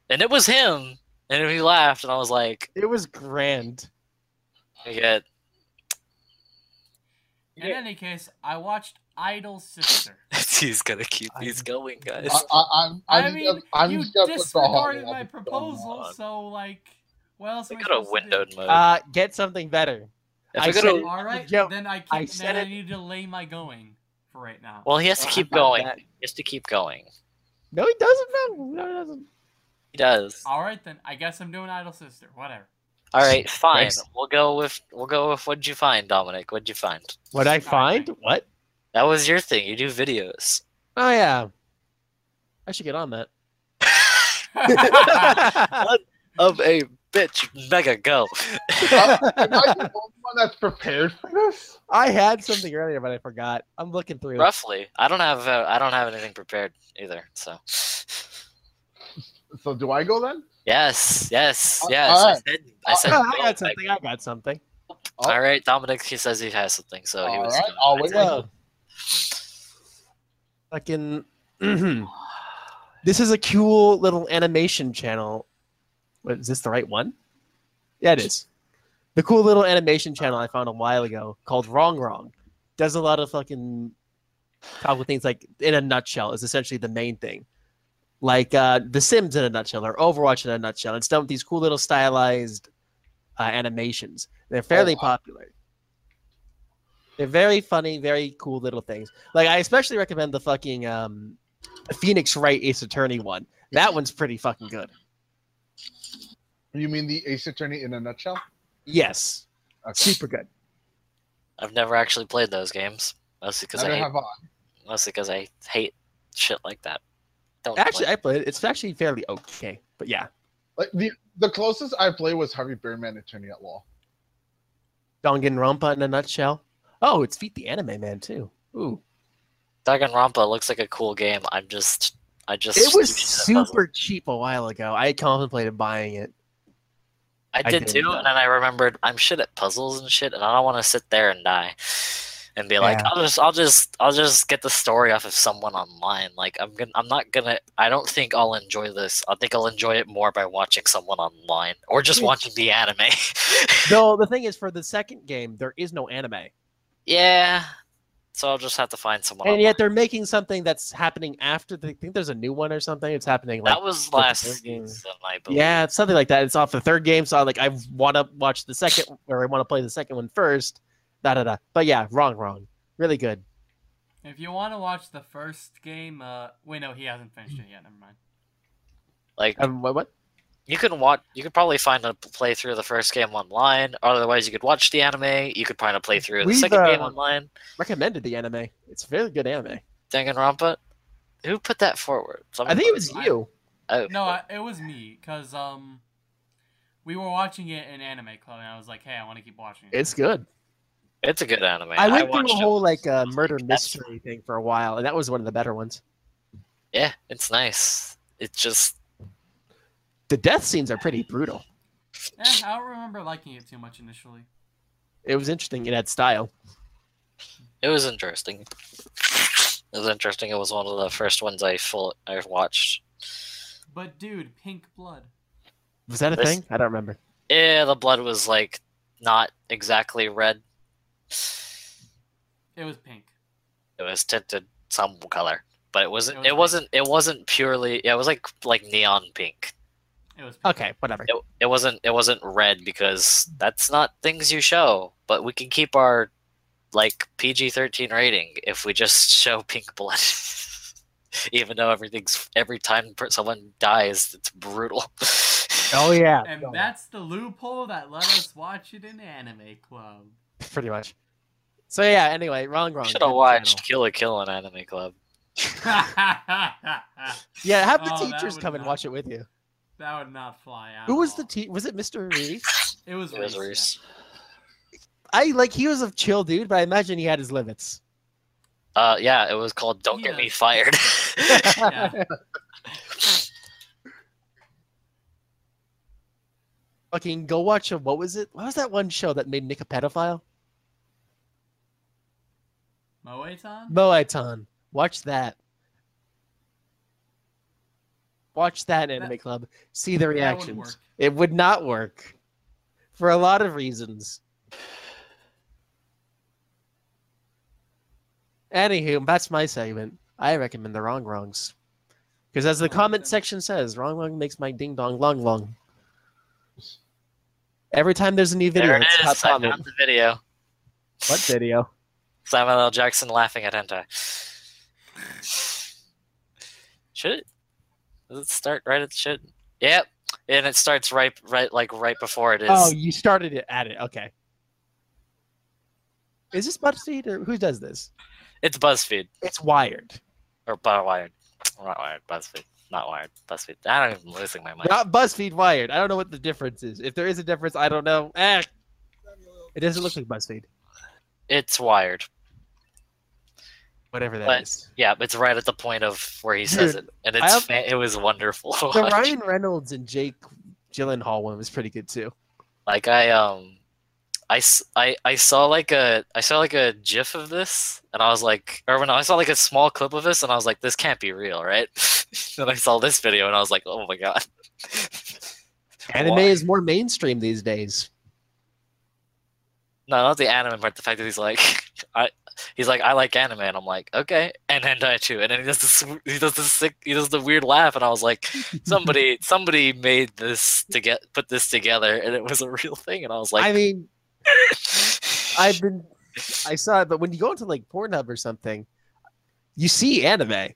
and it was him and he laughed and I was like It was grand. I get In any case, I watched Idol Sister. he's gonna keep he's going guys I, I, I'm, I I'm mean, just, I'm you just gonna put the disregarded my proposal, so like, what else we got a supposed to do? windowed mode Uh, get something better. if I we go said to All right, Yo, then I I said then I need to delay my going for right now. well he has to keep going he has to keep going No, he doesn't. No, no, he doesn't. he does All right, then I guess I'm doing Idol Sister. Whatever. All right, fine. Nice. We'll go with we'll go with what'd you find, Dominic? What'd you find? What I find? What? That was your thing. You do videos. Oh yeah. I should get on that. of a bitch, mega go. Uh, am I the only one that's prepared for this? I had something earlier, but I forgot. I'm looking through. Roughly, I don't have uh, I don't have anything prepared either. So So do I go then? Yes, yes, Uh, yes. all I right. said, I said. Oh, I got something. I got something. Oh. All right, Dominic. He says he has something, so he was. right, gonna- I'll wait. said- Fucking. this is a cool little animation channel. What is this the right one? Yeah, it is. The cool little animation channel I found a while ago called Wrong Wrong does a lot of fucking couple things like in a nutshell is essentially the main thing. Like uh, The Sims in a nutshell or Overwatch in a nutshell. It's done with these cool little stylized uh, animations. They're fairly wow. popular. They're very funny, very cool little things. Like I especially recommend the fucking um, Phoenix Wright Ace Attorney one. That one's pretty fucking good. You mean the Ace Attorney in a nutshell? Yes, Okay. super good. I've never actually played those games, mostly because I hate, I. mostly because I hate shit like that. Don't play. Actually, I played it. It's actually fairly okay. But yeah, Like the the closest I played was Harvey Birdman Attorney at Law. Danganronpa in a nutshell. Oh, it's Feet the Anime Man too. Ooh, Danganronpa looks like a cool game. I'm just, I just. it was do shit super cheap a while ago. I contemplated buying it. I I did didn't too, know. and then I remembered I'm shit at puzzles and shit, and I don't want to sit there and die, and be like, Yeah. I'll just, I'll just, I'll just get the story off of someone online. Like I'm gonna, I'm not gonna. I don't think I'll enjoy this. I think I'll enjoy it more by watching someone online or just watching the anime. no, the thing is, for the second game, there is no anime, yeah, so I'll just have to find someone. and online. yet they're making something that's happening after. The, I think there's a new one or something. It's happening like that was last season, I believe. Yeah, it's something like that. It's off the third game, so I like I want to watch the second, or I want to play the second one first. Da da da. But yeah, wrong, wrong. Really good. If you want to watch the first game, uh, wait, no, he hasn't finished it yet. Never mind. like Um, what? what? you can watch. You could probably find a playthrough of the first game online. Otherwise, you could watch the anime. You could find a playthrough of the We've, second game uh, online. Recommended the anime. It's a very good anime. Danganronpa. Who put that forward? I think it was you. Oh, No, I, it was me, cause um, we were watching it in Anime Club, and I was like, hey, I want to keep watching it. It's good. It's a good anime. I went through watched a it. whole like uh, murder That's- mystery thing for a while, and that was one of the better ones. Yeah, it's nice. It's just The death scenes are pretty brutal. Eh, I don't remember liking it too much initially. It was interesting. It had style. It was interesting. It was interesting. It was one of the first ones I full I watched. But dude, pink blood. Was that a This- thing? I don't remember. Yeah, the blood was like not exactly red. It was pink. It was tinted some color, but it wasn't. It was it wasn't. It wasn't purely. Yeah, it was like like neon pink. It was pink. Okay, whatever. It, it wasn't. It wasn't red because that's not things you show. But we can keep our like PG thirteen rating if we just show pink blood. Even though everything's every time someone dies, it's brutal. Oh yeah, And that's the loophole that let us watch it in Anime Club. pretty much. So yeah. Anyway, wrong, wrong. Should have watched channel. Kill la Kill in Anime Club. Yeah, have the Oh, teachers would come and not- watch it with you. That would not fly out. Who was the te- Was it Mr. Reese? It was It was Reese, yeah. Reese. I like he was a chill dude, but I imagine he had his limits. Uh, yeah, it was called "Don't Get Me Fired." Yeah. Fucking go watch a what was it? What was that one show that made Nick a pedophile? Moetan? Moetan. Watch that. Watch that That- anime club. See the That wouldn't reactions. It would not work for a lot of reasons. Anywho, that's my segment. I recommend the wrong wrongs. Because as the Alright, comment section says, wrong wrong makes my ding dong long long. Every time there's a new video, there it it's top. I comment. found the video. What video? Samuel L. Jackson laughing at hentai. Should it? Does it start right at the shit? Yep. And it starts right, right, like right before it is. Oh, you started it at it. Okay. Is this BuzzFeed or who does this? It's BuzzFeed It's Wired. or Bu- Wired, not Wired. BuzzFeed, not Wired. BuzzFeed. I don't even losing my mind. Not BuzzFeed Wired. I don't know what the difference is. If there is a difference, I don't know. Eh. It doesn't look like BuzzFeed. It's Wired. Whatever that But- is. Yeah, it's right at the point of where he says Dude, it, and it's have- it was wonderful. The watch. Ryan Reynolds and Jake Gyllenhaal one was pretty good too. Like I um I, I saw like a I saw like a gif of this and I was like or when I saw like a small clip of this and I was like this can't be real, right? then I saw this video and I was like, "Oh my god." Anime Why? is more mainstream these days. No, not the anime part, the fact that he's like I he's like I like anime and I'm like, "Okay." And hentai too. And then he does this he does this sick he does the weird laugh and I was like, somebody somebody made this to get put this together and it was a real thing and I was like I mean, I've been, I saw it, but when you go into like Pornhub or something, you see anime.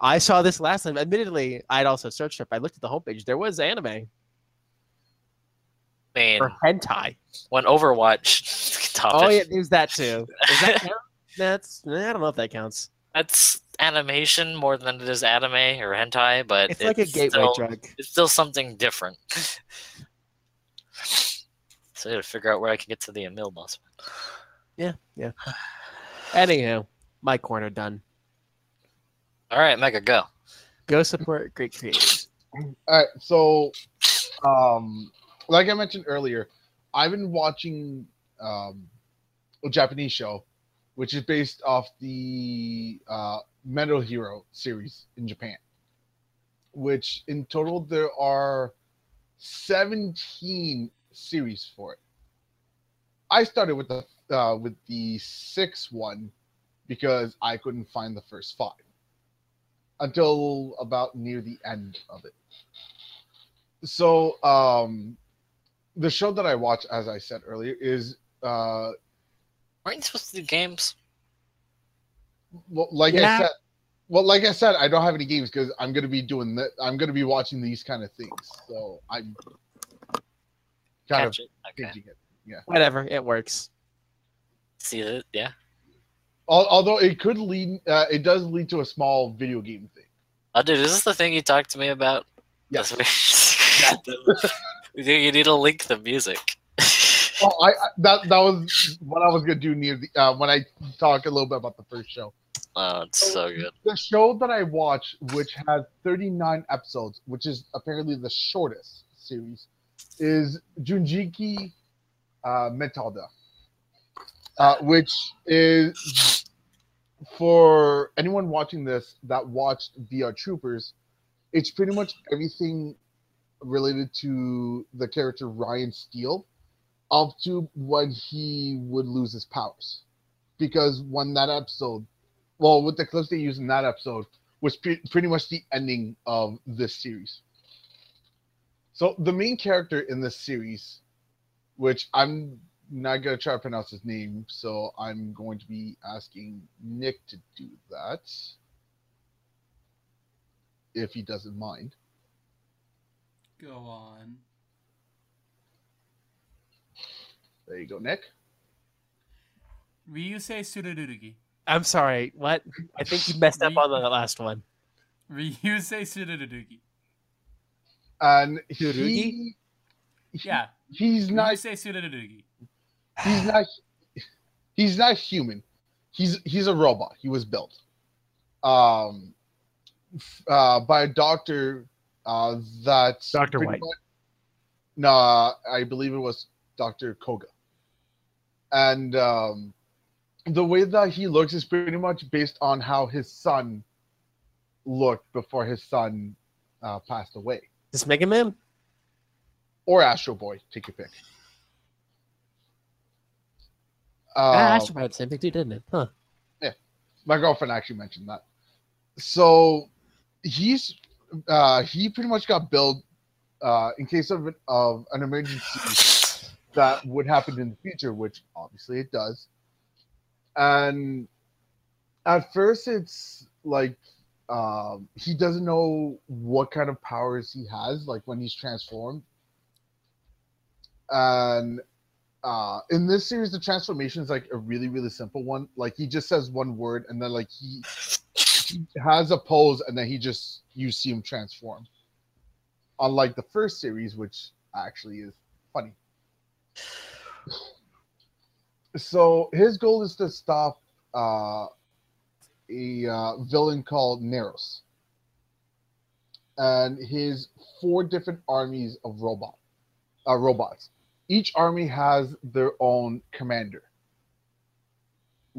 I saw this last time. Admittedly, I'd also searched it. but I looked at the homepage. There was anime mean, or hentai. when Overwatch topic. Oh yeah, there's that too. Does that count? That's I don't know if that counts. That's animation more than it is anime or hentai, but It's like a gateway still, drug. It's still something different. so I gotta figure out where I can get to the Emil boss. Yeah, yeah. Anyhow, my corner done. All right, Mega, go. Go support great creators. All right, so, um, like I mentioned earlier, I've been watching um, a Japanese show, which is based off the uh, Metal Hero series in Japan. Which in total there are seventeen series for it. I started with the uh, with the sixth one because I couldn't find the first five until about near the end of it. So, um, the show that I watch, as I said earlier, is uh, Weren't you supposed to do games? well, like Yeah. I said. Well, like I said, I don't have any games because I'm gonna be doing that. I'm gonna be watching these kind of things, so I'm kind Catch it. of Okay. changing it. Whatever, it works. See it? Yeah. Although it could lead, uh, it does lead to a small video game thing. Oh, dude, is this the thing you talked to me about? Yes. This week? you need to link the music. Oh, I, I that that was what I was gonna do near the uh, when I talk a little bit about the first show. oh, it's so good. The show that I watch, which has 39 episodes, which is apparently the shortest series, is Junjiki uh, Metalder. uh, which is for anyone watching this that watched VR Troopers, it's pretty much everything related to the character Ryan Steele up to when he would lose his powers. Because when that episode, well, with the clips they used in that episode, was pre- pretty much the ending of this series. So the main character in this series, which I'm not gonna try to pronounce his name, so I'm going to be asking Nick to do that. If he doesn't mind. Go on. There you go, Nick. Ryusei Tsururugi. I'm sorry. What? I think you messed up on the last one. Ryusei Tsururugi. And Tsurugi? he, Yeah. he's not Ryusei Tsururugi. he's not he's not human. He's he's a robot. He was built um uh by a doctor uh that Dr. White. much- no, I believe it was Dr. Koga. And um the way that he looks is pretty much based on how his son looked before his son uh, passed away. This Mega Man? Or Astro Boy, take your pick. ah, Um, Astro Boy, same thing too, didn't it? Huh. Yeah, my girlfriend actually mentioned that. So he's uh he pretty much got billed uh in case of an, of an emergency that would happen in the future, which obviously it does. And at first it's like um he doesn't know what kind of powers he has like when he's transformed. And uh in this series the transformation is like a really really simple one like he just says one word and then like he has a pose and then he just you see him transform. Unlike the first series which actually is funny. So his goal is to stop uh a uh, villain called Neros. And his four different armies of robot uh, robots. Each army has their own commander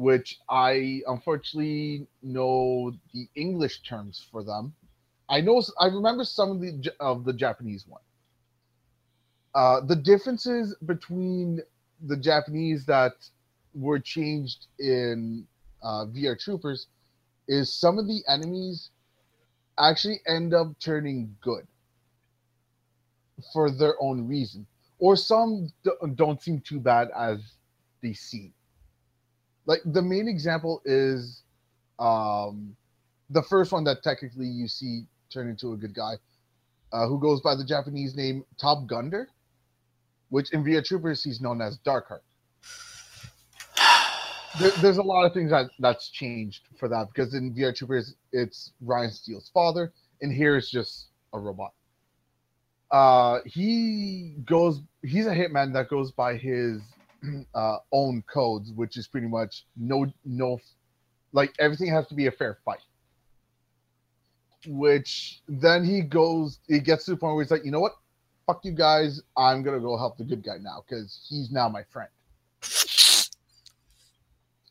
which i unfortunately know the english terms for them i know i remember some of the of the japanese one uh, the differences between the japanese that were changed in uh, vr troopers is some of the enemies actually end up turning good for their own reason or some don't seem too bad as they seem. Like the main example is um, the first one that technically you see turn into a good guy, uh, who goes by the Japanese name Top Gunder, which in VR Troopers he's known as Darkheart. There, there's a lot of things that that's changed for that because in VR Troopers it's Ryan Steele's father, and here it's just a robot uh he goes he's a hitman that goes by his uh own codes which is pretty much no no like everything has to be a fair fight. Which then he goes he gets to the point where he's like you know what? Fuck you guys. I'm gonna go help the good guy now because he's now my friend.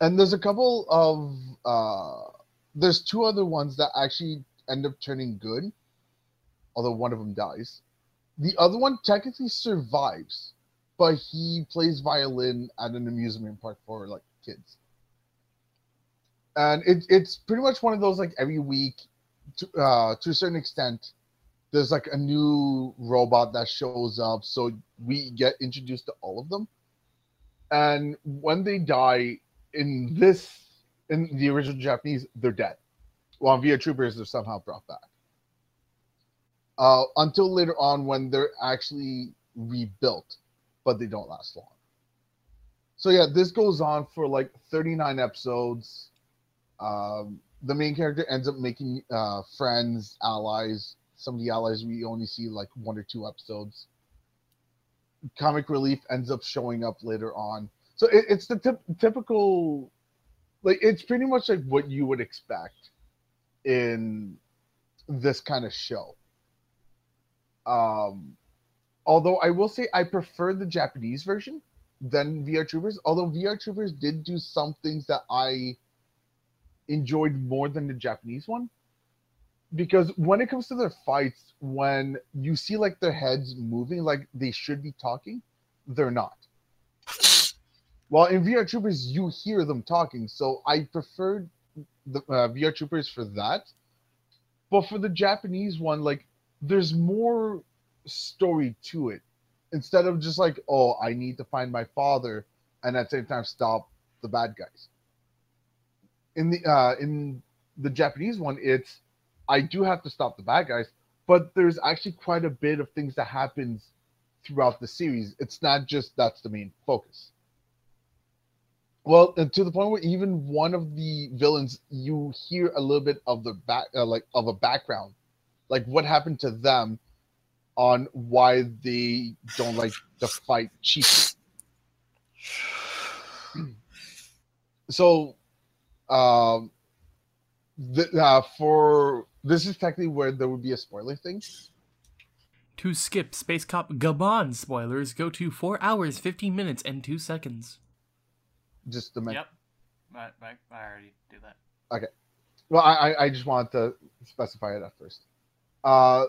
And there's a couple of uh there's two other ones that actually end up turning good although one of them dies. The other one technically survives, but he plays violin at an amusement park for like kids. And it, it's pretty much one of those like every week, to, uh, to a certain extent, there's like a new robot that shows up, so we get introduced to all of them. And when they die in this, in the original Japanese, they're dead. Well, VR Troopers, they're somehow brought back uh, until later on when they're actually rebuilt, but they don't last long. So yeah, this goes on for like 39 episodes. Um, the main character ends up making uh, friends, allies. Some of the allies we only see like one or two episodes. Comic relief ends up showing up later on. So it, it's the typ- typical, like it's pretty much like what you would expect in this kind of show. Um, although I will say I prefer the Japanese version than VR Troopers. Although VR Troopers did do some things that I enjoyed more than the Japanese one. Because when it comes to their fights, when you see like their heads moving like they should be talking, they're not. Well, in VR Troopers, you hear them talking, so I preferred the uh, VR Troopers for that. But for the Japanese one, like there's more story to it instead of just like, oh, I need to find my father and at the same time stop the bad guys. In the uh, in the Japanese one, it's I do have to stop the bad guys, but there's actually quite a bit of things that happens throughout the series. It's not just that's the main focus. Well, to the point where even one of the villains, you hear a little bit of the back, uh, like of a background, like what happened to them, on why they don't like to fight cheap. so, um, the, uh, for this is technically where there would be a spoiler thing. To skip Space Cop Gavan spoilers, go to 4 hours, 15 minutes, and 2 seconds. Just to mention. Yep. I, I, I already do that. Okay. Well, I, I- I just wanted to specify it at first. Uh,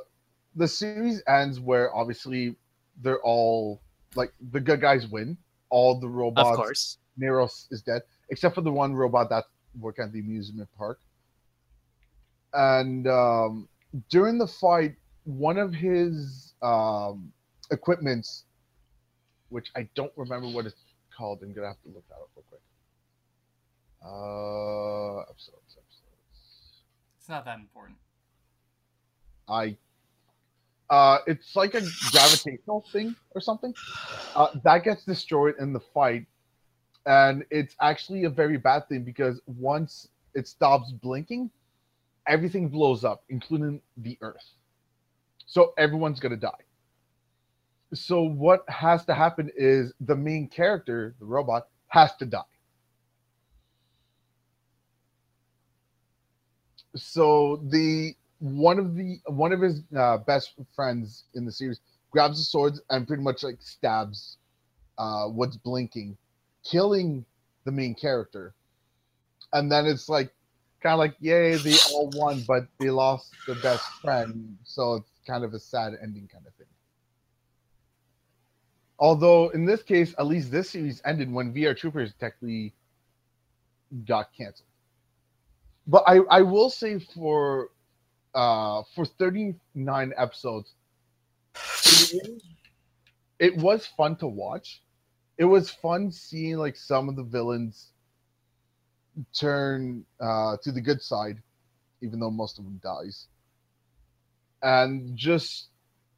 the series ends where obviously they're all like the good guys win. All the robots. Of course. Neros is dead, except for the one robot that worked at the amusement park. And um, during the fight, one of his um, equipments, which I don't remember what it's called, I'm gonna have to look that up real quick. Uh, episodes, episodes. It's not that important. I uh it's like a gravitational thing or something. Uh that gets destroyed in the fight. And it's actually a very bad thing because once it stops blinking, everything blows up, including the earth. So everyone's gonna die. So what has to happen is the main character, the robot, has to die. So the one of the one of his uh, best friends in the series grabs the swords and pretty much like stabs uh, what's blinking, killing the main character. And then it's like kind of like yay, they all won, but they lost their best friend, so it's kind of a sad ending kind of thing. Although in this case, at least this series ended when VR Troopers technically got canceled. But I, I will say for uh for 39 episodes. It was fun to watch. It was fun seeing like some of the villains turn uh to the good side even though most of them dies. And just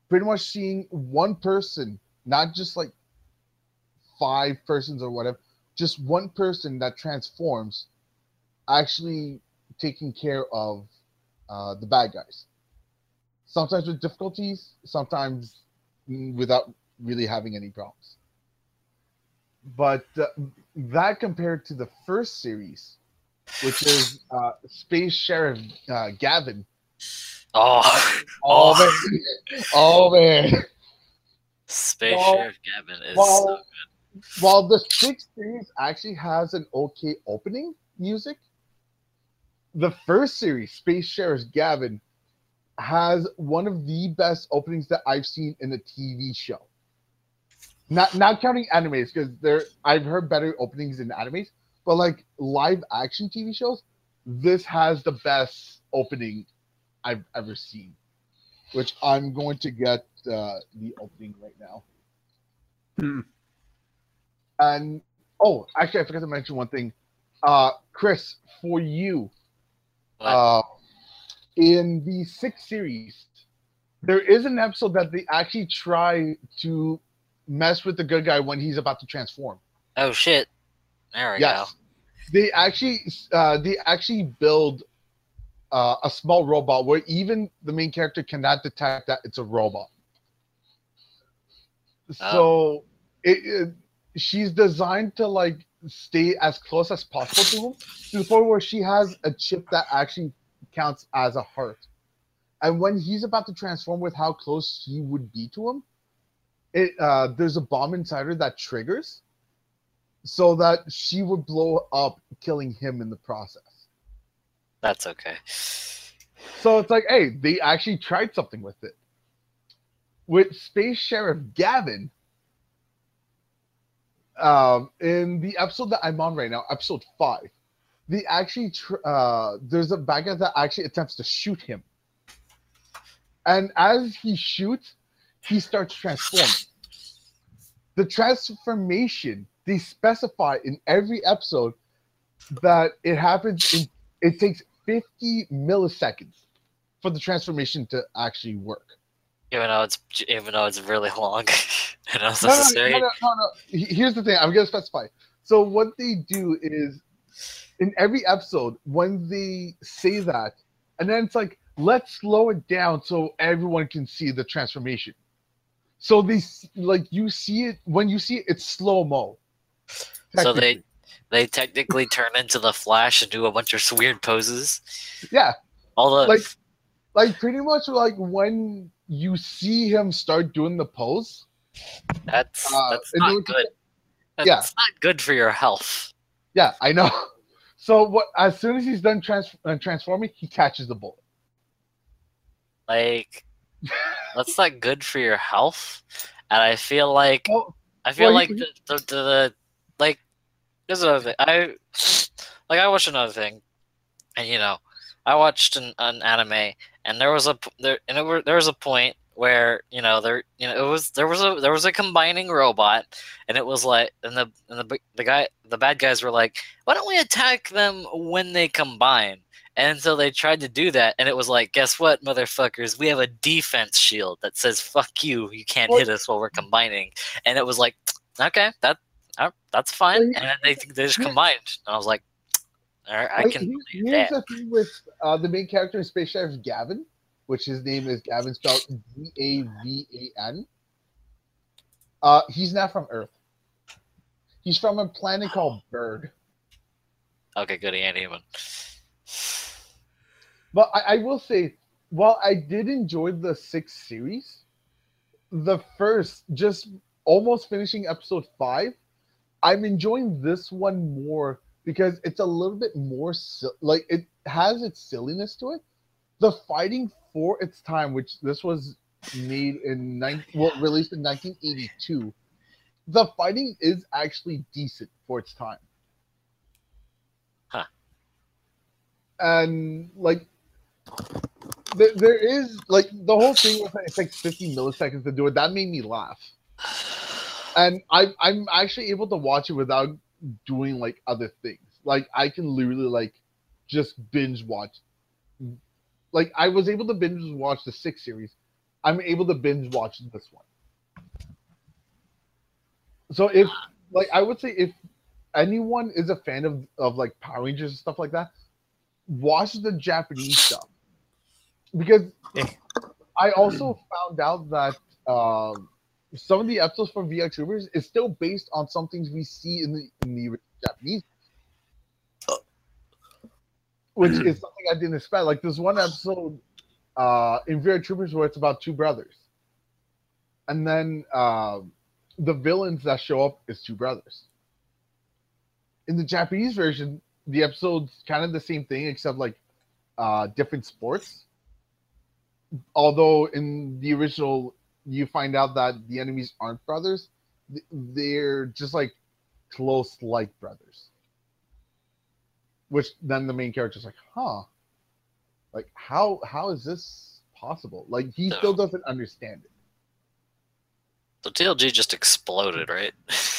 pretty much seeing one person not just like five persons or whatever just one person that transforms actually taking care of uh, the bad guys. Sometimes with difficulties, sometimes without really having any problems. But uh, that compared to the first series, which is uh, Space Sheriff uh, Gavan. Oh, Oh, Oh. man. Oh, man. Space Sheriff Gavan is well- so good. While the sixth series actually has an okay opening music, the first series, Space Sheriff Gavan, has one of the best openings that I've seen in a TV show. Not not counting animes, because there I've heard better openings in animes, but like live action TV shows, this has the best opening I've ever seen. Which I'm going to get uh, the opening right now. Hmm. And oh, actually, I forgot to mention one thing. Uh, Chris, for you? Uh, in the sixth series, there is an episode that they actually try to mess with the good guy when he's about to transform. Oh shit! There we Yes, they actually uh, they actually build uh, a small robot where even the main character cannot detect that it's a robot. So it, it she's designed to like stay as close as possible to him to the point where she has a chip that actually counts as a heart. And when he's about to transform with how close he would be to him, it uh, there's a bomb inside her that triggers, so that she would blow up, killing him in the process. That's okay. So it's like, hey, they actually tried something with it. With Space Sheriff Gavan, um, in the episode that I'm on right now, episode five, they actually tr- uh, there's a bad guy that actually attempts to shoot him, and as he shoots, he starts transforming. The transformation they specify in every episode that it happens in it takes 50 milliseconds for the transformation to actually work. Even though it's even though it's really long and unnecessary. no, no, no, no. Here's the thing. I'm gonna specify. So what they do is, in every episode, when they say that, and then it's like, let's slow it down so everyone can see the transformation. So they like you see it when you see it, it's slow mo. So they they technically turn into the Flash and do a bunch of weird poses. yeah, All the like like pretty much like when you see him start doing the pose. that's uh, that's not good. That's Yeah. not good for your health. Yeah, I know. So what? As soon as he's done trans- uh, transforming, he catches the bullet. Like that's not good for your health. And I feel like Well, I feel well, like the, the, the, the like there's another thing. I like I watched another thing, and you know, I watched an, an anime, and there was a there and it were, there was a point where you know there you know it was there was a there was a combining robot, and it was like and the and the the guy the bad guys were like, why don't we attack them when they combine? And so they tried to do that, and it was like, guess what, motherfuckers? We have a defense shield that says "fuck you." You can't Well- hit us while we're combining. And it was like, okay, that uh, that's fine. And then they they just combined, and I was like, all right, I can here's that. the thing with uh, the main character in Space Sheriff Gavan, which his name is Gavan spelled G A V A N. Uh, he's not from Earth. He's from a planet called Berg. Okay, good, he ain't human. But I, I will say, while I did enjoy the sixth series, the first, just almost finishing episode five, I'm enjoying this one more because it's a little bit more like it has its silliness to it. The fighting for its time, which this was made in nine, well, released in 1982, the fighting is actually decent for its time. Huh. And like there, there is like the whole thing with it, it's like 50 milliseconds to do it. That made me laugh, and I I'm actually able to watch it without doing like other things. Like I can literally like just binge watch. Like I was able to binge watch the six series. I'm able to binge watch this one. So if like I would say if anyone is a fan of of like Power Rangers and stuff like that, watch the Japanese stuff because Eh. I also found out that um, some of the episodes from VR Troopers is still based on some things we see in the in the Japanese, which is something I didn't expect. Like this one episode uh, in VR Troopers where it's about two brothers, and then um, the villains that show up is two brothers. In the Japanese version, the episode's kind of the same thing except like uh, different sports although in the original you find out that the enemies aren't brothers they're just like close like brothers which then the main character's like huh like how how is this possible like he still doesn't understand it So TLG just exploded, right?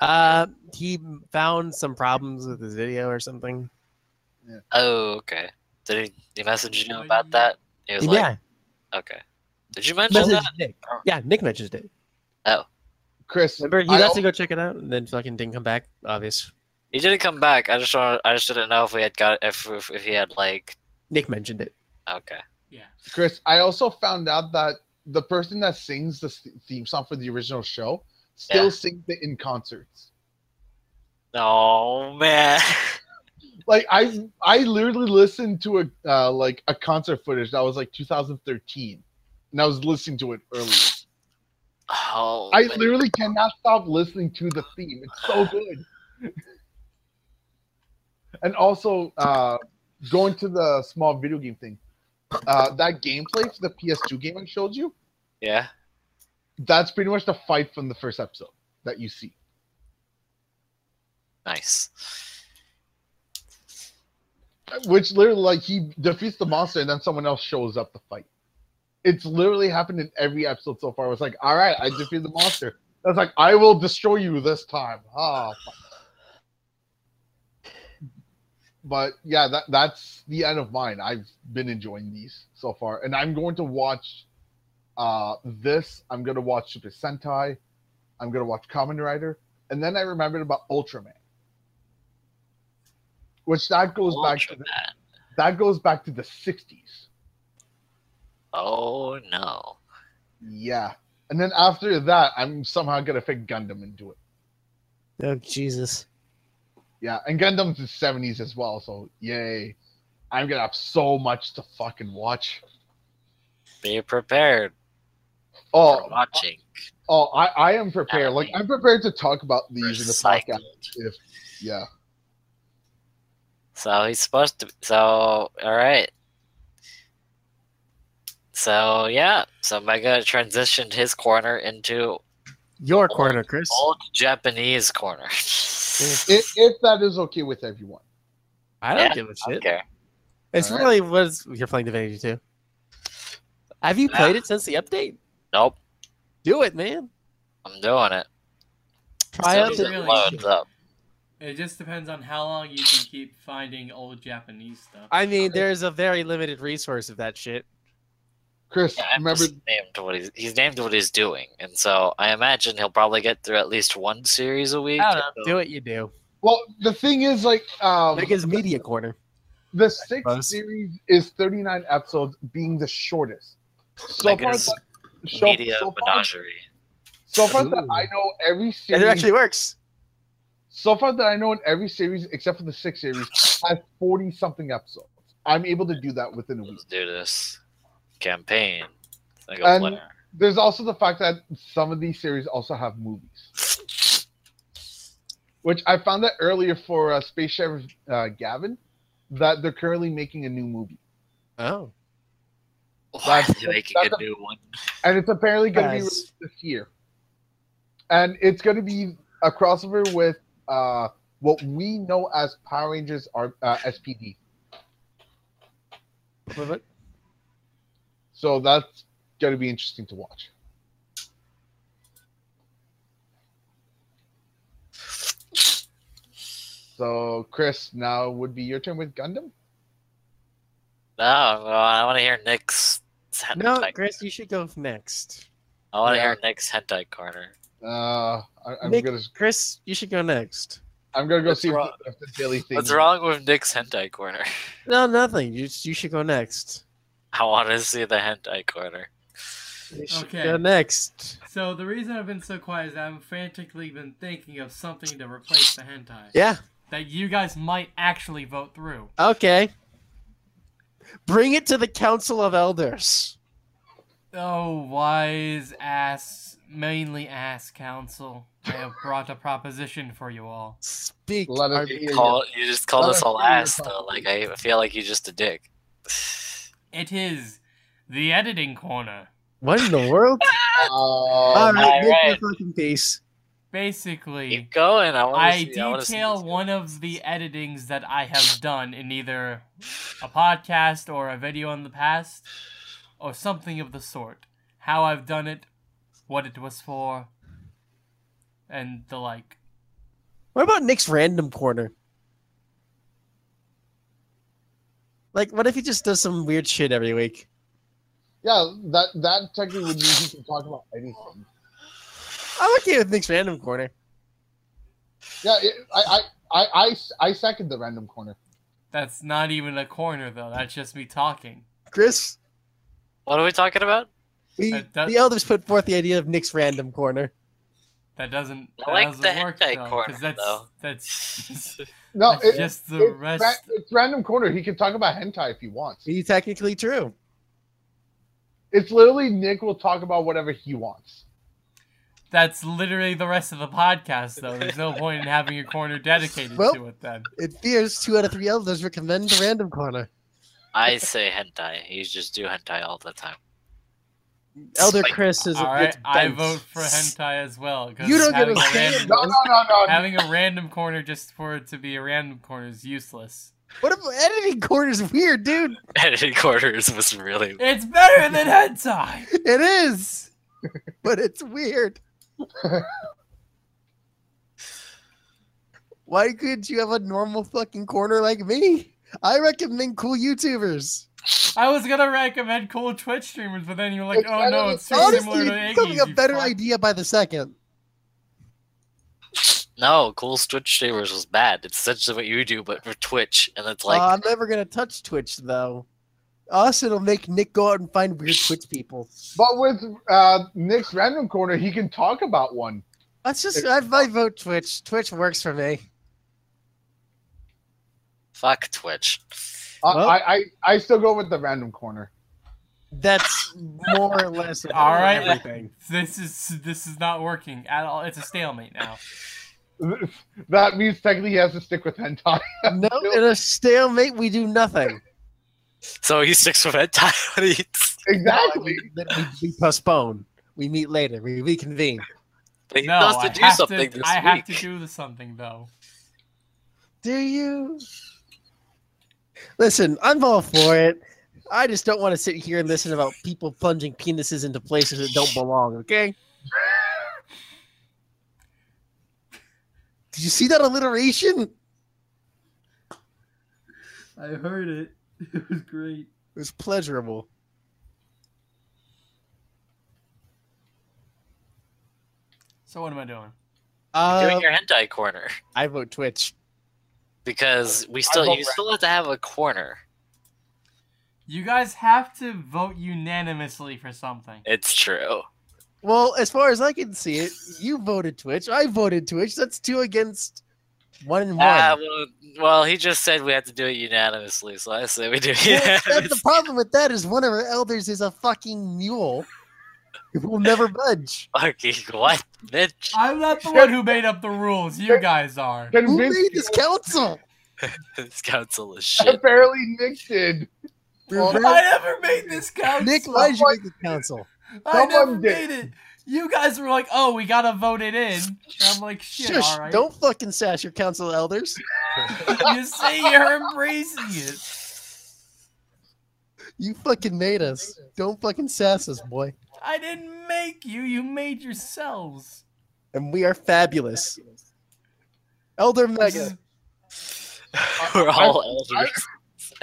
Uh, he found some problems with his video or something. oh, okay. Did he, he message you about that? He was yeah, like, okay. Did you mention messaged that? Nick. Yeah, Nick mentioned it. Oh. Chris Remember, he I got to go check it out, and then fucking didn't come back. Obvious. He didn't come back. I just want. I just didn't know if we had got if if, if he had like. Nick mentioned it. Okay. Yeah. chris i also found out that the person that sings the theme song for the original show still Yeah. sings it in concerts Oh man. like I I literally listened to a uh, like a concert footage that was like 2013, and I was listening to it earlier. Oh. I man. literally cannot stop listening to the theme. It's so good. And also, uh, going to the small video game thing, uh, that gameplay for the PS2 game I showed you, Yeah. that's pretty much the fight from the first episode that you see. Nice. Which literally, like, he defeats the monster and then someone else shows up to fight. It's literally happened in every episode so far. It's like, all right, I defeated the monster. That's like, I will destroy you this time. Ah, but yeah, that that's the end of mine. I've been enjoying these so far, and I'm going to watch uh this. I'm gonna watch Super Sentai. I'm gonna watch Kamen Rider, and then I remembered about Ultraman, which that goes back to the, that goes back to the 60s. Oh no. Yeah, and then after that, I'm somehow gonna fit Gundam into it. Oh Jesus! Yeah, and Gundam's the 70s as well, so yay! I'm gonna have so much to fucking watch. Be prepared Oh, for watching. Oh, I, I am prepared. Like I'm prepared to talk about these in the podcast. If yeah, So he's supposed to. So all right. So yeah. So Mega transitioned his corner into Your corner, Chris. old Japanese corner. if, if that is okay with everyone. I don't Yeah, give a shit. care. It's Alright. really was you're playing Divinity 2. Have you played it since the update? Nope. Do it, man. I'm doing it. Try As out soon as the it loads up. It just depends on how long you can keep finding old Japanese stuff. I mean, there's a very limited resource of that shit. Chris, Yeah, I'm remember just named what he's he's named what he's doing, and so I imagine he'll probably get through at least one series a week. I don't know. Do what you do. Well, the thing is, like, um, Mega's media corner. the sixth series is 39 episodes, being the shortest. So far, Mega's that, so, Media so far, menagerie. so far that I know every And series. it actually works. so far that I know in every series except for the sixth series has 40 something episodes. I'm able to do that within a week. Let's do this campaign. Single And- player. There's also the fact that some of these series also have movies, which I found that earlier for uh, Space Sheriff uh, Gavan, that they're currently making a new movie, Oh. Why are that's- they making that's a a- new one? and it's apparently going to be released this year, and it's going to be a crossover with uh, what we know as Power Rangers are uh, SPD. What? So that's going to be interesting to watch. So, Chris, now would be your turn with Gundam. No, well, I want to hear Nick's hentai. No, Chris, you should go next. I want to Yeah. hear Nick's hentai corner. Uh, I, I'm Nick, gonna, Chris, you should go next. I'm gonna go What's see if wrong? if the daily thing. What's wrong with Nick's hentai corner? No, nothing. You you should go next. I want to see the hentai corner. Okay. go next. So the reason I've been so quiet is I've frantically been thinking of something to replace the hentai Yeah. that you guys might actually vote through. Okay. Bring it to the Council of Elders. Oh, wise ass, mainly ass council. I have brought a proposition for you all. Speak. Let us our- hear you. Call, you just call Let us us all ass though. Like I feel like you're just a dick. It is the editing corner. What in the world? All Um, right, make alright. your fucking peace. Basically, Keep going. I I see. I see detail this. one of the editings that I have done in either a podcast or a video in the past, or something of the sort. How I've done it, what it was for, and the like. What about Nick's random corner? Like, what if he just does some weird shit every week? yeah, that that technically would mean he can talk about anything. I'm okay with Nick's random corner. Yeah, it, I, I, I, I, I second the random corner. That's not even a corner, though. That's just me talking. Chris, What are we talking about? we, That- that- the elders put forth the idea of Nick's random corner. That doesn't. I That like doesn't the work hentai though, corner, 'cause that's though. that's No, it's it, just the it's, rest. ra- it's random corner. He can talk about hentai if he wants. He's technically true. It's literally Nick will talk about whatever he wants. That's literally the rest of the podcast, though. There's no point in having a corner dedicated Well- to it then. It fears two out of three elders recommend the random corner. I say hentai. You just do hentai all the time. Elder Like, Chris is All a right, bit I vote for hentai as well. You don't get a a random, No, no, no, no. having a random corner just for it to be a random corner is useless. What if editing corner is weird, dude? Editing quarters was really. It's better than hentai. It is, but it's weird. Why couldn't you have a normal fucking corner like me? I recommend cool YouTubers. I was gonna recommend cool Twitch streamers, but then you're like, It's oh no, it's too Honestly, similar to it's becoming a better fuck. idea by the second. No, cool Twitch streamers was bad. It's essentially what you do, but for Twitch, and it's like Uh, I'm never gonna touch Twitch though. Us, it'll make Nick go out and find weird Twitch people. But with uh, Nick's random corner, he can talk about one. That's just I, I vote Twitch. Twitch works for me. fuck Twitch. Well- I, I I still go with the random corner. That's more or less All right. everything. This is this is not working at all. It's a stalemate now. That means technically he has to stick with hentai. No, in a stalemate, we do nothing. So he sticks with hentai when he exactly. Then we, we postpone. We meet later. We reconvene. But he no, has I to do have something to. this I week. have to do the something though. Do you? Listen, I'm all for it. I just don't want to sit here and listen about people plunging penises into places that don't belong, okay? Did you see that alliteration? I heard it. It was great. It was pleasurable. So what am I doing? Uh, doing your hentai corner I vote Twitch. Because we still vote you still have to have a corner. You guys have to vote unanimously for something. It's true. Well, as far as I can see it, you voted Twitch. I voted Twitch. That's two against one and one. Ah, well, well, he just said we had to do it unanimously, so I say we do it Well, that's the problem with that is one of our elders is a fucking mule who will never budge. Fucking what, bitch? I'm not the one who made up the rules. You guys are. Who made this council? this council is shit. Apparently Nick did. Well, I never made this council. Nick, why did you make the council? I never Someone made it. You guys were like, "Oh, we gotta vote it in." And I'm like, "Shit, Shush! all right." Don't fucking sass your council elders. You say you're embracing it. You fucking made us. Don't fucking sass us, boy. I didn't make you. You made yourselves. And we are fabulous. Elder Mega. We're all I- elders.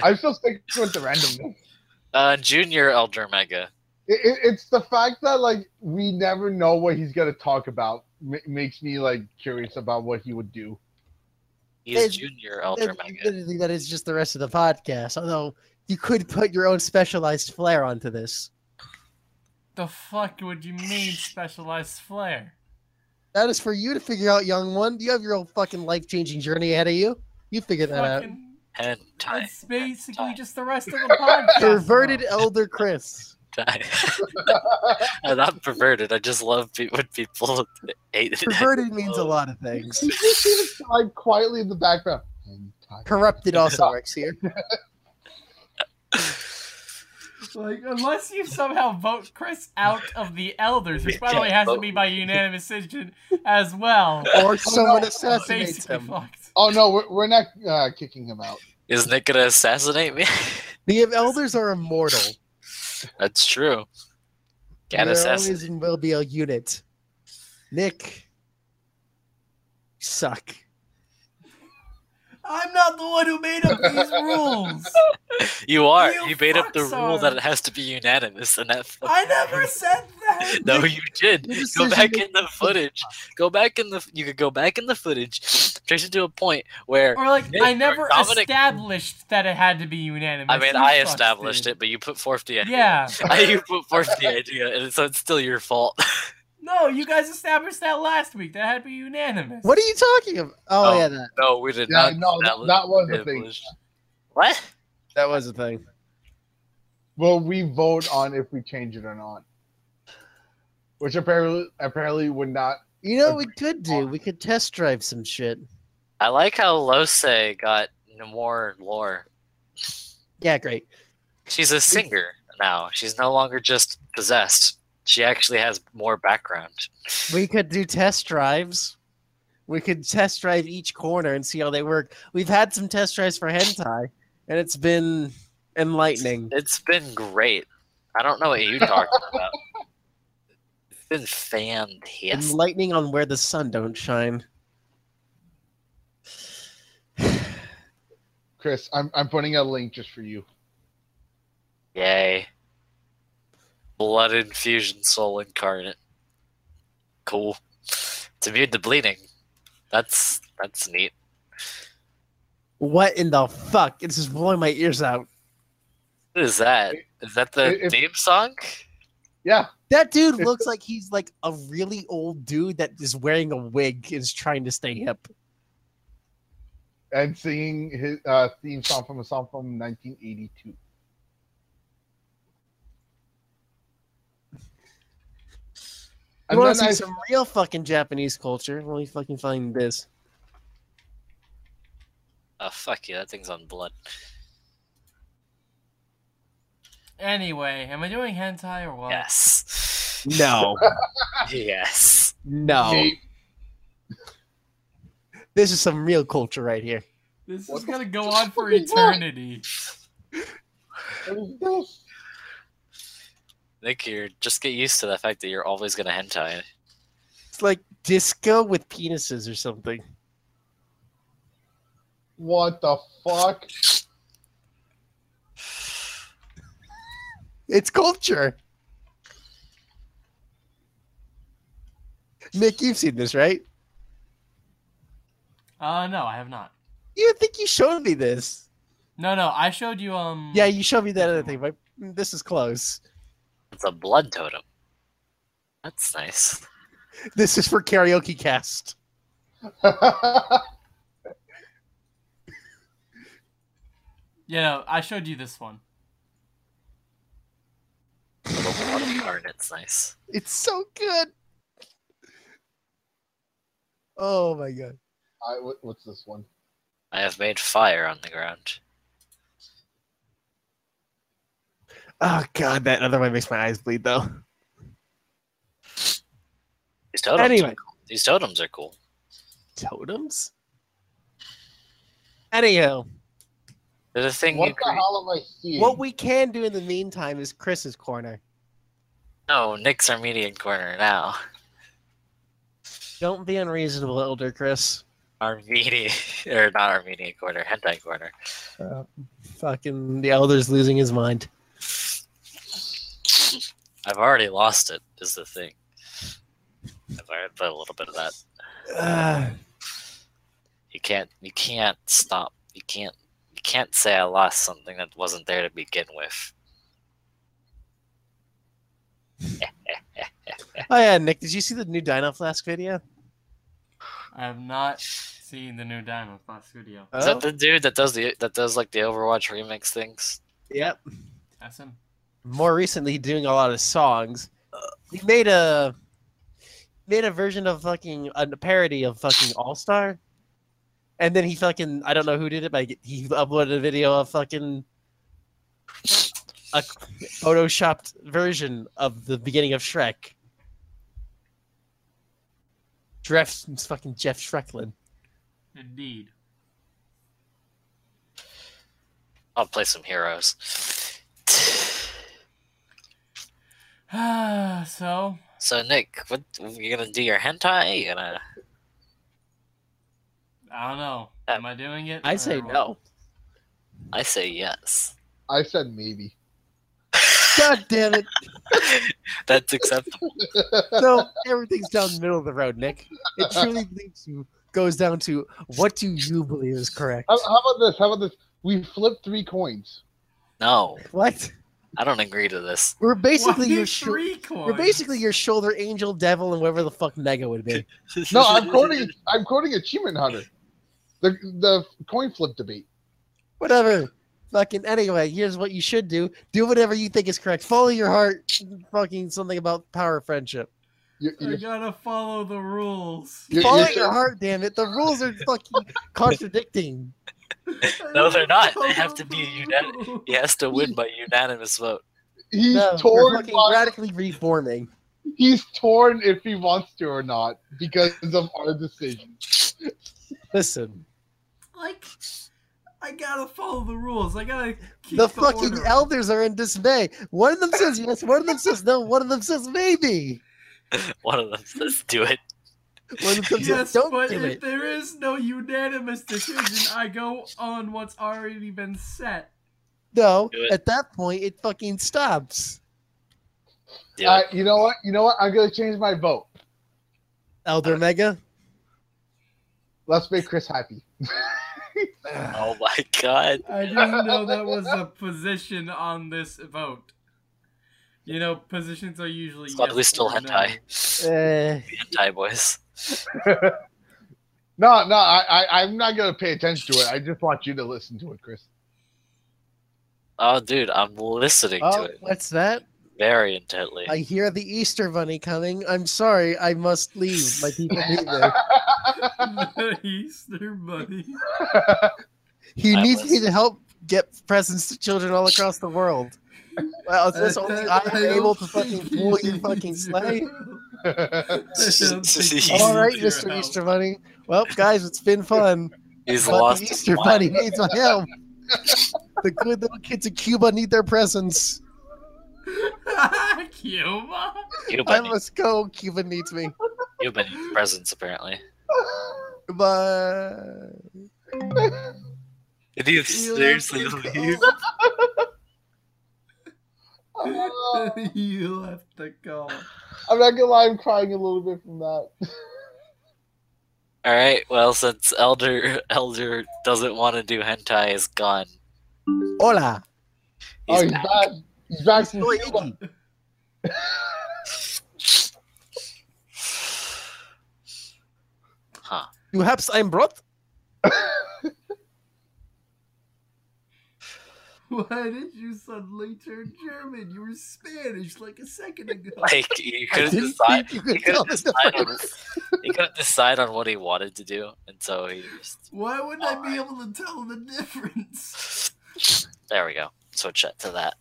I'm still sticking with the randomness. Uh, junior elder mega. It, it, it's the fact that like we never know what he's gonna talk about ma- makes me like curious about what he would do. He's It's- junior elder That- mega. Literally, that is just the rest of the podcast. Although you could put your own specialized flair onto this. The fuck would you mean specialized flair? That is for you to figure out, young one. You have your own fucking life changing journey ahead of you. You figure that out. Fucking, Hentai. it's basically just the rest of the podcast. Perverted bro. elder Chris. I'm not perverted. I just love pe- when people hate it. Perverted means a lot of things. He just seems quietly in the background. Corrupted also works here. Like, unless you somehow vote Chris out of the elders, which by the way has to be by unanimous decision as well. Or someone no. assassinates him. fucked. Oh no, we're, we're not uh, kicking him out. Is Nick gonna assassinate me? The elders are immortal. That's true. Can't There assassinate. always will be a unit. Nick, suck. I'm not the one who made up these rules. You are. You You, made up the rule are. that it has to be unanimous, and that. I never said that. No, you did. Go back in the footage. Go back in the. You could go back in the footage, trace it to a point where. Or like, Nick I never Dominic- established that it had to be unanimous. I mean, You I established did. it, but you put forth the idea. Yeah. you put forth the idea, and so it's still your fault. No, you guys established that last week. That had to be unanimous. What are you talking about? Oh, Oh. yeah, that. no, we did Yeah, not. no, that, that was the thing. established. What? That was a thing. Will we vote on if we change it or not? which apparently apparently would not. You know what we could do? We could test drive some shit. I like how Lohse got more lore. Yeah, great. She's a singer now. She's no longer just possessed. She actually has more background. We could do test drives. We could test drive each corner and see how they work. We've had some test drives for hentai, and it's been enlightening. It's been great. I don't know what you're talking about. It's been fantastic. Enlightening on where the sun don't shine. Chris, I'm I'm putting a link just for you. Yay. Blood infusion soul incarnate. Cool. It's immune to bleeding. That's that's neat. What in the fuck? This is blowing my ears out. What is that? Is that the If- theme song? Yeah, That dude looks like he's like a really old dude that is wearing a wig and is trying to stay hip. and singing his uh, theme song from a song from 1982. You want then to I, see some real fucking Japanese culture? Let me fucking find this. Oh fuck you, that thing's on blood. Anyway, am I doing hentai or what? Yes. No, yes. no. Hey, This is some real culture right here. This What is gonna go on for eternity. what is this? Nick, you're just get used to the fact that you're always gonna hentai. It's like disco with penises or something. What the fuck? It's culture. Nick, you've seen this, right? Uh, no, I have not. You think you showed me this? No, no, I showed you, um... Yeah, you showed me that other thing, but this is close. It's a blood totem. That's nice. This is for karaoke cast. Yeah, no, I showed you this one. Little blood incarnate's nice. It's so good. Oh my god. I, what's this one? I have made fire on the ground. Oh god, that other one makes my eyes bleed though. These totems. Anyway. Are cool. These totems are cool. Totems? Anyhow, They're the thing What the create. hell am I seeing? what we can do in the meantime is Chris's corner. No, Nick's Armenian corner now. Don't be unreasonable, Elder Chris. Armenian, or not our Armenian corner, hentai corner. Uh, fucking the Elder's losing his mind. I've already lost it. Is the thing. I've already put a little bit of that. Uh, You can't. You can't stop. You can't. You can't say I lost something that wasn't there to begin with. oh yeah, Nick, did you see the new Dinoflask video? I have not seen the new Dinoflask video. Is that the dude that does the that does like the Overwatch remix things? Yep. That's him. More recently, doing a lot of songs. He made a made a version of fucking a parody of fucking All Star, and then he fucking I don't know who did it, but he uploaded a video of fucking a photoshopped version of the beginning of Shrek. Jeff, fucking Jeff Shreklin. Indeed. I'll play some heroes. so, So Nick, what you gonna do your hentai? You gonna? I don't know. Uh, Am I doing it? I say what? no. I say yes. I said maybe. God damn it! That's acceptable. No, everything's down the middle of the road, Nick. It truly leads you goes down to what do you believe is correct? How, how about this? How about this? We flip three coins. No, What? I don't agree to this. We're basically your sho- three we're basically your shoulder angel, devil, and whatever the fuck Nega would be. No, I'm quoting. I'm quoting Achievement Hunter. The the coin flip debate. Whatever. Fucking anyway, here's what you should do. Do whatever you think is correct. Follow your heart. Fucking something about power of friendship. You're, you're, gotta follow the rules. you're, Follow you're- your heart, damn it. The rules are fucking contradicting. No, they're not. They have to be unan- He has to win by unanimous vote. he's No, torn. by- radically reforming. he's torn if he wants to or not because of our decision. Listen, Like, I gotta follow the rules. I gotta keep the fucking order. elders are in dismay. One of them says yes, one of them says no, one of them says maybe. One of them says do it. One of them says Yes, don't but do if it. there is no unanimous decision, I go on what's already been set. No, at that point it fucking stops. Do Uh, you know what? You know what? I'm gonna change my vote. Elder Mega. Let's make Chris happy. Oh my god. I didn't know that was a position on this vote. You know, positions are usually It's probably yes still or no. hentai. Eh, The hentai boys. No, no, I, I, I'm not gonna pay attention to it. I just want you to listen to it, Chris. Oh, dude, I'm listening to oh, it what's that? very intently. I hear the Easter Bunny coming. I'm sorry, I must leave. My people need me. the Easter Bunny. He I needs me to help get presents to children all across the world. Well, is this only I am able to fucking pull your fucking sleigh? All right, Mr. Easter Bunny. Well, guys, it's been fun. He's But lost the Easter. Bunny needs my help. The good little kids of Cuba need their presents. Cuba. Cuba, I needs- must go. Cuba needs me. Cuba needs presents, apparently. Bye. Did you seriously leave? you have to go. I'm not gonna lie, I'm crying a little bit from that. All right. Well, since Elder Elder doesn't want to do hentai, is gone. Hola. oh, He's he's back. back. He's back from Soy Cuba. Iggy. Huh. Perhaps I'm brought. Why did you suddenly turn German? You were Spanish like a second ago. Like you couldn't didn't decide. you He could tell couldn't decide on. He couldn't decide on what he wanted to do, and so he just. Why wouldn't I be able to tell the difference? There we go. Switch it to that.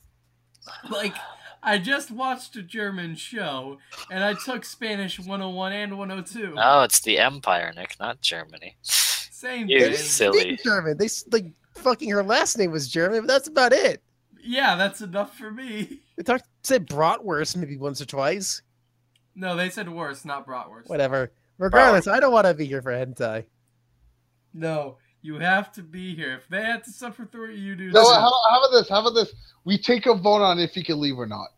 Like, I just watched a German show, and I took Spanish 101 and 102. Oh, it's the Empire, Nick, not Germany. Same You thing. silly. Speak German. They like fucking her last name was German, but that's about it. Yeah, that's enough for me. They talked said bratwurst maybe once or twice. No, they said worse, not bratwurst. Whatever. Regardless, I don't want to be here for hentai. No, you have to be here. If they had to suffer through it, you do. No, how, how about this? How about this? We take a vote on if he can leave or not.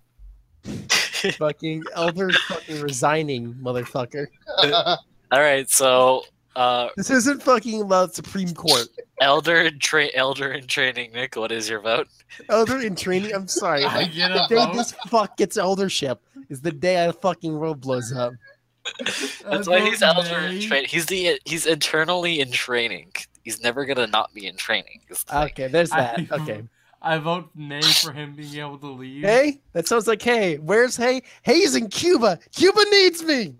fucking elder fucking resigning, motherfucker. All right, so uh, This isn't fucking about Supreme Court. elder in tra- elder in training, Nick. What is your vote? Elder in training. I'm sorry. I The get a day vote. this fuck gets eldership is the day I fucking world blows up. That's why he's elder in nay. training. He's the he's internally in training. He's never gonna not be in training. is the thing. Okay, there's that. I- Okay. I vote nay for him being able to leave. Hey, that sounds like hey. Where's hey? Hay's in Cuba. Cuba needs me.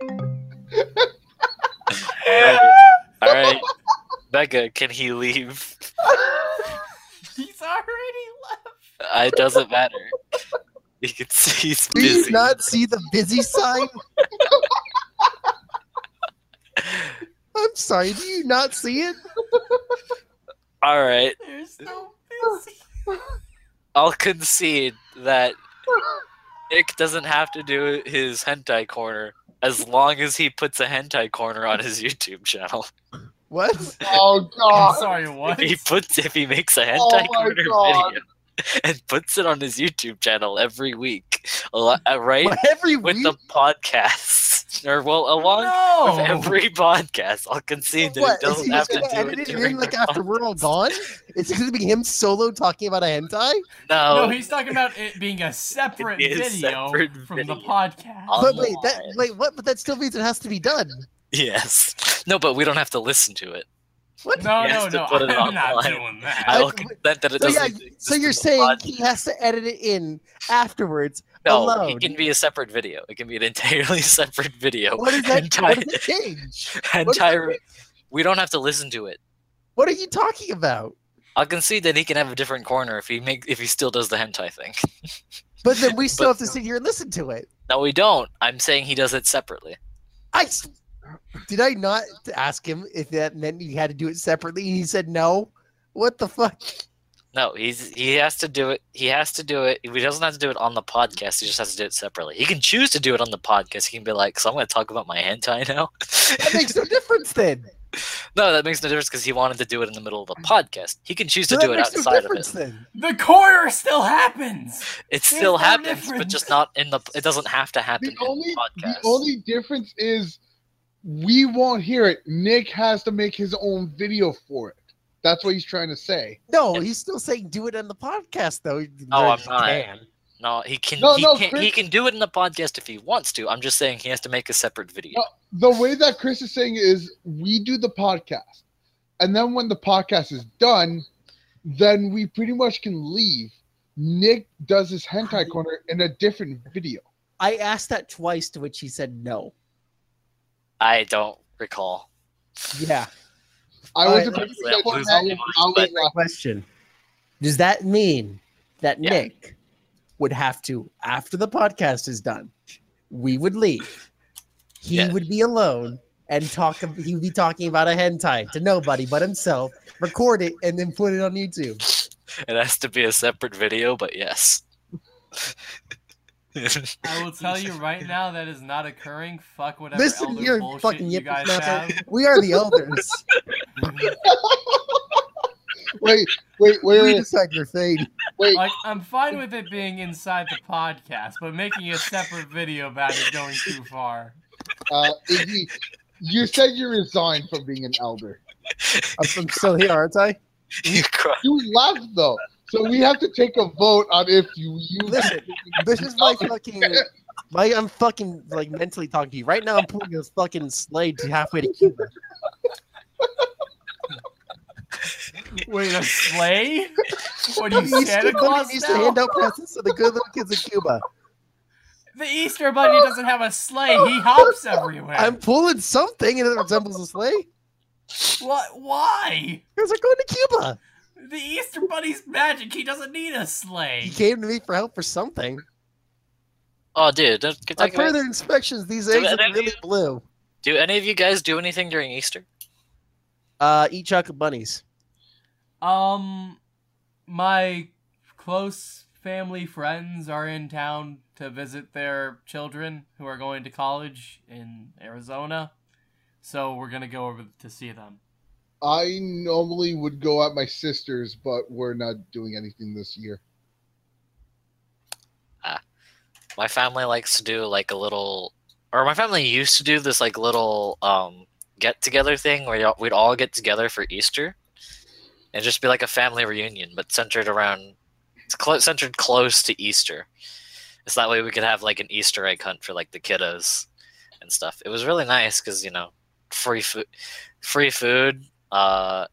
All right, Becca, can he leave? He's already left. Uh, It doesn't matter. You can see he's Do you not see the busy sign? I'm sorry. Do you not see it? All right, There's no busy. I'll concede that Nick doesn't have to do his hentai corner as long as he puts a hentai corner on his YouTube channel. What? oh god! I'm God! sorry, what? If he puts if he makes a hentai Oh corner God. video and puts it on his YouTube channel every week, a lo- uh, right? Every week? With the podcast, or well, along no. with every podcast, I'll concede that What? he doesn't have to gonna do edit it it during in like the after we're all podcast. gone? It's gonna be him solo talking about a hentai. No, No, he's talking about it being a separate be a video separate from video. the podcast. On But wait, that wait, what? But that still means it has to be done. yes, no, but we don't have to listen to it. What? no, no, no. put it I'm not doing that. I will I- consent that it So doesn't. yeah, so you're saying pod- he has to edit it in afterwards No, alone. it can be a separate video. It can be an entirely separate video. What does that? Entire- What does change? What does that entire. We don't have to listen to it. What are you talking about? I'll concede that he can have a different corner if he make if he still does the hentai thing. But then we still But- have to sit here and listen to it. No, we don't. I'm saying he does it separately. I did I not ask him if that meant he had to do it separately. He said no. What the fuck? No, he's he has to do it. He has to do it. He doesn't have to do it on the podcast. He just has to do it separately. He can choose to do it on the podcast. He can be like, "So I'm going to talk about my hentai now." That makes no difference then. no, that makes no difference because he wanted to do it in the middle of the podcast. He can choose to do it makes no outside of it. then. The corner still happens. It still no happens, difference. but just not in the. It doesn't have to happen The only the podcast. the only difference is we won't hear it. Nick has to make his own video for it. That's what he's trying to say. No, he's still saying do it on the podcast though. Oh, Where I'm not. can. No, he can. No, he no, can. Chris- He can do it in the podcast if he wants to. I'm just saying he has to make a separate video. No. The way that Chris is saying is we do the podcast, and then when the podcast is done, then we pretty much can leave. Nick does his hentai corner in a different video. I asked that twice, to which he said no. I don't recall. Yeah. I wasn't right, paying let's- attention let's- that. let's- was but- Question: Does that mean that Yeah. Nick would have to, after the podcast is done, we would leave. He Yeah. would be alone and talk. He would be talking about a hentai to nobody but himself. Record it and then put it on YouTube. It has to be a separate video, but yes. I will tell you right now that is not occurring. Fuck whatever Listen, elder you're bullshit fucking you guys have. We are the elders. Wait, wait, wait, we decide your fate. wait. Like, I'm fine with it being inside the podcast, but making a separate video about it going too far. Uh, Iggy, you said you resigned from being an elder. I'm, still here, aren't I? You. You left though, so we have to take a vote on if you you. Listen, this is my fucking. My, I'm fucking like mentally talking to you right now. I'm pulling a fucking sleigh to halfway to Cuba. Wait, a sleigh? What are you, The Santa Claus needs to hand out presents to the good little kids in Cuba. The Easter Bunny doesn't have a sleigh. He hops everywhere. I'm pulling something and it resembles a sleigh What? Why? because they're going to Cuba. The Easter Bunny's magic. He doesn't need a sleigh. He came to me for help for something. Oh, dude, don't, can On talk about- further inspections, these Do eggs are really you- blue. do any of you guys do anything during Easter? Uh, eat chocolate bunnies. Um, my close family friends are in town to visit their children who are going to college in Arizona. So we're gonna go over to see them. I normally would go at my sister's, but we're not doing anything this year. My family likes to do like a little, or my family used to do this like little um get together thing where we'd all get together for Easter, and just be like a family reunion, but centered around, it's centered close to Easter. It's that way we could have like an Easter egg hunt for like the kiddos and stuff. It was really nice because you know, free food, free food. Uh,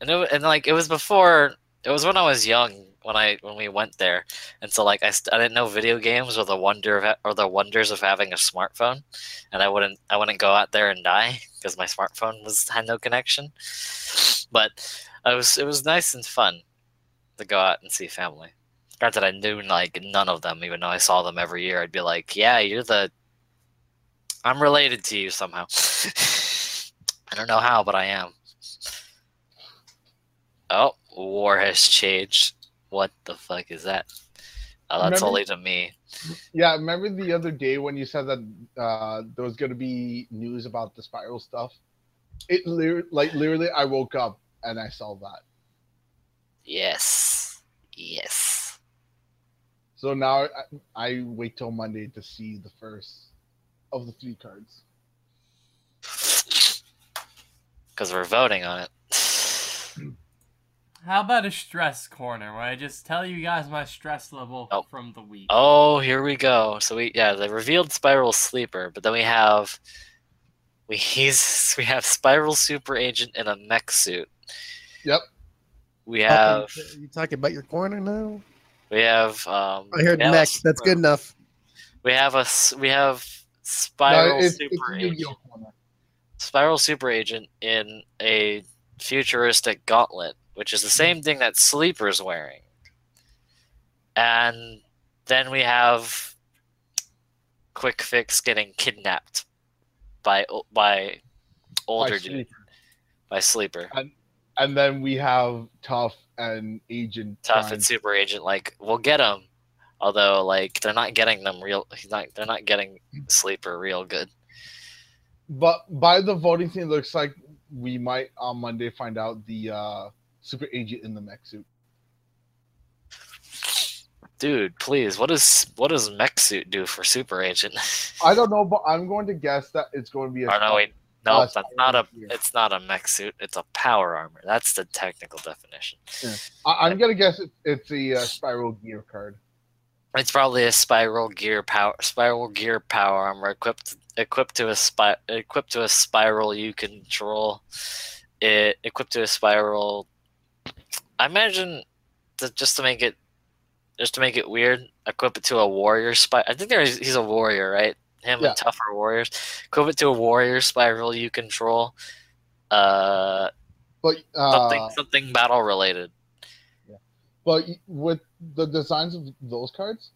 and it, and like it was before. It was when I was young when I when we went there, and so like I, I didn't know video games or the wonder of or the wonders of having a smartphone, and I wouldn't I wouldn't go out there and die because my smartphone was had no connection. But it was it was nice and fun to go out and see family. Granted, I knew like none of them, even though I saw them every year. I'd be like, "Yeah, you're the I'm related to you somehow." I don't know how, but I am. Oh, war has changed. What the fuck is that? Oh, that's Remember- only to me. Yeah, remember the other day when you said that uh, there was going to be news about the Spyral stuff? It like literally, I woke up and I saw that. Yes. Yes. So now I, I wait till Monday to see the first of the three cards. Because we're voting on it. How about a stress corner where I just tell you guys my stress level Oh. from the week? Oh, here we go. So we yeah, the revealed Spyral Sleeper, but then we have we he's we have Spyral Super Agent in a mech suit. Yep. We have you talking about your corner now? We have. Um, I heard we mech. That's good enough. We have a s- we have Spyral it's, it's super a agent. Yu-Gi-Oh corner. Spyral Super Agent in a futuristic gauntlet, which is the hmm. same thing that Sleeper's wearing. And then we have Quik-Fix getting kidnapped by by older By dude Sleeper. by Sleeper. And then we have Tough and Agent. Tough and Super Agent, like we'll get him. Although, like they're not getting them real. He's not. They're not getting Sleeper real good. But by the voting thing, it looks like we might on Monday find out the uh, Super Agent in the mech suit. Dude, please, what does what does Mech Suit do for Super Agent? I don't know, but I'm going to guess that it's going to be a. Or no, wait, no, that's not a. It's not a mech suit. It's a power armor. That's the technical definition. I, I'm going to guess it, it's a uh, Spyral Gear card. It's probably a Spyral gear power Spyral gear power armor equipped equipped to a spy equipped to a Spyral you control. It equipped to a Spyral. I imagine that just to make it just to make it weird, equip it to a warrior spy. I think there's he's a warrior, right? Him Yeah. and tougher warriors. Equip it to a warrior Spyral you control. Uh, But uh, something something battle related. But with the designs of those cards,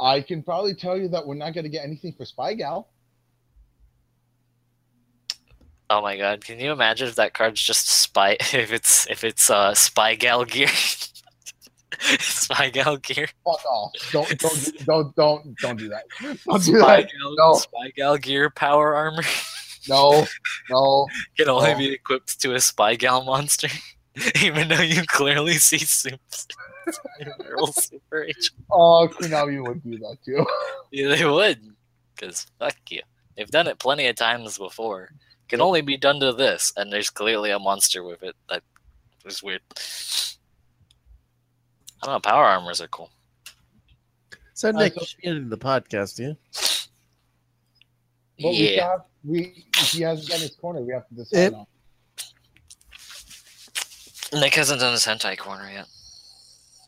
I can probably tell you that we're not going to get anything for Spy Gal. Oh my god! Can you imagine if that card's just spy? If it's if it's uh spy gal gear, spy gal gear, Fuck off! Don't don't do- don't don't don't do that. Don't do spy that. gal, No. spy gal gear power armor No, no. can only No. be equipped to a spy gal monster, even though you clearly see. Real super H. Oh, Konami would do that too. Yeah, they would, because fuck you. They've done it plenty of times before. Can only be done to this, and there's clearly a monster with it. That was weird. I don't know. Power armors are cool. So I Nick, thought- you should get into the podcast, yeah. But we, yeah, have, we he hasn't done his corner. We have to decide Yep. on. Nick hasn't done his hentai corner yet.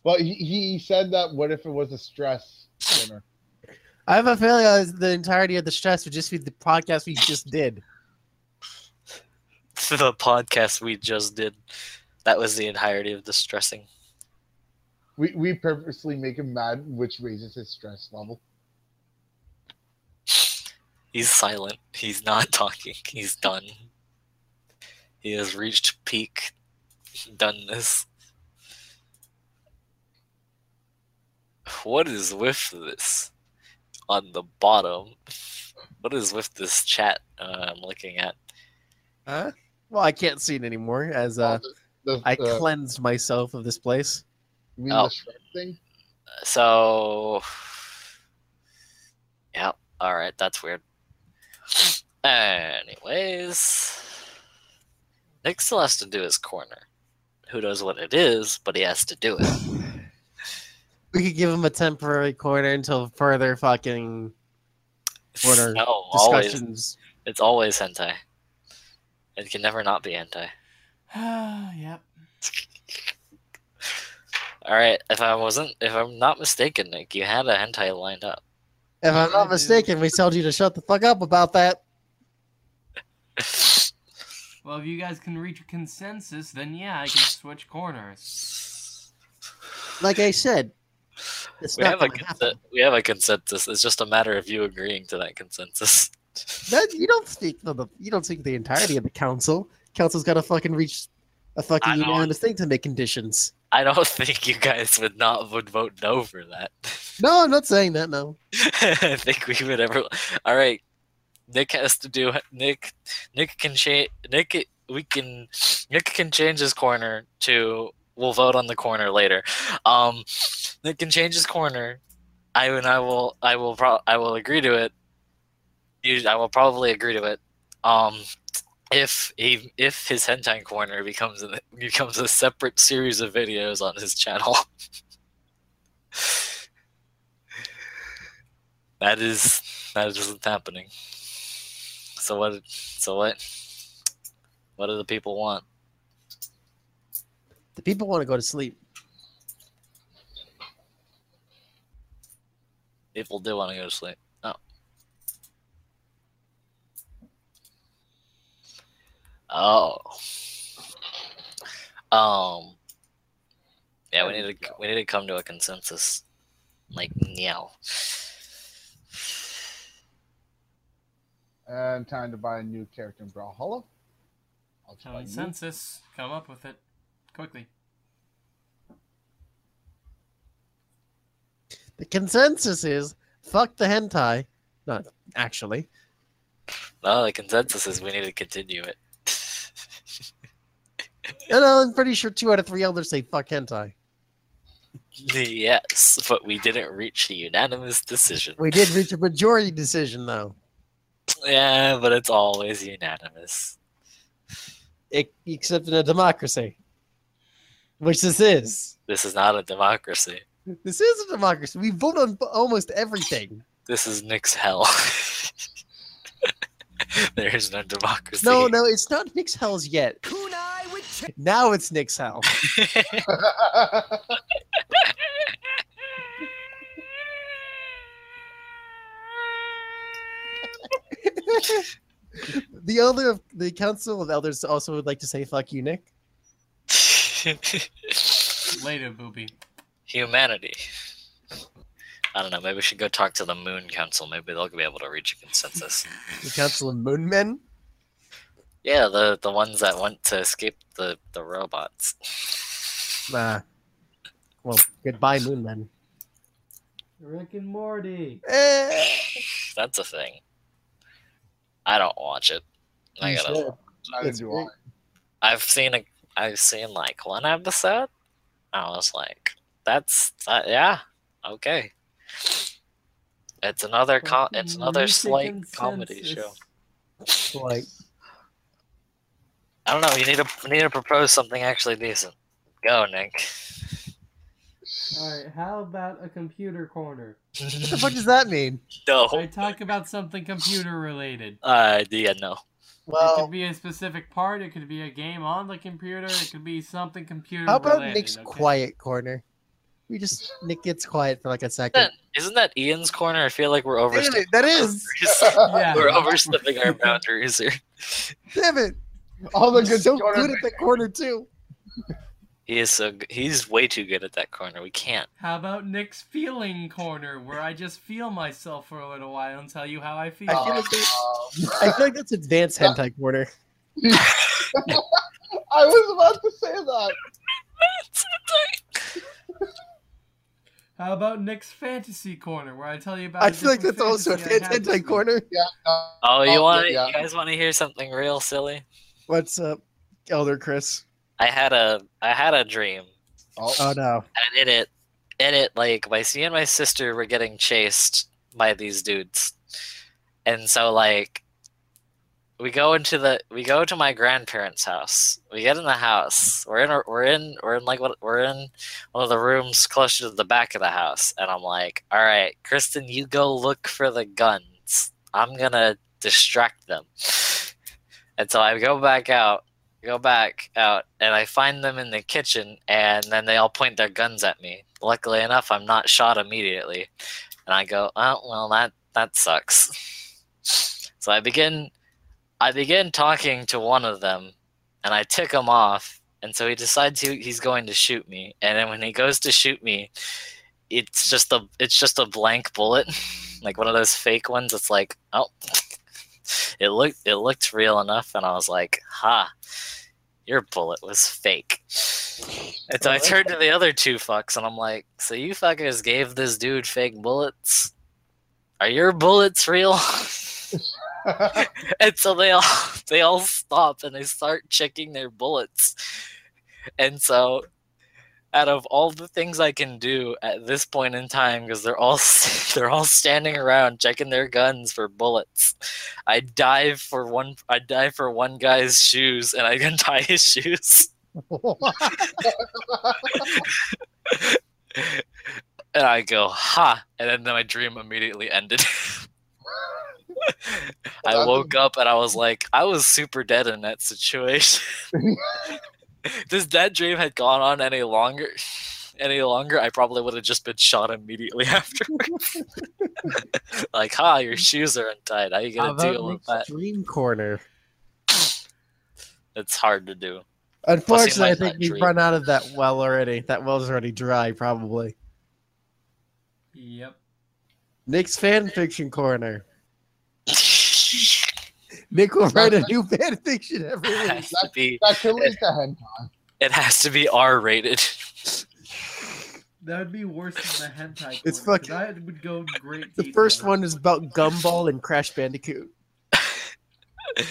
But he, he said that what if it was a stress corner? I have a feeling uh, the entirety of the stress would just be the podcast we just did. the podcast we just did. That was the entirety of the stressing. We we purposely make him mad, which raises his stress level. He's silent. He's not talking. He's done. He has reached peak doneness. What is with this on the bottom? What is with this chat uh, I'm looking at? Huh? Well, I can't see it anymore as uh, the, I uh, cleansed myself of this place. you mean Oh. the stress thing? So, yeah, all right, that's weird. Anyways, Nick still has to do his corner. Who knows what it is, but he has to do it. We could give him a temporary corner until further fucking Corner no, always. It's always hentai. It can never not be anti. yep. All right, if I wasn't, if I'm not mistaken, Nick, you had a hentai lined up. If I'm not mistaken, we told you to shut the fuck up about that. Well, if you guys can reach a consensus, then yeah, I can switch corners. Like I said, it's we not have a happen. we have a consensus. It's just a matter of you agreeing to that consensus. That, you don't speak the you don't speak the entirety of the council. Council's got to fucking reach a fucking unanimous thing to make conditions. I don't think you guys would not would vote no for that. No, I'm not saying that. No, I think we would ever. All right, Nick has to do. Nick, Nick can change. Nick, we can. Nick can change his corner to. We'll vote on the corner later. Um, Nick can change his corner. I and I will. I will. Pro- I will agree to it. You, I will probably agree to it. Um, if he, if his hentai corner becomes a, becomes a separate series of videos on his channel. That is that isn't happening. So what? So what? What do the people want? the people want to go to sleep. People do want to go to sleep. Oh. Um. Yeah, we need to we need to come to a consensus. Like meow. And time to buy a new character in Brawlhalla. I'll just buy you. Consensus. Come up with it quickly. The consensus is fuck the hentai. Not actually. No, the consensus is we need to continue it. And I'm pretty sure two out of three elders say fuck hentai. yes, but we didn't reach a unanimous decision. We did reach a majority decision though. Yeah, but it's always unanimous. E- except in a democracy. Which this is. This is not a democracy. This is a democracy. We vote on almost everything. This is Nick's hell. There's no democracy. No, no, it's not Nick's Hells yet. Kunai with chain. Now it's Nick's Hell. the elder of the Council of Elders also would like to say fuck you, Nick. Later, booby. Humanity. I don't know. Maybe we should go talk to the Moon Council. Maybe they'll be able to reach a consensus. The Council of Moon Men. Yeah, the the ones that went to escape the the robots. Nah. Well, goodbye, Moon Men. Rick and Morty. Eh, That's a thing. I don't watch it. I you gotta. Sure. Neither do I. I've seen a. I've seen like one episode. I was like, "That's uh, yeah, okay." It's another com- It's another Reach a slight comedy consensus. show. Like, I don't know. You need to you need to propose something actually decent. Go, Nick. Alright, how about a computer corner? what the fuck does that mean? no. I talk about something computer related. Uh, yeah, no. it could be a specific part, it could be a game on the computer, it could be something computer how about related. Nick's okay? quiet corner? We just Nick gets quiet for like a second. Isn't that, isn't that Ian's corner? I feel like we're Damn overstepping. it, that is. Yeah. we're overstepping our boundaries here. Damn it. All the good so good at that corner too. He is so good. he's way too good at that corner. We can't. How about Nick's feeling corner, where I just feel myself for a little while and tell you how I feel? I feel like that- Uh, I feel like that's advanced hentai corner. I was about to say that. How about Nick's fantasy corner, where I tell you about? I feel like that's also fantasy I advanced had this hentai corner. Yeah. Uh, Oh, you Oh, want? yeah. You guys want to hear something real silly? What's up, Elder Chris? I had a I had a dream, oh, Oh no. and in it, in it, like my me and my sister were getting chased by these dudes, and so like we go into the we go to my grandparents' house. We get in the house. We're in a, we're in we're in like what we're in one of the rooms closer to the back of the house, and I'm like, all right, Kristen, you go look for the guns. I'm gonna distract them. And so I go back out, go back out, and I find them in the kitchen, and then they all point their guns at me. Luckily enough, I'm not shot immediately, and I go, "Oh well, that that sucks." So I begin, I begin talking to one of them, and I tick him off, and so he decides he, he's going to shoot me, and then when he goes to shoot me, it's just a it's just a blank bullet, like one of those fake ones. It's like, oh, it looked it looked real enough, and I was like, ha, your bullet was fake. And so I turned to the other two fucks, and I'm like, so you fuckers gave this dude fake bullets? Are your bullets real? and so they all they all stop and they start checking their bullets. And so out of all the things I can do at this point in time because they're all they're all standing around checking their guns for bullets. I dive for one I dive for one guy's shoes and I can tie his shoes. And I go, ha! And then my dream immediately ended. I woke up and I was like, I was super dead in that situation. this that dream had gone on any longer, any longer, I probably would have just been shot immediately afterwards. like, ha, your shoes are untied. How are you gonna about deal with that? Dream corner. It's hard to do. Unfortunately, I think we've run out of that well already. That well's already dry, probably. Yep. Nick's fan fiction corner. Nick will write a new fan fiction every it week. has to be. That could lead to hentai. It has to be R rated. That would be worse than the hentai. It's corner, 'cause fucking- That would go great. The first one is about Gumball and Crash Bandicoot.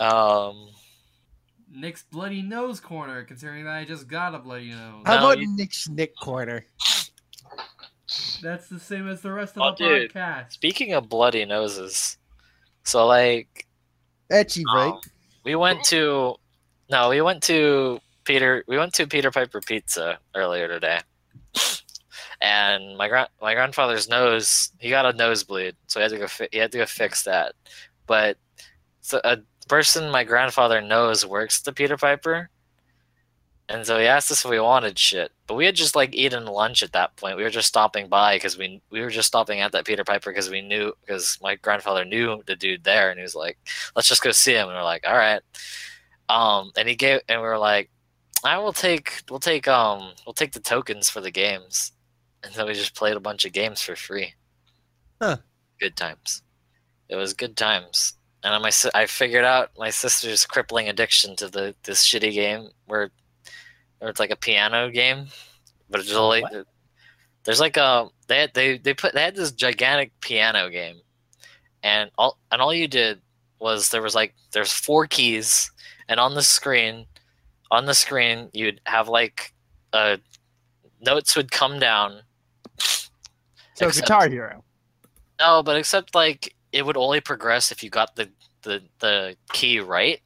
um, Nick's bloody nose corner, considering that I just got a bloody nose. How No, about you- Nick's Nick corner? That's the same as the rest of Oh, the dude. podcast. speaking of bloody noses, so like Ecchi break. um, we went to no, we went to Peter. We went to Peter Piper Pizza earlier today, and my grand my grandfather's nose he got a nosebleed, so he had to go fi- he had to go fix that. But so a person my grandfather knows works at the Peter Piper, and so he asked us if we wanted shit. But we had just like eaten lunch at that point. We were just stopping by because we we were just stopping at that Peter Piper because we knew because my grandfather knew the dude there, and he was like, "Let's just go see him." And we're like, "All right." Um, and he gave, and we were like, "I will take, we'll take, um, we'll take the tokens for the games." And then we just played a bunch of games for free. Huh. Good times. It was good times. And my I figured out my sister's crippling addiction to the this shitty game where, where it's like a piano game, but it's really there's like a they had, they they put they had this gigantic piano game, and all and all you did was there was like there's four keys, and on the screen, on the screen you'd have like uh notes would come down. So Except- Guitar Hero. No, but except like it would only progress if you got the the the key right.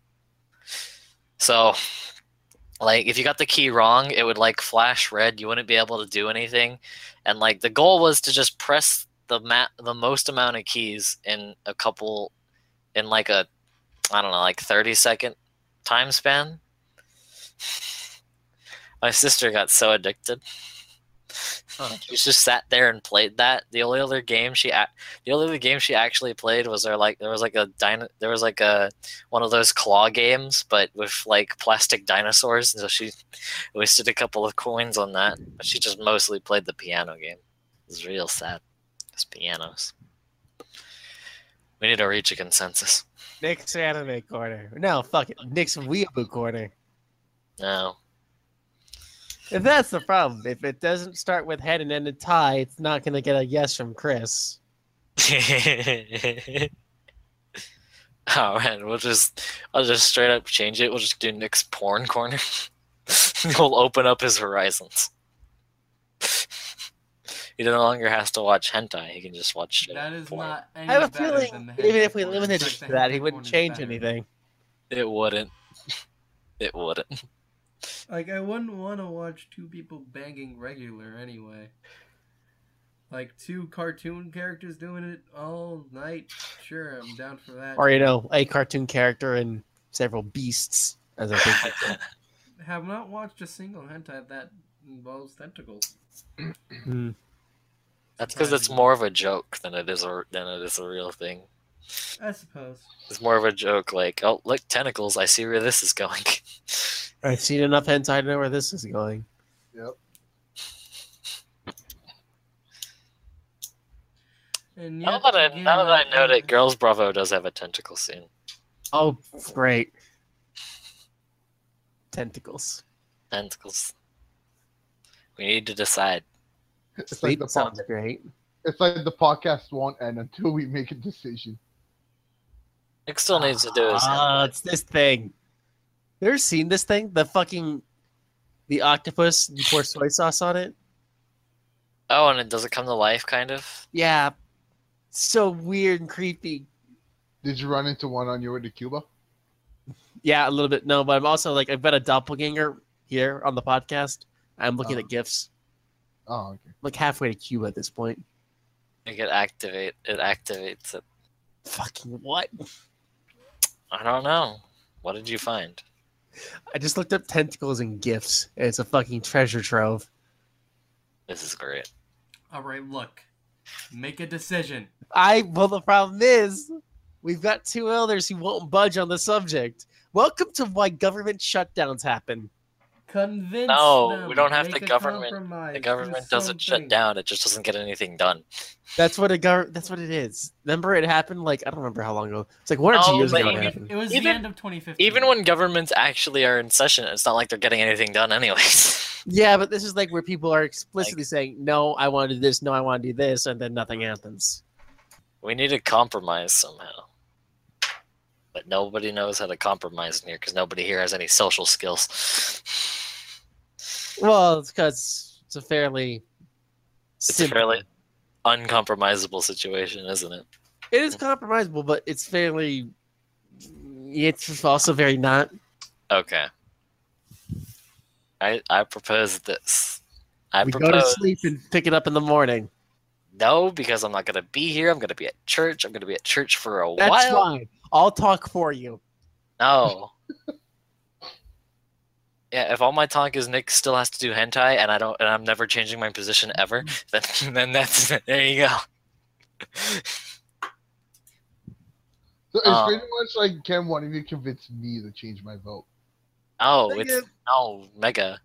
So, like if you got the key wrong, it would like flash red. You wouldn't be able to do anything, and like the goal was to just press the ma- the most amount of keys in a couple, in like a, I don't know, like thirty second time span. My sister got so addicted. She just sat there and played that. The only other game she the only other game she actually played was there like there was like a dino- there was like a one of those claw games but with like plastic dinosaurs and so she wasted a couple of coins on that but she just mostly played the piano game it was real sad it's pianos we need to reach a consensus Nick's anime corner. No, fuck it. Nick's weeaboo corner. no If that's the problem, if it doesn't start with head and end in tie, it's not going to get a yes from Chris. oh man we'll just i'll just straight up change it. We'll just do nick's porn corner. We'll open up his horizons. He no longer has to watch hentai. He can just watch straight That up is porn. not any I have a feeling even if we limited it to that, he wouldn't change anything. it wouldn't. It wouldn't Like I wouldn't want to watch two people banging regular anyway. Like two cartoon characters doing it all night. Sure, I'm down for that. Or, you know, a cartoon character and several beasts, as I think. Have not watched a single hentai that involves tentacles. Hmm. that's because it's more of a joke than it is a than it is a real thing I suppose. it's more of a joke like oh look tentacles i see where this is going I've seen enough hentai to know where this is going. Yep. And now yet that I, again, now that I know uh, that girls bravo does have a tentacle scene Oh, great. Tentacles. tentacles. We need to decide. It's like, Sleep the sounds podcast, great. it's like the podcast won't end until we make a decision. Nick still needs to do his. Ah, it's this thing. You ever seen this thing? The fucking the octopus. You pour soy sauce on it. oh, and it does it come to life, kind of? Yeah, so weird and creepy. Did you run into one on your way to Cuba? Yeah, a little bit. No, but I'm also like I've got a doppelganger here on the podcast. I'm looking Oh. at gifs. Oh, okay. like halfway to Cuba at this point. Like it activate. It activates it. Fucking what? I don't know. What did you find? I just looked up tentacles and gifts. And it's a fucking treasure trove. This is great. All right, look. Make a decision. I well, the problem is we've got two elders who won't budge on the subject. Welcome to why government shutdowns happen. Convince No, them. we don't have the government- compromise. The Do government doesn't shut down. It just doesn't get anything done. That's what a gov. That's what it is. Remember, it happened like I don't remember how long ago. It's like one or two years ago. It even- happened. It was the end of 2015. Even when governments actually are in session, it's not like they're getting anything done anyways. Yeah, but this is like where people are explicitly saying, "No, I want to do this. No, I want to do this," and then nothing happens. we need to compromise somehow. But nobody knows how to compromise in here because nobody here has any social skills. Well, it's because it's a fairly. It's a fairly uncompromisable situation, isn't it? It is compromisable, but it's fairly. It's also very not. Okay. I I propose this. I we go to propose sleep and pick it up in the morning. No because I'm not gonna be here. I'm gonna be at church. I'm gonna be at church for a That's while. That's fine. I'll talk for you. No. yeah, if all my talk is Nick still has to do hentai and I don't and I'm never changing my position ever, then then that's there you go. So it's Uh, pretty much like can one of you convince me to change my vote? Oh, Thank it's you. no mega,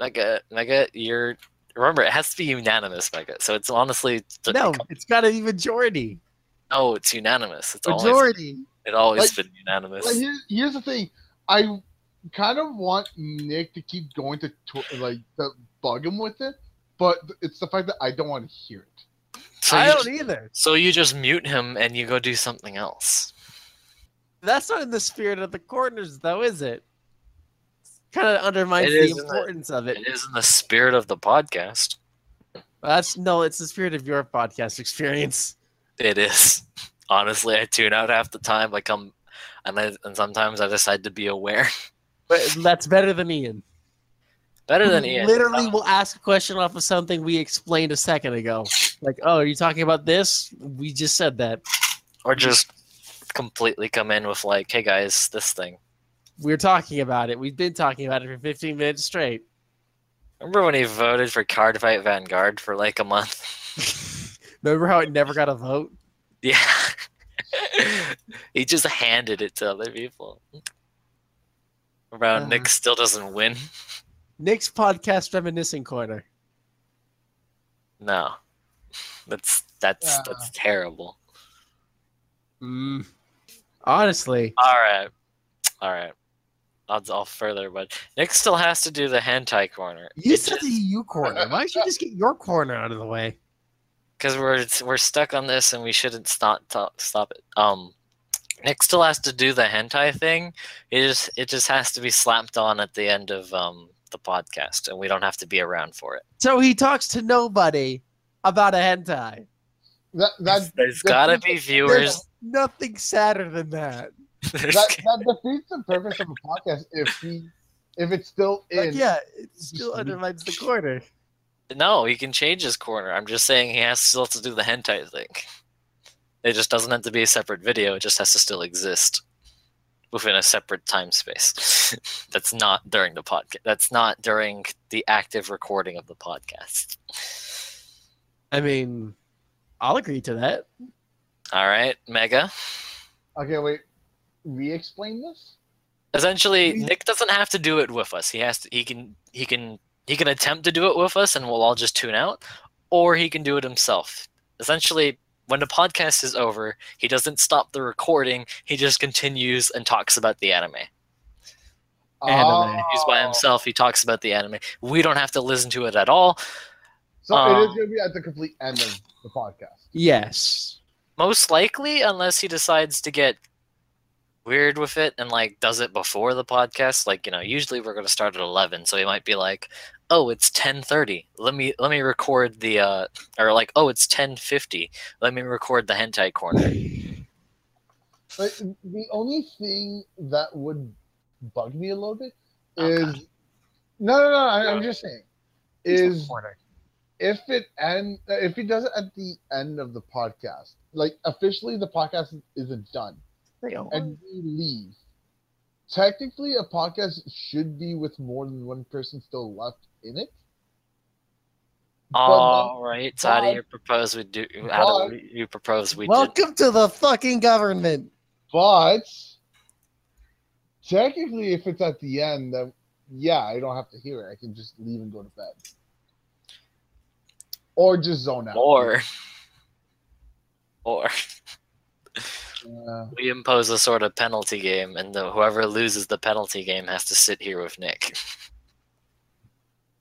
mega, mega. You're remember it has to be unanimous, mega. So it's honestly No, it's got a majority. no, it's unanimous. It's always Majority. it always Like- been unanimous. Like, here's, here's the thing. I kind of want Nick to keep going to like to bug him with it, but it's the fact that I don't want to hear it. So I don't either. so you just mute him and you go do something else. That's not in the spirit of the corners, though, is it? Kind of undermines the in the- importance of it. It is in the spirit of the podcast. That's no, it's the spirit of your podcast experience. It is. Honestly, I tune out half the time. I come, and I, and sometimes I decide to be aware. But that's better than Ian. Better than Ian. Literally, will ask a question off of something we explained a second ago. Like, oh, are you talking about this? We just said that. or just completely come in with like, "Hey guys, this thing." We are talking about it. We've been talking about it for 15 minutes straight. Remember when he voted for Card Fight Vanguard for like a month? Remember how it never got a vote? Yeah. he just handed it to other people. Around Uh. Nick still doesn't win. Nick's podcast reminiscing corner. No. That's that's Yeah. that's terrible. Mm. Honestly, All right. All right. Odds all further, but Nick still has to do the hentai corner. you said the you corner. Why don't you just get your corner out of the way? because we're we're stuck on this and we shouldn't stop stop, stop it. Um, Nick still has to do the hentai thing. It just it just has to be slapped on at the end of um the podcast, and we don't have to be around for it. So he talks to nobody about a hentai. That that There's that gotta be viewers. There's nothing sadder than that. There's- That, that defeats the purpose of a podcast if he if it's still in. Like, yeah, it still undermines the corner. no, he can change his corner. I'm just saying he has still to do the hentai thing. It just doesn't have to be a separate video. It just has to still exist within a separate time space. That's not during the podcast. That's not during the active recording of the podcast. I mean, I'll agree to that. All right, Mega. Okay, wait. Re-explain this. Essentially, We- Nick doesn't have to do it with us. He has to. He can. He can. He can attempt to do it with us, and we'll all just tune out, or he can do it himself. Essentially, when the podcast is over, he doesn't stop the recording. He just continues and talks about the anime. Anime. He's by Oh. himself. He talks about the anime. We don't have to listen to it at all. So it Um, is going to be at the complete end of the podcast. Yes. Most likely, unless he decides to get weird with it and like does it before the podcast. Like you know, usually we're going to start at eleven, so he might be like, "Oh, it's ten thirty. Let me let me record the uh," or like, "Oh, it's ten fifty. Let me record the hentai corner." But the only thing that would bug me a little bit is no, no, no. I, I'm just saying is if it end if he does it at the end of the podcast, like officially the podcast isn't done, They are. and we leave. technically a podcast should be with more than one person still left in it. But All right. So how do you propose we do? How do you propose we did? Welcome to the fucking government. But technically, if it's at the end, then yeah, I don't have to hear it. I can just leave and go to bed, or just zone out. Or, or Uh, we impose a sort of penalty game, and the, whoever loses the penalty game has to sit here with Nick.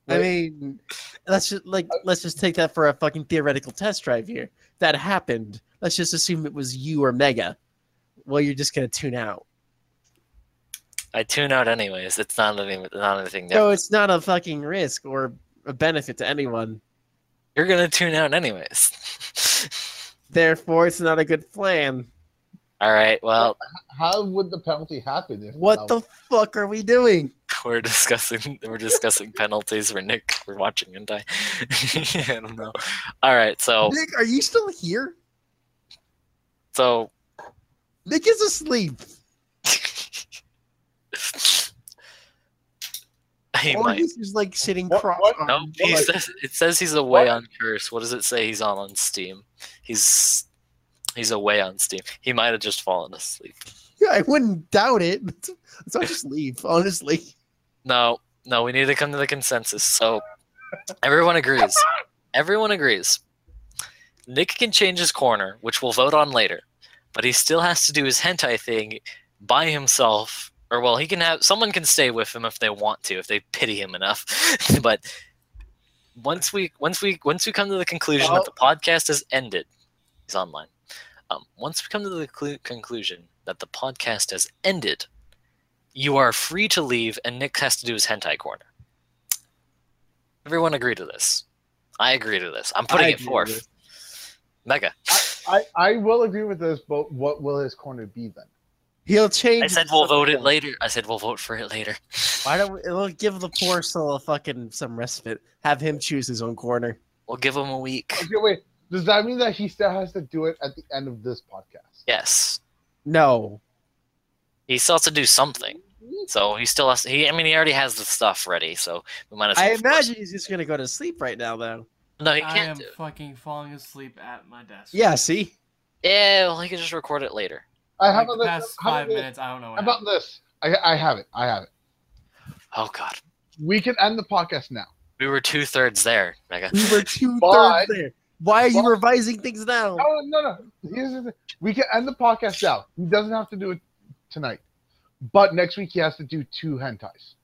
I mean, let's just like let's just take that for a fucking theoretical test drive here. That happened. Let's just assume it was you or Mega. Well, you're just gonna tune out. I tune out anyways. It's not anything. Not anything So different. it's not a fucking risk or a benefit to anyone. You're gonna tune out anyways. Therefore, it's not a good plan. All right. Well, how would the penalty happen? If What uh, the fuck are we doing? we're discussing we're discussing penalties for Nick for watching and die. I don't know. All right. So Nick, are you still here? so Nick is asleep. he or might. he's like sitting What- cross what- No, armed. he says, it says he's away What? on Curse. What does it say? He's on on Steam. He's he's away on Steam. He might have just fallen asleep. Yeah, I wouldn't doubt it. Let's not just leave, honestly. No, no, we need to come to the consensus. So everyone agrees. Everyone agrees. Nick can change his corner, which we'll vote on later, but he still has to do his hentai thing by himself. Or well, he can have someone can stay with him if they want to, if they pity him enough. but once we once we once we come to the conclusion that the podcast has ended, he's online. Um, once we come to the clu- conclusion that the podcast has ended, you are free to leave, and Nick has to do his hentai corner. Everyone agree to this. I agree to this. I'm putting I it forth. with this. Mega. I, I will agree with this, but what will his corner be then? He'll change. I said we'll vote it later. I said we'll vote for it later. Why don't we, we'll give the poor soul a fucking some respite? Have him choose his own corner. We'll give him a week. Okay, wait. Does that mean that he still has to do it at the end of this podcast? Yes. No, He still has to do something. Mm-hmm. So he still has to, he I mean he already has the stuff ready, so we might as well I imagine he's just gonna go to sleep right now, though. No, he I can't I am do it. fucking falling asleep at my desk. Yeah, see, Yeah, well he can just record it later. I Like have the a past how five about minutes, I don't know. What How about this? I, I have it. I have it. Oh god. We can end the podcast now. We were two thirds there, Mega. we were two thirds there. Why are you but- revising things now? No, no, no. Here's the thing. We can end the podcast now. He doesn't have to do it tonight. But next week he has to do two hentais.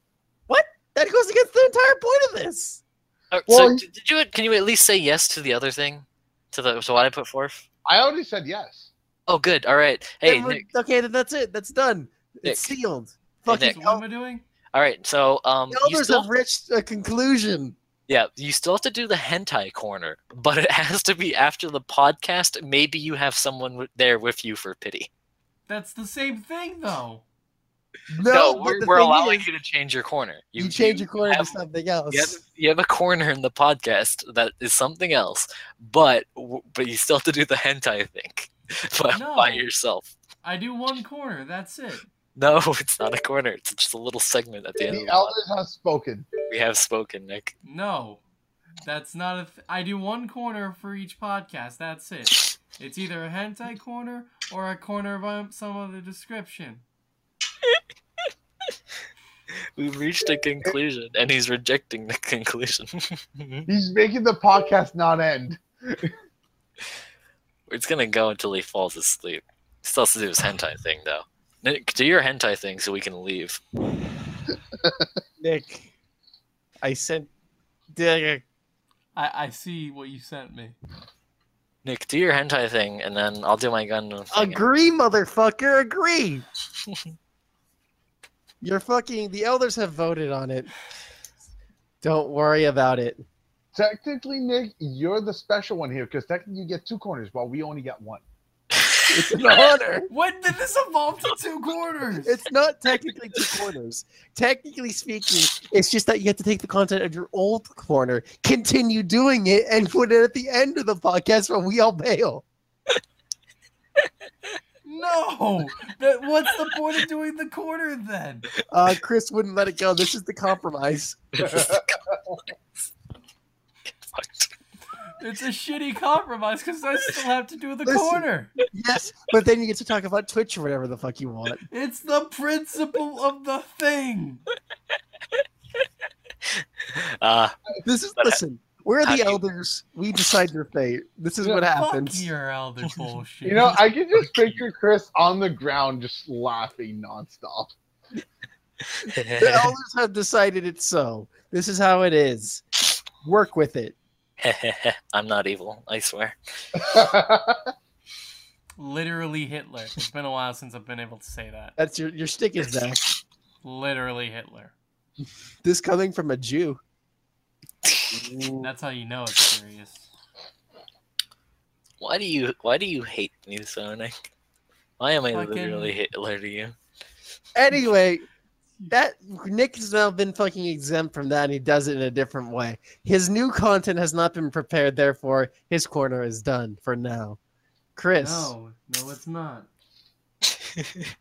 What? That goes against the entire point of this. Uh, Well, so did did you can you at least say yes to the other thing? To the to what I put forth? I already said yes. Oh good. All right. Hey Then Nick. okay, then that's it. That's done. It's Nick. sealed. Hey, Fucking Nick. What am I doing? All right. So um the you elders still, have reached a conclusion. Yeah, you still have to do the hentai corner, but it has to be after the podcast. Maybe you have someone w- there with you for pity. That's the same thing, though. No, but we're, we're allowing is, you to change your corner. you, change your corner have- to something else. You have, you have a corner in the podcast that is something else, but but you still have to do the hentai thing by, by yourself. I do one corner. That's it. No, it's not a corner. It's just a little segment at the end. The the elders have spoken. We have spoken, Nick. No, that's not a. Th- I do one corner for each podcast. That's it. It's either a hentai corner or a corner of um, some other description. We've reached a conclusion, and he's rejecting the conclusion. He's making the podcast not end. it's gonna go until he falls asleep. He still has to do his hentai thing, though. Nick, do your hentai thing so we can leave. Nick, I sent. Dig- I I see what you sent me. Nick, do your hentai thing, and then I'll do my gun. thing. Agree, motherfucker. Agree. You're fucking. The elders have voted on it. Don't worry about it. Technically, Nick, you're the special one here because technically you get two corners while we only get one. It's an honor. When did this evolve to two corners? It's not technically two corners. Technically speaking, it's just that you have to take the content of your old corner, continue doing it, and put it at the end of the podcast when we all bail. No. That, what's the point of doing the corner then? Uh, Chris wouldn't let it go. This is the compromise. It's a shitty compromise because I still have to do the Listen. corner. Yes, but then you get to talk about Twitch or whatever the fuck you want. It's the principle of the thing. Uh, This is listen. We're the do you- elders. We decide your fate. This is Yeah, what Fuck happens. your elder bullshit. You know, I can just picture Chris on the ground just laughing nonstop. The elders have decided it's so. This is how it is. Work with it. I'm not evil, I swear. literally Hitler. It's been a while since I've been able to say that. That's your your stick is back. Literally Hitler. This coming from a Jew. That's how you know it's serious. Why do you Why do you hate me so, Nick? Why am I Fucking- literally Hitler to you? Anyway, that Nick has now been fucking exempt from that, and he does it in a different way. His new content has not been prepared, therefore his corner is done for now. Chris, No, no, it's not.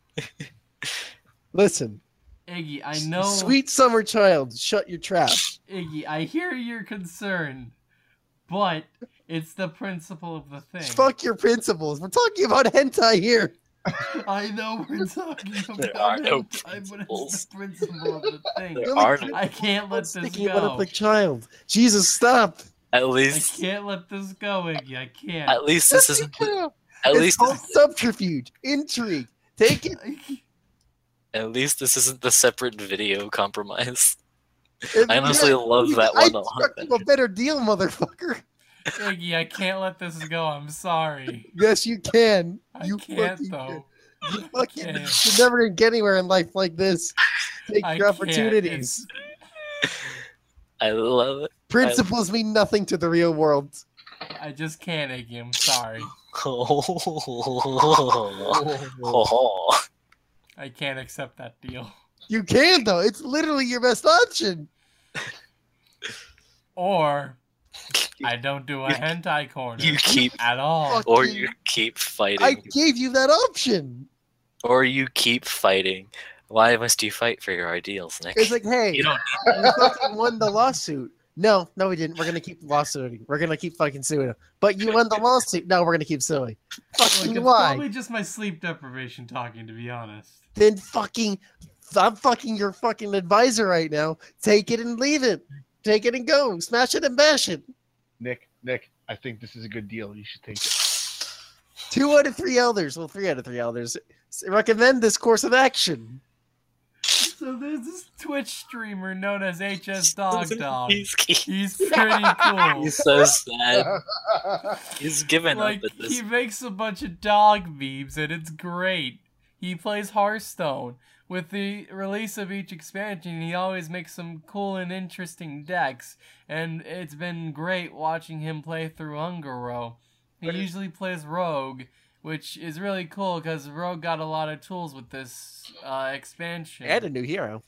listen, Iggy, I know. sweet summer child, shut your trap. Iggy, I hear your concern, but it's the principle of the thing. Fuck your principles. We're talking about hentai here. I know we're talking about There are no it, but it's the principle of the thing. There are no, I can't let this Sticking it up go. like child. Jesus, stop. at least I can't let this go, Iggy. I can't. at least this isn't the- at it's least called subterfuge, intrigue. Take it. at least this isn't the separate video compromise. If- I honestly love that I one a lot struck you a better deal, motherfucker. Iggy, I can't let this go. I'm sorry. Yes, you can. I you can't fucking though. You fucking, can't. you're never gonna get anywhere in life like this. Take I your opportunities. I love it. Principles mean nothing to the real world. I just can't, Iggy. I'm sorry. I can't accept that deal. You can though. It's literally your best option. Or I don't do a hentai corner you keep at all. Or you keep fighting. I gave you that option. Or you keep fighting. Why must you fight for your ideals, Nick? It's like, hey, you don't you fucking won the lawsuit. No, no, we didn't. We're gonna keep lawsuiting. We're gonna keep fucking suing. him. But you won the lawsuit. No, we're gonna keep suing. Like, Fucking it's why? probably just my sleep deprivation talking, to be honest. Then fucking, I'm fucking your fucking advisor right now. Take it and leave it. Take it and go. Smash it and bash it. Nick, Nick, I think this is a good deal. You should take it. Two out of three elders. Well, three out of three elders recommend this course of action. So there's this Twitch streamer known as HS Dog Dog. He's, he's, He's pretty cool. he's so sad. He's given like up at this. he makes a bunch of dog memes and it's great. He plays Hearthstone. With the release of each expansion, he always makes some cool and interesting decks, and it's been great watching him play through Un'Goro. He usually plays Rogue, which is really cool because Rogue got a lot of tools with this uh, expansion. And a new hero.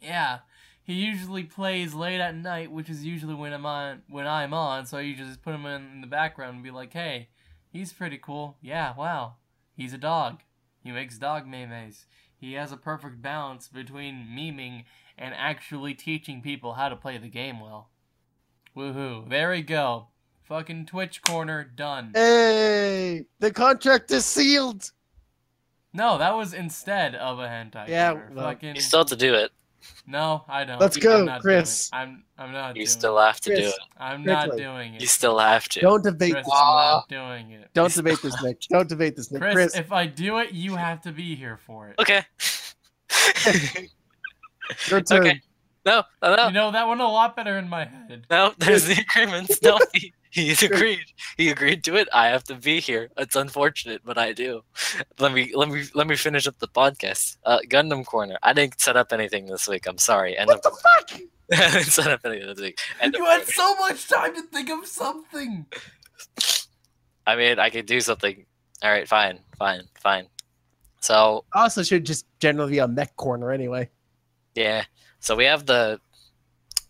Yeah. He usually plays late at night, which is usually when I'm on when I'm on, so I usually just put him in the background and be like, Hey, he's pretty cool. Yeah, wow. He's a dog. He makes dog memes. He has a perfect balance between memeing and actually teaching people how to play the game well. Woohoo. There we go. Fucking Twitch corner done. Hey, the contract is sealed. No, that was instead of a hentai. Yeah, well, Fucking You still have to do it. No, I don't. Let's I'm go, Chris. I'm I'm not You doing still it. have to do it. I'm Chris, not like, doing it. You still have to. Don't debate Chris, this. I'm not doing it. Don't debate this, Nick. Don't debate this, Nick. Chris, Chris, if I do it, you have to be here for it. Okay. your turn. okay. No, no, no. You know that went a lot better in my head. No, there's the agreement. No, he, he's agreed. He agreed to it. I have to be here. It's unfortunate, but I do. Let me let me let me finish up the podcast. Uh, Gundam Corner. I didn't set up anything this week. I'm sorry. End What the fuck? I didn't set up anything this week. End You had corner. so much time to think of something. I mean, I could do something. All right, fine, fine, fine. So Also, should just generally be a mech corner anyway. Yeah. So we have the.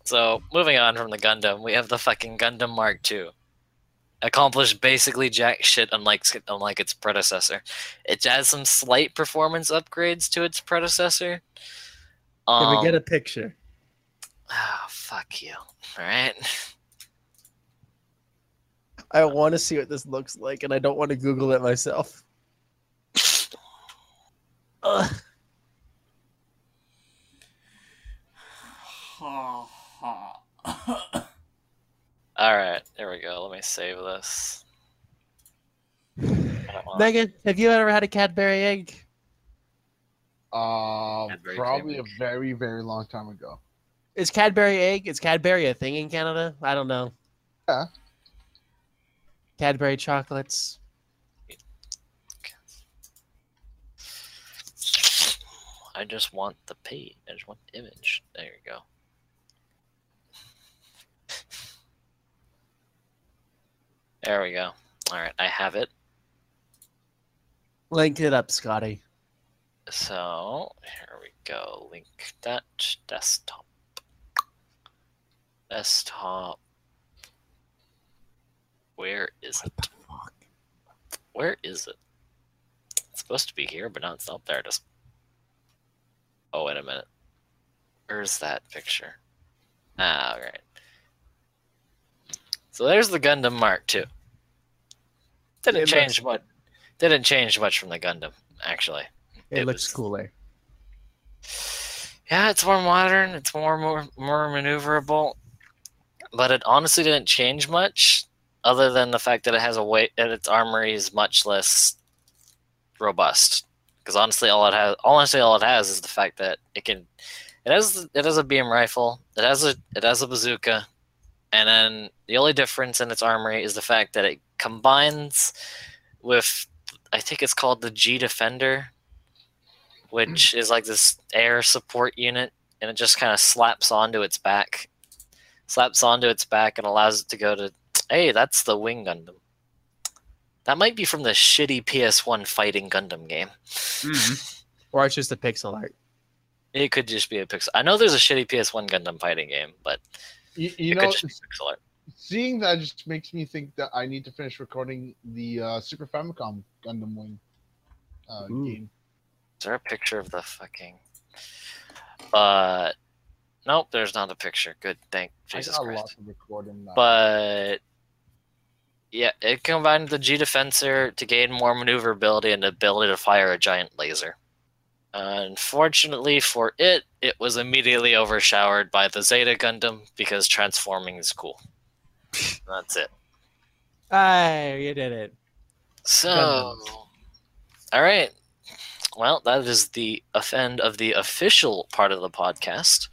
So moving on from the Gundam, we have the fucking Gundam Mark II. accomplished basically jack shit unlike unlike its predecessor. It has some slight performance upgrades to its predecessor. Can Um, we get a picture? Oh, fuck you. All right. I want to see what this looks like, and I don't want to Google it myself. Ugh. All right. There we go. Let me save this. I don't want- Megan, have you ever had a Cadbury egg? Uh, Cadbury probably a very, very long time ago. Is Cadbury egg? Is Cadbury a thing in Canada? I don't know. Yeah. Cadbury chocolates. I just want the page. I just want the image. There you go. There we go. All right, I have it. Link it up, Scotty. So here we go. Link that desktop. Desktop. Where is it? Fuck. Where is it? It's supposed to be here, but now it's not there. Just oh, wait a minute. Where's that picture? Ah, all right. So there's the Gundam Mark II. Didn't It looks- change much. Didn't change much from the Gundam, actually. It, It looks was- cooler. Yeah, it's more modern. It's more more more maneuverable, but it honestly didn't change much, other than the fact that it has a weight that its armory is much less robust. Because honestly, all it has, honestly, all it has is the fact that it can, it has it has a beam rifle, it has a it has a bazooka, and then the only difference in its armory is the fact that it combines with, I think it's called the G Defender, which hmm. is like this air support unit, and it just kind of slaps onto its back, slaps onto its back, and allows it to go to. Hey, that's the Wing Gundam. That might be from the shitty PS1 fighting Gundam game. Mm-hmm. Or it's just a pixel art. It could just be a pixel. I know there's a shitty PS1 Gundam fighting game, but You, you it know, could just be pixel art. Seeing that just makes me think that I need to finish recording the uh, Super Famicom Gundam Wing uh, game. Is there a picture of the fucking? But nope, there's not a picture. Good, thank Jesus I got a Christ. lot to record in that. but yeah, it combined the G Defensor to gain more maneuverability and the ability to fire a giant laser. Unfortunately for it, it was immediately overshadowed by the Zeta Gundam because transforming is cool. That's it. Hey, you did it. So, Gundams. all right. Well, that is the end of the official part of the podcast.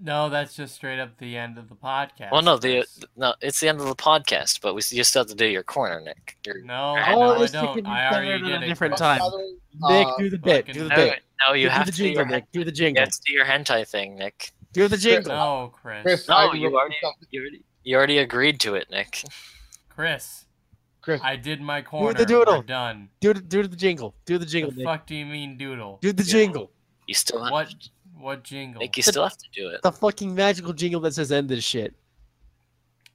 No, that's just straight up the end of the podcast. Well, no, the no, it's the end of the podcast, but we you still have to do your corner, Nick. Your, No, I no, Oh, I don't. it I already at did a different time. By the way, Nick, uh, do the bit. Do the no, bit. no, you do have the to do your jingle, Nick. Do the jingle. You have to do your hentai thing, Nick. Do the jingle. No, Chris. Chris, No, you wrote already, something- you already you already agreed to it, Nick. Chris, Chris, I did my corner. Do the doodle. We're done. Do the, do the jingle. Do the jingle, the Nick. fuck do you mean doodle? Do the jingle. You still have What? What jingle? Nick. You still have to do it. The fucking magical jingle that says end this shit.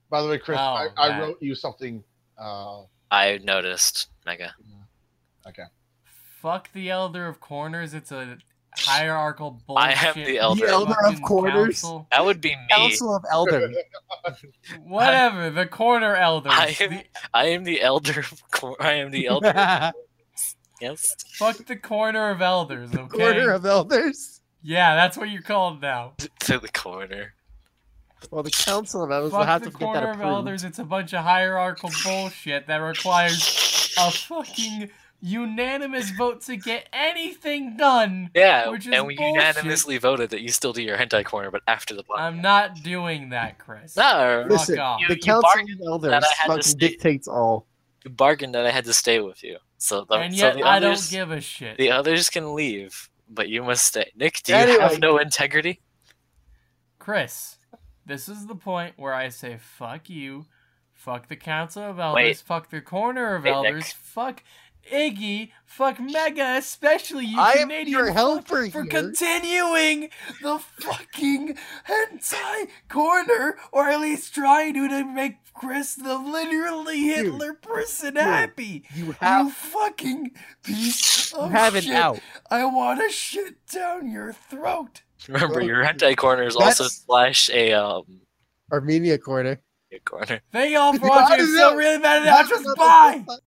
by the way, Chris, Oh, I, I wrote you something. Uh, I noticed, Mega. okay. Fuck the Elder of Corners. It's a hierarchical bullshit. I am the Elder. The Elder of fucking Corners? council. That would be me. Council of Elder. Whatever. The corner elders. I am- The- I am the elder. Of cor- I am the elder. yes. fuck the corner of elders. Okay. Corner of Elders. yeah, that's what you're called now. To the corner. Well, the Council of Elders will have the to get that corner of elders. It's a bunch of hierarchical bullshit that requires a fucking unanimous vote to get anything done. Yeah, Which is and we bullshit. unanimously voted that you still do your hentai corner, but after the podcast. I'm not doing that, Chris. No, Fuck Listen, off. You- the you Council of Elders that I had to fucking stay- dictates all. you bargained that I had to stay with you. So the, and so yet the I others, don't give a shit. the others can leave, but you must stay. Nick, do you Anyway. have no integrity? Chris, this is the point where I say fuck you, fuck the Council of Elders, Wait. fuck the Corner of Wait, Elders, Nick. fuck Iggy, fuck Mega, especially you I am Canadian your helper for here. continuing the fucking hentai corner, or at least trying to, to make Chris the literally Hitler person happy. You You have fucking piece you have an shit. out. I want to shit down your throat. Remember, your hentai corner is also slash a um Armenia corner. corner. Thank y'all for watching. I'm so it. really bad at just Bye.